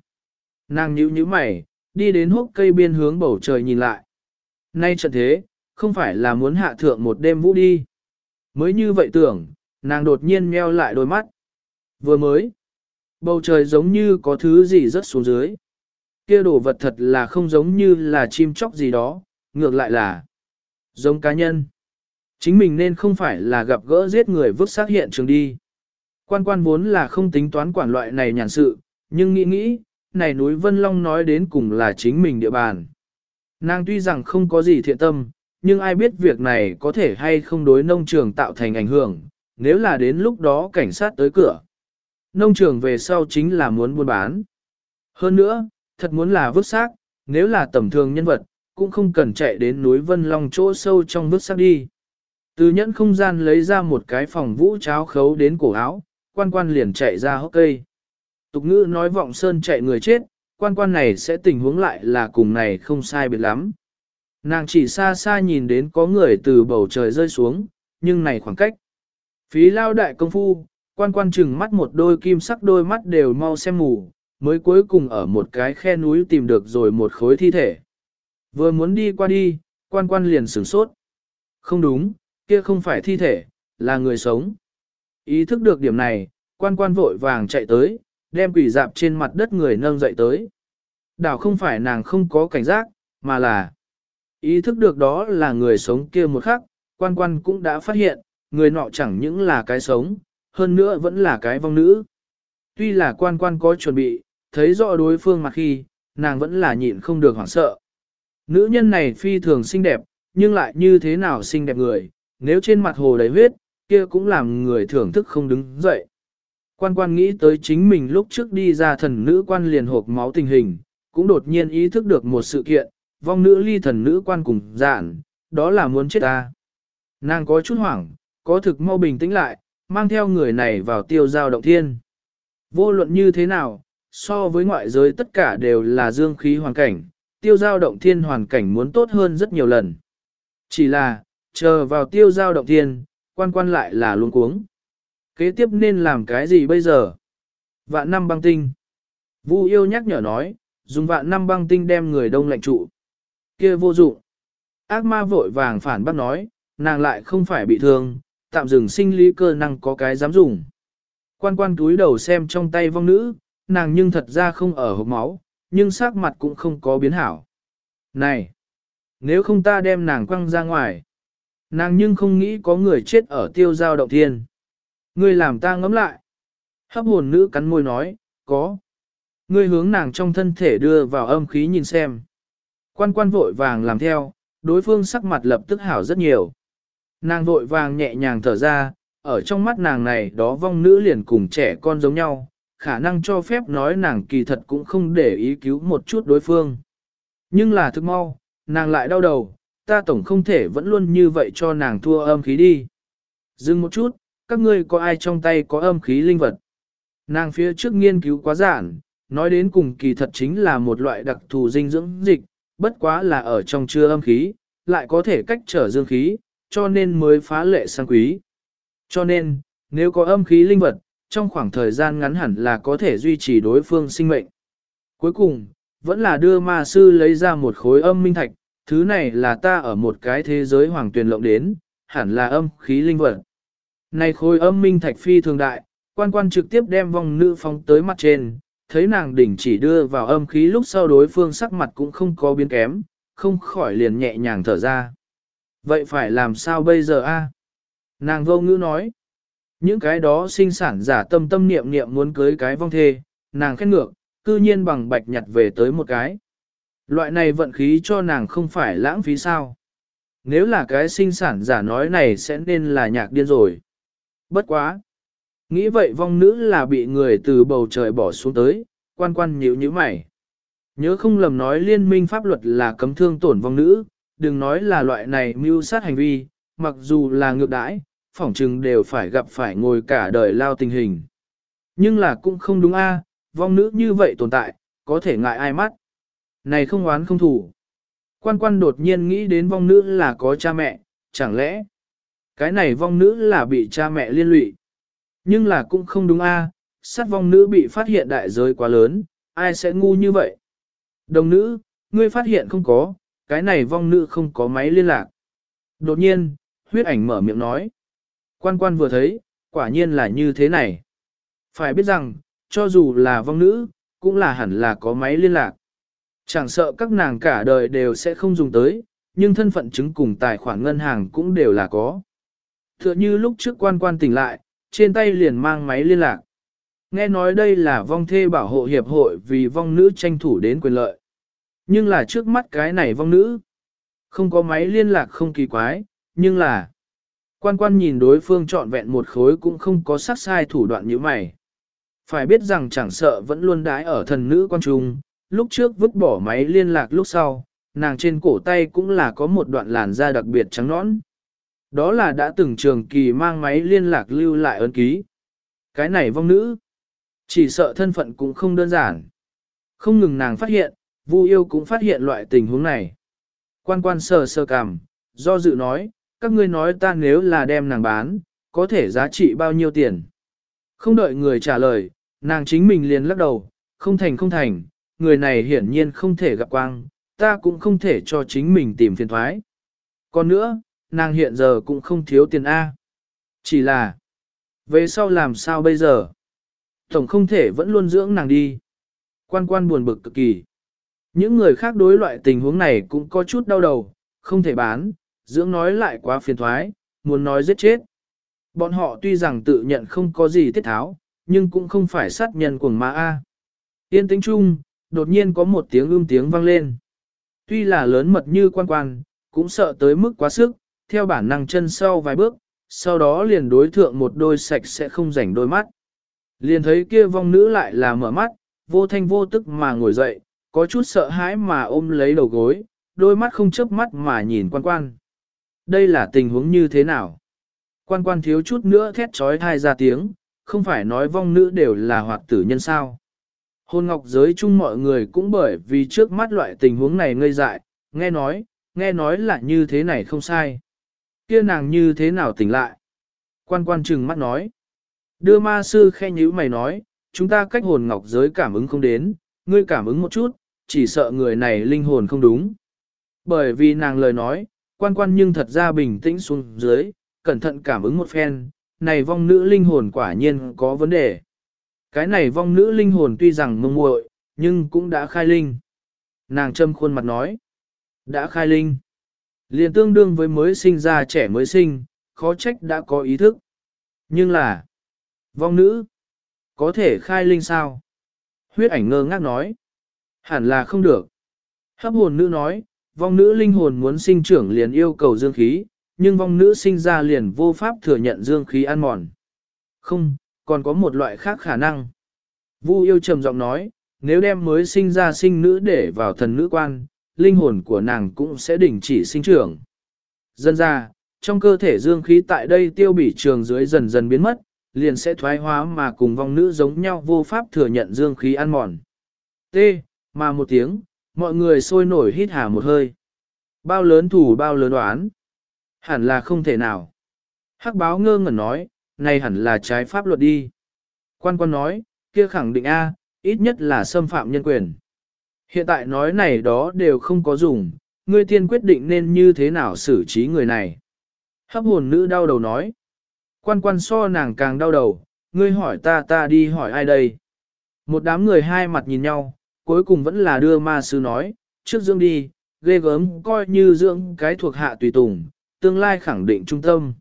S1: Nàng nhíu nhíu mày, đi đến hốc cây biên hướng bầu trời nhìn lại. Nay trận thế, không phải là muốn hạ thượng một đêm vũ đi. Mới như vậy tưởng, nàng đột nhiên meo lại đôi mắt. Vừa mới, bầu trời giống như có thứ gì rớt xuống dưới. Kia đồ vật thật là không giống như là chim chóc gì đó, ngược lại là giống cá nhân. Chính mình nên không phải là gặp gỡ giết người vứt xác hiện trường đi. Quan quan vốn là không tính toán quản loại này nhàn sự, nhưng nghĩ nghĩ, này núi Vân Long nói đến cùng là chính mình địa bàn. Nàng tuy rằng không có gì thiện tâm, nhưng ai biết việc này có thể hay không đối nông trường tạo thành ảnh hưởng, nếu là đến lúc đó cảnh sát tới cửa. Nông trường về sau chính là muốn buôn bán. Hơn nữa, thật muốn là vứt xác, nếu là tầm thường nhân vật, cũng không cần chạy đến núi Vân Long chỗ sâu trong vứt xác đi. Từ nhẫn không gian lấy ra một cái phòng vũ cháo khấu đến cổ áo, quan quan liền chạy ra hốc cây. Tục ngữ nói vọng sơn chạy người chết, quan quan này sẽ tình huống lại là cùng này không sai biệt lắm. Nàng chỉ xa xa nhìn đến có người từ bầu trời rơi xuống, nhưng này khoảng cách. Phí lao đại công phu, quan quan chừng mắt một đôi kim sắc đôi mắt đều mau xem mù, mới cuối cùng ở một cái khe núi tìm được rồi một khối thi thể. Vừa muốn đi qua đi, quan quan liền sửng sốt. Không đúng, kia không phải thi thể, là người sống. Ý thức được điểm này, quan quan vội vàng chạy tới, đem quỷ dạp trên mặt đất người nâng dậy tới. Đảo không phải nàng không có cảnh giác, mà là ý thức được đó là người sống kia một khắc, quan quan cũng đã phát hiện, người nọ chẳng những là cái sống, hơn nữa vẫn là cái vong nữ. Tuy là quan quan có chuẩn bị, thấy rõ đối phương mặt khi, nàng vẫn là nhịn không được hoảng sợ. Nữ nhân này phi thường xinh đẹp, nhưng lại như thế nào xinh đẹp người, nếu trên mặt hồ đầy huyết, kia cũng làm người thưởng thức không đứng dậy. Quan quan nghĩ tới chính mình lúc trước đi ra thần nữ quan liền hộp máu tình hình, cũng đột nhiên ý thức được một sự kiện, vong nữ ly thần nữ quan cùng dạn, đó là muốn chết ta. Nàng có chút hoảng, có thực mau bình tĩnh lại, mang theo người này vào tiêu giao động thiên. Vô luận như thế nào, so với ngoại giới tất cả đều là dương khí hoàn cảnh, tiêu giao động thiên hoàn cảnh muốn tốt hơn rất nhiều lần. Chỉ là, chờ vào tiêu giao động thiên, quan quan lại là luôn cuống. Kế tiếp nên làm cái gì bây giờ? Vạn năm băng tinh. Vu yêu nhắc nhở nói, dùng vạn năm băng tinh đem người đông lạnh trụ. kia vô dụng. Ác ma vội vàng phản bác nói, nàng lại không phải bị thương, tạm dừng sinh lý cơ năng có cái dám dùng. Quan quan túi đầu xem trong tay vong nữ, nàng nhưng thật ra không ở hộp máu, nhưng sắc mặt cũng không có biến hảo. Này! Nếu không ta đem nàng quăng ra ngoài. Nàng nhưng không nghĩ có người chết ở tiêu giao động thiên. Ngươi làm ta ngấm lại. Hấp hồn nữ cắn môi nói, có. Ngươi hướng nàng trong thân thể đưa vào âm khí nhìn xem. Quan quan vội vàng làm theo, đối phương sắc mặt lập tức hảo rất nhiều. Nàng vội vàng nhẹ nhàng thở ra, ở trong mắt nàng này đó vong nữ liền cùng trẻ con giống nhau, khả năng cho phép nói nàng kỳ thật cũng không để ý cứu một chút đối phương. Nhưng là thức mau, nàng lại đau đầu, ta tổng không thể vẫn luôn như vậy cho nàng thua âm khí đi. Dừng một chút, các ngươi có ai trong tay có âm khí linh vật. Nàng phía trước nghiên cứu quá giản, nói đến cùng kỳ thật chính là một loại đặc thù dinh dưỡng dịch, bất quá là ở trong chưa âm khí, lại có thể cách trở dương khí, cho nên mới phá lệ sang quý. Cho nên, nếu có âm khí linh vật, trong khoảng thời gian ngắn hẳn là có thể duy trì đối phương sinh mệnh. Cuối cùng, vẫn là đưa ma sư lấy ra một khối âm minh thạch, thứ này là ta ở một cái thế giới hoàng tuyền lộng đến, hẳn là âm khí linh vật. Này khối âm minh thạch phi thường đại, quan quan trực tiếp đem vong nữ phóng tới mặt trên, thấy nàng đỉnh chỉ đưa vào âm khí lúc sau đối phương sắc mặt cũng không có biến kém, không khỏi liền nhẹ nhàng thở ra. Vậy phải làm sao bây giờ a? Nàng vô ngữ nói. Những cái đó sinh sản giả tâm tâm niệm niệm muốn cưới cái vong thê, nàng khét ngược, cư nhiên bằng bạch nhặt về tới một cái. Loại này vận khí cho nàng không phải lãng phí sao. Nếu là cái sinh sản giả nói này sẽ nên là nhạc điên rồi. Bất quá. Nghĩ vậy vong nữ là bị người từ bầu trời bỏ xuống tới, quan quan nhíu như mày. Nhớ không lầm nói liên minh pháp luật là cấm thương tổn vong nữ, đừng nói là loại này mưu sát hành vi, mặc dù là ngược đãi, phỏng chừng đều phải gặp phải ngồi cả đời lao tình hình. Nhưng là cũng không đúng a, vong nữ như vậy tồn tại, có thể ngại ai mắt. Này không oán không thủ. Quan quan đột nhiên nghĩ đến vong nữ là có cha mẹ, chẳng lẽ cái này vong nữ là bị cha mẹ liên lụy. Nhưng là cũng không đúng a, sát vong nữ bị phát hiện đại giới quá lớn, ai sẽ ngu như vậy. Đồng nữ, ngươi phát hiện không có, cái này vong nữ không có máy liên lạc. Đột nhiên, huyết ảnh mở miệng nói. Quan quan vừa thấy, quả nhiên là như thế này. Phải biết rằng, cho dù là vong nữ, cũng là hẳn là có máy liên lạc. Chẳng sợ các nàng cả đời đều sẽ không dùng tới, nhưng thân phận chứng cùng tài khoản ngân hàng cũng đều là có. Tựa như lúc trước quan quan tỉnh lại, trên tay liền mang máy liên lạc. Nghe nói đây là vong thê bảo hộ hiệp hội vì vong nữ tranh thủ đến quyền lợi. Nhưng là trước mắt cái này vong nữ. Không có máy liên lạc không kỳ quái, nhưng là quan quan nhìn đối phương trọn vẹn một khối cũng không có sát sai thủ đoạn như mày. Phải biết rằng chẳng sợ vẫn luôn đái ở thần nữ quan trung, lúc trước vứt bỏ máy liên lạc lúc sau, nàng trên cổ tay cũng là có một đoạn làn da đặc biệt trắng nõn. Đó là đã từng trường kỳ mang máy liên lạc lưu lại ấn ký. Cái này vong nữ, chỉ sợ thân phận cũng không đơn giản. Không ngừng nàng phát hiện, Vu yêu cũng phát hiện loại tình huống này. Quan quan sờ sơ cằm, do dự nói, các ngươi nói ta nếu là đem nàng bán, có thể giá trị bao nhiêu tiền. Không đợi người trả lời, nàng chính mình liền lắc đầu, không thành không thành, người này hiển nhiên không thể gặp quang, ta cũng không thể cho chính mình tìm phiền thoái. Còn nữa, nàng hiện giờ cũng không thiếu tiền A. Chỉ là, về sau làm sao bây giờ? Tổng không thể vẫn luôn dưỡng nàng đi. Quan quan buồn bực cực kỳ. Những người khác đối loại tình huống này cũng có chút đau đầu, không thể bán, dưỡng nói lại quá phiền thoái, muốn nói giết chết. Bọn họ tuy rằng tự nhận không có gì tiết tháo, nhưng cũng không phải sát nhân cuồng ma A. Yên tĩnh chung, đột nhiên có một tiếng ưm tiếng vang lên. Tuy là lớn mật như quan quan, cũng sợ tới mức quá sức, theo bản năng chân sau vài bước, sau đó liền đối thượng một đôi sạch sẽ không rảnh đôi mắt. Liền thấy kia vong nữ lại là mở mắt, vô thanh vô tức mà ngồi dậy, có chút sợ hãi mà ôm lấy đầu gối, đôi mắt không chớp mắt mà nhìn quan quan. Đây là tình huống như thế nào? Quan quan thiếu chút nữa thét trói thai ra tiếng, không phải nói vong nữ đều là hoạt tử nhân sao. Hôn ngọc giới chung mọi người cũng bởi vì trước mắt loại tình huống này ngây dại, nghe nói, nghe nói là như thế này không sai. Kia nàng như thế nào tỉnh lại? Quan quan trừng mắt nói. Đưa ma sư khe nhữ mày nói, chúng ta cách hồn ngọc giới cảm ứng không đến, ngươi cảm ứng một chút, chỉ sợ người này linh hồn không đúng. Bởi vì nàng lời nói, quan quan nhưng thật ra bình tĩnh xuống dưới, cẩn thận cảm ứng một phen, này vong nữ linh hồn quả nhiên có vấn đề. Cái này vong nữ linh hồn tuy rằng mông muội, nhưng cũng đã khai linh. Nàng châm khuôn mặt nói, đã khai linh. Liền tương đương với mới sinh ra trẻ mới sinh, khó trách đã có ý thức. Nhưng là, vong nữ, có thể khai linh sao? Huyết ảnh ngơ ngác nói, hẳn là không được. Hấp hồn nữ nói, vong nữ linh hồn muốn sinh trưởng liền yêu cầu dương khí, nhưng vong nữ sinh ra liền vô pháp thừa nhận dương khí ăn mòn. Không, còn có một loại khác khả năng. Vu yêu trầm giọng nói, nếu đem mới sinh ra sinh nữ để vào thần nữ quan, linh hồn của nàng cũng sẽ đình chỉ sinh trưởng. Dân ra, trong cơ thể dương khí tại đây tiêu bỉ trường dưới dần dần biến mất, liền sẽ thoái hóa mà cùng vong nữ giống nhau vô pháp thừa nhận dương khí ăn mòn. T. Mà một tiếng, mọi người sôi nổi hít hà một hơi. Bao lớn thủ bao lớn đoán. Hẳn là không thể nào. Hắc báo ngơ ngẩn nói, này hẳn là trái pháp luật đi. Quan quan nói, kia khẳng định A, ít nhất là xâm phạm nhân quyền. Hiện tại nói này đó đều không có dùng, ngươi tiên quyết định nên như thế nào xử trí người này. Hấp hồn nữ đau đầu nói. Quan quan so nàng càng đau đầu, ngươi hỏi ta ta đi hỏi ai đây. Một đám người hai mặt nhìn nhau, cuối cùng vẫn là đưa ma sư nói, trước dưỡng đi, ghê gớm coi như dưỡng cái thuộc hạ tùy tùng, tương lai khẳng định trung tâm.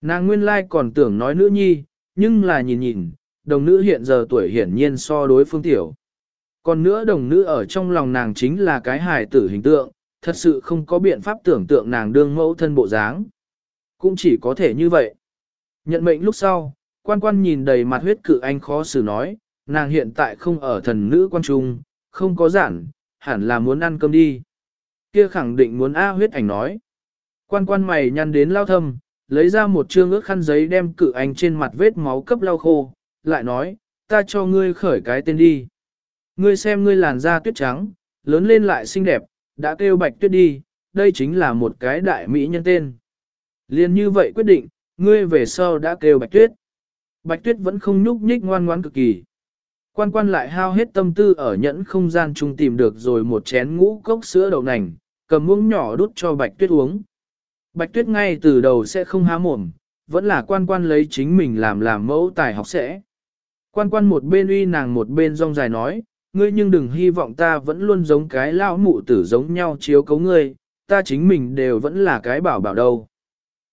S1: Nàng nguyên lai còn tưởng nói nữ nhi, nhưng là nhìn nhìn, đồng nữ hiện giờ tuổi hiển nhiên so đối phương tiểu. Còn nữa đồng nữ ở trong lòng nàng chính là cái hài tử hình tượng, thật sự không có biện pháp tưởng tượng nàng đương mẫu thân bộ dáng. Cũng chỉ có thể như vậy. Nhận mệnh lúc sau, quan quan nhìn đầy mặt huyết cự anh khó xử nói, nàng hiện tại không ở thần nữ quan trung, không có giản, hẳn là muốn ăn cơm đi. Kia khẳng định muốn A huyết ảnh nói. Quan quan mày nhăn đến lao thâm, lấy ra một trương ước khăn giấy đem cự anh trên mặt vết máu cấp lau khô, lại nói, ta cho ngươi khởi cái tên đi. Ngươi xem ngươi làn da tuyết trắng, lớn lên lại xinh đẹp, đã kêu bạch tuyết đi, đây chính là một cái đại mỹ nhân tên. Liên như vậy quyết định, ngươi về sau đã kêu bạch tuyết. Bạch tuyết vẫn không nhúc nhích ngoan ngoãn cực kỳ. Quan quan lại hao hết tâm tư ở nhẫn không gian chung tìm được rồi một chén ngũ cốc sữa đậu nành, cầm muỗng nhỏ đút cho bạch tuyết uống. Bạch tuyết ngay từ đầu sẽ không há mồm, vẫn là quan quan lấy chính mình làm làm mẫu tài học sẽ. Quan quan một bên uy nàng một bên rong dài nói, ngươi nhưng đừng hy vọng ta vẫn luôn giống cái lão mụ tử giống nhau chiếu cấu ngươi, ta chính mình đều vẫn là cái bảo bảo đâu.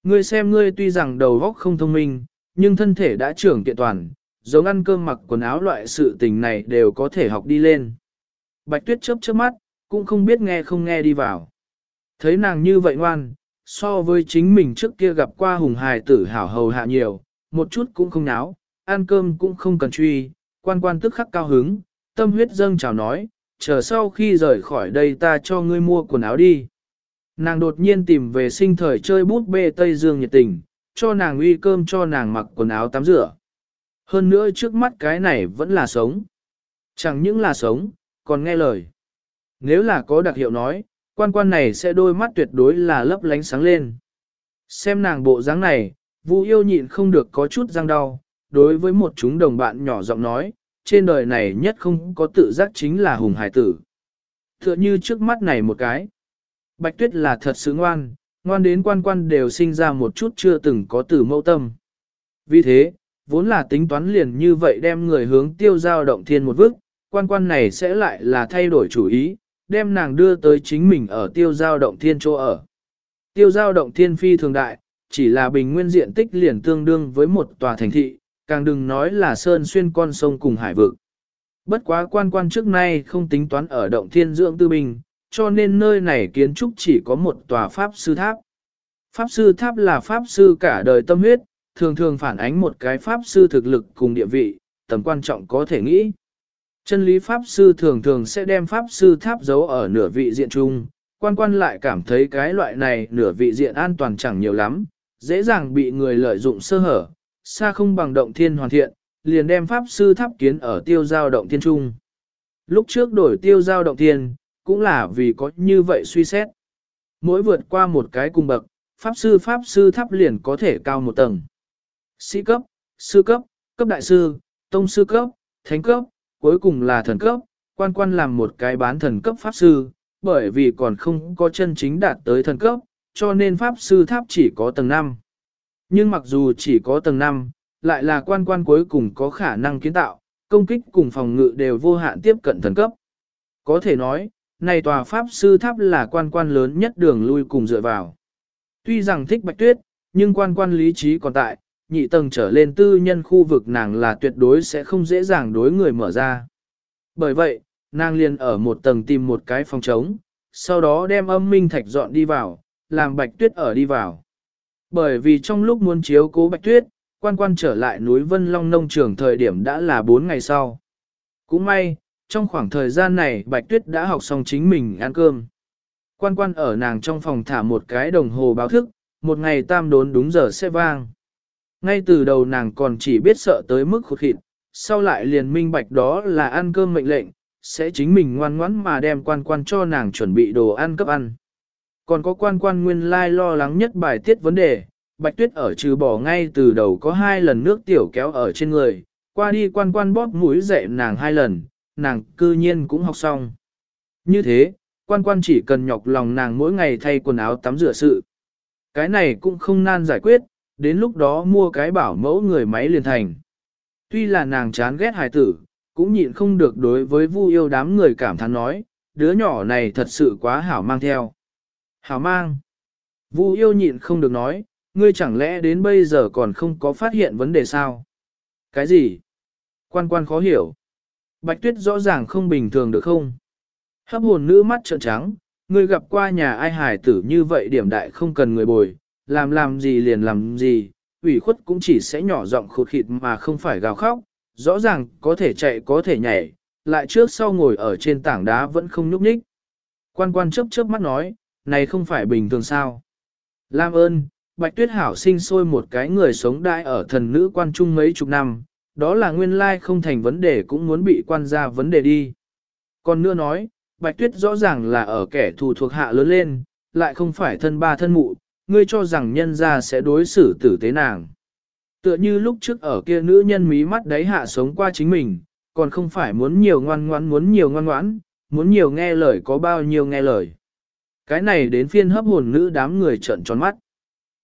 S1: Ngươi xem ngươi tuy rằng đầu óc không thông minh, nhưng thân thể đã trưởng kiện toàn, giống ăn cơm mặc quần áo loại sự tình này đều có thể học đi lên. Bạch tuyết chớp chớp mắt, cũng không biết nghe không nghe đi vào. Thấy nàng như vậy ngoan, so với chính mình trước kia gặp qua hùng hài tử hảo hầu hạ nhiều, một chút cũng không náo, ăn cơm cũng không cần truy, quan quan tức khắc cao hứng, tâm huyết dâng chào nói, chờ sau khi rời khỏi đây ta cho ngươi mua quần áo đi. Nàng đột nhiên tìm về sinh thời chơi bút bê Tây Dương nhiệt tình, cho nàng uy cơm cho nàng mặc quần áo tắm rửa. Hơn nữa trước mắt cái này vẫn là sống. Chẳng những là sống, còn nghe lời. Nếu là có đặc hiệu nói, quan quan này sẽ đôi mắt tuyệt đối là lấp lánh sáng lên. Xem nàng bộ dáng này, Vu yêu nhịn không được có chút răng đau, đối với một chúng đồng bạn nhỏ giọng nói, trên đời này nhất không có tự giác chính là hùng hải tử. Tựa như trước mắt này một cái. Bạch tuyết là thật sự ngoan, ngoan đến quan quan đều sinh ra một chút chưa từng có từ mâu tâm. Vì thế, vốn là tính toán liền như vậy đem người hướng tiêu giao động thiên một vức, quan quan này sẽ lại là thay đổi chủ ý, đem nàng đưa tới chính mình ở tiêu giao động thiên chỗ ở. Tiêu giao động thiên phi thường đại, chỉ là bình nguyên diện tích liền tương đương với một tòa thành thị, càng đừng nói là sơn xuyên con sông cùng hải vực. Bất quá quan quan trước nay không tính toán ở động thiên dưỡng tư bình, cho nên nơi này kiến trúc chỉ có một tòa pháp sư tháp. Pháp sư tháp là pháp sư cả đời tâm huyết, thường thường phản ánh một cái pháp sư thực lực cùng địa vị, tầm quan trọng có thể nghĩ. Chân lý pháp sư thường thường sẽ đem pháp sư tháp giấu ở nửa vị diện chung, quan quan lại cảm thấy cái loại này nửa vị diện an toàn chẳng nhiều lắm, dễ dàng bị người lợi dụng sơ hở, xa không bằng động thiên hoàn thiện, liền đem pháp sư tháp kiến ở tiêu giao động thiên trung. Lúc trước đổi tiêu giao động thiên, cũng là vì có như vậy suy xét. Mỗi vượt qua một cái cung bậc, pháp sư pháp sư tháp liền có thể cao một tầng. Sĩ cấp, sư cấp, cấp đại sư, tông sư cấp, thánh cấp, cuối cùng là thần cấp, quan quan làm một cái bán thần cấp pháp sư, bởi vì còn không có chân chính đạt tới thần cấp, cho nên pháp sư tháp chỉ có tầng 5. Nhưng mặc dù chỉ có tầng 5, lại là quan quan cuối cùng có khả năng kiến tạo, công kích cùng phòng ngự đều vô hạn tiếp cận thần cấp. Có thể nói, này tòa pháp sư tháp là quan quan lớn nhất đường lui cùng dựa vào. Tuy rằng thích bạch tuyết, nhưng quan quan lý trí còn tại, nhị tầng trở lên tư nhân khu vực nàng là tuyệt đối sẽ không dễ dàng đối người mở ra. Bởi vậy, nàng liền ở một tầng tìm một cái phòng trống, sau đó đem âm minh thạch dọn đi vào, làm bạch tuyết ở đi vào. Bởi vì trong lúc muốn chiếu cố bạch tuyết, quan quan trở lại núi Vân Long nông trường thời điểm đã là 4 ngày sau. Cũng may, trong khoảng thời gian này bạch tuyết đã học xong chính mình ăn cơm. Quan quan ở nàng trong phòng thả một cái đồng hồ báo thức, một ngày tam đốn đúng giờ sẽ vang. Ngay từ đầu nàng còn chỉ biết sợ tới mức khụt khịt, sau lại liền minh bạch đó là ăn cơm mệnh lệnh, sẽ chính mình ngoan ngoãn mà đem quan quan cho nàng chuẩn bị đồ ăn cấp ăn. Còn có quan quan nguyên lai lo lắng nhất bài tiết vấn đề, bạch tuyết ở trừ bỏ ngay từ đầu có hai lần nước tiểu kéo ở trên người, qua đi quan quan bóp mũi dậy nàng hai lần, nàng cư nhiên cũng học xong. Như thế, quan quan chỉ cần nhọc lòng nàng mỗi ngày thay quần áo tắm rửa sự. Cái này cũng không nan giải quyết, đến lúc đó mua cái bảo mẫu người máy liền thành. Tuy là nàng chán ghét hài tử, cũng nhịn không được đối với vu yêu đám người cảm thán nói, đứa nhỏ này thật sự quá hảo mang theo. Hảo mang. Vu yêu nhịn không được nói, ngươi chẳng lẽ đến bây giờ còn không có phát hiện vấn đề sao? Cái gì? Quan quan khó hiểu. Bạch tuyết rõ ràng không bình thường được không? Hấp hồn nữ mắt trợn trắng, ngươi gặp qua nhà ai hài tử như vậy điểm đại không cần người bồi, làm làm gì liền làm gì, ủy khuất cũng chỉ sẽ nhỏ giọng khụt khịt mà không phải gào khóc, rõ ràng có thể chạy có thể nhảy, lại trước sau ngồi ở trên tảng đá vẫn không nhúc nhích. Quan quan chớp chớp mắt nói, này không phải bình thường sao. Lam ơn, Bạch Tuyết Hảo sinh sôi một cái người sống đại ở thần nữ quan trung mấy chục năm, đó là nguyên lai không thành vấn đề cũng muốn bị quan ra vấn đề đi. Còn nữa nói, Bạch Tuyết rõ ràng là ở kẻ thù thuộc hạ lớn lên, lại không phải thân ba thân mụ, ngươi cho rằng nhân ra sẽ đối xử tử tế nàng. Tựa như lúc trước ở kia nữ nhân mí mắt đấy hạ sống qua chính mình, còn không phải muốn nhiều ngoan ngoãn muốn nhiều ngoan ngoãn, muốn nhiều nghe lời có bao nhiêu nghe lời. Cái này đến phiên hấp hồn nữ đám người trợn tròn mắt.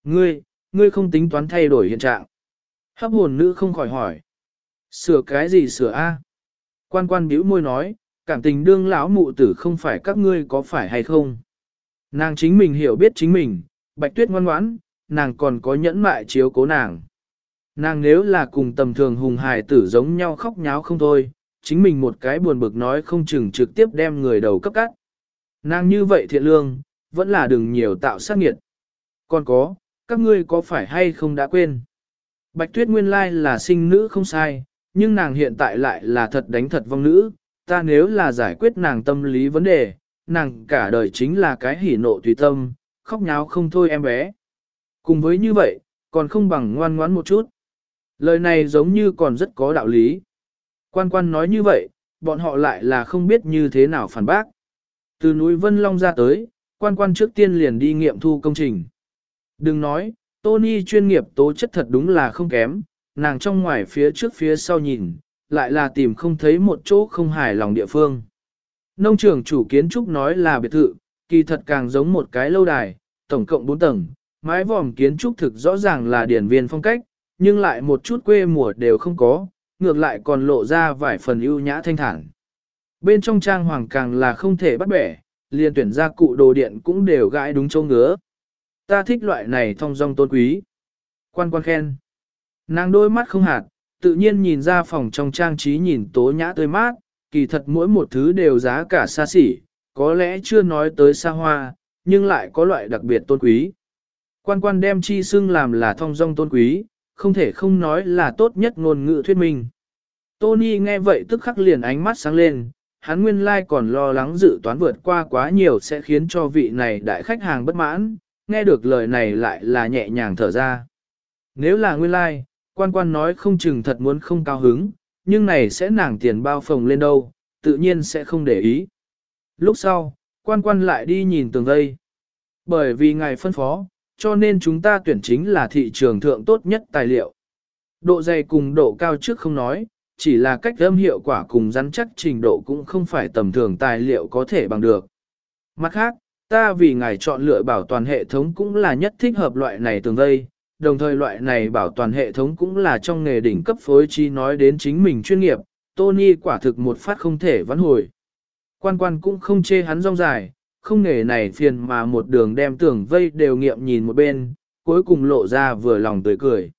S1: Ngươi, ngươi không tính toán thay đổi hiện trạng. Hấp hồn nữ không khỏi hỏi. Sửa cái gì sửa a? Quan quan bĩu môi nói, cảm tình đương lão mụ tử không phải các ngươi có phải hay không. Nàng chính mình hiểu biết chính mình, bạch tuyết ngoan ngoãn, nàng còn có nhẫn mại chiếu cố nàng. Nàng nếu là cùng tầm thường hùng hài tử giống nhau khóc nháo không thôi, chính mình một cái buồn bực nói không chừng trực tiếp đem người đầu cấp cắt. Nàng như vậy thiện lương, vẫn là đừng nhiều tạo sát nghiệt. Còn có, các ngươi có phải hay không đã quên? Bạch tuyết nguyên lai là sinh nữ không sai, nhưng nàng hiện tại lại là thật đánh thật vong nữ, ta nếu là giải quyết nàng tâm lý vấn đề, nàng cả đời chính là cái hỉ nộ tùy tâm, khóc nháo không thôi em bé. Cùng với như vậy, còn không bằng ngoan ngoãn một chút. Lời này giống như còn rất có đạo lý. Quan quan nói như vậy, bọn họ lại là không biết như thế nào phản bác. Từ núi Vân Long ra tới, quan quan trước tiên liền đi nghiệm thu công trình. Đừng nói, Tony chuyên nghiệp tố chất thật đúng là không kém, nàng trong ngoài phía trước phía sau nhìn, lại là tìm không thấy một chỗ không hài lòng địa phương. Nông trưởng chủ kiến trúc nói là biệt thự, kỳ thật càng giống một cái lâu đài, tổng cộng 4 tầng, mái vòm kiến trúc thực rõ ràng là điển viên phong cách, nhưng lại một chút quê mùa đều không có, ngược lại còn lộ ra vài phần ưu nhã thanh thản. Bên trong trang hoàng càng là không thể bắt bẻ, liền tuyển ra cụ đồ điện cũng đều gãi đúng châu ngứa. Ta thích loại này thong dong tôn quý. Quan quan khen. Nàng đôi mắt không hạt, tự nhiên nhìn ra phòng trong trang trí nhìn tố nhã tươi mát, kỳ thật mỗi một thứ đều giá cả xa xỉ, có lẽ chưa nói tới xa hoa, nhưng lại có loại đặc biệt tôn quý. Quan quan đem chi xưng làm là thong dong tôn quý, không thể không nói là tốt nhất ngôn ngữ thuyết minh. Tony nghe vậy tức khắc liền ánh mắt sáng lên, hắn nguyên lai like còn lo lắng dự toán vượt qua quá nhiều sẽ khiến cho vị này đại khách hàng bất mãn, nghe được lời này lại là nhẹ nhàng thở ra. Nếu là nguyên lai, like, quan quan nói không chừng thật muốn không cao hứng, nhưng này sẽ nàng tiền bao phồng lên đâu, tự nhiên sẽ không để ý. Lúc sau, quan quan lại đi nhìn tường vây. Bởi vì ngài phân phó, cho nên chúng ta tuyển chính là thị trường thượng tốt nhất tài liệu. Độ dày cùng độ cao trước không nói, chỉ là cách âm hiệu quả cùng rắn chắc trình độ cũng không phải tầm thường tài liệu có thể bằng được. Mặt khác, ta vì ngài chọn lựa bảo toàn hệ thống cũng là nhất thích hợp loại này tường vây, đồng thời loại này bảo toàn hệ thống cũng là trong nghề đỉnh cấp phối trí nói đến chính mình chuyên nghiệp, Tony quả thực một phát không thể vãn hồi. Quan quan cũng không chê hắn rong dài, không nghề này phiền mà một đường đem tưởng vây đều nghiệm nhìn một bên, cuối cùng lộ ra vừa lòng tươi cười.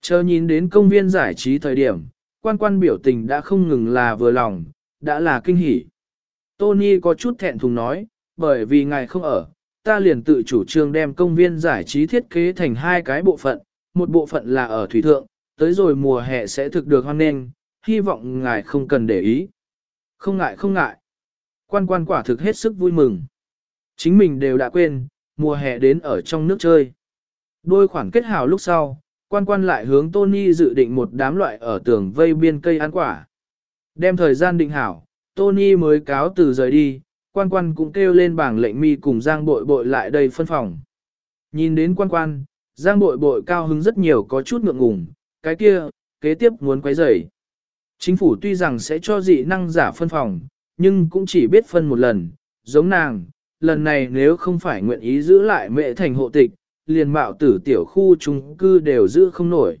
S1: Chờ nhìn đến công viên giải trí thời điểm, quan quan biểu tình đã không ngừng là vừa lòng, đã là kinh hỉ. Tony có chút thẹn thùng nói, bởi vì ngài không ở, ta liền tự chủ trương đem công viên giải trí thiết kế thành hai cái bộ phận, một bộ phận là ở thủy thượng, tới rồi mùa hè sẽ thực được hoan nghênh, hy vọng ngài không cần để ý. Không ngại không ngại. Quan quan quả thực hết sức vui mừng. Chính mình đều đã quên, mùa hè đến ở trong nước chơi. Đôi khoản kết hào lúc sau, quan quan lại hướng Tony dự định một đám loại ở tường vây biên cây ăn quả. Đem thời gian định hảo, Tony mới cáo từ rời đi, quan quan cũng kêu lên bảng lệnh mi cùng Giang bội bội lại đây phân phòng. Nhìn đến quan quan, Giang bội bội cao hứng rất nhiều có chút ngượng ngùng, cái kia, kế tiếp muốn quấy rầy. Chính phủ tuy rằng sẽ cho dị năng giả phân phòng, nhưng cũng chỉ biết phân một lần, giống nàng, lần này nếu không phải nguyện ý giữ lại mẹ thành hộ tịch, liền mạo tử tiểu khu trung cư đều giữ không nổi.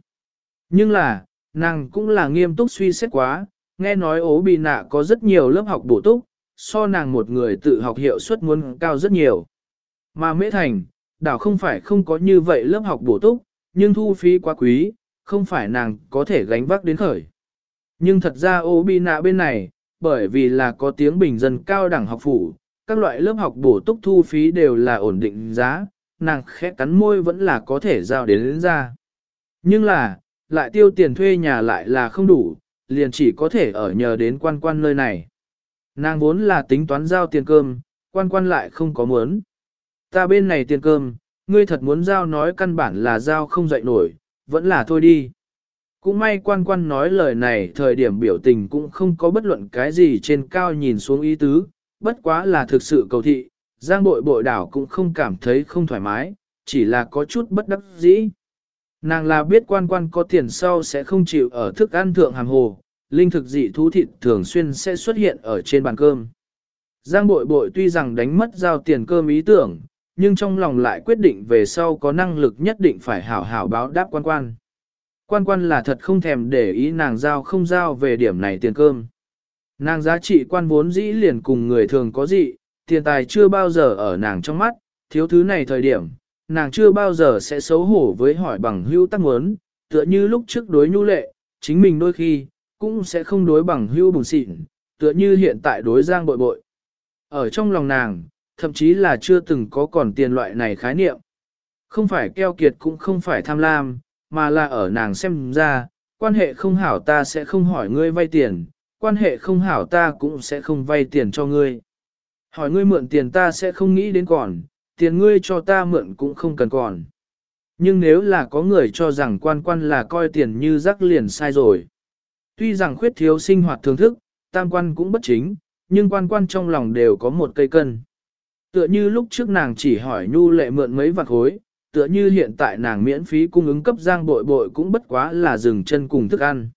S1: Nhưng là, nàng cũng là nghiêm túc suy xét quá, nghe nói ố bị nạ có rất nhiều lớp học bổ túc, so nàng một người tự học hiệu suất muốn cao rất nhiều. Mà mễ thành, đảo không phải không có như vậy lớp học bổ túc, nhưng thu phí quá quý, không phải nàng có thể gánh vác đến khởi. Nhưng thật ra Ố bi nạ bên này, bởi vì là có tiếng bình dân cao đẳng học phủ, các loại lớp học bổ túc thu phí đều là ổn định giá, nàng khẽ cắn môi vẫn là có thể giao đến, đến ra. Nhưng là, lại tiêu tiền thuê nhà lại là không đủ, liền chỉ có thể ở nhờ đến quan quan nơi này. Nàng vốn là tính toán giao tiền cơm, quan quan lại không có muốn. Ta bên này tiền cơm, ngươi thật muốn giao nói căn bản là giao không dậy nổi, vẫn là thôi đi. Cũng may quan quan nói lời này thời điểm biểu tình cũng không có bất luận cái gì trên cao nhìn xuống ý tứ, bất quá là thực sự cầu thị, giang bội bội đảo cũng không cảm thấy không thoải mái, chỉ là có chút bất đắc dĩ. Nàng là biết quan quan có tiền sau sẽ không chịu ở thức ăn thượng hàng hồ, linh thực dị thú thịt thường xuyên sẽ xuất hiện ở trên bàn cơm. Giang bội bội tuy rằng đánh mất giao tiền cơm ý tưởng, nhưng trong lòng lại quyết định về sau có năng lực nhất định phải hảo hảo báo đáp quan quan. Quan quan là thật không thèm để ý nàng giao không giao về điểm này tiền cơm. Nàng giá trị quan vốn dĩ liền cùng người thường có dị, tiền tài chưa bao giờ ở nàng trong mắt, thiếu thứ này thời điểm, nàng chưa bao giờ sẽ xấu hổ với hỏi bằng hưu tắc muốn, tựa như lúc trước đối nhu lệ, chính mình đôi khi, cũng sẽ không đối bằng hưu bùng xịn, tựa như hiện tại đối giang bội bội. Ở trong lòng nàng, thậm chí là chưa từng có còn tiền loại này khái niệm. Không phải keo kiệt cũng không phải tham lam, mà là ở nàng xem ra, quan hệ không hảo ta sẽ không hỏi ngươi vay tiền, quan hệ không hảo ta cũng sẽ không vay tiền cho ngươi. Hỏi ngươi mượn tiền ta sẽ không nghĩ đến còn, tiền ngươi cho ta mượn cũng không cần còn. Nhưng nếu là có người cho rằng quan quan là coi tiền như rắc liền sai rồi. Tuy rằng khuyết thiếu sinh hoạt thưởng thức, tam quan cũng bất chính, nhưng quan quan trong lòng đều có một cây cân. Tựa như lúc trước nàng chỉ hỏi nhu lệ mượn mấy vạt khối, tựa như hiện tại nàng miễn phí cung ứng cấp giang bội bội cũng bất quá là dừng chân cùng thức ăn.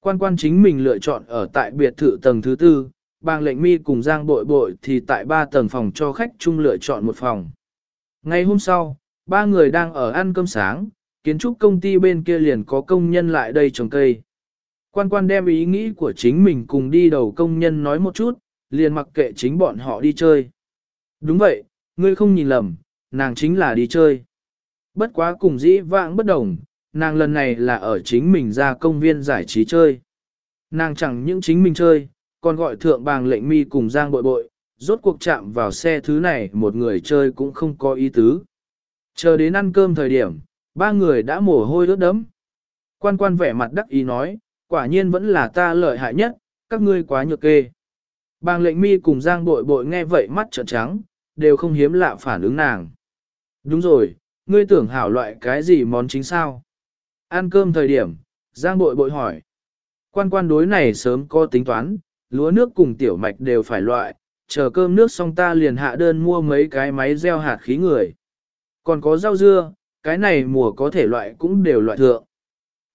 S1: Quan quan chính mình lựa chọn ở tại biệt thự tầng thứ tư, bang lệnh mi cùng giang bội bội thì tại ba tầng phòng cho khách chung lựa chọn một phòng. Ngày hôm sau, ba người đang ở ăn cơm sáng, kiến trúc công ty bên kia liền có công nhân lại đây trồng cây. Quan quan đem ý nghĩ của chính mình cùng đi đầu công nhân nói một chút, liền mặc kệ chính bọn họ đi chơi. Đúng vậy, ngươi không nhìn lầm, nàng chính là đi chơi. Bất quá cùng dĩ vãng bất đồng, nàng lần này là ở chính mình ra công viên giải trí chơi. Nàng chẳng những chính mình chơi, còn gọi thượng bàng lệnh mi cùng giang bội bội, rốt cuộc chạm vào xe thứ này một người chơi cũng không có ý tứ. Chờ đến ăn cơm thời điểm, ba người đã mồ hôi ướt đấm. Quan quan vẻ mặt đắc ý nói, quả nhiên vẫn là ta lợi hại nhất, các ngươi quá nhược kê. Bàng lệnh mi cùng giang bội bội nghe vậy mắt trợn trắng, đều không hiếm lạ phản ứng nàng. Đúng rồi, ngươi tưởng hảo loại cái gì món chính sao? Ăn cơm thời điểm, giang bội bội hỏi. Quan quan đối này sớm có tính toán, lúa nước cùng tiểu mạch đều phải loại, chờ cơm nước xong ta liền hạ đơn mua mấy cái máy gieo hạt khí người. Còn có rau dưa, cái này mùa có thể loại cũng đều loại thượng.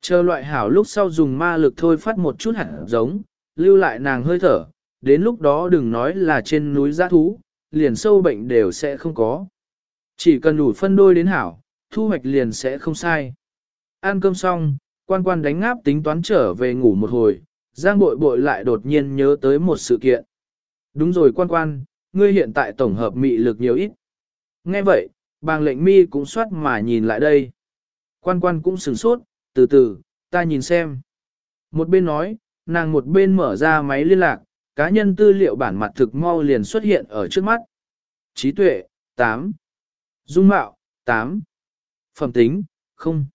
S1: Chờ loại hảo lúc sau dùng ma lực thôi phát một chút hạt giống, lưu lại nàng hơi thở, đến lúc đó đừng nói là trên núi giã thú, liền sâu bệnh đều sẽ không có. Chỉ cần đủ phân đôi đến hảo, thu hoạch liền sẽ không sai. Ăn cơm xong, quan quan đánh ngáp tính toán trở về ngủ một hồi, Giang bội bội lại đột nhiên nhớ tới một sự kiện. Đúng rồi quan quan, ngươi hiện tại tổng hợp mị lực nhiều ít. Nghe vậy, bàng lệnh mi cũng soát mà nhìn lại đây. Quan quan cũng sửng sốt, từ từ, ta nhìn xem. Một bên nói, nàng một bên mở ra máy liên lạc, cá nhân tư liệu bản mặt thực mau liền xuất hiện ở trước mắt. Trí tuệ, 8. Dung mạo, 8. Phẩm tính, 0.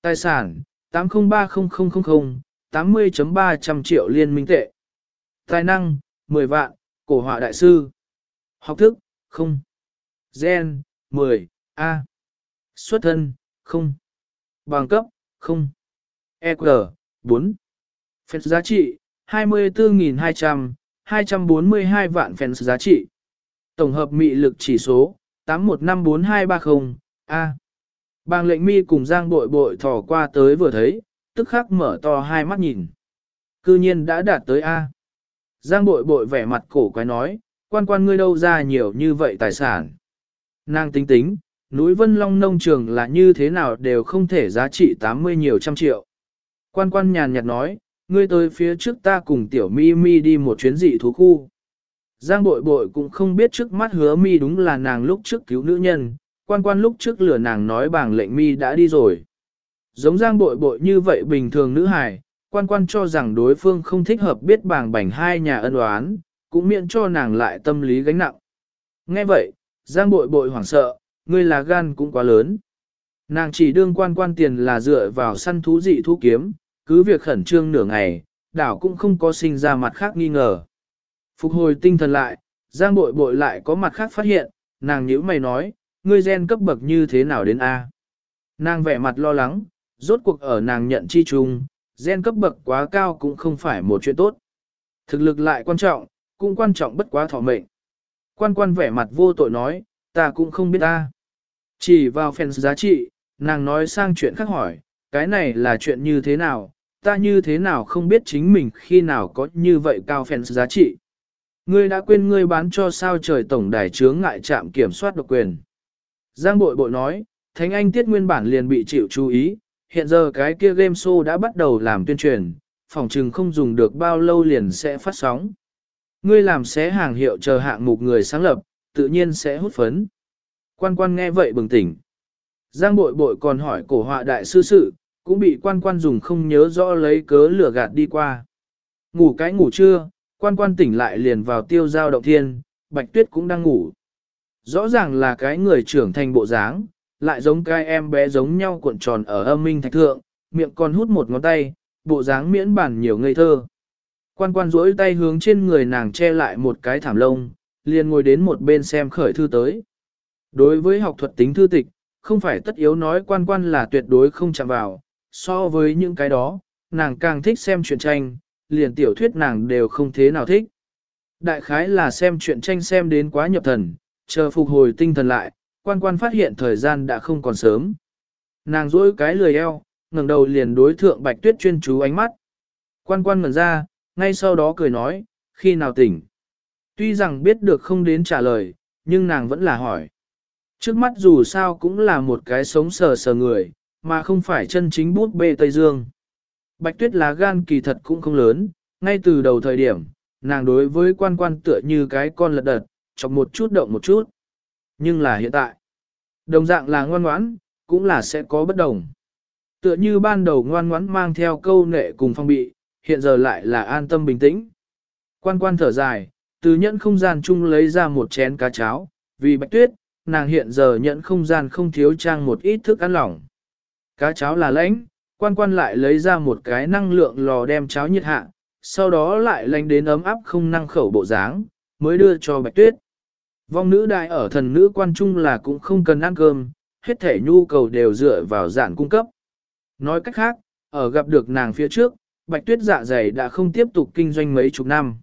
S1: Tài sản, 8030000, 80.300 triệu liên minh tệ. Tài năng, 10 vạn, cổ họa đại sư. Học thức, 0. Gen, 10, A. Xuất thân, 0. Bằng cấp, 0. EQ, 4. Phép giá trị, 24.200, 242 vạn phèn giá trị. Tổng hợp mị lực chỉ số, 815430, A. Bàng lệnh mi cùng giang bội bội thò qua tới vừa thấy, tức khắc mở to hai mắt nhìn. Cư nhiên đã đạt tới A. Giang bội bội vẻ mặt cổ quái nói, quan quan ngươi đâu ra nhiều như vậy tài sản. Nàng tính tính, núi Vân Long nông trường là như thế nào đều không thể giá trị 80 nhiều trăm triệu. Quan quan nhàn nhạt nói, ngươi tới phía trước ta cùng tiểu mi mi đi một chuyến dị thú khu. Giang bội bội cũng không biết trước mắt hứa mi đúng là nàng lúc trước cứu nữ nhân, quan quan lúc trước lửa nàng nói bảng lệnh mi đã đi rồi. Giống giang bội bội như vậy bình thường nữ hài, quan quan cho rằng đối phương không thích hợp biết bảng bảnh hai nhà ân oán, cũng miễn cho nàng lại tâm lý gánh nặng. Nghe vậy, Giang bội bội hoảng sợ, ngươi là gan cũng quá lớn. Nàng chỉ đương quan quan tiền là dựa vào săn thú dị thú kiếm, cứ việc khẩn trương nửa ngày, đảo cũng không có sinh ra mặt khác nghi ngờ. Phục hồi tinh thần lại, Giang bội bội lại có mặt khác phát hiện, nàng nhíu mày nói, ngươi gen cấp bậc như thế nào đến A. Nàng vẻ mặt lo lắng, rốt cuộc ở nàng nhận chi chung, gen cấp bậc quá cao cũng không phải một chuyện tốt. Thực lực lại quan trọng, cũng quan trọng bất quá thọ mệnh. Quan quan vẻ mặt vô tội nói, ta cũng không biết ta. Chỉ vào phèn giá trị, nàng nói sang chuyện khác hỏi, cái này là chuyện như thế nào, ta như thế nào không biết chính mình khi nào có như vậy cao phèn giá trị. Ngươi đã quên ngươi bán cho sao trời tổng đài chướng ngại trạm kiểm soát độc quyền. Giang bội bội nói, Thánh Anh tiết nguyên bản liền bị chịu chú ý, hiện giờ cái kia game show đã bắt đầu làm tuyên truyền, phòng trừng không dùng được bao lâu liền sẽ phát sóng. Ngươi làm xé hàng hiệu chờ hạng mục người sáng lập, tự nhiên sẽ hút phấn. Quan quan nghe vậy bừng tỉnh. Giang bội bội còn hỏi cổ họa đại sư sự, cũng bị quan quan dùng không nhớ rõ lấy cớ lửa gạt đi qua. Ngủ cái ngủ trưa, quan quan tỉnh lại liền vào tiêu giao động thiên, bạch tuyết cũng đang ngủ. Rõ ràng là cái người trưởng thành bộ dáng, lại giống cái em bé giống nhau cuộn tròn ở âm minh thạch thượng, miệng còn hút một ngón tay, bộ dáng miễn bản nhiều ngây thơ. Quan quan duỗi tay hướng trên người nàng che lại một cái thảm lông, liền ngồi đến một bên xem khởi thư tới. Đối với học thuật tính thư tịch, không phải tất yếu nói quan quan là tuyệt đối không chạm vào, so với những cái đó, nàng càng thích xem truyện tranh, liền tiểu thuyết nàng đều không thế nào thích. Đại khái là xem chuyện tranh xem đến quá nhập thần, chờ phục hồi tinh thần lại, quan quan phát hiện thời gian đã không còn sớm. Nàng duỗi cái lười eo, ngẩng đầu liền đối thượng bạch tuyết chuyên chú ánh mắt. Quan quan ngẩn ra, ngay sau đó cười nói, khi nào tỉnh. Tuy rằng biết được không đến trả lời, nhưng nàng vẫn là hỏi. Trước mắt dù sao cũng là một cái sống sờ sờ người, mà không phải chân chính bút bê Tây Dương. Bạch tuyết lá gan kỳ thật cũng không lớn, ngay từ đầu thời điểm, nàng đối với quan quan tựa như cái con lật đật, chọc một chút động một chút. Nhưng là hiện tại, đồng dạng là ngoan ngoãn, cũng là sẽ có bất đồng. Tựa như ban đầu ngoan ngoãn mang theo câu nệ cùng phong bị, hiện giờ lại là an tâm bình tĩnh. Quan quan thở dài, từ nhẫn không gian chung lấy ra một chén cá cháo, vì bạch tuyết, nàng hiện giờ nhẫn không gian không thiếu trang một ít thức ăn lỏng. Cá cháo là lãnh, quan quan lại lấy ra một cái năng lượng lò đem cháo nhiệt hạ, sau đó lại lánh đến ấm áp không năng khẩu bộ dáng, mới đưa cho bạch tuyết. Vong nữ đại ở thần nữ quan trung là cũng không cần ăn cơm, hết thể nhu cầu đều dựa vào giản cung cấp. Nói cách khác, ở gặp được nàng phía trước, bạch tuyết dạ dày đã không tiếp tục kinh doanh mấy chục năm.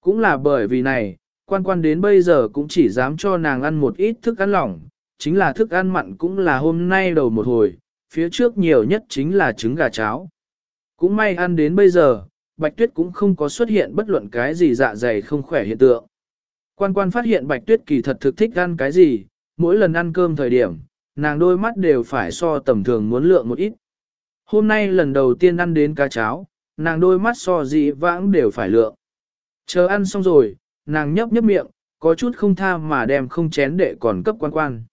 S1: Cũng là bởi vì này, quan quan đến bây giờ cũng chỉ dám cho nàng ăn một ít thức ăn lỏng, chính là thức ăn mặn cũng là hôm nay đầu một hồi, phía trước nhiều nhất chính là trứng gà cháo. Cũng may ăn đến bây giờ, bạch tuyết cũng không có xuất hiện bất luận cái gì dạ dày không khỏe hiện tượng. Quan quan phát hiện bạch tuyết kỳ thật thực thích ăn cái gì, mỗi lần ăn cơm thời điểm, nàng đôi mắt đều phải so tầm thường muốn lượng một ít. Hôm nay lần đầu tiên ăn đến cá cháo, nàng đôi mắt so dị vãng đều phải lượng. Chờ ăn xong rồi, nàng nhấp nhấp miệng, có chút không tha mà đem không chén để còn cấp quan quan.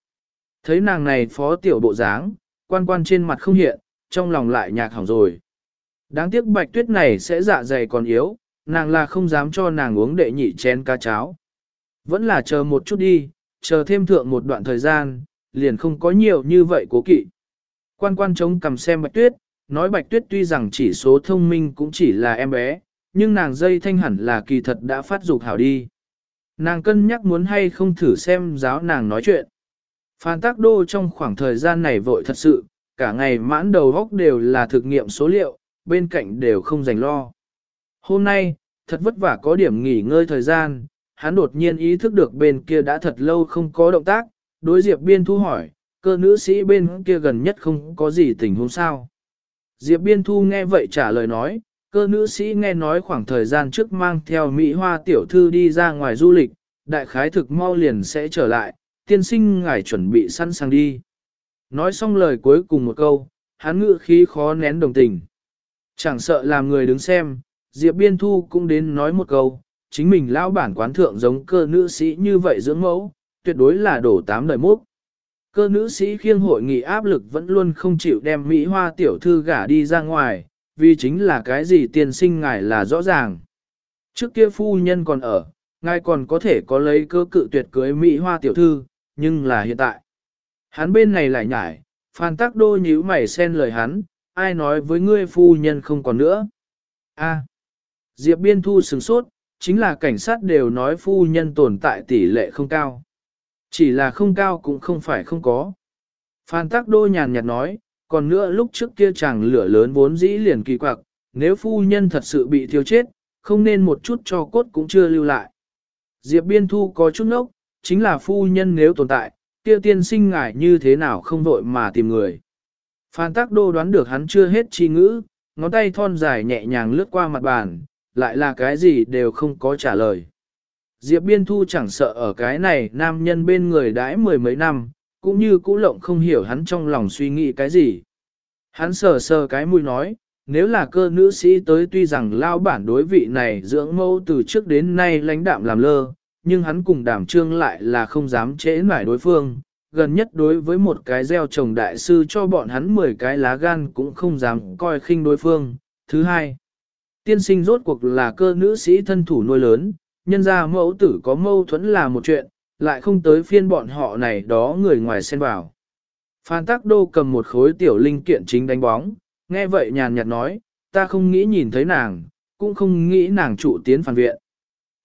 S1: Thấy nàng này phó tiểu bộ dáng, quan quan trên mặt không hiện, trong lòng lại nhạc hỏng rồi. Đáng tiếc bạch tuyết này sẽ dạ dày còn yếu, nàng là không dám cho nàng uống đệ nhị chén cá cháo. Vẫn là chờ một chút đi, chờ thêm thượng một đoạn thời gian, liền không có nhiều như vậy cố kỵ. Quan quan chống cầm xem bạch tuyết, nói bạch tuyết tuy rằng chỉ số thông minh cũng chỉ là em bé, nhưng nàng dây thanh hẳn là kỳ thật đã phát dục hảo đi. Nàng cân nhắc muốn hay không thử xem giáo nàng nói chuyện. Phan tác đô trong khoảng thời gian này vội thật sự, cả ngày mãn đầu góc đều là thực nghiệm số liệu, bên cạnh đều không dành lo. Hôm nay, thật vất vả có điểm nghỉ ngơi thời gian, hắn đột nhiên ý thức được bên kia đã thật lâu không có động tác, đối Diệp Biên Thu hỏi, cơ nữ sĩ bên kia gần nhất không có gì tình huống sao. Diệp Biên Thu nghe vậy trả lời nói, cơ nữ sĩ nghe nói khoảng thời gian trước mang theo Mỹ Hoa tiểu thư đi ra ngoài du lịch, đại khái thực mau liền sẽ trở lại, tiên sinh ngài chuẩn bị sẵn sàng đi. Nói xong lời cuối cùng một câu, hắn ngự khí khó nén đồng tình. Chẳng sợ làm người đứng xem, Diệp Biên Thu cũng đến nói một câu, chính mình lão bản quán thượng giống cơ nữ sĩ như vậy dưỡng mẫu, tuyệt đối là đổ tám đời múc. Cơ nữ sĩ khiêng hội nghị áp lực vẫn luôn không chịu đem Mỹ Hoa tiểu thư gả đi ra ngoài, vì chính là cái gì tiên sinh ngài là rõ ràng. Trước kia phu nhân còn ở, ngài còn có thể có lấy cơ cự tuyệt cưới Mỹ hoa tiểu thư, nhưng là hiện tại. Hắn bên này lại nhải, Phan Tắc Đô nhíu mày xen lời hắn, ai nói với ngươi phu nhân không còn nữa. A. Diệp Biên Thu sừng sốt, chính là cảnh sát đều nói phu nhân tồn tại tỷ lệ không cao. Chỉ là không cao cũng không phải không có. Phan Tắc Đô nhàn nhạt nói, còn nữa lúc trước kia chàng lửa lớn vốn dĩ liền kỳ quặc, nếu phu nhân thật sự bị thiêu chết, không nên một chút cho cốt cũng chưa lưu lại. Diệp Biên Thu có chút nốc, chính là phu nhân nếu tồn tại, kia tiên sinh ngài như thế nào không vội mà tìm người. Phan Tắc Đô đoán được hắn chưa hết chi ngữ, ngón tay thon dài nhẹ nhàng lướt qua mặt bàn, lại là cái gì đều không có trả lời. Diệp Biên Thu chẳng sợ ở cái này nam nhân bên người đãi mười mấy năm, cũng như cũ lộng không hiểu hắn trong lòng suy nghĩ cái gì. Hắn sờ sờ cái mũi nói, nếu là cơ nữ sĩ tới tuy rằng lao bản đối vị này dưỡng mẫu từ trước đến nay lãnh đạm làm lơ, nhưng hắn cùng đảm trương lại là không dám trễ nải đối phương, gần nhất đối với một cái gieo trồng đại sư cho bọn hắn 10 cái lá gan cũng không dám coi khinh đối phương. Thứ hai, tiên sinh rốt cuộc là cơ nữ sĩ thân thủ nuôi lớn, nhân ra mẫu tử có mâu thuẫn là một chuyện, lại không tới phiên bọn họ này đó người ngoài xen vào. Phan Tắc Đô cầm một khối tiểu linh kiện chính đánh bóng, nghe vậy nhàn nhạt nói, ta không nghĩ nhìn thấy nàng, cũng không nghĩ nàng trụ tiến phản viện.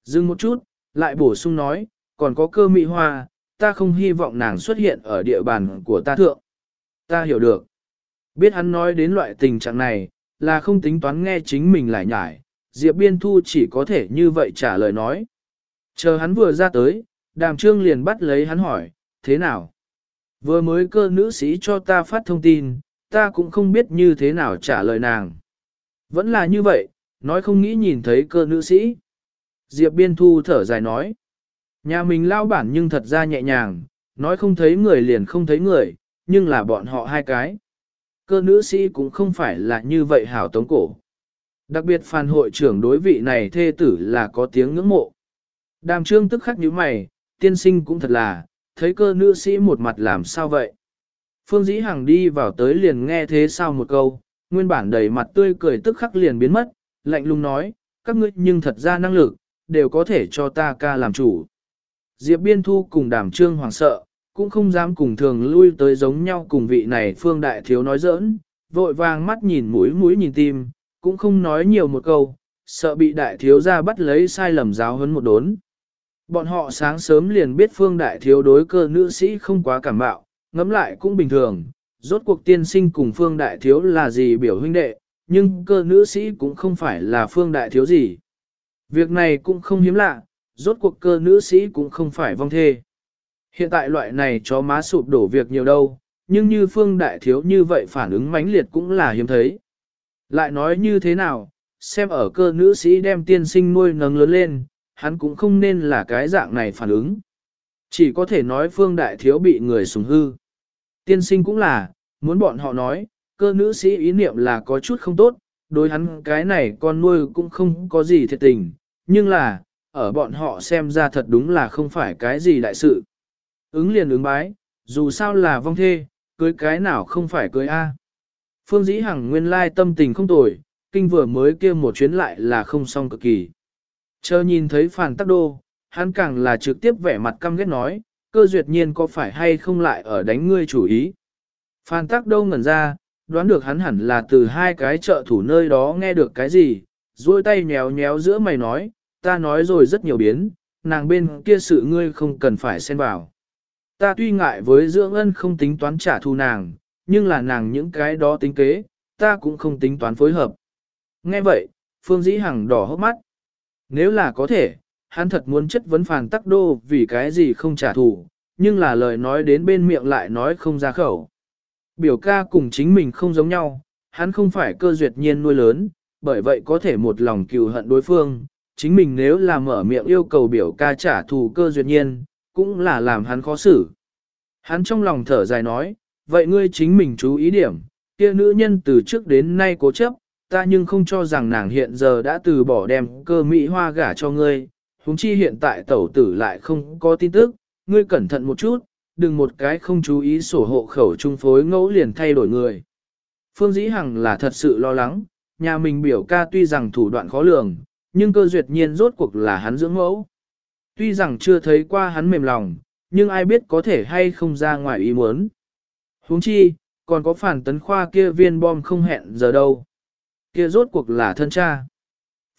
S1: Dừng một chút, lại bổ sung nói, còn có cơ mỹ hoa, ta không hy vọng nàng xuất hiện ở địa bàn của ta thượng. Ta hiểu được. Biết hắn nói đến loại tình trạng này, là không tính toán nghe chính mình lại nhải, Diệp Biên Thu chỉ có thể như vậy trả lời nói. Chờ hắn vừa ra tới, đàm trương liền bắt lấy hắn hỏi, thế nào? Vừa mới cơ nữ sĩ cho ta phát thông tin, ta cũng không biết như thế nào trả lời nàng. Vẫn là như vậy, nói không nghĩ nhìn thấy cơ nữ sĩ. Diệp Biên Thu thở dài nói. Nhà mình lao bản nhưng thật ra nhẹ nhàng, nói không thấy người liền không thấy người, nhưng là bọn họ hai cái. Cơ nữ sĩ cũng không phải là như vậy hảo tống cổ. Đặc biệt phàn hội trưởng đối vị này thê tử là có tiếng ngưỡng mộ. Đàm trương tức khắc như mày, tiên sinh cũng thật là, thấy cơ nữ sĩ một mặt làm sao vậy. Phương Dĩ Hằng đi vào tới liền nghe thế sao một câu, nguyên bản đầy mặt tươi cười tức khắc liền biến mất, lạnh lùng nói, các ngươi nhưng thật ra năng lực, đều có thể cho ta ca làm chủ. Diệp Biên Thu cùng đàm trương hoàng sợ, cũng không dám cùng thường lui tới giống nhau cùng vị này phương đại thiếu nói giỡn, vội vàng mắt nhìn mũi mũi nhìn tim, cũng không nói nhiều một câu, sợ bị đại thiếu ra bắt lấy sai lầm giáo hơn một đốn. Bọn họ sáng sớm liền biết phương đại thiếu đối cơ nữ sĩ không quá cảm bạo, ngẫm lại cũng bình thường, rốt cuộc tiên sinh cùng phương đại thiếu là gì biểu huynh đệ, nhưng cơ nữ sĩ cũng không phải là phương đại thiếu gì. Việc này cũng không hiếm lạ, rốt cuộc cơ nữ sĩ cũng không phải vong thê. Hiện tại loại này chó má sụp đổ việc nhiều đâu, nhưng như phương đại thiếu như vậy phản ứng mãnh liệt cũng là hiếm thấy. Lại nói như thế nào, xem ở cơ nữ sĩ đem tiên sinh nuôi nấng lớn lên, hắn cũng không nên là cái dạng này phản ứng. Chỉ có thể nói phương đại thiếu bị người sùng hư. Tiên sinh cũng là, muốn bọn họ nói, cơ nữ sĩ ý niệm là có chút không tốt, đối hắn cái này con nuôi cũng không có gì thiệt tình, nhưng là, ở bọn họ xem ra thật đúng là không phải cái gì đại sự. Ứng liền ứng bái, dù sao là vong thê, cưới cái nào không phải cưới A. Phương dĩ hằng nguyên lai tâm tình không tồi, kinh vừa mới kia một chuyến lại là không xong cực kỳ. Chờ nhìn thấy phản tắc đô, hắn càng là trực tiếp vẻ mặt căm ghét nói, cơ duyệt nhiên có phải hay không lại ở đánh ngươi chủ ý. Phan tắc đô ngẩn ra, đoán được hắn hẳn là từ hai cái trợ thủ nơi đó nghe được cái gì, duỗi tay nhéo nhéo giữa mày nói, ta nói rồi rất nhiều biến, nàng bên kia sự ngươi không cần phải xen vào. Ta tuy ngại với dưỡng ân không tính toán trả thù nàng, nhưng là nàng những cái đó tính kế, ta cũng không tính toán phối hợp. Nghe vậy, Phương Dĩ Hằng đỏ hốc mắt. Nếu là có thể, hắn thật muốn chất vấn phàn tắc đô vì cái gì không trả thù, nhưng là lời nói đến bên miệng lại nói không ra khẩu. Biểu ca cùng chính mình không giống nhau, hắn không phải cơ duyệt nhiên nuôi lớn, bởi vậy có thể một lòng cừu hận đối phương, chính mình nếu là mở miệng yêu cầu biểu ca trả thù cơ duyệt nhiên, cũng là làm hắn khó xử. Hắn trong lòng thở dài nói, vậy ngươi chính mình chú ý điểm, kia nữ nhân từ trước đến nay cố chấp, ta nhưng không cho rằng nàng hiện giờ đã từ bỏ đem cơ mỹ hoa gả cho ngươi, huống chi hiện tại tẩu tử lại không có tin tức, ngươi cẩn thận một chút, đừng một cái không chú ý sổ hộ khẩu trung phối ngẫu liền thay đổi người. Phương Dĩ Hằng là thật sự lo lắng, nhà mình biểu ca tuy rằng thủ đoạn khó lường, nhưng cơ duyệt nhiên rốt cuộc là hắn dưỡng mẫu. Tuy rằng chưa thấy qua hắn mềm lòng, nhưng ai biết có thể hay không ra ngoài ý muốn. huống chi, còn có phản tấn khoa kia viên bom không hẹn giờ đâu. Kia rốt cuộc là thân cha.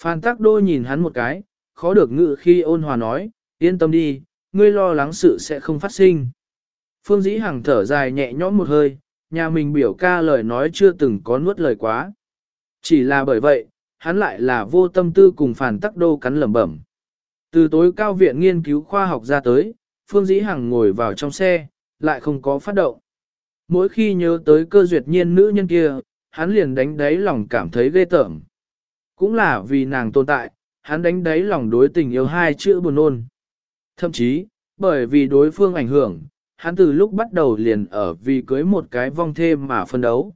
S1: Phan Tắc Đô nhìn hắn một cái, khó được ngự khi ôn hòa nói, yên tâm đi, ngươi lo lắng sự sẽ không phát sinh. Phương Dĩ Hằng thở dài nhẹ nhõm một hơi, nhà mình biểu ca lời nói chưa từng có nuốt lời quá. Chỉ là bởi vậy, hắn lại là vô tâm tư cùng phản Tắc Đô cắn lẩm bẩm. Từ tối cao viện nghiên cứu khoa học ra tới, Phương Dĩ Hằng ngồi vào trong xe, lại không có phát động. Mỗi khi nhớ tới cơ duyệt nhiên nữ nhân kia, hắn liền đánh đáy lòng cảm thấy ghê tởm. Cũng là vì nàng tồn tại, hắn đánh đáy lòng đối tình yêu hai chữ buồn nôn. Thậm chí, bởi vì đối phương ảnh hưởng, hắn từ lúc bắt đầu liền ở vì cưới một cái vong thêm mà phân đấu.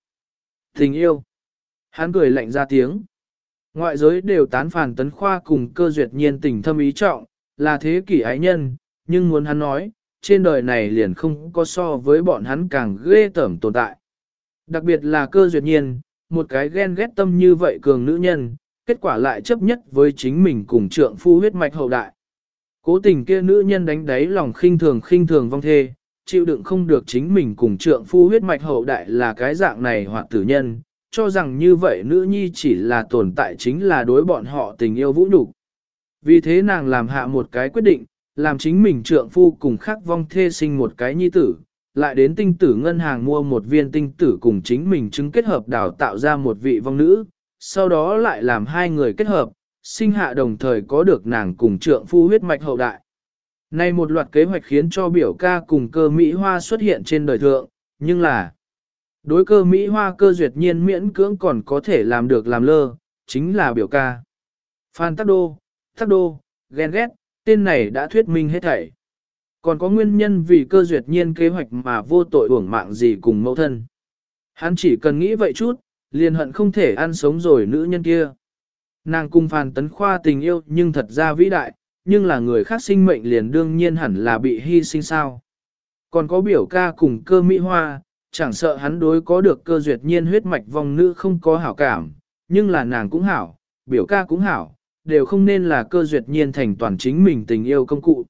S1: Tình yêu. Hắn cười lạnh ra tiếng. Ngoại giới đều tán phản tấn khoa cùng cơ duyệt nhiên tình thâm ý trọng, là thế kỷ ái nhân, nhưng muốn hắn nói, trên đời này liền không có so với bọn hắn càng ghê tởm tồn tại. Đặc biệt là cơ duyệt nhiên, một cái ghen ghét tâm như vậy cường nữ nhân, kết quả lại chấp nhất với chính mình cùng trượng phu huyết mạch hậu đại. Cố tình kia nữ nhân đánh đáy lòng khinh thường khinh thường vong thê, chịu đựng không được chính mình cùng trượng phu huyết mạch hậu đại là cái dạng này hoặc tử nhân, cho rằng như vậy nữ nhi chỉ là tồn tại chính là đối bọn họ tình yêu vũ nhục. Vì thế nàng làm hạ một cái quyết định, làm chính mình trượng phu cùng khắc vong thê sinh một cái nhi tử, lại đến tinh tử ngân hàng mua một viên tinh tử cùng chính mình chứng kết hợp đào tạo ra một vị vong nữ, sau đó lại làm hai người kết hợp, sinh hạ đồng thời có được nàng cùng trượng phu huyết mạch hậu đại. Này một loạt kế hoạch khiến cho biểu ca cùng cơ Mỹ Hoa xuất hiện trên đời thượng, nhưng là đối cơ Mỹ Hoa cơ duyệt nhiên miễn cưỡng còn có thể làm được làm lơ, chính là biểu ca. Phan Tắc Đô, Tắc Đô, ghen ghét, tên này đã thuyết minh hết thảy. Còn có nguyên nhân vì cơ duyệt nhiên kế hoạch mà vô tội uổng mạng gì cùng mẫu thân. Hắn chỉ cần nghĩ vậy chút, liền hận không thể ăn sống rồi nữ nhân kia. Nàng cung Phan tấn khoa tình yêu nhưng thật ra vĩ đại, nhưng là người khác sinh mệnh liền đương nhiên hẳn là bị hy sinh sao. Còn có biểu ca cùng cơ mỹ hoa, chẳng sợ hắn đối có được cơ duyệt nhiên huyết mạch vong nữ không có hảo cảm, nhưng là nàng cũng hảo, biểu ca cũng hảo, đều không nên là cơ duyệt nhiên thành toàn chính mình tình yêu công cụ.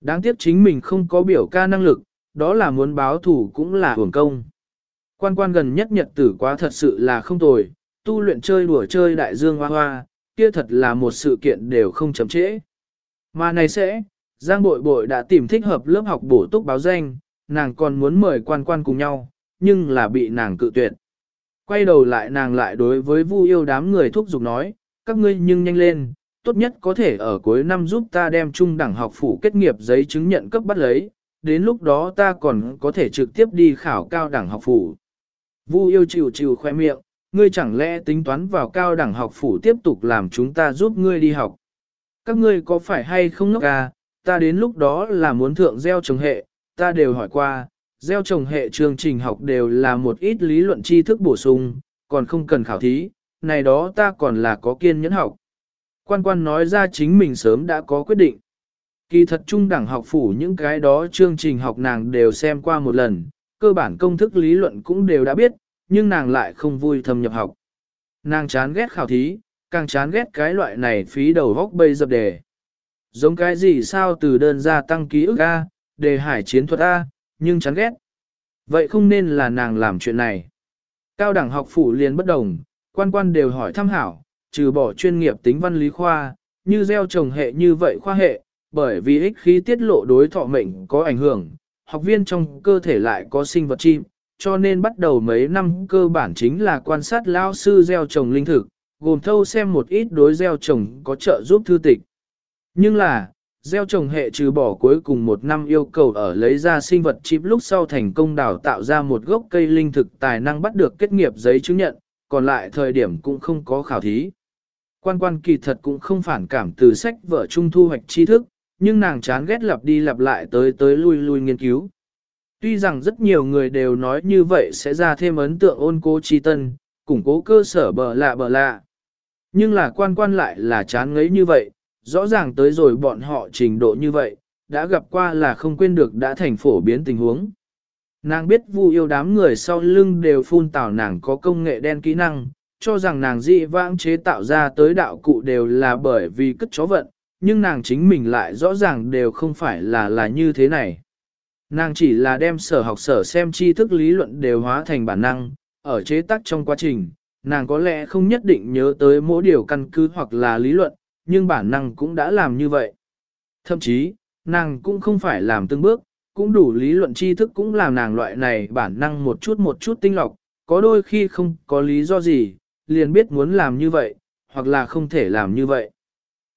S1: Đáng tiếc chính mình không có biểu ca năng lực, đó là muốn báo thủ cũng là hưởng công. Quan quan gần nhất nhật tử quá thật sự là không tồi, tu luyện chơi đùa chơi đại dương hoa hoa, kia thật là một sự kiện đều không chậm trễ. Mà này sẽ, Giang Bội Bội đã tìm thích hợp lớp học bổ túc báo danh, nàng còn muốn mời quan quan cùng nhau, nhưng là bị nàng cự tuyệt. Quay đầu lại nàng lại đối với Vu yêu đám người thúc giục nói, các ngươi nhưng nhanh lên, tốt nhất có thể ở cuối năm giúp ta đem trung đẳng học phủ kết nghiệp giấy chứng nhận cấp bắt lấy, đến lúc đó ta còn có thể trực tiếp đi khảo cao đẳng học phủ. Vu yêu chịu chịu khoe miệng, ngươi chẳng lẽ tính toán vào cao đẳng học phủ tiếp tục làm chúng ta giúp ngươi đi học. Các ngươi có phải hay không ngốc à, ta đến lúc đó là muốn thượng gieo trồng hệ, ta đều hỏi qua, gieo trồng hệ chương trình học đều là một ít lý luận tri thức bổ sung, còn không cần khảo thí, này đó ta còn là có kiên nhẫn học. Quan quan nói ra chính mình sớm đã có quyết định. Kỳ thật trung đẳng học phủ những cái đó chương trình học nàng đều xem qua một lần, cơ bản công thức lý luận cũng đều đã biết, nhưng nàng lại không vui thâm nhập học. Nàng chán ghét khảo thí, càng chán ghét cái loại này phí đầu góc bây dập đề. Giống cái gì sao từ đơn ra tăng ký ức A, đề hải chiến thuật A, nhưng chán ghét. Vậy không nên là nàng làm chuyện này. Cao đẳng học phủ liền bất đồng, quan quan đều hỏi thăm hảo, trừ bỏ chuyên nghiệp tính văn lý khoa, như gieo trồng hệ như vậy khoa hệ, bởi vì ích khí tiết lộ đối thọ mệnh có ảnh hưởng, học viên trong cơ thể lại có sinh vật chim, cho nên bắt đầu mấy năm cơ bản chính là quan sát lao sư gieo trồng linh thực, gồm thâu xem một ít đối gieo trồng có trợ giúp thư tịch. Nhưng là, gieo trồng hệ trừ bỏ cuối cùng một năm yêu cầu ở lấy ra sinh vật chip lúc sau thành công đào tạo ra một gốc cây linh thực tài năng bắt được kết nghiệp giấy chứng nhận, còn lại thời điểm cũng không có khảo thí. Quan quan kỳ thật cũng không phản cảm từ sách vở trung thu hoạch tri thức, nhưng nàng chán ghét lặp đi lặp lại tới tới lui lui nghiên cứu. Tuy rằng rất nhiều người đều nói như vậy sẽ ra thêm ấn tượng ôn cố tri tân, củng cố cơ sở bờ lạ bờ lạ. Nhưng là quan quan lại là chán ngấy như vậy, rõ ràng tới rồi bọn họ trình độ như vậy, đã gặp qua là không quên được đã thành phổ biến tình huống. Nàng biết vu yêu đám người sau lưng đều phun tào nàng có công nghệ đen kỹ năng, cho rằng nàng dị vãng chế tạo ra tới đạo cụ đều là bởi vì cất chó vận, nhưng nàng chính mình lại rõ ràng đều không phải là là như thế này. Nàng chỉ là đem sở học sở xem tri thức lý luận đều hóa thành bản năng, ở chế tác trong quá trình, nàng có lẽ không nhất định nhớ tới mỗi điều căn cứ hoặc là lý luận, nhưng bản năng cũng đã làm như vậy. Thậm chí, nàng cũng không phải làm từng bước, cũng đủ lý luận tri thức cũng làm nàng loại này bản năng một chút một chút tinh lọc, có đôi khi không có lý do gì, liền biết muốn làm như vậy, hoặc là không thể làm như vậy.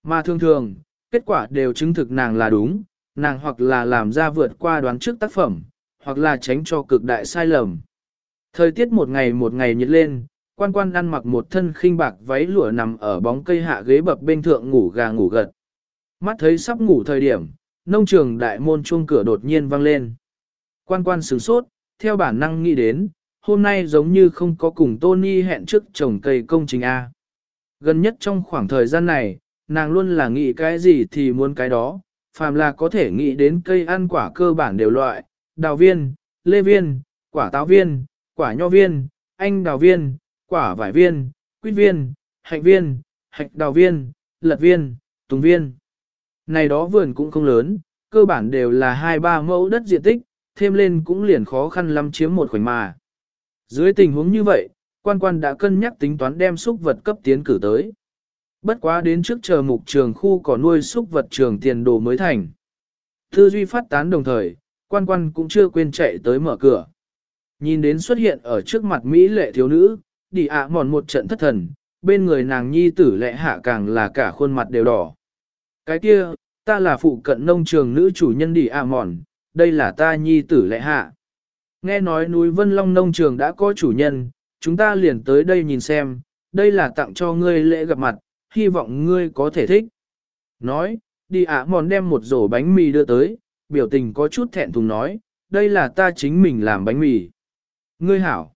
S1: Mà thường thường, kết quả đều chứng thực nàng là đúng, nàng hoặc là làm ra vượt qua đoán trước tác phẩm, hoặc là tránh cho cực đại sai lầm. Thời tiết một ngày một ngày nhiệt lên, quan quan ăn mặc một thân khinh bạc váy lụa nằm ở bóng cây hạ ghế bập bên thượng ngủ gà ngủ gật. Mắt thấy sắp ngủ thời điểm, nông trường đại môn chuông cửa đột nhiên vang lên. Quan quan sửng sốt, theo bản năng nghĩ đến, hôm nay giống như không có cùng Tony hẹn trước trồng cây công trình A. Gần nhất trong khoảng thời gian này, nàng luôn là nghĩ cái gì thì muốn cái đó, phàm là có thể nghĩ đến cây ăn quả cơ bản đều loại, đào viên, lê viên, quả táo viên, quả nho viên, anh đào viên, quả vải viên, quýt viên, hạnh viên, hạch đào viên, lật viên, tùng viên. Này đó vườn cũng không lớn, cơ bản đều là 2-3 mẫu đất diện tích, thêm lên cũng liền khó khăn lắm chiếm một khoảnh mà. Dưới tình huống như vậy, quan quan đã cân nhắc tính toán đem súc vật cấp tiến cử tới. Bất quá đến trước chờ mục trường khu có nuôi súc vật trường tiền đồ mới thành. Tư duy phát tán đồng thời, quan quan cũng chưa quên chạy tới mở cửa. Nhìn đến xuất hiện ở trước mặt Mỹ lệ thiếu nữ, đi ạ mòn một trận thất thần, bên người nàng nhi tử lệ hạ càng là cả khuôn mặt đều đỏ. Cái kia, ta là phụ cận nông trường nữ chủ nhân đi ạ mòn, đây là ta nhi tử lệ hạ. Nghe nói núi Vân Long nông trường đã có chủ nhân, chúng ta liền tới đây nhìn xem, đây là tặng cho ngươi lễ gặp mặt, hy vọng ngươi có thể thích. Nói, đi ạ mòn đem một rổ bánh mì đưa tới, biểu tình có chút thẹn thùng nói, đây là ta chính mình làm bánh mì. Ngươi hảo.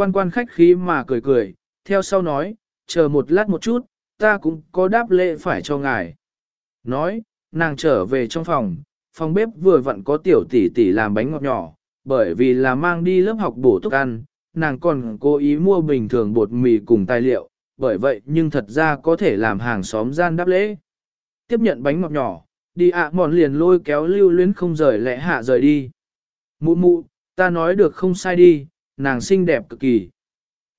S1: Quan quan khách khí mà cười cười, theo sau nói, chờ một lát một chút, ta cũng có đáp lễ phải cho ngài. Nói, nàng trở về trong phòng, phòng bếp vừa vặn có tiểu tỷ tỷ làm bánh ngọt nhỏ, bởi vì là mang đi lớp học bổ túc ăn, nàng còn cố ý mua bình thường bột mì cùng tài liệu, bởi vậy nhưng thật ra có thể làm hàng xóm gian đáp lễ. Tiếp nhận bánh ngọt nhỏ, đi ạ mòn liền lôi kéo lưu luyến không rời lẽ hạ rời đi. Mụ mụ, ta nói được không sai đi, nàng xinh đẹp cực kỳ.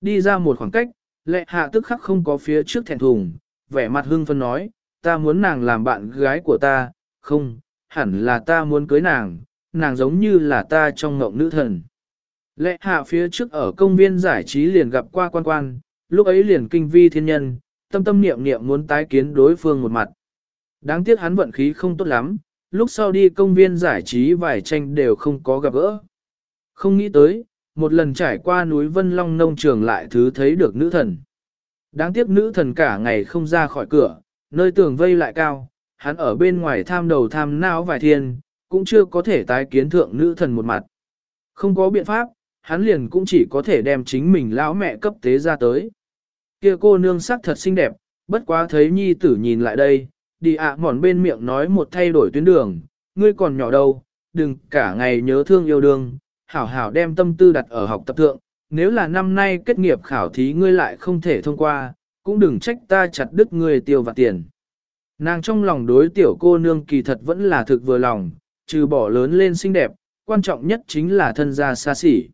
S1: Đi ra một khoảng cách, lệ hạ tức khắc không có phía trước thẹn thùng, vẻ mặt hưng phân nói, ta muốn nàng làm bạn gái của ta, không, hẳn là ta muốn cưới nàng, nàng giống như là ta trong ngộng nữ thần. Lệ hạ phía trước ở công viên giải trí liền gặp qua quan quan, lúc ấy liền kinh vi thiên nhân, tâm tâm niệm niệm muốn tái kiến đối phương một mặt. Đáng tiếc hắn vận khí không tốt lắm, lúc sau đi công viên giải trí vài tranh đều không có gặp gỡ. Không nghĩ tới, một lần trải qua núi Vân Long nông trường lại thứ thấy được nữ thần. Đáng tiếc nữ thần cả ngày không ra khỏi cửa, nơi tường vây lại cao, hắn ở bên ngoài tham đầu tham não vài thiên, cũng chưa có thể tái kiến thượng nữ thần một mặt. Không có biện pháp, hắn liền cũng chỉ có thể đem chính mình lão mẹ cấp tế ra tới. Kia cô nương sắc thật xinh đẹp, bất quá thấy nhi tử nhìn lại đây, đi ạ mòn bên miệng nói một thay đổi tuyến đường, ngươi còn nhỏ đâu, đừng cả ngày nhớ thương yêu đương, hảo hảo đem tâm tư đặt ở học tập thượng, nếu là năm nay kết nghiệp khảo thí ngươi lại không thể thông qua, cũng đừng trách ta chặt đứt ngươi tiêu và tiền. Nàng trong lòng đối tiểu cô nương kỳ thật vẫn là thực vừa lòng, trừ bỏ lớn lên xinh đẹp, quan trọng nhất chính là thân gia xa xỉ.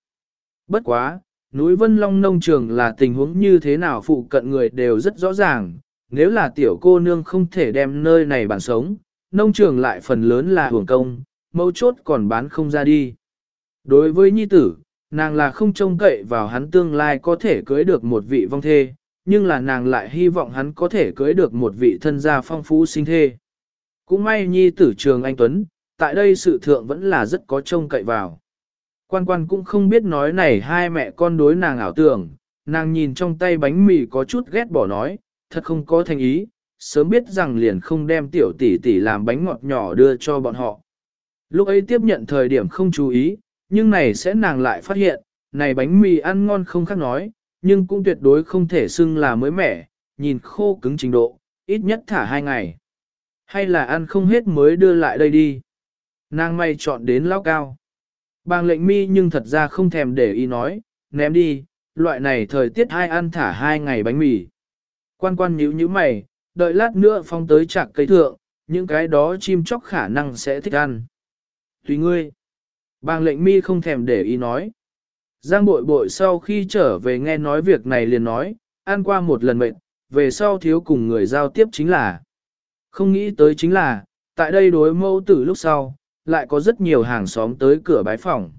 S1: Bất quá, núi Vân Long nông trường là tình huống như thế nào phụ cận người đều rất rõ ràng, nếu là tiểu cô nương không thể đem nơi này bản sống, nông trường lại phần lớn là hưởng công, mấu chốt còn bán không ra đi. Đối với nhi tử, nàng là không trông cậy vào hắn tương lai có thể cưới được một vị vong thê, nhưng là nàng lại hy vọng hắn có thể cưới được một vị thân gia phong phú sinh thê. Cũng may nhi tử trường anh Tuấn, tại đây sự thượng vẫn là rất có trông cậy vào. Quan quan cũng không biết nói này hai mẹ con đối nàng ảo tưởng, nàng nhìn trong tay bánh mì có chút ghét bỏ nói, thật không có thành ý, sớm biết rằng liền không đem tiểu tỷ tỷ làm bánh ngọt nhỏ đưa cho bọn họ. Lúc ấy tiếp nhận thời điểm không chú ý, nhưng này sẽ nàng lại phát hiện, này bánh mì ăn ngon không khác nói, nhưng cũng tuyệt đối không thể xưng là mới mẻ, nhìn khô cứng trình độ, ít nhất thả hai ngày. Hay là ăn không hết mới đưa lại đây đi. Nàng may chọn đến lao cao. Bàng lệnh mi nhưng thật ra không thèm để ý nói, ném đi, loại này thời tiết hai ăn thả hai ngày bánh mì. Quan quan nhíu nhíu mày, đợi lát nữa phong tới chạc cây thượng, những cái đó chim chóc khả năng sẽ thích ăn. Tùy ngươi. Bàng lệnh mi không thèm để ý nói. Giang bội bội sau khi trở về nghe nói việc này liền nói, ăn qua một lần mệt, về sau thiếu cùng người giao tiếp chính là. Không nghĩ tới chính là, tại đây đối mẫu tử lúc sau, lại có rất nhiều hàng xóm tới cửa bái phòng.